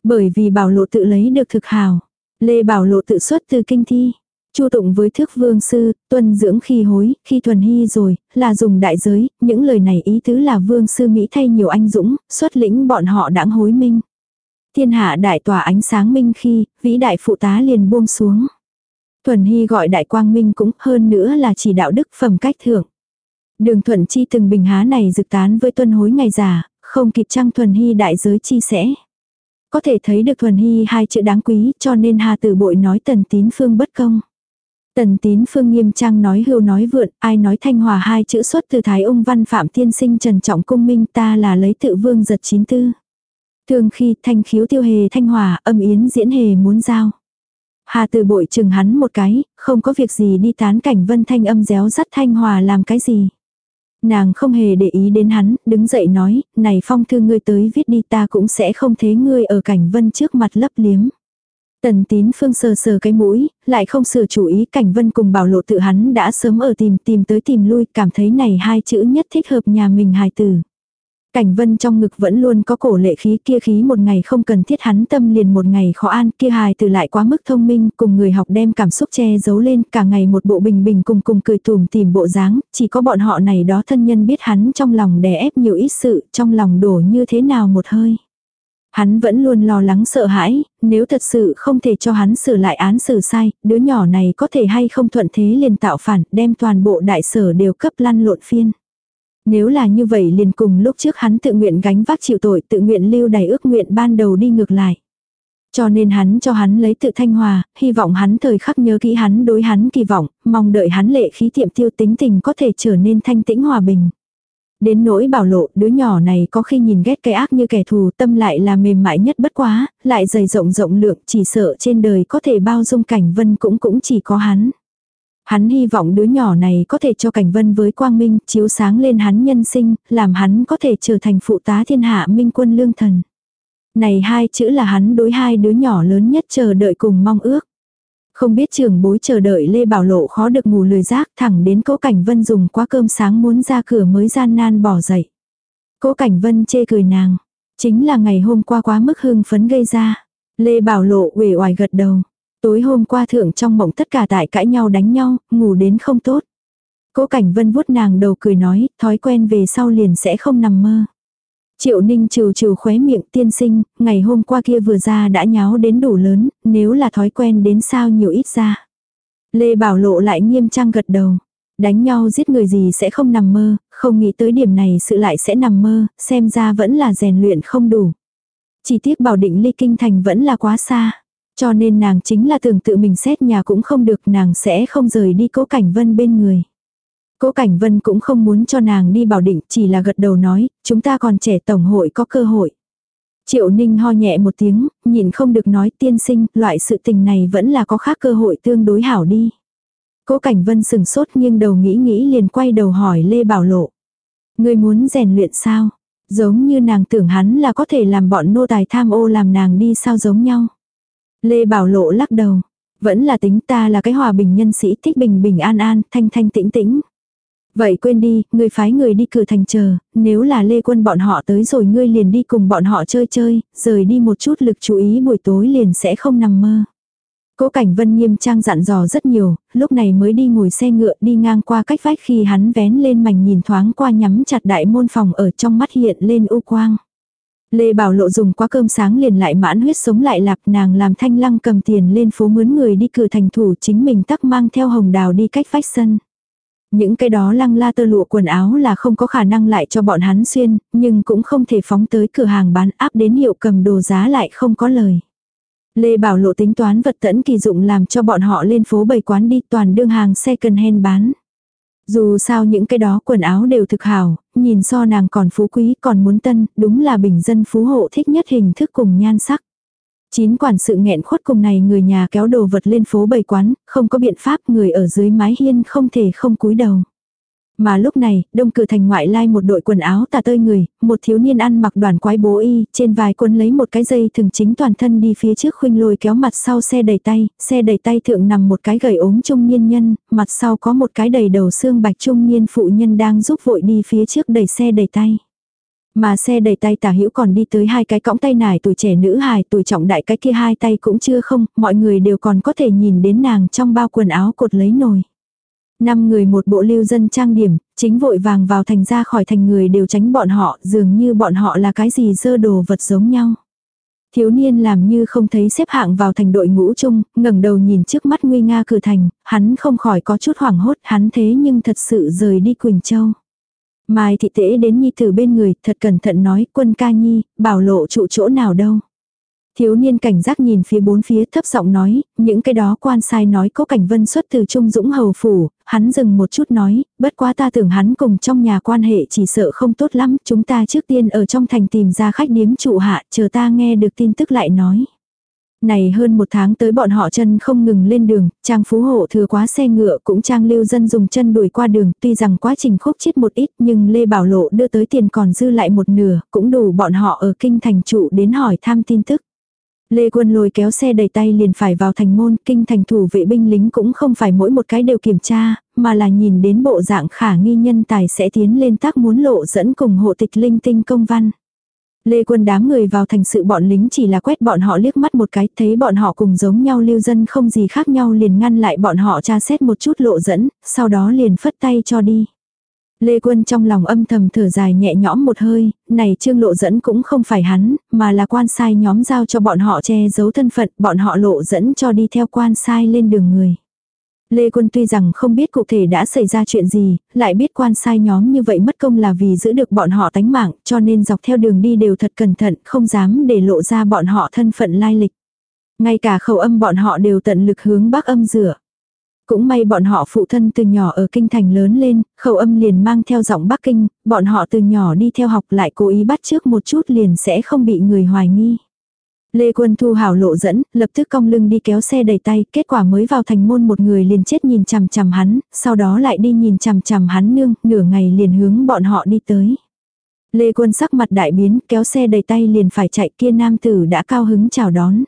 Bởi vì bảo lộ tự lấy được thực hào. Lê bảo lộ tự xuất từ kinh thi. Chu tụng với thước vương sư, tuân dưỡng khi hối, khi thuần hy rồi, là dùng đại giới, những lời này ý tứ là vương sư Mỹ thay nhiều anh dũng, xuất lĩnh bọn họ đãng hối minh. Thiên hạ đại tỏa ánh sáng minh khi, vĩ đại phụ tá liền buông xuống. Thuần hy gọi đại quang minh cũng hơn nữa là chỉ đạo đức phẩm cách thượng. Đường thuận chi từng bình há này dực tán với tuân hối ngày già, không kịp trăng thuần hy đại giới chi sẽ. Có thể thấy được thuần hy hai chữ đáng quý cho nên hà tử bội nói tần tín phương bất công. Tần tín phương nghiêm trang nói hưu nói vượn, ai nói thanh hòa hai chữ xuất từ thái ung văn phạm tiên sinh trần trọng cung minh ta là lấy tự vương giật chín tư. Thường khi thanh khiếu tiêu hề thanh hòa âm yến diễn hề muốn giao. Hà từ bội chừng hắn một cái, không có việc gì đi tán cảnh vân thanh âm réo rắt thanh hòa làm cái gì. Nàng không hề để ý đến hắn, đứng dậy nói, này phong thư ngươi tới viết đi ta cũng sẽ không thế ngươi ở cảnh vân trước mặt lấp liếm. Tần tín phương sờ sờ cái mũi, lại không sửa chủ ý cảnh vân cùng bảo lộ tự hắn đã sớm ở tìm tìm tới tìm lui cảm thấy này hai chữ nhất thích hợp nhà mình hài tử. Cảnh vân trong ngực vẫn luôn có cổ lệ khí kia khí một ngày không cần thiết hắn tâm liền một ngày khó an kia hài từ lại quá mức thông minh cùng người học đem cảm xúc che giấu lên cả ngày một bộ bình bình cùng cùng cười tùm tìm bộ dáng, chỉ có bọn họ này đó thân nhân biết hắn trong lòng đè ép nhiều ít sự trong lòng đổ như thế nào một hơi. Hắn vẫn luôn lo lắng sợ hãi, nếu thật sự không thể cho hắn sửa lại án xử sai, đứa nhỏ này có thể hay không thuận thế liền tạo phản, đem toàn bộ đại sở đều cấp lăn lộn phiên. Nếu là như vậy liền cùng lúc trước hắn tự nguyện gánh vác chịu tội, tự nguyện lưu đầy ước nguyện ban đầu đi ngược lại. Cho nên hắn cho hắn lấy tự thanh hòa, hy vọng hắn thời khắc nhớ kỹ hắn đối hắn kỳ vọng, mong đợi hắn lệ khí tiệm tiêu tính tình có thể trở nên thanh tĩnh hòa bình. Đến nỗi bảo lộ đứa nhỏ này có khi nhìn ghét cái ác như kẻ thù tâm lại là mềm mại nhất bất quá, lại dày rộng rộng lượng chỉ sợ trên đời có thể bao dung cảnh vân cũng cũng chỉ có hắn. Hắn hy vọng đứa nhỏ này có thể cho cảnh vân với quang minh, chiếu sáng lên hắn nhân sinh, làm hắn có thể trở thành phụ tá thiên hạ minh quân lương thần. Này hai chữ là hắn đối hai đứa nhỏ lớn nhất chờ đợi cùng mong ước. Không biết trường bối chờ đợi Lê Bảo Lộ khó được ngủ lười giác thẳng đến cố cảnh vân dùng quá cơm sáng muốn ra cửa mới gian nan bỏ dậy. Cố cảnh vân chê cười nàng. Chính là ngày hôm qua quá mức hưng phấn gây ra. Lê Bảo Lộ uể oải gật đầu. Tối hôm qua thượng trong mộng tất cả tại cãi nhau đánh nhau, ngủ đến không tốt. Cố cảnh vân vuốt nàng đầu cười nói, thói quen về sau liền sẽ không nằm mơ. Triệu ninh trừ trừ khóe miệng tiên sinh, ngày hôm qua kia vừa ra đã nháo đến đủ lớn, nếu là thói quen đến sao nhiều ít ra. Lê Bảo Lộ lại nghiêm trang gật đầu. Đánh nhau giết người gì sẽ không nằm mơ, không nghĩ tới điểm này sự lại sẽ nằm mơ, xem ra vẫn là rèn luyện không đủ. Chỉ tiếc bảo định ly kinh thành vẫn là quá xa. Cho nên nàng chính là tưởng tự mình xét nhà cũng không được nàng sẽ không rời đi cố cảnh vân bên người. Cố Cảnh Vân cũng không muốn cho nàng đi bảo định, chỉ là gật đầu nói, chúng ta còn trẻ tổng hội có cơ hội. Triệu Ninh ho nhẹ một tiếng, nhìn không được nói tiên sinh, loại sự tình này vẫn là có khác cơ hội tương đối hảo đi. Cố Cảnh Vân sừng sốt nghiêng đầu nghĩ nghĩ liền quay đầu hỏi Lê Bảo Lộ. Người muốn rèn luyện sao? Giống như nàng tưởng hắn là có thể làm bọn nô tài tham ô làm nàng đi sao giống nhau. Lê Bảo Lộ lắc đầu. Vẫn là tính ta là cái hòa bình nhân sĩ thích bình bình an an, thanh thanh tĩnh tĩnh. Vậy quên đi, ngươi phái người đi cử thành chờ, nếu là lê quân bọn họ tới rồi ngươi liền đi cùng bọn họ chơi chơi, rời đi một chút lực chú ý buổi tối liền sẽ không nằm mơ. Cố Cảnh Vân nghiêm trang dặn dò rất nhiều, lúc này mới đi ngồi xe ngựa đi ngang qua cách vách khi hắn vén lên mảnh nhìn thoáng qua nhắm chặt đại môn phòng ở trong mắt hiện lên u quang. Lê Bảo Lộ dùng quá cơm sáng liền lại mãn huyết sống lại lạp nàng làm thanh lăng cầm tiền lên phố mướn người đi cử thành thủ chính mình tắc mang theo hồng đào đi cách vách sân. Những cái đó lăng la tơ lụa quần áo là không có khả năng lại cho bọn hắn xuyên, nhưng cũng không thể phóng tới cửa hàng bán áp đến hiệu cầm đồ giá lại không có lời. Lê Bảo Lộ tính toán vật tẫn kỳ dụng làm cho bọn họ lên phố bày quán đi toàn đương hàng second hand bán. Dù sao những cái đó quần áo đều thực hảo, nhìn so nàng còn phú quý còn muốn tân, đúng là bình dân phú hộ thích nhất hình thức cùng nhan sắc. Chín quản sự nghẹn khuất cùng này người nhà kéo đồ vật lên phố bày quán, không có biện pháp người ở dưới mái hiên không thể không cúi đầu. Mà lúc này, đông cử thành ngoại lai một đội quần áo tà tơi người, một thiếu niên ăn mặc đoàn quái bố y, trên vai quân lấy một cái dây thường chính toàn thân đi phía trước khuynh lôi kéo mặt sau xe đầy tay, xe đầy tay thượng nằm một cái gầy ốm trung niên nhân, mặt sau có một cái đầy đầu xương bạch trung niên phụ nhân đang giúp vội đi phía trước đẩy xe đầy tay. Mà xe đầy tay tả hữu còn đi tới hai cái cõng tay nải tuổi trẻ nữ hài tuổi trọng đại cái kia hai tay cũng chưa không, mọi người đều còn có thể nhìn đến nàng trong bao quần áo cột lấy nồi. Năm người một bộ lưu dân trang điểm, chính vội vàng vào thành ra khỏi thành người đều tránh bọn họ, dường như bọn họ là cái gì dơ đồ vật giống nhau. Thiếu niên làm như không thấy xếp hạng vào thành đội ngũ chung, ngẩng đầu nhìn trước mắt nguy nga cửa thành, hắn không khỏi có chút hoảng hốt, hắn thế nhưng thật sự rời đi Quỳnh Châu. Mai thị tễ đến nhi tử bên người, thật cẩn thận nói, quân ca nhi, bảo lộ trụ chỗ nào đâu. Thiếu niên cảnh giác nhìn phía bốn phía thấp giọng nói, những cái đó quan sai nói có cảnh vân xuất từ trung dũng hầu phủ, hắn dừng một chút nói, bất quá ta tưởng hắn cùng trong nhà quan hệ chỉ sợ không tốt lắm, chúng ta trước tiên ở trong thành tìm ra khách điếm trụ hạ, chờ ta nghe được tin tức lại nói. Này hơn một tháng tới bọn họ chân không ngừng lên đường, trang phú hộ thừa quá xe ngựa cũng trang lưu dân dùng chân đuổi qua đường, tuy rằng quá trình khúc chết một ít nhưng Lê Bảo Lộ đưa tới tiền còn dư lại một nửa, cũng đủ bọn họ ở kinh thành trụ đến hỏi thăm tin tức. Lê Quân lôi kéo xe đầy tay liền phải vào thành môn, kinh thành thủ vệ binh lính cũng không phải mỗi một cái đều kiểm tra, mà là nhìn đến bộ dạng khả nghi nhân tài sẽ tiến lên tác muốn lộ dẫn cùng hộ tịch linh tinh công văn. Lê Quân đám người vào thành sự bọn lính chỉ là quét bọn họ liếc mắt một cái, thấy bọn họ cùng giống nhau lưu dân không gì khác nhau liền ngăn lại bọn họ tra xét một chút lộ dẫn, sau đó liền phất tay cho đi. Lê Quân trong lòng âm thầm thở dài nhẹ nhõm một hơi, này trương lộ dẫn cũng không phải hắn, mà là quan sai nhóm giao cho bọn họ che giấu thân phận, bọn họ lộ dẫn cho đi theo quan sai lên đường người. Lê Quân tuy rằng không biết cụ thể đã xảy ra chuyện gì, lại biết quan sai nhóm như vậy mất công là vì giữ được bọn họ tánh mạng, cho nên dọc theo đường đi đều thật cẩn thận, không dám để lộ ra bọn họ thân phận lai lịch. Ngay cả khẩu âm bọn họ đều tận lực hướng bắc âm rửa. Cũng may bọn họ phụ thân từ nhỏ ở kinh thành lớn lên, khẩu âm liền mang theo giọng Bắc Kinh, bọn họ từ nhỏ đi theo học lại cố ý bắt trước một chút liền sẽ không bị người hoài nghi. Lê Quân Thu hảo lộ dẫn, lập tức cong lưng đi kéo xe đầy tay, kết quả mới vào thành môn một người liền chết nhìn chằm chằm hắn, sau đó lại đi nhìn chằm chằm hắn nương, nửa ngày liền hướng bọn họ đi tới. Lê Quân sắc mặt đại biến, kéo xe đầy tay liền phải chạy kia nam tử đã cao hứng chào đón.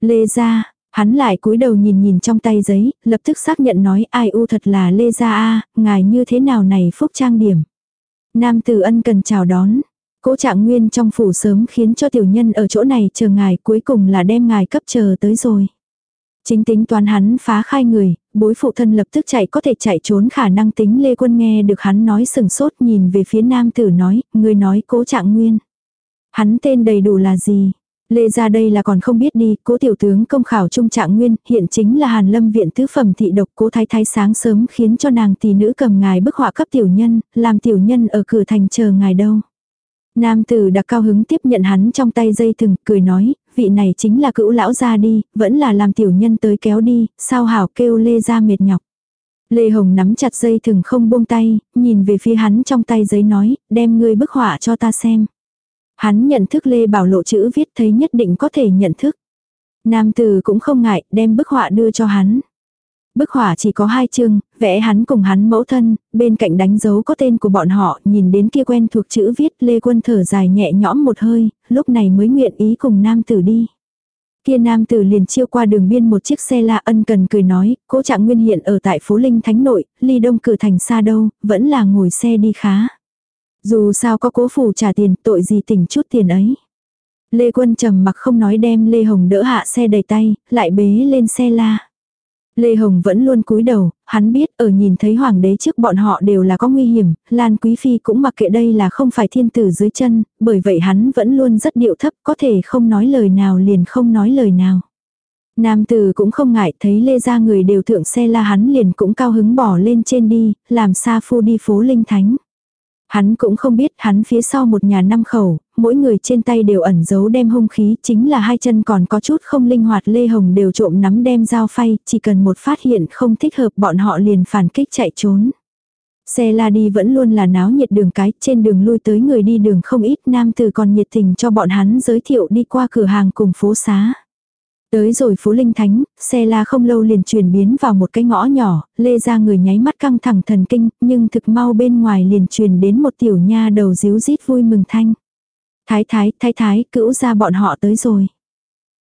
Lê ra, hắn lại cúi đầu nhìn nhìn trong tay giấy, lập tức xác nhận nói ai u thật là Lê gia a ngài như thế nào này phúc trang điểm. Nam tử ân cần chào đón, Cố trạng nguyên trong phủ sớm khiến cho tiểu nhân ở chỗ này chờ ngài cuối cùng là đem ngài cấp chờ tới rồi. Chính tính toán hắn phá khai người, bối phụ thân lập tức chạy có thể chạy trốn khả năng tính Lê Quân nghe được hắn nói sừng sốt nhìn về phía nam tử nói, người nói cố trạng nguyên. Hắn tên đầy đủ là gì? Lê ra đây là còn không biết đi, cố tiểu tướng công khảo trung trạng nguyên, hiện chính là hàn lâm viện tứ phẩm thị độc cố thái thái sáng sớm khiến cho nàng tỷ nữ cầm ngài bức họa cấp tiểu nhân, làm tiểu nhân ở cửa thành chờ ngài đâu. Nam tử đặc cao hứng tiếp nhận hắn trong tay dây thừng, cười nói, vị này chính là cữu lão ra đi, vẫn là làm tiểu nhân tới kéo đi, sao hảo kêu lê ra mệt nhọc. Lê Hồng nắm chặt dây thừng không buông tay, nhìn về phía hắn trong tay giấy nói, đem ngươi bức họa cho ta xem. Hắn nhận thức Lê Bảo Lộ chữ viết thấy nhất định có thể nhận thức. Nam tử cũng không ngại, đem bức họa đưa cho hắn. Bức họa chỉ có hai chương, vẽ hắn cùng hắn mẫu thân, bên cạnh đánh dấu có tên của bọn họ, nhìn đến kia quen thuộc chữ viết Lê Quân thở dài nhẹ nhõm một hơi, lúc này mới nguyện ý cùng nam tử đi. Kia nam tử liền chiêu qua đường biên một chiếc xe la ân cần cười nói, cố trạng nguyên hiện ở tại phố Linh Thánh Nội, ly đông cử thành xa đâu, vẫn là ngồi xe đi khá. Dù sao có cố phủ trả tiền, tội gì tỉnh chút tiền ấy. Lê Quân trầm mặc không nói đem Lê Hồng đỡ hạ xe đầy tay, lại bế lên xe la. Lê Hồng vẫn luôn cúi đầu, hắn biết ở nhìn thấy hoàng đế trước bọn họ đều là có nguy hiểm, Lan Quý Phi cũng mặc kệ đây là không phải thiên tử dưới chân, bởi vậy hắn vẫn luôn rất điệu thấp, có thể không nói lời nào liền không nói lời nào. Nam tử cũng không ngại thấy Lê ra người đều thượng xe la hắn liền cũng cao hứng bỏ lên trên đi, làm xa phu đi phố Linh Thánh. Hắn cũng không biết hắn phía sau một nhà năm khẩu, mỗi người trên tay đều ẩn giấu đem hung khí, chính là hai chân còn có chút không linh hoạt Lê Hồng đều trộm nắm đem dao phay, chỉ cần một phát hiện không thích hợp bọn họ liền phản kích chạy trốn. Xe la đi vẫn luôn là náo nhiệt đường cái, trên đường lui tới người đi đường không ít nam từ còn nhiệt tình cho bọn hắn giới thiệu đi qua cửa hàng cùng phố xá. Tới rồi phố Linh Thánh, xe la không lâu liền chuyển biến vào một cái ngõ nhỏ, lê ra người nháy mắt căng thẳng thần kinh, nhưng thực mau bên ngoài liền truyền đến một tiểu nha đầu díu rít vui mừng thanh. Thái thái, thái thái, cữu ra bọn họ tới rồi.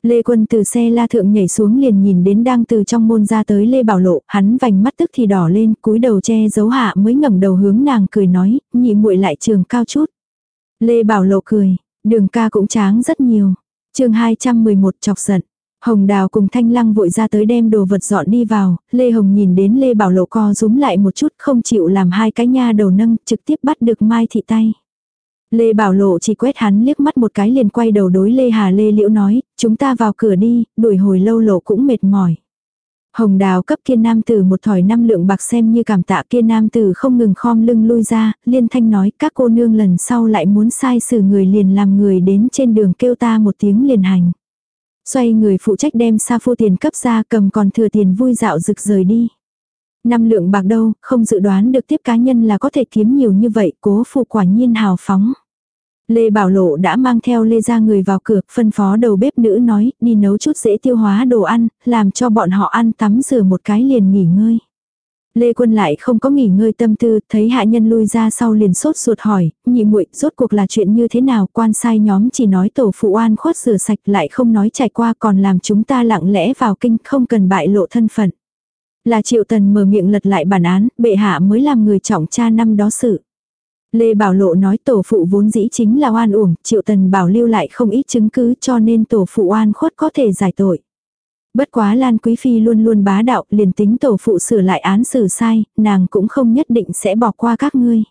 Lê Quân từ xe la thượng nhảy xuống liền nhìn đến đang từ trong môn ra tới Lê Bảo Lộ, hắn vành mắt tức thì đỏ lên, cúi đầu che giấu hạ mới ngẩng đầu hướng nàng cười nói, nhị muội lại trường cao chút. Lê Bảo Lộ cười, đường ca cũng tráng rất nhiều. chương 211 chọc giận. Hồng Đào cùng Thanh Lăng vội ra tới đem đồ vật dọn đi vào, Lê Hồng nhìn đến Lê Bảo Lộ co rúm lại một chút không chịu làm hai cái nha đầu nâng, trực tiếp bắt được Mai Thị tay. Lê Bảo Lộ chỉ quét hắn liếc mắt một cái liền quay đầu đối Lê Hà Lê Liễu nói, chúng ta vào cửa đi, đuổi hồi lâu lộ cũng mệt mỏi. Hồng đào cấp kia nam tử một thỏi năm lượng bạc xem như cảm tạ kia nam tử không ngừng khom lưng lui ra, liên thanh nói các cô nương lần sau lại muốn sai xử người liền làm người đến trên đường kêu ta một tiếng liền hành. Xoay người phụ trách đem sa phu tiền cấp ra cầm còn thừa tiền vui dạo rực rời đi. Năm lượng bạc đâu, không dự đoán được tiếp cá nhân là có thể kiếm nhiều như vậy, cố phụ quả nhiên hào phóng. Lê Bảo Lộ đã mang theo Lê ra người vào cửa, phân phó đầu bếp nữ nói, đi nấu chút dễ tiêu hóa đồ ăn, làm cho bọn họ ăn tắm rửa một cái liền nghỉ ngơi. Lê Quân lại không có nghỉ ngơi tâm tư, thấy hạ nhân lui ra sau liền sốt ruột hỏi, nhị muội rốt cuộc là chuyện như thế nào, quan sai nhóm chỉ nói tổ phụ oan khuất rửa sạch lại không nói trải qua còn làm chúng ta lặng lẽ vào kinh không cần bại lộ thân phận. Là triệu tần mở miệng lật lại bản án, bệ hạ mới làm người trọng cha năm đó sự. Lê Bảo Lộ nói tổ phụ vốn dĩ chính là oan uổng, triệu tần bảo lưu lại không ít chứng cứ cho nên tổ phụ oan khuất có thể giải tội. Bất quá Lan Quý Phi luôn luôn bá đạo, liền tính tổ phụ sửa lại án xử sai, nàng cũng không nhất định sẽ bỏ qua các ngươi.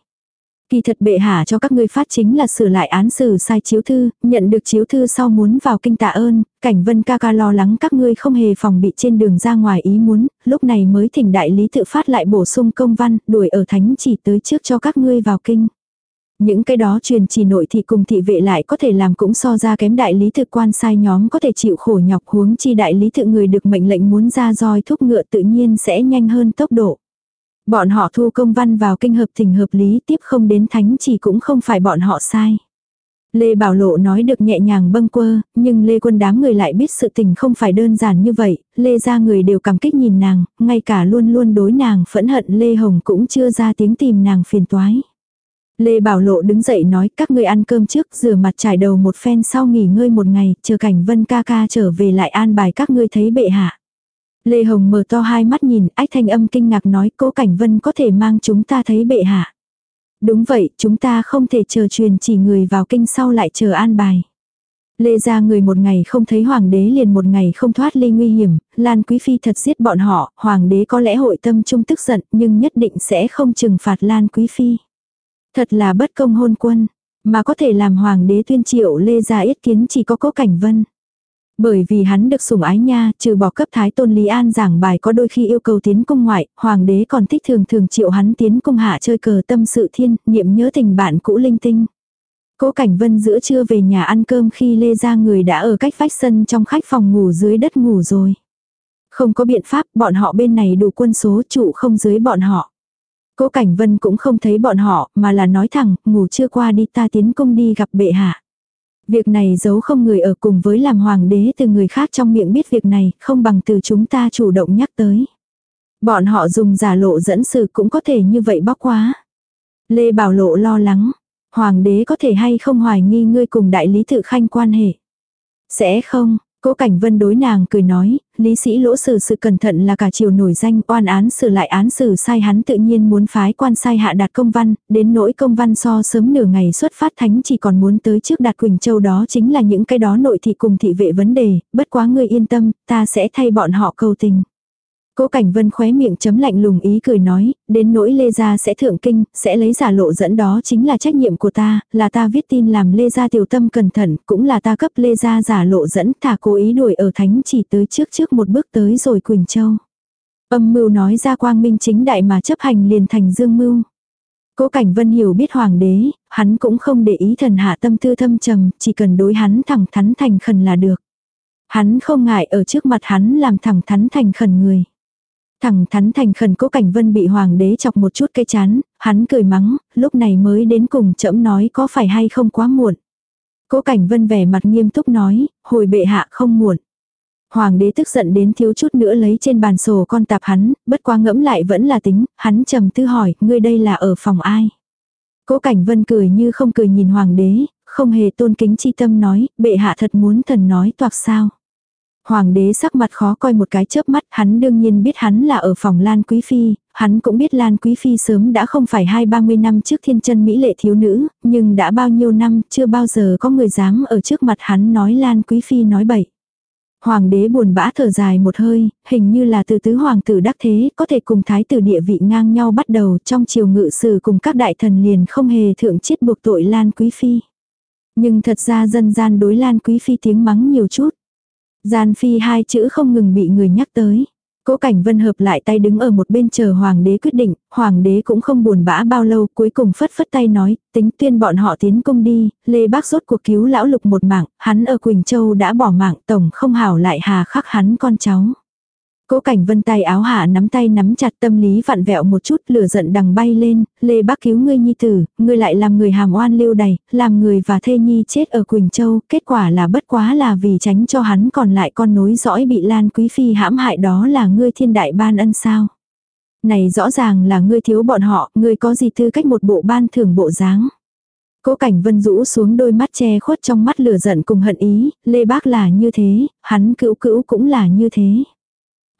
Kỳ thật bệ hạ cho các ngươi phát chính là sửa lại án xử sai chiếu thư, nhận được chiếu thư sau muốn vào kinh tạ ơn, cảnh vân ca ca lo lắng các ngươi không hề phòng bị trên đường ra ngoài ý muốn, lúc này mới thỉnh đại lý tự phát lại bổ sung công văn, đuổi ở thánh chỉ tới trước cho các ngươi vào kinh. Những cái đó truyền chỉ nội thị cùng thị vệ lại có thể làm cũng so ra kém đại lý thực quan sai nhóm có thể chịu khổ nhọc huống chi đại lý thực người được mệnh lệnh muốn ra roi thúc ngựa tự nhiên sẽ nhanh hơn tốc độ. Bọn họ thu công văn vào kinh hợp tình hợp lý tiếp không đến thánh chỉ cũng không phải bọn họ sai. Lê Bảo Lộ nói được nhẹ nhàng bâng quơ, nhưng Lê Quân đám người lại biết sự tình không phải đơn giản như vậy, Lê ra người đều cảm kích nhìn nàng, ngay cả luôn luôn đối nàng phẫn hận Lê Hồng cũng chưa ra tiếng tìm nàng phiền toái. Lê Bảo Lộ đứng dậy nói các ngươi ăn cơm trước, rửa mặt trải đầu một phen sau nghỉ ngơi một ngày, chờ cảnh vân ca ca trở về lại an bài các ngươi thấy bệ hạ. Lê Hồng mở to hai mắt nhìn, ách thanh âm kinh ngạc nói cố cảnh vân có thể mang chúng ta thấy bệ hạ. Đúng vậy, chúng ta không thể chờ truyền chỉ người vào kinh sau lại chờ an bài. Lê ra người một ngày không thấy hoàng đế liền một ngày không thoát ly nguy hiểm, Lan Quý Phi thật giết bọn họ, hoàng đế có lẽ hội tâm trung tức giận nhưng nhất định sẽ không trừng phạt Lan Quý Phi. Thật là bất công hôn quân, mà có thể làm hoàng đế tuyên triệu Lê ra yết kiến chỉ có cố cảnh vân. Bởi vì hắn được sủng ái nha, trừ bỏ cấp thái tôn Lý An giảng bài có đôi khi yêu cầu tiến cung ngoại, hoàng đế còn thích thường thường triệu hắn tiến cung hạ chơi cờ tâm sự thiên, niệm nhớ tình bạn cũ linh tinh. Cố Cảnh Vân giữa trưa về nhà ăn cơm khi Lê ra người đã ở cách vách sân trong khách phòng ngủ dưới đất ngủ rồi. Không có biện pháp, bọn họ bên này đủ quân số trụ không dưới bọn họ. Cố Cảnh Vân cũng không thấy bọn họ, mà là nói thẳng, ngủ chưa qua đi ta tiến công đi gặp bệ hạ. Việc này giấu không người ở cùng với làm hoàng đế từ người khác trong miệng biết việc này, không bằng từ chúng ta chủ động nhắc tới. Bọn họ dùng giả lộ dẫn sự cũng có thể như vậy bóc quá. Lê Bảo Lộ lo lắng, hoàng đế có thể hay không hoài nghi ngươi cùng đại lý tự khanh quan hệ. Sẽ không, Cố Cảnh Vân đối nàng cười nói, lý sĩ lỗ xử sự cẩn thận là cả chiều nổi danh oan án xử lại án xử sai hắn tự nhiên muốn phái quan sai hạ đạt công văn, đến nỗi công văn so sớm nửa ngày xuất phát thánh chỉ còn muốn tới trước đạt Quỳnh Châu đó chính là những cái đó nội thị cùng thị vệ vấn đề, bất quá ngươi yên tâm, ta sẽ thay bọn họ cầu tình. Cố Cảnh Vân khóe miệng chấm lạnh lùng ý cười nói, đến nỗi Lê Gia sẽ thượng kinh, sẽ lấy giả lộ dẫn đó chính là trách nhiệm của ta, là ta viết tin làm Lê Gia tiểu tâm cẩn thận, cũng là ta cấp Lê Gia giả lộ dẫn thả cố ý đuổi ở thánh chỉ tới trước trước một bước tới rồi Quỳnh Châu. Âm mưu nói ra quang minh chính đại mà chấp hành liền thành dương mưu. Cố Cảnh Vân hiểu biết hoàng đế, hắn cũng không để ý thần hạ tâm tư thâm trầm, chỉ cần đối hắn thẳng thắn thành khẩn là được. Hắn không ngại ở trước mặt hắn làm thẳng thắn thành khẩn người. Thẳng thắn thành khẩn cố cảnh vân bị hoàng đế chọc một chút cây chán, hắn cười mắng, lúc này mới đến cùng chậm nói có phải hay không quá muộn. Cố cảnh vân vẻ mặt nghiêm túc nói, hồi bệ hạ không muộn. Hoàng đế tức giận đến thiếu chút nữa lấy trên bàn sổ con tạp hắn, bất quá ngẫm lại vẫn là tính, hắn trầm tư hỏi, ngươi đây là ở phòng ai? Cố cảnh vân cười như không cười nhìn hoàng đế, không hề tôn kính chi tâm nói, bệ hạ thật muốn thần nói toạc sao. Hoàng đế sắc mặt khó coi một cái chớp mắt, hắn đương nhiên biết hắn là ở phòng Lan Quý Phi, hắn cũng biết Lan Quý Phi sớm đã không phải hai ba mươi năm trước thiên chân mỹ lệ thiếu nữ, nhưng đã bao nhiêu năm chưa bao giờ có người dám ở trước mặt hắn nói Lan Quý Phi nói bậy. Hoàng đế buồn bã thở dài một hơi, hình như là từ tứ hoàng tử đắc thế, có thể cùng thái tử địa vị ngang nhau bắt đầu trong triều ngự sử cùng các đại thần liền không hề thượng chiết buộc tội Lan Quý Phi. Nhưng thật ra dân gian đối Lan Quý Phi tiếng mắng nhiều chút. Gian phi hai chữ không ngừng bị người nhắc tới. Cố Cảnh Vân hợp lại tay đứng ở một bên chờ hoàng đế quyết định, hoàng đế cũng không buồn bã bao lâu, cuối cùng phất phất tay nói, tính tuyên bọn họ tiến công đi, Lê Bác rốt cuộc cứu lão lục một mạng, hắn ở Quỳnh Châu đã bỏ mạng, tổng không hảo lại hà khắc hắn con cháu. Cố cảnh vân tay áo hạ nắm tay nắm chặt tâm lý vặn vẹo một chút lửa giận đằng bay lên, lê bác cứu ngươi nhi tử, ngươi lại làm người hàm oan lưu đầy, làm người và thê nhi chết ở Quỳnh Châu, kết quả là bất quá là vì tránh cho hắn còn lại con nối dõi bị Lan Quý Phi hãm hại đó là ngươi thiên đại ban ân sao. Này rõ ràng là ngươi thiếu bọn họ, ngươi có gì tư cách một bộ ban thưởng bộ dáng. Cố cảnh vân rũ xuống đôi mắt che khuất trong mắt lửa giận cùng hận ý, lê bác là như thế, hắn cữu cữu cũng là như thế.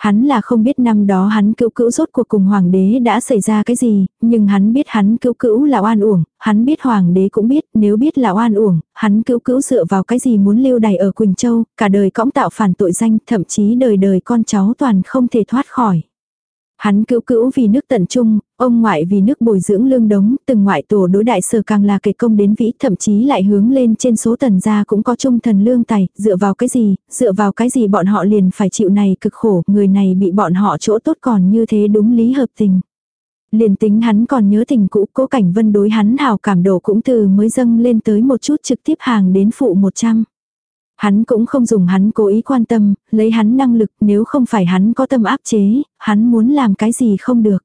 Hắn là không biết năm đó hắn cứu cữu rốt cuộc cùng hoàng đế đã xảy ra cái gì, nhưng hắn biết hắn cứu cữu là oan uổng, hắn biết hoàng đế cũng biết, nếu biết là oan uổng, hắn cứu cữu dựa vào cái gì muốn lưu đày ở Quỳnh Châu, cả đời cõng tạo phản tội danh, thậm chí đời đời con cháu toàn không thể thoát khỏi. Hắn cứu cữu vì nước tận trung, ông ngoại vì nước bồi dưỡng lương đống, từng ngoại tổ đối đại sở càng là kể công đến vĩ, thậm chí lại hướng lên trên số tần gia cũng có trung thần lương tài, dựa vào cái gì, dựa vào cái gì bọn họ liền phải chịu này cực khổ, người này bị bọn họ chỗ tốt còn như thế đúng lý hợp tình. Liền tính hắn còn nhớ tình cũ, cố cảnh vân đối hắn hào cảm độ cũng từ mới dâng lên tới một chút trực tiếp hàng đến phụ 100. Hắn cũng không dùng hắn cố ý quan tâm, lấy hắn năng lực nếu không phải hắn có tâm áp chế, hắn muốn làm cái gì không được.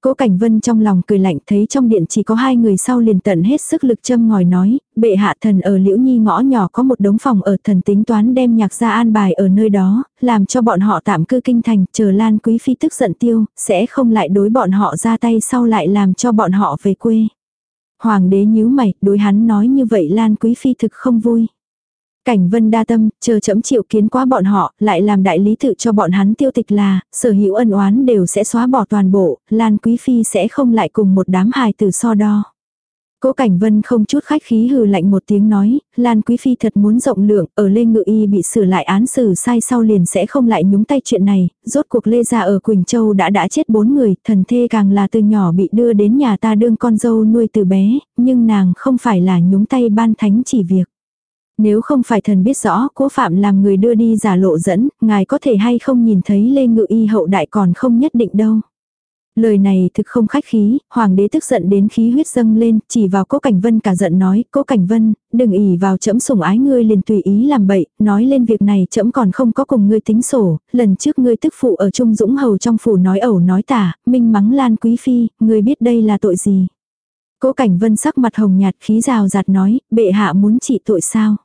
Cố Cảnh Vân trong lòng cười lạnh thấy trong điện chỉ có hai người sau liền tận hết sức lực châm ngòi nói, bệ hạ thần ở Liễu Nhi ngõ nhỏ có một đống phòng ở thần tính toán đem nhạc ra an bài ở nơi đó, làm cho bọn họ tạm cư kinh thành, chờ Lan Quý Phi tức giận tiêu, sẽ không lại đối bọn họ ra tay sau lại làm cho bọn họ về quê. Hoàng đế nhíu mày, đối hắn nói như vậy Lan Quý Phi thực không vui. Cảnh vân đa tâm, chờ chấm chịu kiến quá bọn họ, lại làm đại lý tự cho bọn hắn tiêu tịch là, sở hữu ân oán đều sẽ xóa bỏ toàn bộ, Lan Quý Phi sẽ không lại cùng một đám hài tử so đo. Cố Cảnh Vân không chút khách khí hừ lạnh một tiếng nói, Lan Quý Phi thật muốn rộng lượng, ở Lê Ngự Y bị sửa lại án xử sai sau liền sẽ không lại nhúng tay chuyện này, rốt cuộc Lê gia ở Quỳnh Châu đã đã chết bốn người, thần thê càng là từ nhỏ bị đưa đến nhà ta đương con dâu nuôi từ bé, nhưng nàng không phải là nhúng tay ban thánh chỉ việc. Nếu không phải thần biết rõ cố phạm làm người đưa đi giả lộ dẫn, ngài có thể hay không nhìn thấy Lê Ngự Y hậu đại còn không nhất định đâu. Lời này thực không khách khí, hoàng đế tức giận đến khí huyết dâng lên, chỉ vào cố cảnh vân cả giận nói, cố cảnh vân, đừng ỉ vào chấm sủng ái ngươi liền tùy ý làm bậy, nói lên việc này chấm còn không có cùng ngươi tính sổ, lần trước ngươi tức phụ ở Trung Dũng Hầu trong phủ nói ẩu nói tả, minh mắng lan quý phi, ngươi biết đây là tội gì. Cố cảnh vân sắc mặt hồng nhạt khí rào rạt nói, bệ hạ muốn trị tội sao.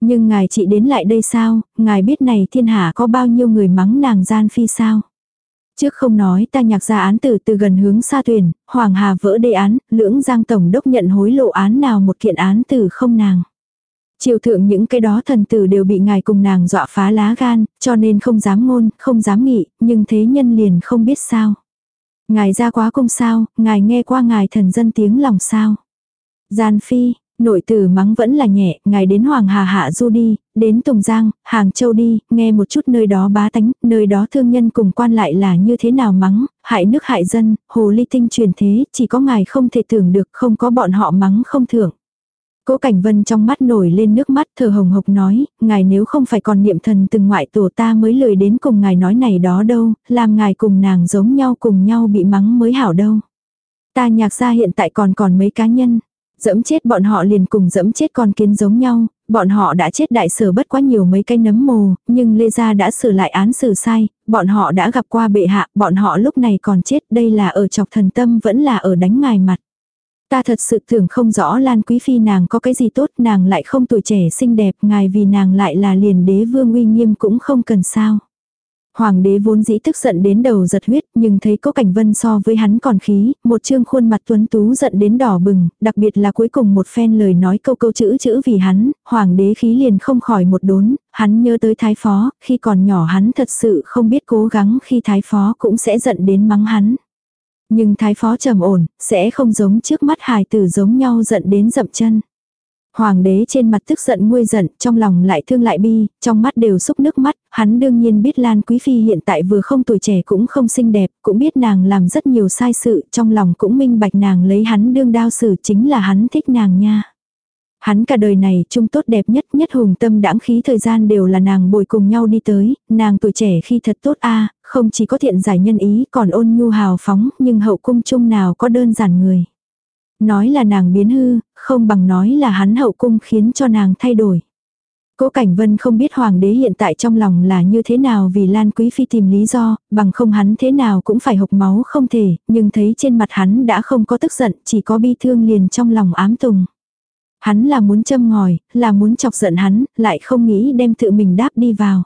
Nhưng ngài chị đến lại đây sao, ngài biết này thiên hạ có bao nhiêu người mắng nàng gian phi sao. Trước không nói ta nhạc ra án tử từ gần hướng xa tuyển, Hoàng Hà vỡ đề án, lưỡng giang tổng đốc nhận hối lộ án nào một kiện án tử không nàng. Triều thượng những cái đó thần tử đều bị ngài cùng nàng dọa phá lá gan, cho nên không dám ngôn, không dám nghị, nhưng thế nhân liền không biết sao. Ngài ra quá cung sao, ngài nghe qua ngài thần dân tiếng lòng sao. Gian phi, Nội tử mắng vẫn là nhẹ, ngài đến Hoàng Hà Hạ Du đi, đến Tùng Giang, Hàng Châu đi, nghe một chút nơi đó bá tánh, nơi đó thương nhân cùng quan lại là như thế nào mắng, hại nước hại dân, hồ ly tinh truyền thế, chỉ có ngài không thể tưởng được, không có bọn họ mắng không thưởng. Cố Cảnh Vân trong mắt nổi lên nước mắt thờ hồng hộc nói, ngài nếu không phải còn niệm thần từng ngoại tổ ta mới lười đến cùng ngài nói này đó đâu, làm ngài cùng nàng giống nhau cùng nhau bị mắng mới hảo đâu. Ta nhạc gia hiện tại còn còn mấy cá nhân, Dẫm chết bọn họ liền cùng dẫm chết con kiến giống nhau, bọn họ đã chết đại sở bất quá nhiều mấy cái nấm mồ, nhưng Lê Gia đã sửa lại án xử sai, bọn họ đã gặp qua bệ hạ, bọn họ lúc này còn chết, đây là ở chọc thần tâm vẫn là ở đánh ngài mặt. Ta thật sự tưởng không rõ Lan Quý Phi nàng có cái gì tốt, nàng lại không tuổi trẻ xinh đẹp, ngài vì nàng lại là liền đế vương uy nghiêm cũng không cần sao. Hoàng đế vốn dĩ tức giận đến đầu giật huyết, nhưng thấy có cảnh vân so với hắn còn khí, một trương khuôn mặt tuấn tú giận đến đỏ bừng, đặc biệt là cuối cùng một phen lời nói câu câu chữ chữ vì hắn, hoàng đế khí liền không khỏi một đốn, hắn nhớ tới thái phó, khi còn nhỏ hắn thật sự không biết cố gắng khi thái phó cũng sẽ giận đến mắng hắn. Nhưng thái phó trầm ổn, sẽ không giống trước mắt hài tử giống nhau giận đến dậm chân. Hoàng đế trên mặt tức giận nguôi giận, trong lòng lại thương lại bi, trong mắt đều xúc nước mắt, hắn đương nhiên biết Lan Quý Phi hiện tại vừa không tuổi trẻ cũng không xinh đẹp, cũng biết nàng làm rất nhiều sai sự, trong lòng cũng minh bạch nàng lấy hắn đương đao xử chính là hắn thích nàng nha. Hắn cả đời này trung tốt đẹp nhất nhất hùng tâm đãng khí thời gian đều là nàng bồi cùng nhau đi tới, nàng tuổi trẻ khi thật tốt a không chỉ có thiện giải nhân ý còn ôn nhu hào phóng nhưng hậu cung chung nào có đơn giản người. Nói là nàng biến hư, không bằng nói là hắn hậu cung khiến cho nàng thay đổi. Cố Cảnh Vân không biết hoàng đế hiện tại trong lòng là như thế nào vì Lan Quý Phi tìm lý do, bằng không hắn thế nào cũng phải hộc máu không thể, nhưng thấy trên mặt hắn đã không có tức giận, chỉ có bi thương liền trong lòng ám tùng. Hắn là muốn châm ngòi, là muốn chọc giận hắn, lại không nghĩ đem tự mình đáp đi vào.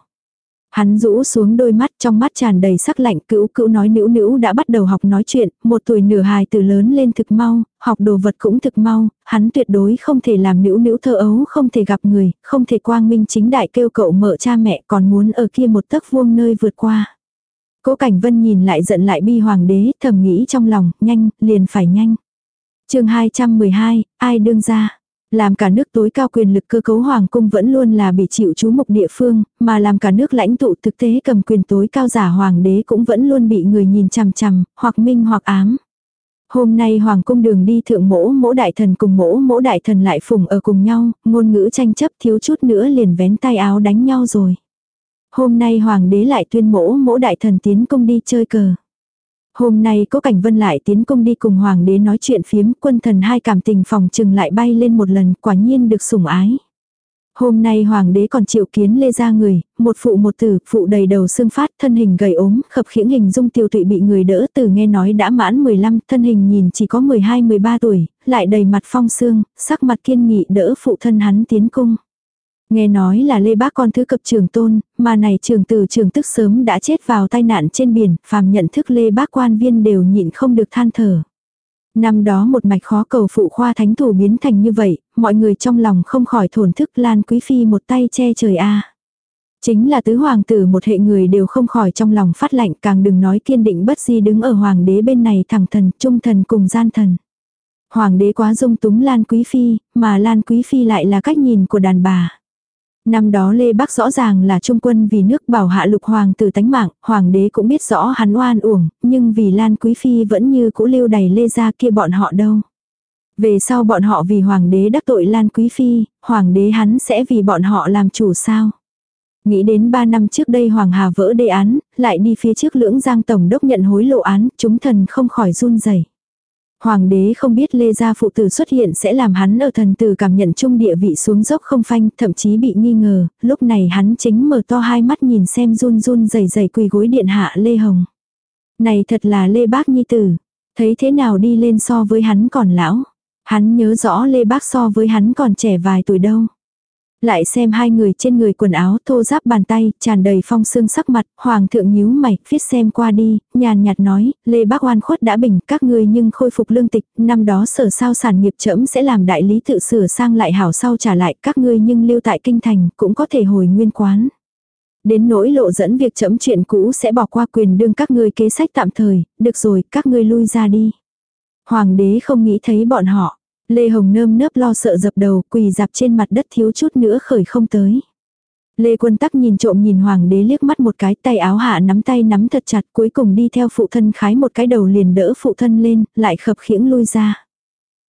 Hắn rũ xuống đôi mắt trong mắt tràn đầy sắc lạnh cữu cữu nói nữ nữ đã bắt đầu học nói chuyện, một tuổi nửa hài từ lớn lên thực mau, học đồ vật cũng thực mau, hắn tuyệt đối không thể làm nữ nữ thơ ấu không thể gặp người, không thể quang minh chính đại kêu cậu mở cha mẹ còn muốn ở kia một tấc vuông nơi vượt qua. Cố Cảnh Vân nhìn lại giận lại bi hoàng đế thầm nghĩ trong lòng, nhanh, liền phải nhanh. chương 212, ai đương ra. Làm cả nước tối cao quyền lực cơ cấu hoàng cung vẫn luôn là bị chịu chú mục địa phương, mà làm cả nước lãnh tụ thực tế cầm quyền tối cao giả hoàng đế cũng vẫn luôn bị người nhìn chằm chằm, hoặc minh hoặc ám. Hôm nay hoàng cung đường đi thượng mỗ mỗ đại thần cùng mỗ mỗ đại thần lại phùng ở cùng nhau, ngôn ngữ tranh chấp thiếu chút nữa liền vén tay áo đánh nhau rồi. Hôm nay hoàng đế lại tuyên mỗ mỗ đại thần tiến công đi chơi cờ. Hôm nay có cảnh vân lại tiến công đi cùng hoàng đế nói chuyện phiếm quân thần hai cảm tình phòng trừng lại bay lên một lần quả nhiên được sủng ái. Hôm nay hoàng đế còn chịu kiến lê ra người, một phụ một tử, phụ đầy đầu xương phát, thân hình gầy ốm, khập khiễng hình dung tiêu tụy bị người đỡ từ nghe nói đã mãn 15, thân hình nhìn chỉ có 12-13 tuổi, lại đầy mặt phong xương, sắc mặt kiên nghị đỡ phụ thân hắn tiến cung. Nghe nói là Lê Bác con thứ cập trường tôn, mà này trường từ trường tức sớm đã chết vào tai nạn trên biển, phàm nhận thức Lê Bác quan viên đều nhịn không được than thở. Năm đó một mạch khó cầu phụ khoa thánh thủ biến thành như vậy, mọi người trong lòng không khỏi thổn thức Lan Quý Phi một tay che trời a Chính là tứ hoàng tử một hệ người đều không khỏi trong lòng phát lạnh càng đừng nói kiên định bất di đứng ở hoàng đế bên này thẳng thần, trung thần cùng gian thần. Hoàng đế quá dung túng Lan Quý Phi, mà Lan Quý Phi lại là cách nhìn của đàn bà. Năm đó Lê Bắc rõ ràng là trung quân vì nước bảo hạ lục hoàng tử tánh mạng, hoàng đế cũng biết rõ hắn oan uổng, nhưng vì Lan Quý Phi vẫn như cũ lưu đầy Lê ra kia bọn họ đâu. Về sau bọn họ vì hoàng đế đắc tội Lan Quý Phi, hoàng đế hắn sẽ vì bọn họ làm chủ sao. Nghĩ đến 3 năm trước đây Hoàng Hà vỡ đề án, lại đi phía trước lưỡng giang tổng đốc nhận hối lộ án, chúng thần không khỏi run rẩy. Hoàng đế không biết Lê Gia phụ tử xuất hiện sẽ làm hắn ở thần tử cảm nhận chung địa vị xuống dốc không phanh, thậm chí bị nghi ngờ, lúc này hắn chính mở to hai mắt nhìn xem run run dày dày quỳ gối điện hạ Lê Hồng. Này thật là Lê Bác Nhi Tử, thấy thế nào đi lên so với hắn còn lão. Hắn nhớ rõ Lê Bác so với hắn còn trẻ vài tuổi đâu. Lại xem hai người trên người quần áo thô giáp bàn tay, tràn đầy phong sương sắc mặt, hoàng thượng nhíu mày, viết xem qua đi, nhàn nhạt nói, Lê Bác oan khuất đã bình, các ngươi nhưng khôi phục lương tịch, năm đó sở sao sản nghiệp trẫm sẽ làm đại lý tự sửa sang lại hảo sau trả lại, các ngươi nhưng lưu tại kinh thành, cũng có thể hồi nguyên quán. Đến nỗi lộ dẫn việc chấm chuyện cũ sẽ bỏ qua quyền đương các ngươi kế sách tạm thời, được rồi, các ngươi lui ra đi. Hoàng đế không nghĩ thấy bọn họ. Lê Hồng nơm nớp lo sợ dập đầu, quỳ dạp trên mặt đất thiếu chút nữa khởi không tới. Lê Quân Tắc nhìn trộm nhìn hoàng đế liếc mắt một cái tay áo hạ nắm tay nắm thật chặt cuối cùng đi theo phụ thân khái một cái đầu liền đỡ phụ thân lên, lại khập khiễng lui ra.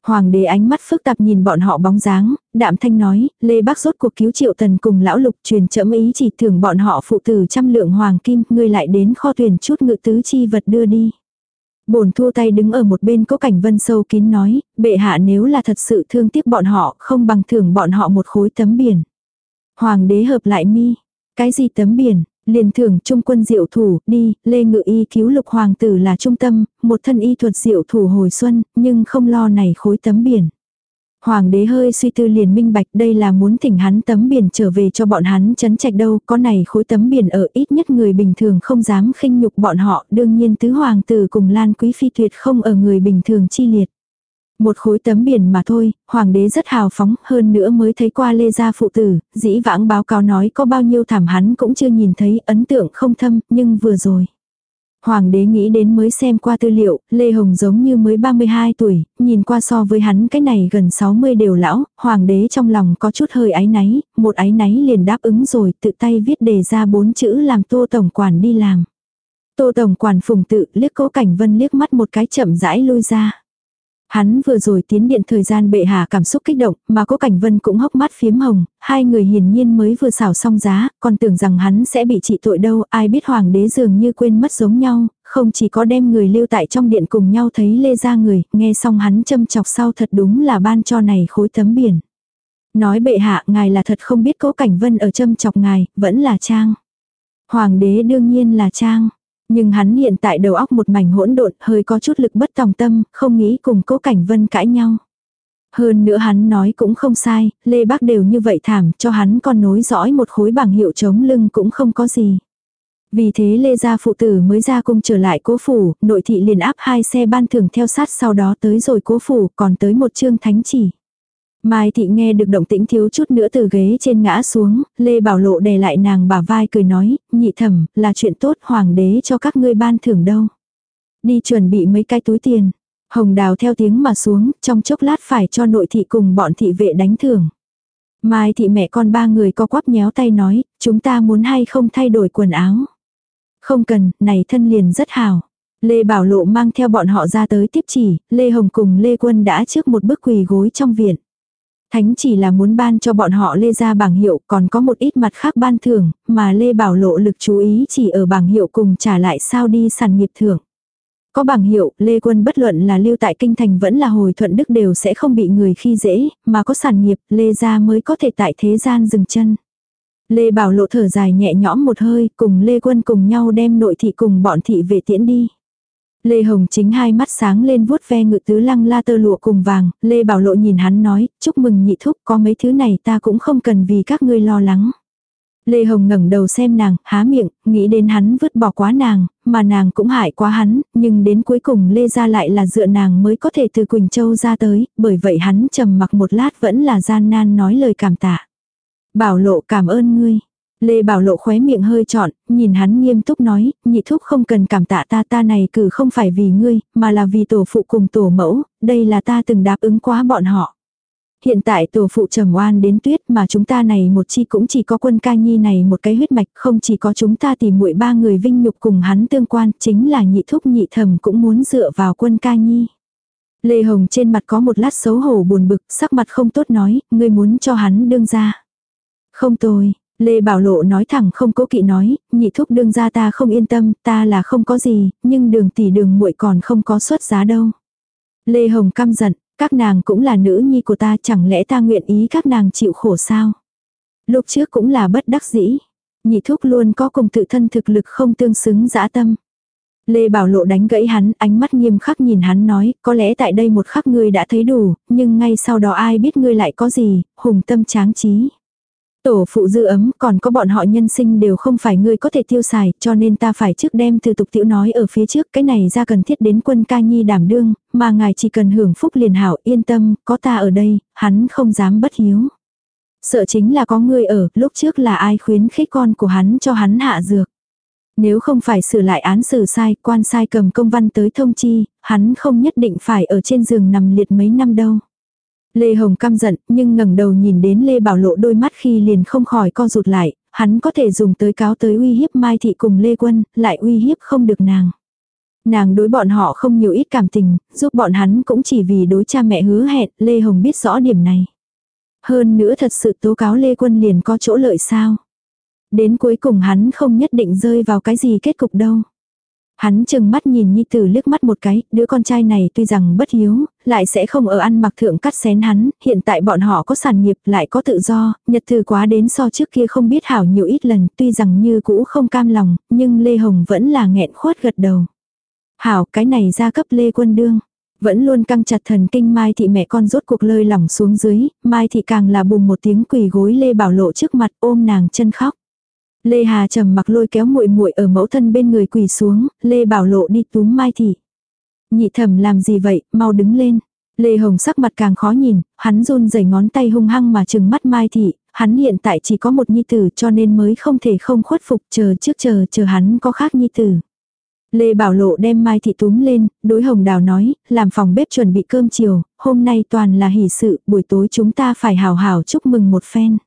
Hoàng đế ánh mắt phức tạp nhìn bọn họ bóng dáng, đạm thanh nói, Lê Bác rốt cuộc cứu triệu tần cùng lão lục truyền chậm ý chỉ thưởng bọn họ phụ tử trăm lượng hoàng kim, ngươi lại đến kho tuyển chút ngự tứ chi vật đưa đi. Bổn thua tay đứng ở một bên có cảnh vân sâu kín nói, bệ hạ nếu là thật sự thương tiếc bọn họ, không bằng thưởng bọn họ một khối tấm biển. Hoàng đế hợp lại mi, cái gì tấm biển, liền thưởng trung quân diệu thủ, đi, lê ngự y cứu lục hoàng tử là trung tâm, một thân y thuật diệu thủ hồi xuân, nhưng không lo này khối tấm biển. Hoàng đế hơi suy tư liền minh bạch đây là muốn thỉnh hắn tấm biển trở về cho bọn hắn chấn trạch đâu, có này khối tấm biển ở ít nhất người bình thường không dám khinh nhục bọn họ, đương nhiên tứ hoàng tử cùng Lan Quý Phi tuyệt không ở người bình thường chi liệt. Một khối tấm biển mà thôi, hoàng đế rất hào phóng, hơn nữa mới thấy qua lê gia phụ tử, dĩ vãng báo cáo nói có bao nhiêu thảm hắn cũng chưa nhìn thấy, ấn tượng không thâm, nhưng vừa rồi. Hoàng đế nghĩ đến mới xem qua tư liệu, Lê Hồng giống như mới 32 tuổi, nhìn qua so với hắn cái này gần 60 đều lão, hoàng đế trong lòng có chút hơi áy náy, một áy náy liền đáp ứng rồi, tự tay viết đề ra bốn chữ làm tô tổng quản đi làm. Tô tổng quản phùng tự liếc cố cảnh vân liếc mắt một cái chậm rãi lui ra. Hắn vừa rồi tiến điện thời gian bệ hạ cảm xúc kích động, mà cố cảnh vân cũng hốc mắt phiếm hồng, hai người hiển nhiên mới vừa xảo xong giá, còn tưởng rằng hắn sẽ bị trị tội đâu, ai biết hoàng đế dường như quên mất giống nhau, không chỉ có đem người lưu tại trong điện cùng nhau thấy lê ra người, nghe xong hắn châm chọc sau thật đúng là ban cho này khối tấm biển. Nói bệ hạ ngài là thật không biết cố cảnh vân ở châm chọc ngài, vẫn là trang. Hoàng đế đương nhiên là trang. Nhưng hắn hiện tại đầu óc một mảnh hỗn độn, hơi có chút lực bất tòng tâm, không nghĩ cùng cố cảnh vân cãi nhau. Hơn nữa hắn nói cũng không sai, Lê Bác đều như vậy thảm, cho hắn còn nối dõi một khối bảng hiệu chống lưng cũng không có gì. Vì thế Lê Gia phụ tử mới ra cung trở lại cố phủ, nội thị liền áp hai xe ban thường theo sát sau đó tới rồi cố phủ, còn tới một chương thánh chỉ. Mai thị nghe được động tĩnh thiếu chút nữa từ ghế trên ngã xuống, Lê Bảo Lộ đè lại nàng bả vai cười nói, nhị thẩm, là chuyện tốt hoàng đế cho các ngươi ban thưởng đâu. Đi chuẩn bị mấy cái túi tiền. Hồng đào theo tiếng mà xuống, trong chốc lát phải cho nội thị cùng bọn thị vệ đánh thưởng. Mai thị mẹ con ba người co quắp nhéo tay nói, chúng ta muốn hay không thay đổi quần áo. Không cần, này thân liền rất hào. Lê Bảo Lộ mang theo bọn họ ra tới tiếp chỉ, Lê Hồng cùng Lê Quân đã trước một bước quỳ gối trong viện. Thánh chỉ là muốn ban cho bọn họ Lê ra bảng hiệu còn có một ít mặt khác ban thưởng, mà Lê Bảo Lộ lực chú ý chỉ ở bảng hiệu cùng trả lại sao đi sàn nghiệp thưởng. Có bảng hiệu, Lê Quân bất luận là lưu tại kinh thành vẫn là hồi thuận đức đều sẽ không bị người khi dễ, mà có sản nghiệp, Lê gia mới có thể tại thế gian dừng chân. Lê Bảo Lộ thở dài nhẹ nhõm một hơi, cùng Lê Quân cùng nhau đem nội thị cùng bọn thị về tiễn đi. Lê Hồng chính hai mắt sáng lên vuốt ve ngự tứ lăng la tơ lụa cùng vàng, Lê Bảo Lộ nhìn hắn nói, chúc mừng nhị thúc có mấy thứ này ta cũng không cần vì các ngươi lo lắng. Lê Hồng ngẩng đầu xem nàng, há miệng, nghĩ đến hắn vứt bỏ quá nàng, mà nàng cũng hại quá hắn, nhưng đến cuối cùng Lê ra lại là dựa nàng mới có thể từ Quỳnh Châu ra tới, bởi vậy hắn trầm mặc một lát vẫn là gian nan nói lời cảm tạ. Bảo lộ cảm ơn ngươi. Lê Bảo Lộ khóe miệng hơi trọn, nhìn hắn nghiêm túc nói, nhị thúc không cần cảm tạ ta ta này cử không phải vì ngươi, mà là vì tổ phụ cùng tổ mẫu, đây là ta từng đáp ứng quá bọn họ. Hiện tại tổ phụ trầm oan đến tuyết mà chúng ta này một chi cũng chỉ có quân ca nhi này một cái huyết mạch không chỉ có chúng ta tìm muội ba người vinh nhục cùng hắn tương quan chính là nhị thúc nhị thầm cũng muốn dựa vào quân ca nhi. Lê Hồng trên mặt có một lát xấu hổ buồn bực sắc mặt không tốt nói, ngươi muốn cho hắn đương ra. Không tôi. Lê Bảo Lộ nói thẳng không cố kỵ nói, nhị thúc đương ra ta không yên tâm, ta là không có gì, nhưng đường tỷ đường muội còn không có xuất giá đâu. Lê Hồng căm giận, các nàng cũng là nữ nhi của ta chẳng lẽ ta nguyện ý các nàng chịu khổ sao. Lúc trước cũng là bất đắc dĩ, nhị thúc luôn có cùng tự thân thực lực không tương xứng dã tâm. Lê Bảo Lộ đánh gãy hắn, ánh mắt nghiêm khắc nhìn hắn nói, có lẽ tại đây một khắc ngươi đã thấy đủ, nhưng ngay sau đó ai biết ngươi lại có gì, hùng tâm tráng trí. Tổ phụ dư ấm, còn có bọn họ nhân sinh đều không phải ngươi có thể tiêu xài, cho nên ta phải trước đem từ tục tiểu nói ở phía trước, cái này ra cần thiết đến quân ca nhi đảm đương, mà ngài chỉ cần hưởng phúc liền hảo, yên tâm, có ta ở đây, hắn không dám bất hiếu. Sợ chính là có ngươi ở, lúc trước là ai khuyến khích con của hắn cho hắn hạ dược. Nếu không phải sửa lại án xử sai, quan sai cầm công văn tới thông chi, hắn không nhất định phải ở trên giường nằm liệt mấy năm đâu. Lê Hồng căm giận, nhưng ngẩng đầu nhìn đến Lê Bảo Lộ đôi mắt khi liền không khỏi co rụt lại, hắn có thể dùng tới cáo tới uy hiếp Mai Thị cùng Lê Quân, lại uy hiếp không được nàng. Nàng đối bọn họ không nhiều ít cảm tình, giúp bọn hắn cũng chỉ vì đối cha mẹ hứa hẹn, Lê Hồng biết rõ điểm này. Hơn nữa thật sự tố cáo Lê Quân liền có chỗ lợi sao. Đến cuối cùng hắn không nhất định rơi vào cái gì kết cục đâu. Hắn chừng mắt nhìn Nhi Tử liếc mắt một cái, đứa con trai này tuy rằng bất hiếu, lại sẽ không ở ăn mặc thượng cắt xén hắn, hiện tại bọn họ có sản nghiệp lại có tự do, nhật từ quá đến so trước kia không biết hảo nhiều ít lần, tuy rằng như cũ không cam lòng, nhưng Lê Hồng vẫn là nghẹn khuất gật đầu. Hảo cái này ra cấp Lê Quân Đương. Vẫn luôn căng chặt thần kinh Mai Thị mẹ con rốt cuộc lơi lỏng xuống dưới, Mai Thị càng là bùng một tiếng quỳ gối Lê Bảo Lộ trước mặt ôm nàng chân khóc. Lê Hà trầm mặc lôi kéo muội muội ở mẫu thân bên người quỳ xuống, Lê Bảo Lộ đi túm Mai Thị. Nhị thẩm làm gì vậy, mau đứng lên. Lê Hồng sắc mặt càng khó nhìn, hắn run rẩy ngón tay hung hăng mà trừng mắt Mai Thị, hắn hiện tại chỉ có một nhi tử cho nên mới không thể không khuất phục chờ trước chờ chờ hắn có khác nhi tử. Lê Bảo Lộ đem Mai Thị túm lên, đối Hồng Đào nói, làm phòng bếp chuẩn bị cơm chiều, hôm nay toàn là hỷ sự, buổi tối chúng ta phải hào hào chúc mừng một phen.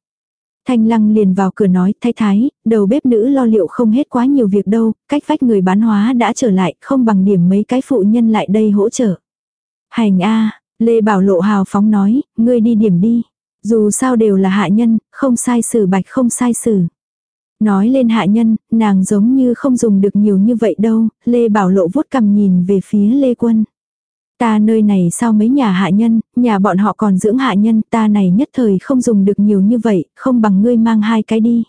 Thanh Lăng liền vào cửa nói, thái thái, đầu bếp nữ lo liệu không hết quá nhiều việc đâu, cách vách người bán hóa đã trở lại, không bằng điểm mấy cái phụ nhân lại đây hỗ trợ. Hành a Lê Bảo Lộ hào phóng nói, ngươi đi điểm đi. Dù sao đều là hạ nhân, không sai xử bạch không sai xử. Nói lên hạ nhân, nàng giống như không dùng được nhiều như vậy đâu, Lê Bảo Lộ vuốt cầm nhìn về phía Lê Quân. Ta nơi này sao mấy nhà hạ nhân, nhà bọn họ còn dưỡng hạ nhân, ta này nhất thời không dùng được nhiều như vậy, không bằng ngươi mang hai cái đi.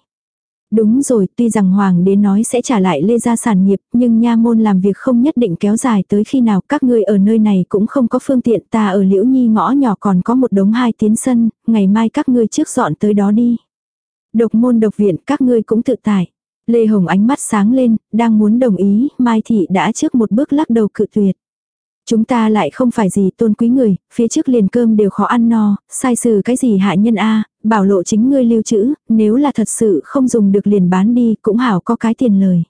Đúng rồi, tuy rằng hoàng đế nói sẽ trả lại lê gia sản nghiệp, nhưng nha môn làm việc không nhất định kéo dài tới khi nào các ngươi ở nơi này cũng không có phương tiện ta ở liễu nhi ngõ nhỏ còn có một đống hai tiến sân, ngày mai các ngươi trước dọn tới đó đi. Độc môn độc viện các ngươi cũng tự tải Lê Hồng ánh mắt sáng lên, đang muốn đồng ý, Mai Thị đã trước một bước lắc đầu cự tuyệt. Chúng ta lại không phải gì tôn quý người, phía trước liền cơm đều khó ăn no, sai sử cái gì hạ nhân a bảo lộ chính ngươi lưu trữ, nếu là thật sự không dùng được liền bán đi cũng hảo có cái tiền lời.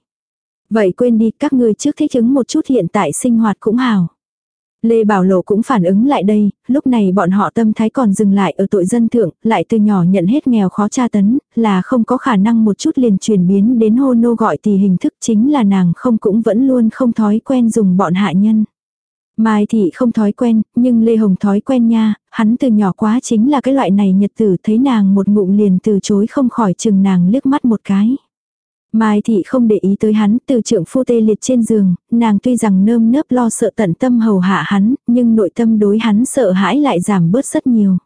Vậy quên đi, các ngươi trước thích ứng một chút hiện tại sinh hoạt cũng hảo. Lê Bảo Lộ cũng phản ứng lại đây, lúc này bọn họ tâm thái còn dừng lại ở tội dân thượng, lại từ nhỏ nhận hết nghèo khó tra tấn, là không có khả năng một chút liền chuyển biến đến hô nô gọi thì hình thức chính là nàng không cũng vẫn luôn không thói quen dùng bọn hạ nhân. Mai thị không thói quen, nhưng Lê Hồng thói quen nha, hắn từ nhỏ quá chính là cái loại này nhật tử thấy nàng một ngụm liền từ chối không khỏi chừng nàng liếc mắt một cái. Mai thị không để ý tới hắn, từ trưởng phu tê liệt trên giường, nàng tuy rằng nơm nớp lo sợ tận tâm hầu hạ hắn, nhưng nội tâm đối hắn sợ hãi lại giảm bớt rất nhiều.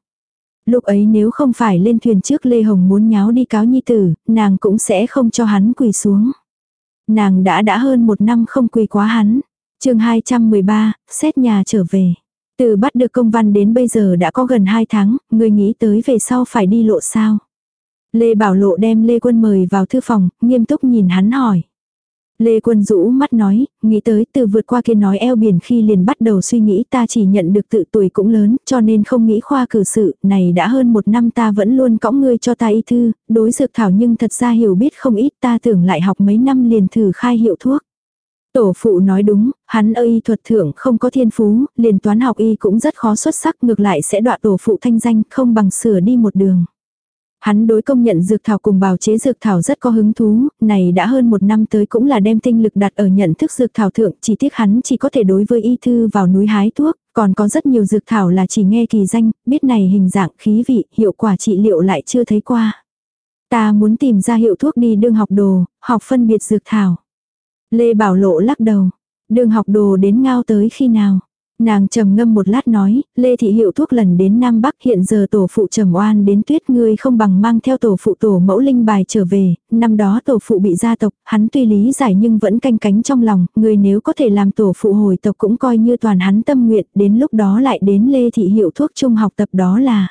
Lúc ấy nếu không phải lên thuyền trước Lê Hồng muốn nháo đi cáo nhi tử, nàng cũng sẽ không cho hắn quỳ xuống. Nàng đã đã hơn một năm không quỳ quá hắn chương 213, xét nhà trở về. Từ bắt được công văn đến bây giờ đã có gần 2 tháng, người nghĩ tới về sau phải đi lộ sao. Lê Bảo Lộ đem Lê Quân mời vào thư phòng, nghiêm túc nhìn hắn hỏi. Lê Quân rũ mắt nói, nghĩ tới từ vượt qua kia nói eo biển khi liền bắt đầu suy nghĩ ta chỉ nhận được tự tuổi cũng lớn, cho nên không nghĩ khoa cử sự, này đã hơn một năm ta vẫn luôn cõng ngươi cho ta y thư, đối dược thảo nhưng thật ra hiểu biết không ít ta tưởng lại học mấy năm liền thử khai hiệu thuốc. Tổ phụ nói đúng, hắn ở y thuật thưởng không có thiên phú, liền toán học y cũng rất khó xuất sắc ngược lại sẽ đoạt tổ phụ thanh danh không bằng sửa đi một đường. Hắn đối công nhận dược thảo cùng bào chế dược thảo rất có hứng thú, này đã hơn một năm tới cũng là đem tinh lực đặt ở nhận thức dược thảo thượng, chỉ tiếc hắn chỉ có thể đối với y thư vào núi hái thuốc, còn có rất nhiều dược thảo là chỉ nghe kỳ danh, biết này hình dạng khí vị, hiệu quả trị liệu lại chưa thấy qua. Ta muốn tìm ra hiệu thuốc đi đương học đồ, học phân biệt dược thảo. Lê Bảo Lộ lắc đầu. đường học đồ đến ngao tới khi nào? Nàng trầm ngâm một lát nói, Lê Thị Hiệu thuốc lần đến Nam Bắc hiện giờ tổ phụ trầm oan đến tuyết ngươi không bằng mang theo tổ phụ tổ mẫu linh bài trở về, năm đó tổ phụ bị gia tộc, hắn tuy lý giải nhưng vẫn canh cánh trong lòng, người nếu có thể làm tổ phụ hồi tộc cũng coi như toàn hắn tâm nguyện, đến lúc đó lại đến Lê Thị Hiệu thuốc trung học tập đó là.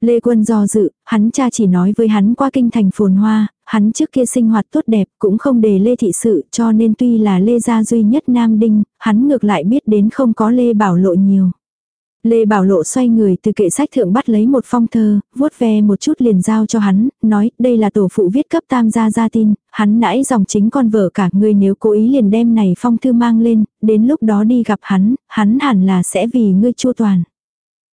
Lê Quân do dự, hắn cha chỉ nói với hắn qua kinh thành phồn hoa, hắn trước kia sinh hoạt tốt đẹp cũng không đề Lê Thị sự cho nên tuy là Lê gia duy nhất Nam Đinh, hắn ngược lại biết đến không có Lê Bảo Lộ nhiều. Lê Bảo Lộ xoay người từ kệ sách thượng bắt lấy một phong thơ, vuốt ve một chút liền giao cho hắn, nói đây là tổ phụ viết cấp tam gia gia tin, hắn nãy dòng chính con vợ cả người nếu cố ý liền đem này phong thư mang lên, đến lúc đó đi gặp hắn, hắn hẳn là sẽ vì ngươi chua toàn.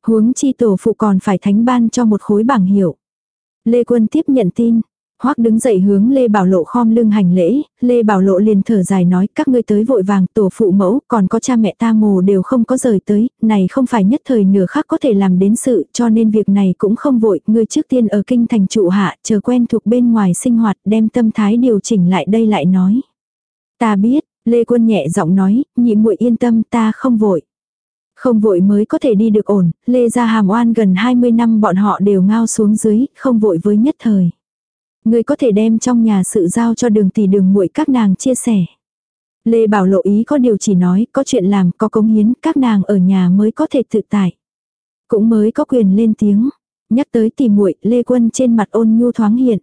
Huống chi tổ phụ còn phải thánh ban cho một khối bảng hiệu. Lê Quân tiếp nhận tin. Hoắc đứng dậy hướng Lê Bảo Lộ khom lưng hành lễ, Lê Bảo Lộ liền thở dài nói các ngươi tới vội vàng tổ phụ mẫu còn có cha mẹ ta mồ đều không có rời tới, này không phải nhất thời nửa khắc có thể làm đến sự cho nên việc này cũng không vội, ngươi trước tiên ở kinh thành trụ hạ chờ quen thuộc bên ngoài sinh hoạt đem tâm thái điều chỉnh lại đây lại nói. Ta biết, Lê Quân nhẹ giọng nói, nhị muội yên tâm ta không vội. Không vội mới có thể đi được ổn, Lê gia hàm oan gần 20 năm bọn họ đều ngao xuống dưới, không vội với nhất thời. Người có thể đem trong nhà sự giao cho đường tỷ đường muội các nàng chia sẻ. Lê Bảo lộ ý có điều chỉ nói, có chuyện làm, có cống hiến, các nàng ở nhà mới có thể tự tại. Cũng mới có quyền lên tiếng. Nhắc tới tỷ muội, Lê Quân trên mặt ôn nhu thoáng hiện.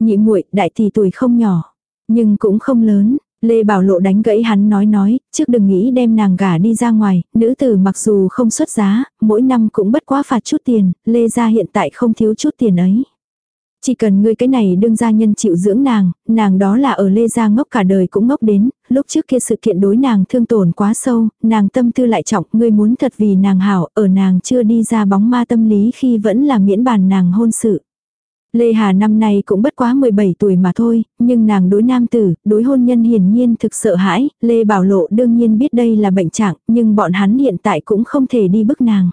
Nhị muội, đại tỷ tuổi không nhỏ, nhưng cũng không lớn, Lê Bảo Lộ đánh gãy hắn nói nói, trước đừng nghĩ đem nàng gả đi ra ngoài, nữ tử mặc dù không xuất giá, mỗi năm cũng bất quá phạt chút tiền, Lê gia hiện tại không thiếu chút tiền ấy. Chỉ cần ngươi cái này đương gia nhân chịu dưỡng nàng, nàng đó là ở Lê Gia ngốc cả đời cũng ngốc đến, lúc trước kia sự kiện đối nàng thương tổn quá sâu, nàng tâm tư lại trọng, ngươi muốn thật vì nàng hảo, ở nàng chưa đi ra bóng ma tâm lý khi vẫn là miễn bàn nàng hôn sự. Lê Hà năm nay cũng bất quá 17 tuổi mà thôi, nhưng nàng đối nam tử, đối hôn nhân hiển nhiên thực sợ hãi, Lê Bảo Lộ đương nhiên biết đây là bệnh trạng, nhưng bọn hắn hiện tại cũng không thể đi bức nàng.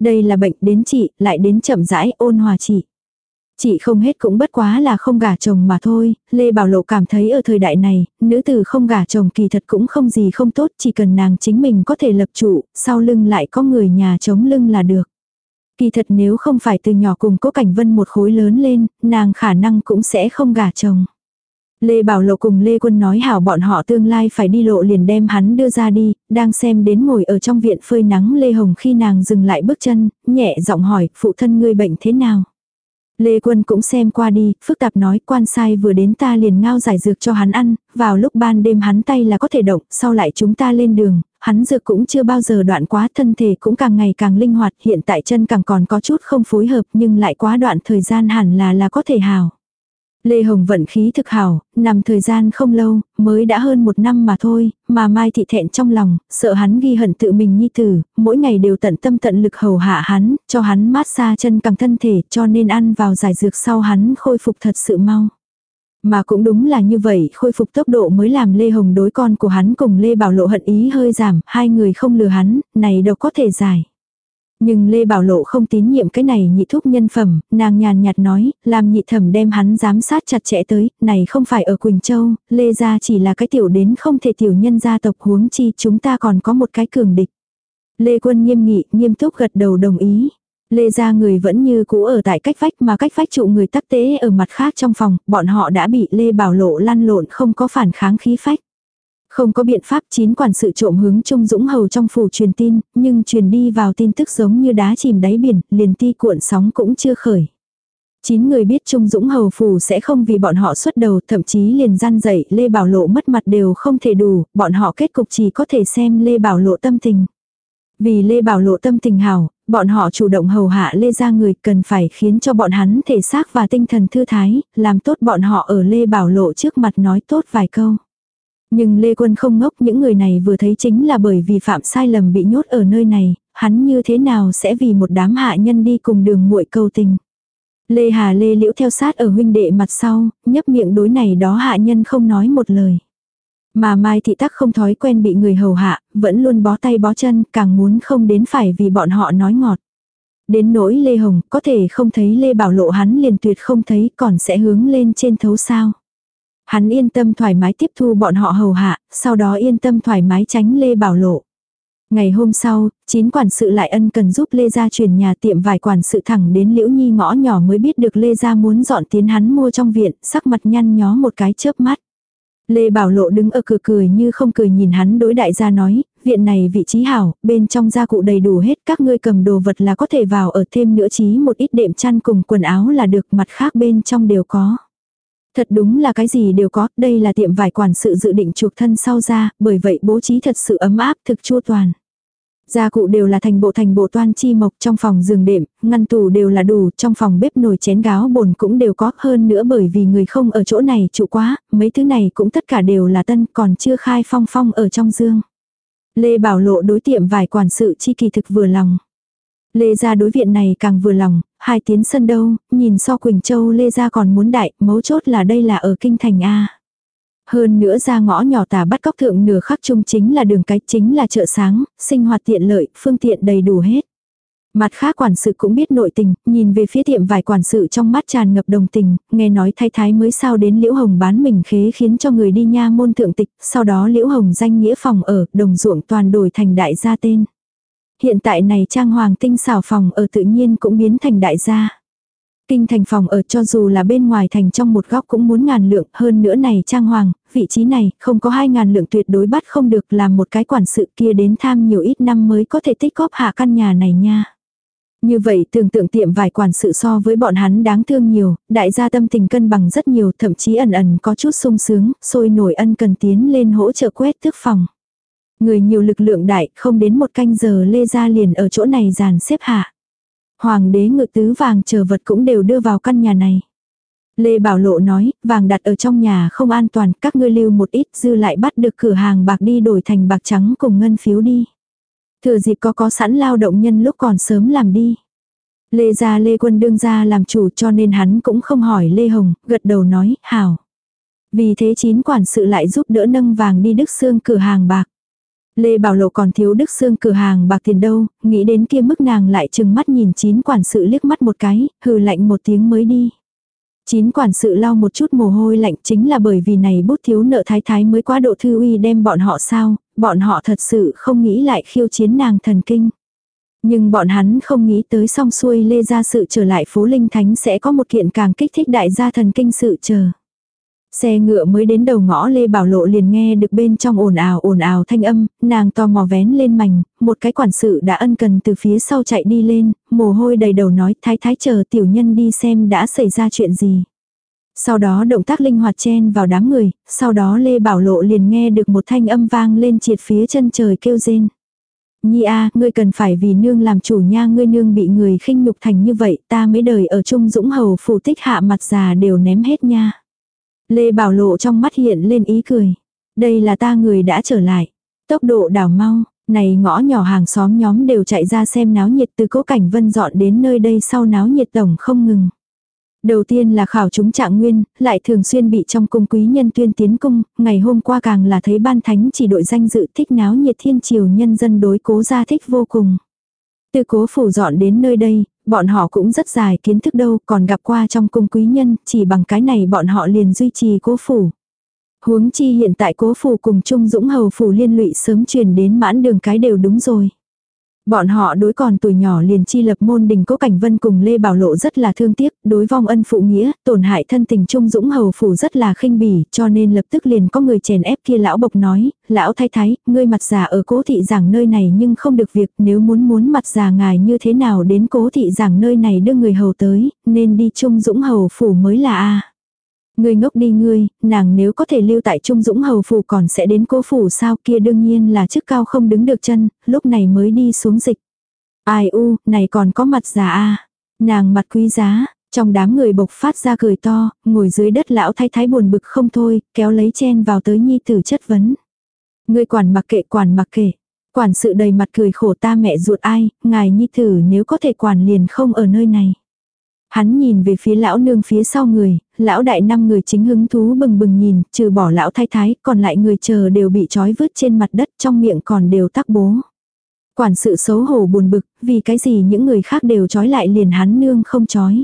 Đây là bệnh đến chị, lại đến chậm rãi ôn hòa chị. Chị không hết cũng bất quá là không gả chồng mà thôi, Lê Bảo Lộ cảm thấy ở thời đại này, nữ tử không gả chồng kỳ thật cũng không gì không tốt, chỉ cần nàng chính mình có thể lập trụ, sau lưng lại có người nhà chống lưng là được. Kỳ thật nếu không phải từ nhỏ cùng cố cảnh vân một khối lớn lên, nàng khả năng cũng sẽ không gả chồng. Lê Bảo Lộ cùng Lê Quân nói hảo bọn họ tương lai phải đi lộ liền đem hắn đưa ra đi, đang xem đến ngồi ở trong viện phơi nắng Lê Hồng khi nàng dừng lại bước chân, nhẹ giọng hỏi, phụ thân ngươi bệnh thế nào? Lê Quân cũng xem qua đi, phức tạp nói quan sai vừa đến ta liền ngao giải dược cho hắn ăn, vào lúc ban đêm hắn tay là có thể động, sau lại chúng ta lên đường, hắn dược cũng chưa bao giờ đoạn quá thân thể cũng càng ngày càng linh hoạt, hiện tại chân càng còn có chút không phối hợp nhưng lại quá đoạn thời gian hẳn là là có thể hào. Lê Hồng vận khí thực hảo, nằm thời gian không lâu, mới đã hơn một năm mà thôi, mà Mai Thị thẹn trong lòng, sợ hắn ghi hận tự mình nhi tử, mỗi ngày đều tận tâm tận lực hầu hạ hắn, cho hắn mát xa chân càng thân thể, cho nên ăn vào giải dược sau hắn khôi phục thật sự mau. Mà cũng đúng là như vậy, khôi phục tốc độ mới làm Lê Hồng đối con của hắn cùng Lê Bảo Lộ hận ý hơi giảm, hai người không lừa hắn, này đâu có thể giải. Nhưng Lê Bảo Lộ không tín nhiệm cái này nhị thúc nhân phẩm, nàng nhàn nhạt nói, làm nhị thẩm đem hắn giám sát chặt chẽ tới, này không phải ở Quỳnh Châu, Lê gia chỉ là cái tiểu đến không thể tiểu nhân gia tộc huống chi chúng ta còn có một cái cường địch. Lê Quân nghiêm nghị, nghiêm túc gật đầu đồng ý. Lê gia người vẫn như cũ ở tại cách vách mà cách vách trụ người tắc tế ở mặt khác trong phòng, bọn họ đã bị Lê Bảo Lộ lăn lộn không có phản kháng khí phách. Không có biện pháp chín quản sự trộm hướng Trung Dũng Hầu trong phủ truyền tin, nhưng truyền đi vào tin tức giống như đá chìm đáy biển, liền ti cuộn sóng cũng chưa khởi. Chín người biết Trung Dũng Hầu phủ sẽ không vì bọn họ xuất đầu, thậm chí liền gian dậy Lê Bảo Lộ mất mặt đều không thể đủ, bọn họ kết cục chỉ có thể xem Lê Bảo Lộ tâm tình. Vì Lê Bảo Lộ tâm tình hảo, bọn họ chủ động hầu hạ Lê ra người cần phải khiến cho bọn hắn thể xác và tinh thần thư thái, làm tốt bọn họ ở Lê Bảo Lộ trước mặt nói tốt vài câu. Nhưng Lê Quân không ngốc những người này vừa thấy chính là bởi vì phạm sai lầm bị nhốt ở nơi này, hắn như thế nào sẽ vì một đám hạ nhân đi cùng đường muội câu tình. Lê Hà Lê Liễu theo sát ở huynh đệ mặt sau, nhấp miệng đối này đó hạ nhân không nói một lời. Mà Mai Thị Tắc không thói quen bị người hầu hạ, vẫn luôn bó tay bó chân, càng muốn không đến phải vì bọn họ nói ngọt. Đến nỗi Lê Hồng, có thể không thấy Lê Bảo Lộ hắn liền tuyệt không thấy còn sẽ hướng lên trên thấu sao. Hắn yên tâm thoải mái tiếp thu bọn họ hầu hạ, sau đó yên tâm thoải mái tránh Lê Bảo Lộ. Ngày hôm sau, chín quản sự lại ân cần giúp Lê Gia chuyển nhà tiệm vài quản sự thẳng đến Liễu Nhi ngõ nhỏ mới biết được Lê Gia muốn dọn tiến hắn mua trong viện, sắc mặt nhăn nhó một cái chớp mắt. Lê Bảo Lộ đứng ở cửa cười như không cười nhìn hắn đối đại gia nói, viện này vị trí hảo, bên trong gia cụ đầy đủ hết các ngươi cầm đồ vật là có thể vào ở thêm nữa chí một ít đệm chăn cùng quần áo là được mặt khác bên trong đều có. Thật đúng là cái gì đều có, đây là tiệm vải quản sự dự định chuộc thân sau ra, bởi vậy bố trí thật sự ấm áp thực chua toàn. Gia cụ đều là thành bộ thành bộ toan chi mộc trong phòng giường đệm, ngăn tủ đều là đủ, trong phòng bếp nồi chén gáo bồn cũng đều có hơn nữa bởi vì người không ở chỗ này trụ quá, mấy thứ này cũng tất cả đều là tân còn chưa khai phong phong ở trong dương. Lê Bảo Lộ đối tiệm vài quản sự chi kỳ thực vừa lòng. Lê gia đối viện này càng vừa lòng, hai tiến sân đâu, nhìn so Quỳnh Châu Lê gia còn muốn đại, mấu chốt là đây là ở kinh thành A. Hơn nữa ra ngõ nhỏ tà bắt cóc thượng nửa khắc chung chính là đường cái chính là chợ sáng, sinh hoạt tiện lợi, phương tiện đầy đủ hết. Mặt khác quản sự cũng biết nội tình, nhìn về phía tiệm vài quản sự trong mắt tràn ngập đồng tình, nghe nói thái thái mới sao đến Liễu Hồng bán mình khế khiến cho người đi nha môn thượng tịch, sau đó Liễu Hồng danh nghĩa phòng ở, đồng ruộng toàn đổi thành đại gia tên. Hiện tại này trang hoàng tinh xảo phòng ở tự nhiên cũng biến thành đại gia. Kinh thành phòng ở cho dù là bên ngoài thành trong một góc cũng muốn ngàn lượng, hơn nữa này trang hoàng, vị trí này không có hai ngàn lượng tuyệt đối bắt không được làm một cái quản sự kia đến tham nhiều ít năm mới có thể tích góp hạ căn nhà này nha. Như vậy tưởng tượng tiệm vài quản sự so với bọn hắn đáng thương nhiều, đại gia tâm tình cân bằng rất nhiều, thậm chí ẩn ẩn có chút sung sướng, sôi nổi ân cần tiến lên hỗ trợ quét tước phòng. Người nhiều lực lượng đại, không đến một canh giờ lê ra liền ở chỗ này dàn xếp hạ. Hoàng đế ngự tứ vàng chờ vật cũng đều đưa vào căn nhà này. Lê Bảo Lộ nói, vàng đặt ở trong nhà không an toàn, các ngươi lưu một ít dư lại bắt được cửa hàng bạc đi đổi thành bạc trắng cùng ngân phiếu đi. Thừa dịp có có sẵn lao động nhân lúc còn sớm làm đi. Lê gia Lê Quân đương ra làm chủ cho nên hắn cũng không hỏi Lê Hồng, gật đầu nói, hảo. Vì thế chín quản sự lại giúp đỡ nâng vàng đi Đức xương cửa hàng bạc. Lê Bảo Lộ còn thiếu Đức Sương cửa hàng bạc tiền đâu, nghĩ đến kia mức nàng lại chừng mắt nhìn chín quản sự liếc mắt một cái, hừ lạnh một tiếng mới đi. Chín quản sự lau một chút mồ hôi lạnh chính là bởi vì này bút thiếu nợ thái thái mới quá độ thư uy đem bọn họ sao, bọn họ thật sự không nghĩ lại khiêu chiến nàng thần kinh. Nhưng bọn hắn không nghĩ tới song xuôi lê ra sự trở lại phố linh thánh sẽ có một kiện càng kích thích đại gia thần kinh sự chờ. Xe ngựa mới đến đầu ngõ Lê Bảo Lộ liền nghe được bên trong ồn ào ồn ào thanh âm, nàng to mò vén lên mảnh, một cái quản sự đã ân cần từ phía sau chạy đi lên, mồ hôi đầy đầu nói thái thái chờ tiểu nhân đi xem đã xảy ra chuyện gì. Sau đó động tác linh hoạt chen vào đám người, sau đó Lê Bảo Lộ liền nghe được một thanh âm vang lên triệt phía chân trời kêu rên. Nhi a, ngươi cần phải vì nương làm chủ nha, ngươi nương bị người khinh nhục thành như vậy, ta mấy đời ở chung dũng hầu phủ tích hạ mặt già đều ném hết nha. Lê Bảo Lộ trong mắt hiện lên ý cười. Đây là ta người đã trở lại. Tốc độ đảo mau, này ngõ nhỏ hàng xóm nhóm đều chạy ra xem náo nhiệt từ cố cảnh vân dọn đến nơi đây sau náo nhiệt tổng không ngừng. Đầu tiên là khảo chúng trạng nguyên, lại thường xuyên bị trong cung quý nhân tuyên tiến cung, ngày hôm qua càng là thấy ban thánh chỉ đội danh dự thích náo nhiệt thiên triều nhân dân đối cố gia thích vô cùng. Từ cố phủ dọn đến nơi đây, bọn họ cũng rất dài kiến thức đâu, còn gặp qua trong cung quý nhân, chỉ bằng cái này bọn họ liền duy trì cố phủ. Huống chi hiện tại cố phủ cùng Trung Dũng Hầu phủ liên lụy sớm truyền đến mãn đường cái đều đúng rồi. Bọn họ đối còn tuổi nhỏ liền chi lập môn đình cố cảnh vân cùng Lê Bảo Lộ rất là thương tiếc, đối vong ân phụ nghĩa, tổn hại thân tình trung dũng hầu phủ rất là khinh bỉ, cho nên lập tức liền có người chèn ép kia lão bộc nói, lão thái thái, ngươi mặt già ở cố thị giảng nơi này nhưng không được việc, nếu muốn muốn mặt già ngài như thế nào đến cố thị giảng nơi này đưa người hầu tới, nên đi trung dũng hầu phủ mới là a. Ngươi ngốc đi ngươi, nàng nếu có thể lưu tại Trung Dũng Hầu Phủ còn sẽ đến cố phủ sao kia đương nhiên là chức cao không đứng được chân, lúc này mới đi xuống dịch. Ai u, này còn có mặt già a Nàng mặt quý giá, trong đám người bộc phát ra cười to, ngồi dưới đất lão thái thái buồn bực không thôi, kéo lấy chen vào tới nhi tử chất vấn. Ngươi quản mặc kệ quản mặc kệ. Quản sự đầy mặt cười khổ ta mẹ ruột ai, ngài nhi tử nếu có thể quản liền không ở nơi này. Hắn nhìn về phía lão nương phía sau người, lão đại năm người chính hứng thú bừng bừng nhìn, trừ bỏ lão thái thái, còn lại người chờ đều bị trói vứt trên mặt đất trong miệng còn đều tắc bố. Quản sự xấu hổ buồn bực, vì cái gì những người khác đều trói lại liền hắn nương không trói.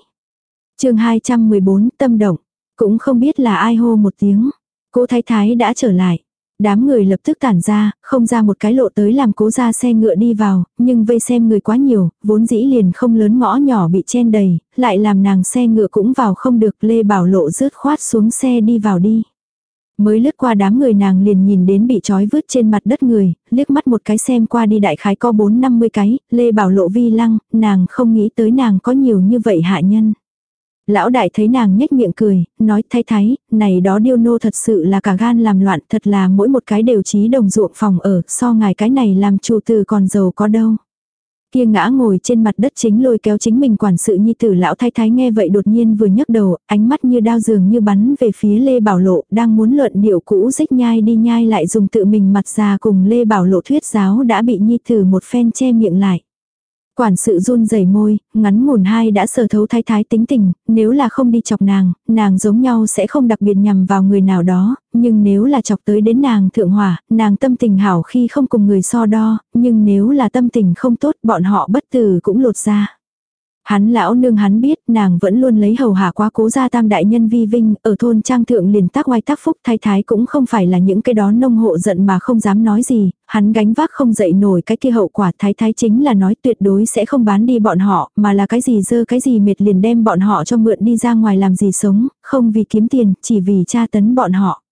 chương 214 tâm động, cũng không biết là ai hô một tiếng. Cô thái thái đã trở lại. Đám người lập tức tản ra, không ra một cái lộ tới làm cố ra xe ngựa đi vào, nhưng vây xem người quá nhiều, vốn dĩ liền không lớn ngõ nhỏ bị chen đầy, lại làm nàng xe ngựa cũng vào không được, Lê Bảo Lộ rớt khoát xuống xe đi vào đi. Mới lướt qua đám người nàng liền nhìn đến bị trói vứt trên mặt đất người, liếc mắt một cái xem qua đi đại khái có 4-50 cái, Lê Bảo Lộ vi lăng, nàng không nghĩ tới nàng có nhiều như vậy hạ nhân. Lão đại thấy nàng nhếch miệng cười, nói thay thái, này đó điêu nô thật sự là cả gan làm loạn, thật là mỗi một cái đều trí đồng ruộng phòng ở, so ngài cái này làm chủ từ còn giàu có đâu. Kia ngã ngồi trên mặt đất chính lôi kéo chính mình quản sự nhi tử lão thái thái nghe vậy đột nhiên vừa nhấc đầu, ánh mắt như đao dường như bắn về phía Lê Bảo Lộ, đang muốn luận điệu cũ rích nhai đi nhai lại dùng tự mình mặt già cùng Lê Bảo Lộ thuyết giáo đã bị nhi tử một phen che miệng lại. Quản sự run rẩy môi, ngắn ngủn hai đã sờ thấu thái thái tính tình, nếu là không đi chọc nàng, nàng giống nhau sẽ không đặc biệt nhằm vào người nào đó, nhưng nếu là chọc tới đến nàng thượng hỏa, nàng tâm tình hảo khi không cùng người so đo, nhưng nếu là tâm tình không tốt bọn họ bất tử cũng lột ra. Hắn lão nương hắn biết nàng vẫn luôn lấy hầu hạ quá cố gia tam đại nhân vi vinh, ở thôn trang thượng liền tác oai tác phúc thái thái cũng không phải là những cái đó nông hộ giận mà không dám nói gì, hắn gánh vác không dậy nổi cái kia hậu quả thái thái chính là nói tuyệt đối sẽ không bán đi bọn họ, mà là cái gì dơ cái gì mệt liền đem bọn họ cho mượn đi ra ngoài làm gì sống, không vì kiếm tiền, chỉ vì tra tấn bọn họ.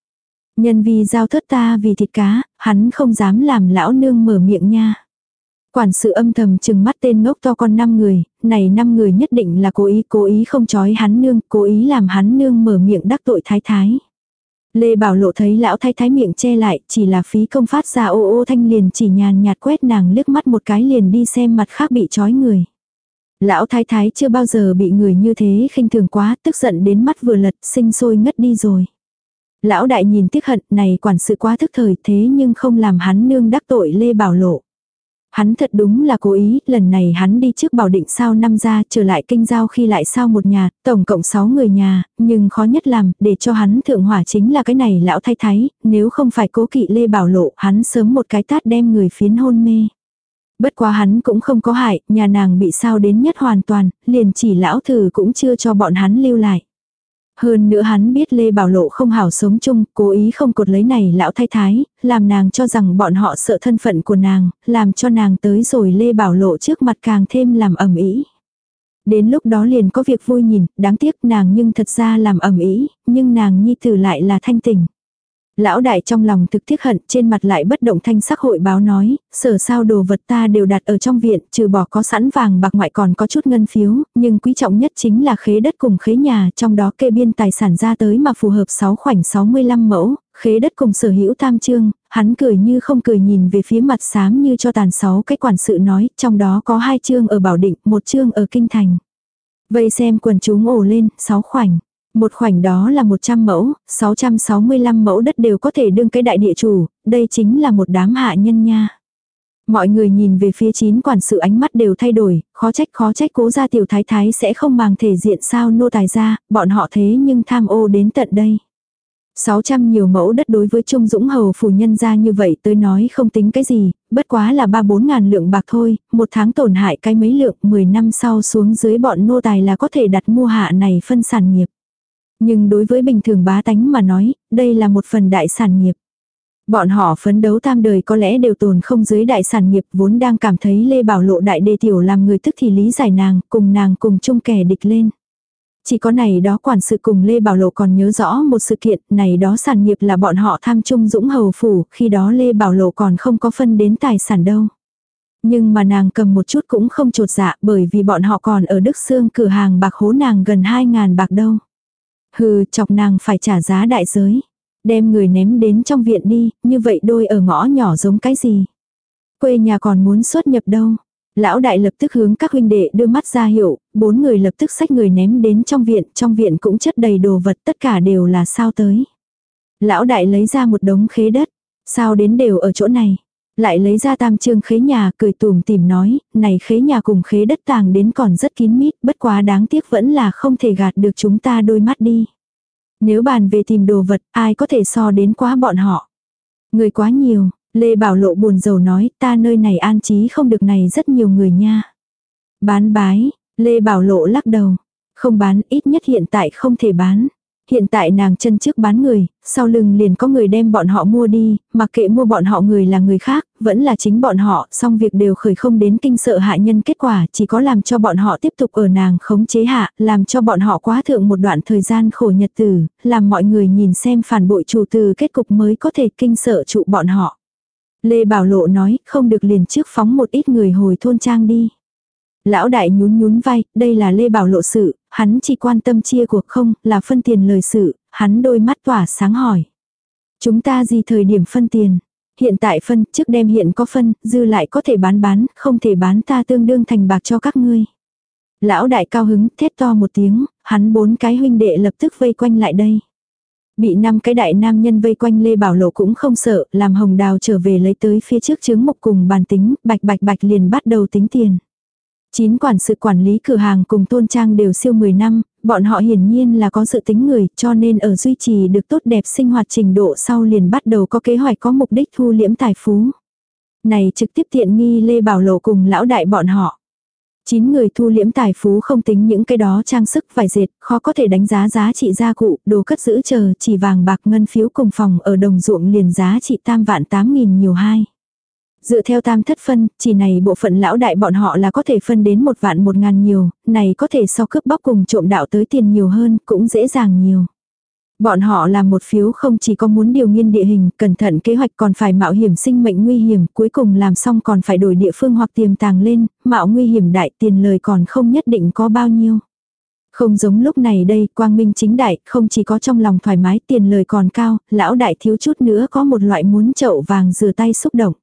Nhân vì giao thất ta vì thịt cá, hắn không dám làm lão nương mở miệng nha. Quản sự âm thầm chừng mắt tên ngốc to con năm người, này năm người nhất định là cố ý, cố ý không chói hắn nương, cố ý làm hắn nương mở miệng đắc tội thái thái. Lê Bảo Lộ thấy lão thái thái miệng che lại, chỉ là phí công phát ra ô ô thanh liền chỉ nhàn nhạt quét nàng liếc mắt một cái liền đi xem mặt khác bị chói người. Lão thái thái chưa bao giờ bị người như thế khinh thường quá, tức giận đến mắt vừa lật, sinh sôi ngất đi rồi. Lão đại nhìn tiếc hận này quản sự quá thức thời thế nhưng không làm hắn nương đắc tội Lê Bảo Lộ. Hắn thật đúng là cố ý, lần này hắn đi trước bảo định sao năm ra trở lại kinh giao khi lại sao một nhà, tổng cộng 6 người nhà, nhưng khó nhất làm, để cho hắn thượng hỏa chính là cái này lão thay thái, nếu không phải cố kỵ lê bảo lộ, hắn sớm một cái tát đem người phiến hôn mê. Bất quá hắn cũng không có hại, nhà nàng bị sao đến nhất hoàn toàn, liền chỉ lão thử cũng chưa cho bọn hắn lưu lại. Hơn nữa hắn biết Lê Bảo Lộ không hảo sống chung, cố ý không cột lấy này lão thay thái, làm nàng cho rằng bọn họ sợ thân phận của nàng, làm cho nàng tới rồi Lê Bảo Lộ trước mặt càng thêm làm ẩm ý. Đến lúc đó liền có việc vui nhìn, đáng tiếc nàng nhưng thật ra làm ẩm ý, nhưng nàng nhi tử lại là thanh tình. Lão đại trong lòng thực thiết hận trên mặt lại bất động thanh sắc hội báo nói, sở sao đồ vật ta đều đặt ở trong viện, trừ bỏ có sẵn vàng bạc ngoại còn có chút ngân phiếu, nhưng quý trọng nhất chính là khế đất cùng khế nhà, trong đó kê biên tài sản ra tới mà phù hợp 6 khoảnh 65 mẫu, khế đất cùng sở hữu tam trương, hắn cười như không cười nhìn về phía mặt xám như cho tàn sáu cái quản sự nói, trong đó có hai chương ở Bảo Định, một chương ở Kinh Thành. vậy xem quần chúng ổ lên, sáu khoảnh. Một khoảnh đó là 100 mẫu, 665 mẫu đất đều có thể đương cái đại địa chủ, đây chính là một đám hạ nhân nha. Mọi người nhìn về phía chín quản sự ánh mắt đều thay đổi, khó trách khó trách cố gia tiểu thái thái sẽ không màng thể diện sao nô tài ra, bọn họ thế nhưng tham ô đến tận đây. 600 nhiều mẫu đất đối với Trung Dũng Hầu phủ nhân ra như vậy tôi nói không tính cái gì, bất quá là 3-4 ngàn lượng bạc thôi, một tháng tổn hại cái mấy lượng 10 năm sau xuống dưới bọn nô tài là có thể đặt mua hạ này phân sản nghiệp. Nhưng đối với bình thường bá tánh mà nói, đây là một phần đại sản nghiệp. Bọn họ phấn đấu tam đời có lẽ đều tồn không dưới đại sản nghiệp vốn đang cảm thấy Lê Bảo Lộ đại đề tiểu làm người tức thì lý giải nàng, cùng nàng cùng chung kẻ địch lên. Chỉ có này đó quản sự cùng Lê Bảo Lộ còn nhớ rõ một sự kiện, này đó sản nghiệp là bọn họ tham trung dũng hầu phủ, khi đó Lê Bảo Lộ còn không có phân đến tài sản đâu. Nhưng mà nàng cầm một chút cũng không trột dạ bởi vì bọn họ còn ở Đức Sương cửa hàng bạc hố nàng gần 2.000 bạc đâu. Hừ, chọc nàng phải trả giá đại giới. Đem người ném đến trong viện đi, như vậy đôi ở ngõ nhỏ giống cái gì. Quê nhà còn muốn xuất nhập đâu. Lão đại lập tức hướng các huynh đệ đưa mắt ra hiệu, bốn người lập tức xách người ném đến trong viện, trong viện cũng chất đầy đồ vật tất cả đều là sao tới. Lão đại lấy ra một đống khế đất, sao đến đều ở chỗ này. Lại lấy ra tam trương khế nhà cười tùm tìm nói, này khế nhà cùng khế đất tàng đến còn rất kín mít, bất quá đáng tiếc vẫn là không thể gạt được chúng ta đôi mắt đi. Nếu bàn về tìm đồ vật, ai có thể so đến quá bọn họ. Người quá nhiều, Lê Bảo Lộ buồn rầu nói ta nơi này an trí không được này rất nhiều người nha. Bán bái, Lê Bảo Lộ lắc đầu. Không bán, ít nhất hiện tại không thể bán. Hiện tại nàng chân trước bán người, sau lưng liền có người đem bọn họ mua đi, mặc kệ mua bọn họ người là người khác, vẫn là chính bọn họ, xong việc đều khởi không đến kinh sợ hạ nhân kết quả, chỉ có làm cho bọn họ tiếp tục ở nàng khống chế hạ, làm cho bọn họ quá thượng một đoạn thời gian khổ nhật tử, làm mọi người nhìn xem phản bội chủ từ kết cục mới có thể kinh sợ trụ bọn họ. Lê Bảo Lộ nói, không được liền trước phóng một ít người hồi thôn trang đi. Lão đại nhún nhún vai, đây là Lê Bảo Lộ sự, hắn chỉ quan tâm chia cuộc không, là phân tiền lời sự, hắn đôi mắt tỏa sáng hỏi. Chúng ta gì thời điểm phân tiền? Hiện tại phân, trước đem hiện có phân, dư lại có thể bán bán, không thể bán ta tương đương thành bạc cho các ngươi. Lão đại cao hứng, thét to một tiếng, hắn bốn cái huynh đệ lập tức vây quanh lại đây. Bị năm cái đại nam nhân vây quanh Lê Bảo Lộ cũng không sợ, làm hồng đào trở về lấy tới phía trước chứng mục cùng bàn tính, bạch bạch bạch liền bắt đầu tính tiền. Chín quản sự quản lý cửa hàng cùng tôn trang đều siêu 10 năm, bọn họ hiển nhiên là có sự tính người cho nên ở duy trì được tốt đẹp sinh hoạt trình độ sau liền bắt đầu có kế hoạch có mục đích thu liễm tài phú. Này trực tiếp tiện nghi Lê Bảo Lộ cùng lão đại bọn họ. Chín người thu liễm tài phú không tính những cái đó trang sức vải dệt, khó có thể đánh giá giá trị gia cụ, đồ cất giữ chờ, chỉ vàng bạc ngân phiếu cùng phòng ở đồng ruộng liền giá trị tam vạn tám nghìn nhiều hai. Dựa theo tam thất phân, chỉ này bộ phận lão đại bọn họ là có thể phân đến một vạn một ngàn nhiều, này có thể so cướp bóc cùng trộm đạo tới tiền nhiều hơn, cũng dễ dàng nhiều. Bọn họ làm một phiếu không chỉ có muốn điều nghiên địa hình, cẩn thận kế hoạch còn phải mạo hiểm sinh mệnh nguy hiểm, cuối cùng làm xong còn phải đổi địa phương hoặc tiềm tàng lên, mạo nguy hiểm đại tiền lời còn không nhất định có bao nhiêu. Không giống lúc này đây, quang minh chính đại, không chỉ có trong lòng thoải mái tiền lời còn cao, lão đại thiếu chút nữa có một loại muốn chậu vàng rửa tay xúc động.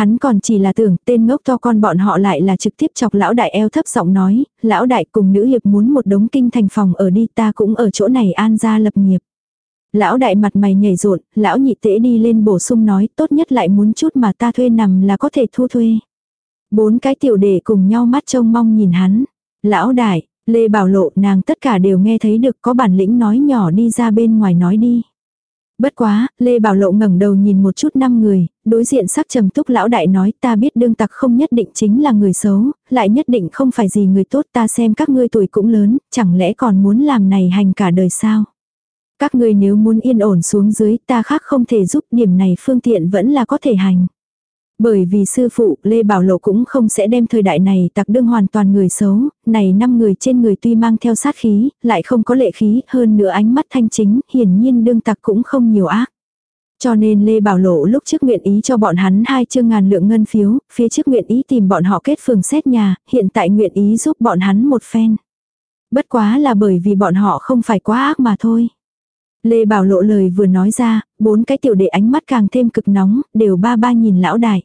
Hắn còn chỉ là tưởng tên ngốc to con bọn họ lại là trực tiếp chọc lão đại eo thấp giọng nói, lão đại cùng nữ hiệp muốn một đống kinh thành phòng ở đi ta cũng ở chỗ này an gia lập nghiệp. Lão đại mặt mày nhảy rộn, lão nhị tễ đi lên bổ sung nói tốt nhất lại muốn chút mà ta thuê nằm là có thể thu thuê. Bốn cái tiểu đệ cùng nhau mắt trông mong nhìn hắn. Lão đại, Lê Bảo Lộ nàng tất cả đều nghe thấy được có bản lĩnh nói nhỏ đi ra bên ngoài nói đi. Bất quá, Lê Bảo Lộ ngẩng đầu nhìn một chút năm người, đối diện sắc trầm túc lão đại nói ta biết đương tặc không nhất định chính là người xấu, lại nhất định không phải gì người tốt ta xem các ngươi tuổi cũng lớn, chẳng lẽ còn muốn làm này hành cả đời sao? Các ngươi nếu muốn yên ổn xuống dưới ta khác không thể giúp điểm này phương tiện vẫn là có thể hành. Bởi vì sư phụ Lê Bảo Lộ cũng không sẽ đem thời đại này tặc đương hoàn toàn người xấu, này năm người trên người tuy mang theo sát khí, lại không có lệ khí, hơn nữa ánh mắt thanh chính, hiển nhiên đương tặc cũng không nhiều ác. Cho nên Lê Bảo Lộ lúc trước nguyện ý cho bọn hắn hai chương ngàn lượng ngân phiếu, phía trước nguyện ý tìm bọn họ kết phường xét nhà, hiện tại nguyện ý giúp bọn hắn một phen. Bất quá là bởi vì bọn họ không phải quá ác mà thôi. Lê Bảo Lộ lời vừa nói ra, bốn cái tiểu đệ ánh mắt càng thêm cực nóng, đều ba ba nhìn lão đại.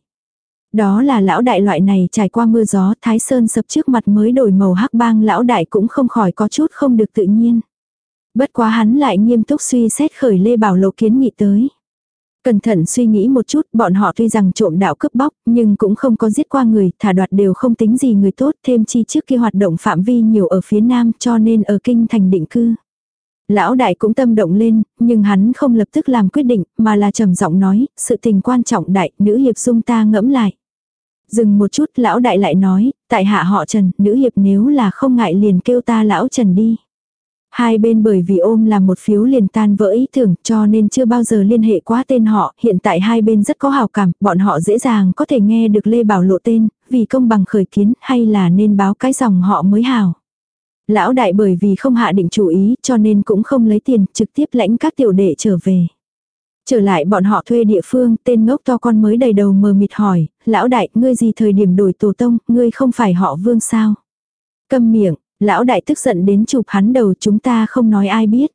Đó là lão đại loại này trải qua mưa gió thái sơn sập trước mặt mới đổi màu hắc bang lão đại cũng không khỏi có chút không được tự nhiên. Bất quá hắn lại nghiêm túc suy xét khởi Lê Bảo Lộ kiến nghị tới. Cẩn thận suy nghĩ một chút, bọn họ tuy rằng trộm đạo cướp bóc, nhưng cũng không có giết qua người, thả đoạt đều không tính gì người tốt, thêm chi trước kia hoạt động phạm vi nhiều ở phía nam cho nên ở kinh thành định cư. Lão đại cũng tâm động lên, nhưng hắn không lập tức làm quyết định, mà là trầm giọng nói, sự tình quan trọng đại, nữ hiệp dung ta ngẫm lại. Dừng một chút lão đại lại nói, tại hạ họ Trần, nữ hiệp nếu là không ngại liền kêu ta lão Trần đi. Hai bên bởi vì ôm là một phiếu liền tan vỡ ý tưởng cho nên chưa bao giờ liên hệ quá tên họ, hiện tại hai bên rất có hào cảm, bọn họ dễ dàng có thể nghe được Lê Bảo lộ tên, vì công bằng khởi kiến hay là nên báo cái dòng họ mới hào. Lão đại bởi vì không hạ định chủ ý cho nên cũng không lấy tiền trực tiếp lãnh các tiểu đệ trở về. Trở lại bọn họ thuê địa phương, tên ngốc to con mới đầy đầu mờ mịt hỏi, lão đại, ngươi gì thời điểm đổi tổ tông, ngươi không phải họ vương sao? Câm miệng, lão đại tức giận đến chụp hắn đầu chúng ta không nói ai biết.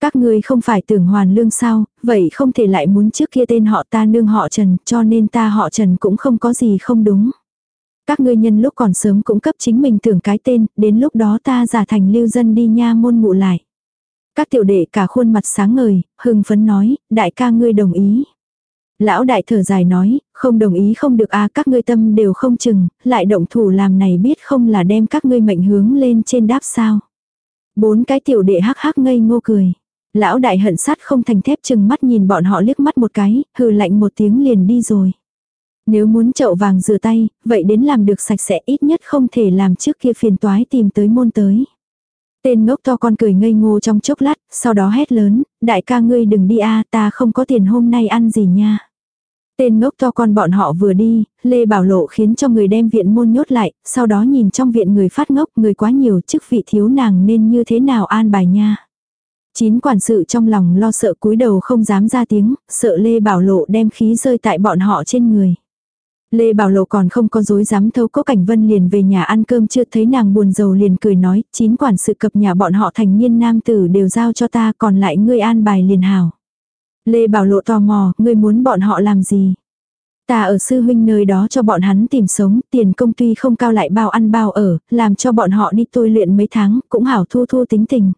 Các ngươi không phải tưởng hoàn lương sao, vậy không thể lại muốn trước kia tên họ ta nương họ Trần, cho nên ta họ Trần cũng không có gì không đúng. Các ngươi nhân lúc còn sớm cũng cấp chính mình tưởng cái tên, đến lúc đó ta giả thành lưu dân đi nha môn ngụ lại. Các tiểu đệ cả khuôn mặt sáng ngời, hưng phấn nói, đại ca ngươi đồng ý. Lão đại thở dài nói, không đồng ý không được à các ngươi tâm đều không chừng, lại động thủ làm này biết không là đem các ngươi mệnh hướng lên trên đáp sao. Bốn cái tiểu đệ hắc hắc ngây ngô cười. Lão đại hận sát không thành thép chừng mắt nhìn bọn họ liếc mắt một cái, hừ lạnh một tiếng liền đi rồi. Nếu muốn chậu vàng rửa tay, vậy đến làm được sạch sẽ ít nhất không thể làm trước kia phiền toái tìm tới môn tới. Tên ngốc to con cười ngây ngô trong chốc lát, sau đó hét lớn, đại ca ngươi đừng đi a ta không có tiền hôm nay ăn gì nha. Tên ngốc to con bọn họ vừa đi, Lê Bảo Lộ khiến cho người đem viện môn nhốt lại, sau đó nhìn trong viện người phát ngốc người quá nhiều chức vị thiếu nàng nên như thế nào an bài nha. Chín quản sự trong lòng lo sợ cúi đầu không dám ra tiếng, sợ Lê Bảo Lộ đem khí rơi tại bọn họ trên người. Lê Bảo Lộ còn không có dối dám thấu cố cảnh vân liền về nhà ăn cơm chưa thấy nàng buồn rầu liền cười nói, chín quản sự cập nhà bọn họ thành niên nam tử đều giao cho ta còn lại ngươi an bài liền hảo. Lê Bảo Lộ tò mò, ngươi muốn bọn họ làm gì? Ta ở sư huynh nơi đó cho bọn hắn tìm sống, tiền công tuy không cao lại bao ăn bao ở, làm cho bọn họ đi tôi luyện mấy tháng, cũng hảo thu thu tính tình.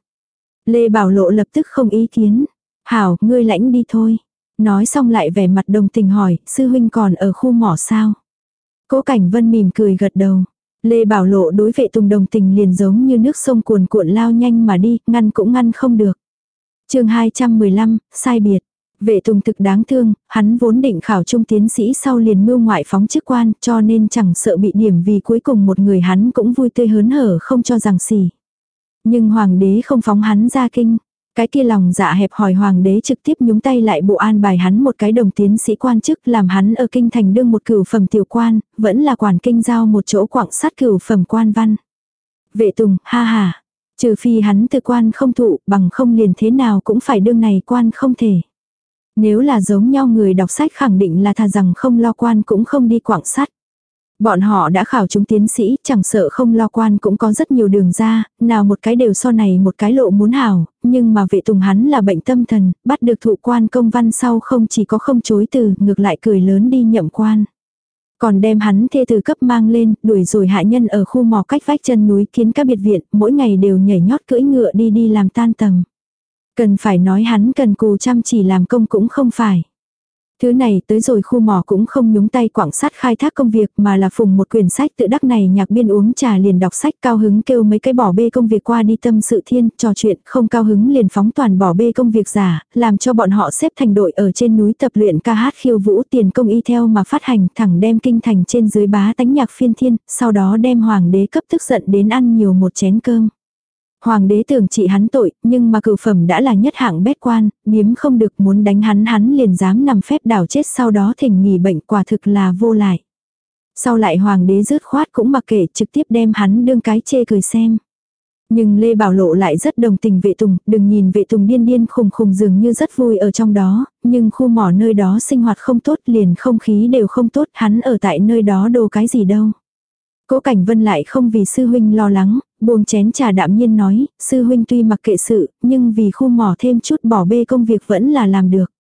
Lê Bảo Lộ lập tức không ý kiến. Hảo, ngươi lãnh đi thôi. Nói xong lại vẻ mặt đồng tình hỏi, sư huynh còn ở khu mỏ sao? Cố Cảnh Vân mỉm cười gật đầu. Lê Bảo Lộ đối vệ tùng đồng tình liền giống như nước sông cuồn cuộn lao nhanh mà đi, ngăn cũng ngăn không được. chương 215, sai biệt. Vệ tùng thực đáng thương, hắn vốn định khảo trung tiến sĩ sau liền mưu ngoại phóng chức quan cho nên chẳng sợ bị điểm vì cuối cùng một người hắn cũng vui tươi hớn hở không cho rằng xỉ. Nhưng hoàng đế không phóng hắn ra kinh. Cái kia lòng dạ hẹp hỏi hoàng đế trực tiếp nhúng tay lại bộ an bài hắn một cái đồng tiến sĩ quan chức làm hắn ở kinh thành đương một cửu phẩm tiểu quan, vẫn là quản kinh giao một chỗ quảng sát cửu phẩm quan văn. Vệ tùng, ha ha, trừ phi hắn tư quan không thụ bằng không liền thế nào cũng phải đương này quan không thể. Nếu là giống nhau người đọc sách khẳng định là thà rằng không lo quan cũng không đi quảng sát. Bọn họ đã khảo chúng tiến sĩ, chẳng sợ không lo quan cũng có rất nhiều đường ra, nào một cái đều so này một cái lộ muốn hảo, nhưng mà vệ tùng hắn là bệnh tâm thần, bắt được thụ quan công văn sau không chỉ có không chối từ, ngược lại cười lớn đi nhậm quan. Còn đem hắn thê từ cấp mang lên, đuổi rồi hạ nhân ở khu mò cách vách chân núi kiến các biệt viện, mỗi ngày đều nhảy nhót cưỡi ngựa đi đi làm tan tầm. Cần phải nói hắn cần cù chăm chỉ làm công cũng không phải. Thứ này tới rồi khu mỏ cũng không nhúng tay quảng sát khai thác công việc mà là phùng một quyển sách tự đắc này nhạc biên uống trà liền đọc sách cao hứng kêu mấy cái bỏ bê công việc qua đi tâm sự thiên, trò chuyện không cao hứng liền phóng toàn bỏ bê công việc giả, làm cho bọn họ xếp thành đội ở trên núi tập luyện ca hát khiêu vũ tiền công y theo mà phát hành thẳng đem kinh thành trên dưới bá tánh nhạc phiên thiên, sau đó đem hoàng đế cấp tức giận đến ăn nhiều một chén cơm. Hoàng đế tưởng trị hắn tội, nhưng mà cửu phẩm đã là nhất hạng bét quan, biếm không được muốn đánh hắn hắn liền dám nằm phép đảo chết sau đó thỉnh nghỉ bệnh quả thực là vô lại. Sau lại hoàng đế rớt khoát cũng mặc kệ trực tiếp đem hắn đương cái chê cười xem. Nhưng Lê Bảo Lộ lại rất đồng tình vệ tùng, đừng nhìn vệ tùng điên điên khùng khùng dường như rất vui ở trong đó, nhưng khu mỏ nơi đó sinh hoạt không tốt liền không khí đều không tốt, hắn ở tại nơi đó đồ cái gì đâu. Cố Cảnh Vân lại không vì sư huynh lo lắng, buông chén trà đạm nhiên nói, sư huynh tuy mặc kệ sự, nhưng vì khu mỏ thêm chút bỏ bê công việc vẫn là làm được.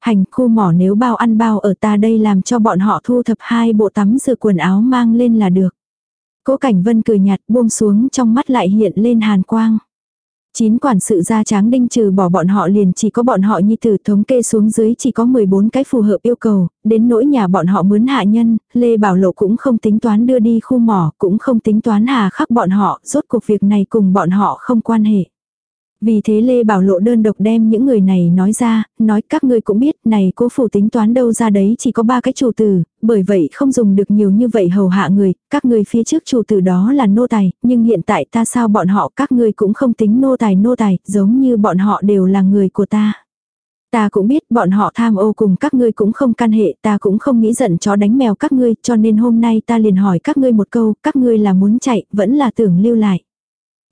Hành khu mỏ nếu bao ăn bao ở ta đây làm cho bọn họ thu thập hai bộ tắm rửa quần áo mang lên là được. Cố Cảnh Vân cười nhạt buông xuống trong mắt lại hiện lên hàn quang. Chín quản sự gia tráng đinh trừ bỏ bọn họ liền chỉ có bọn họ nhi tử thống kê xuống dưới chỉ có 14 cái phù hợp yêu cầu, đến nỗi nhà bọn họ mướn hạ nhân, Lê Bảo Lộ cũng không tính toán đưa đi khu mỏ, cũng không tính toán hà khắc bọn họ, rốt cuộc việc này cùng bọn họ không quan hệ. Vì thế Lê Bảo Lộ đơn độc đem những người này nói ra, nói các ngươi cũng biết này cố phủ tính toán đâu ra đấy chỉ có ba cái chủ tử, bởi vậy không dùng được nhiều như vậy hầu hạ người, các ngươi phía trước chủ tử đó là nô tài, nhưng hiện tại ta sao bọn họ các ngươi cũng không tính nô tài nô tài, giống như bọn họ đều là người của ta. Ta cũng biết bọn họ tham ô cùng các ngươi cũng không can hệ, ta cũng không nghĩ giận chó đánh mèo các ngươi, cho nên hôm nay ta liền hỏi các ngươi một câu, các ngươi là muốn chạy, vẫn là tưởng lưu lại.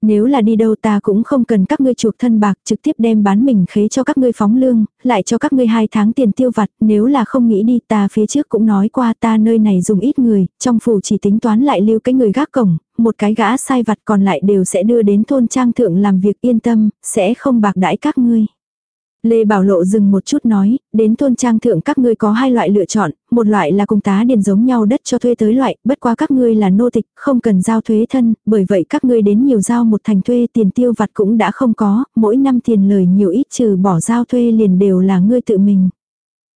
Nếu là đi đâu ta cũng không cần các ngươi chuộc thân bạc trực tiếp đem bán mình khế cho các ngươi phóng lương, lại cho các ngươi hai tháng tiền tiêu vặt, nếu là không nghĩ đi ta phía trước cũng nói qua ta nơi này dùng ít người, trong phủ chỉ tính toán lại lưu cái người gác cổng, một cái gã sai vặt còn lại đều sẽ đưa đến thôn trang thượng làm việc yên tâm, sẽ không bạc đãi các ngươi. Lê Bảo Lộ dừng một chút nói, đến thôn trang thượng các ngươi có hai loại lựa chọn, một loại là cùng tá điền giống nhau đất cho thuê tới loại, bất quá các ngươi là nô tịch, không cần giao thuế thân, bởi vậy các ngươi đến nhiều giao một thành thuê tiền tiêu vặt cũng đã không có, mỗi năm tiền lời nhiều ít trừ bỏ giao thuê liền đều là ngươi tự mình.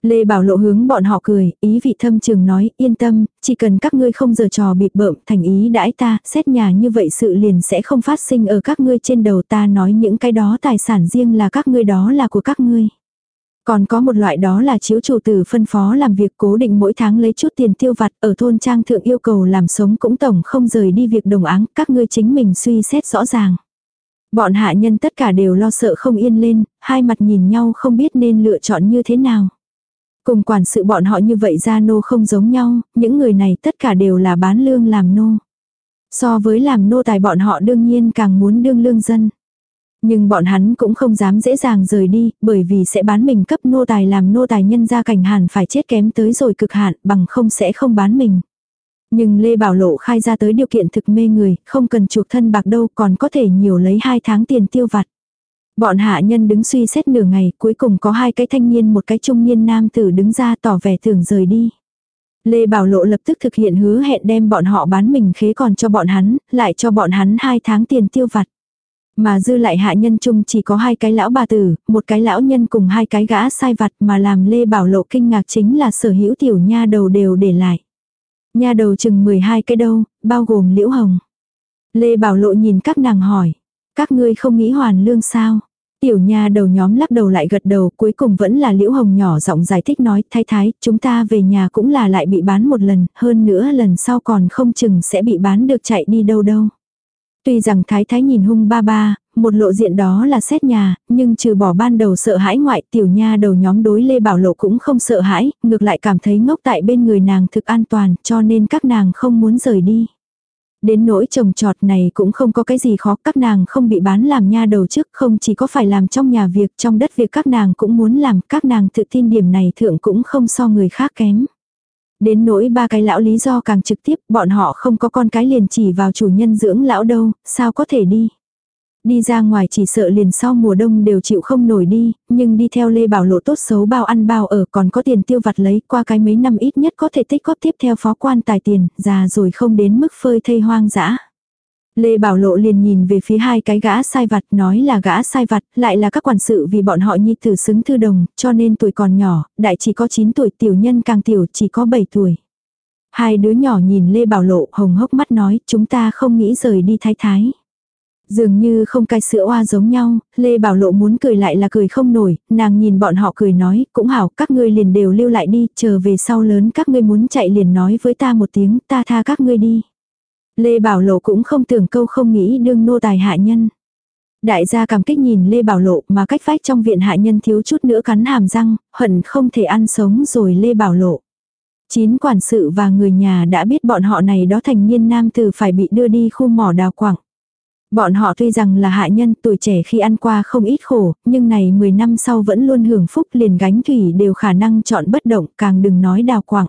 Lê Bảo Lộ hướng bọn họ cười, ý vị thâm trường nói, yên tâm, chỉ cần các ngươi không giờ trò bịp bợm, thành ý đãi ta, xét nhà như vậy sự liền sẽ không phát sinh ở các ngươi trên đầu ta nói những cái đó tài sản riêng là các ngươi đó là của các ngươi. Còn có một loại đó là chiếu chủ tử phân phó làm việc cố định mỗi tháng lấy chút tiền tiêu vặt ở thôn trang thượng yêu cầu làm sống cũng tổng không rời đi việc đồng áng, các ngươi chính mình suy xét rõ ràng. Bọn hạ nhân tất cả đều lo sợ không yên lên, hai mặt nhìn nhau không biết nên lựa chọn như thế nào. Cùng quản sự bọn họ như vậy ra nô không giống nhau, những người này tất cả đều là bán lương làm nô. So với làm nô tài bọn họ đương nhiên càng muốn đương lương dân. Nhưng bọn hắn cũng không dám dễ dàng rời đi, bởi vì sẽ bán mình cấp nô tài làm nô tài nhân ra cảnh hàn phải chết kém tới rồi cực hạn, bằng không sẽ không bán mình. Nhưng Lê Bảo Lộ khai ra tới điều kiện thực mê người, không cần chuộc thân bạc đâu còn có thể nhiều lấy hai tháng tiền tiêu vặt. Bọn hạ nhân đứng suy xét nửa ngày, cuối cùng có hai cái thanh niên một cái trung niên nam tử đứng ra tỏ vẻ tưởng rời đi. Lê Bảo Lộ lập tức thực hiện hứa hẹn đem bọn họ bán mình khế còn cho bọn hắn, lại cho bọn hắn hai tháng tiền tiêu vặt. Mà dư lại hạ nhân chung chỉ có hai cái lão bà tử, một cái lão nhân cùng hai cái gã sai vặt mà làm Lê Bảo Lộ kinh ngạc chính là sở hữu tiểu nha đầu đều để lại. Nha đầu chừng 12 cái đâu, bao gồm liễu hồng. Lê Bảo Lộ nhìn các nàng hỏi, các ngươi không nghĩ hoàn lương sao? Tiểu nha đầu nhóm lắc đầu lại gật đầu cuối cùng vẫn là liễu hồng nhỏ giọng giải thích nói thái thái chúng ta về nhà cũng là lại bị bán một lần hơn nữa lần sau còn không chừng sẽ bị bán được chạy đi đâu đâu. Tuy rằng thái thái nhìn hung ba ba, một lộ diện đó là xét nhà, nhưng trừ bỏ ban đầu sợ hãi ngoại tiểu nha đầu nhóm đối Lê Bảo Lộ cũng không sợ hãi, ngược lại cảm thấy ngốc tại bên người nàng thực an toàn cho nên các nàng không muốn rời đi. Đến nỗi trồng trọt này cũng không có cái gì khó, các nàng không bị bán làm nha đầu trước, không chỉ có phải làm trong nhà việc, trong đất việc các nàng cũng muốn làm, các nàng tự tin điểm này thượng cũng không so người khác kém. Đến nỗi ba cái lão lý do càng trực tiếp, bọn họ không có con cái liền chỉ vào chủ nhân dưỡng lão đâu, sao có thể đi. Đi ra ngoài chỉ sợ liền sau mùa đông đều chịu không nổi đi, nhưng đi theo Lê Bảo Lộ tốt xấu bao ăn bao ở còn có tiền tiêu vặt lấy qua cái mấy năm ít nhất có thể tích góp tiếp theo phó quan tài tiền, già rồi không đến mức phơi thây hoang dã. Lê Bảo Lộ liền nhìn về phía hai cái gã sai vặt nói là gã sai vặt, lại là các quản sự vì bọn họ nhi tử xứng thư đồng, cho nên tuổi còn nhỏ, đại chỉ có 9 tuổi tiểu nhân càng tiểu chỉ có 7 tuổi. Hai đứa nhỏ nhìn Lê Bảo Lộ hồng hốc mắt nói chúng ta không nghĩ rời đi thái thái. Dường như không cai sữa oa giống nhau, Lê Bảo Lộ muốn cười lại là cười không nổi, nàng nhìn bọn họ cười nói, cũng hảo, các ngươi liền đều lưu lại đi, chờ về sau lớn các ngươi muốn chạy liền nói với ta một tiếng, ta tha các ngươi đi. Lê Bảo Lộ cũng không tưởng câu không nghĩ đương nô tài hạ nhân. Đại gia cảm kích nhìn Lê Bảo Lộ mà cách vách trong viện hạ nhân thiếu chút nữa cắn hàm răng, hận không thể ăn sống rồi Lê Bảo Lộ. Chín quản sự và người nhà đã biết bọn họ này đó thành niên nam tử phải bị đưa đi khu mỏ đào quảng. Bọn họ tuy rằng là hạ nhân tuổi trẻ khi ăn qua không ít khổ, nhưng này 10 năm sau vẫn luôn hưởng phúc liền gánh thủy đều khả năng chọn bất động càng đừng nói đào quảng.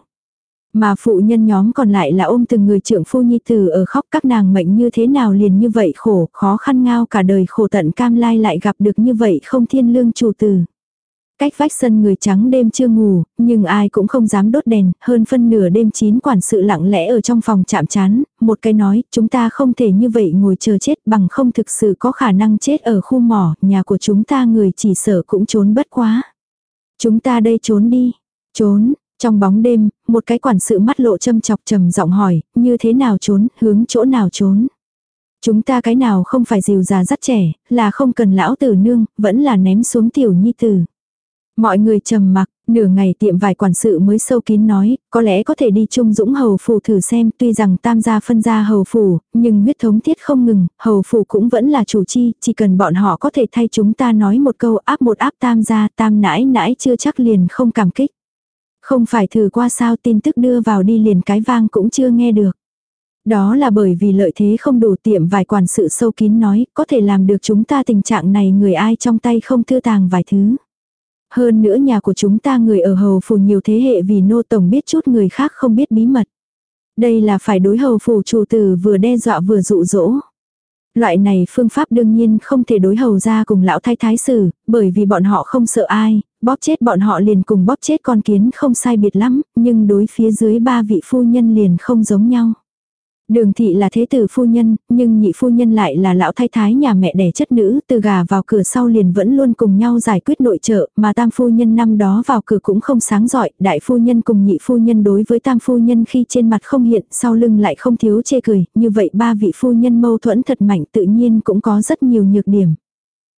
Mà phụ nhân nhóm còn lại là ôm từng người trưởng phu nhi tử ở khóc các nàng mệnh như thế nào liền như vậy khổ, khó khăn ngao cả đời khổ tận cam lai lại gặp được như vậy không thiên lương chủ tử. Cách vách sân người trắng đêm chưa ngủ, nhưng ai cũng không dám đốt đèn, hơn phân nửa đêm chín quản sự lặng lẽ ở trong phòng chạm chán, một cái nói, chúng ta không thể như vậy ngồi chờ chết bằng không thực sự có khả năng chết ở khu mỏ, nhà của chúng ta người chỉ sợ cũng trốn bất quá. Chúng ta đây trốn đi, trốn, trong bóng đêm, một cái quản sự mắt lộ châm chọc trầm giọng hỏi, như thế nào trốn, hướng chỗ nào trốn. Chúng ta cái nào không phải dìu già dắt trẻ, là không cần lão tử nương, vẫn là ném xuống tiểu nhi tử. Mọi người trầm mặc, nửa ngày tiệm vài quản sự mới sâu kín nói, có lẽ có thể đi chung dũng hầu phủ thử xem, tuy rằng tam gia phân gia hầu phủ, nhưng huyết thống thiết không ngừng, hầu phủ cũng vẫn là chủ chi, chỉ cần bọn họ có thể thay chúng ta nói một câu áp một áp tam gia, tam nãi nãi chưa chắc liền không cảm kích. Không phải thử qua sao tin tức đưa vào đi liền cái vang cũng chưa nghe được. Đó là bởi vì lợi thế không đủ tiệm vài quản sự sâu kín nói, có thể làm được chúng ta tình trạng này người ai trong tay không thư tàng vài thứ. Hơn nữa nhà của chúng ta người ở hầu phủ nhiều thế hệ vì nô tổng biết chút người khác không biết bí mật. Đây là phải đối hầu phủ chủ tử vừa đe dọa vừa dụ dỗ. Loại này phương pháp đương nhiên không thể đối hầu ra cùng lão thái thái sử, bởi vì bọn họ không sợ ai, bóp chết bọn họ liền cùng bóp chết con kiến không sai biệt lắm, nhưng đối phía dưới ba vị phu nhân liền không giống nhau. Đường thị là thế tử phu nhân, nhưng nhị phu nhân lại là lão thái thái nhà mẹ đẻ chất nữ, từ gà vào cửa sau liền vẫn luôn cùng nhau giải quyết nội trợ, mà tam phu nhân năm đó vào cửa cũng không sáng giỏi, đại phu nhân cùng nhị phu nhân đối với tam phu nhân khi trên mặt không hiện, sau lưng lại không thiếu chê cười, như vậy ba vị phu nhân mâu thuẫn thật mạnh tự nhiên cũng có rất nhiều nhược điểm.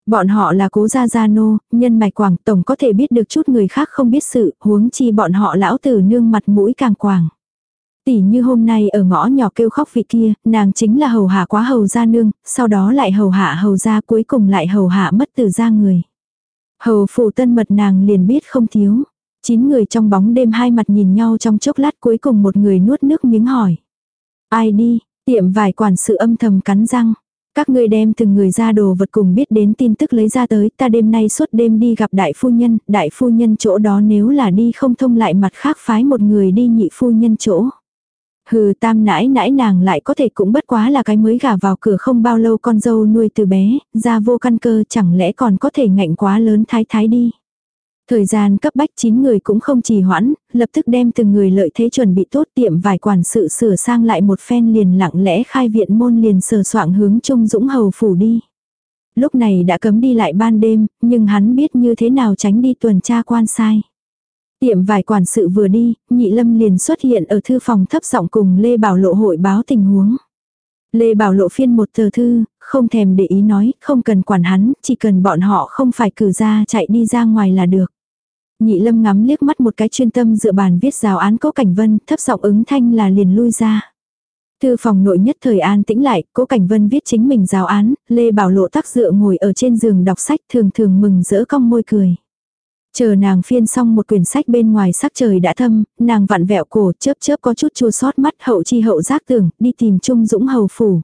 Bọn họ là cố gia gia nô, nhân mạch quảng tổng có thể biết được chút người khác không biết sự, huống chi bọn họ lão tử nương mặt mũi càng quảng. Tỷ như hôm nay ở ngõ nhỏ kêu khóc vị kia, nàng chính là hầu hạ quá hầu gia nương, sau đó lại hầu hạ hầu gia cuối cùng lại hầu hạ mất từ gia người. Hầu phụ tân mật nàng liền biết không thiếu. Chín người trong bóng đêm hai mặt nhìn nhau trong chốc lát cuối cùng một người nuốt nước miếng hỏi. Ai đi, tiệm vài quản sự âm thầm cắn răng. Các ngươi đem từng người ra đồ vật cùng biết đến tin tức lấy ra tới, ta đêm nay suốt đêm đi gặp đại phu nhân, đại phu nhân chỗ đó nếu là đi không thông lại mặt khác phái một người đi nhị phu nhân chỗ. Hừ tam nãi nãi nàng lại có thể cũng bất quá là cái mới gả vào cửa không bao lâu con dâu nuôi từ bé, ra vô căn cơ chẳng lẽ còn có thể ngạnh quá lớn thái thái đi. Thời gian cấp bách 9 người cũng không trì hoãn, lập tức đem từng người lợi thế chuẩn bị tốt tiệm vài quản sự sửa sang lại một phen liền lặng lẽ khai viện môn liền sờ soạn hướng Trung Dũng Hầu phủ đi. Lúc này đã cấm đi lại ban đêm, nhưng hắn biết như thế nào tránh đi tuần tra quan sai. Tiệm vài quản sự vừa đi, nhị lâm liền xuất hiện ở thư phòng thấp giọng cùng Lê Bảo Lộ hội báo tình huống. Lê Bảo Lộ phiên một tờ thư, không thèm để ý nói, không cần quản hắn, chỉ cần bọn họ không phải cử ra chạy đi ra ngoài là được. Nhị lâm ngắm liếc mắt một cái chuyên tâm dựa bàn viết giáo án cố cảnh vân, thấp giọng ứng thanh là liền lui ra. Thư phòng nội nhất thời an tĩnh lại, cố cảnh vân viết chính mình giáo án, Lê Bảo Lộ tác dựa ngồi ở trên giường đọc sách thường thường mừng rỡ cong môi cười. Chờ nàng phiên xong một quyển sách bên ngoài sắc trời đã thâm, nàng vặn vẹo cổ chớp chớp có chút chua sót mắt hậu chi hậu giác tưởng, đi tìm Trung Dũng hầu phủ.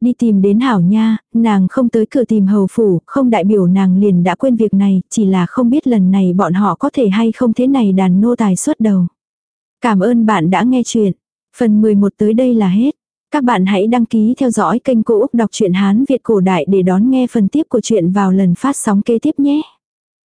Đi tìm đến hảo nha, nàng không tới cửa tìm hầu phủ, không đại biểu nàng liền đã quên việc này, chỉ là không biết lần này bọn họ có thể hay không thế này đàn nô tài suốt đầu. Cảm ơn bạn đã nghe chuyện. Phần 11 tới đây là hết. Các bạn hãy đăng ký theo dõi kênh Cô Úc Đọc truyện Hán Việt Cổ Đại để đón nghe phần tiếp của chuyện vào lần phát sóng kế tiếp nhé.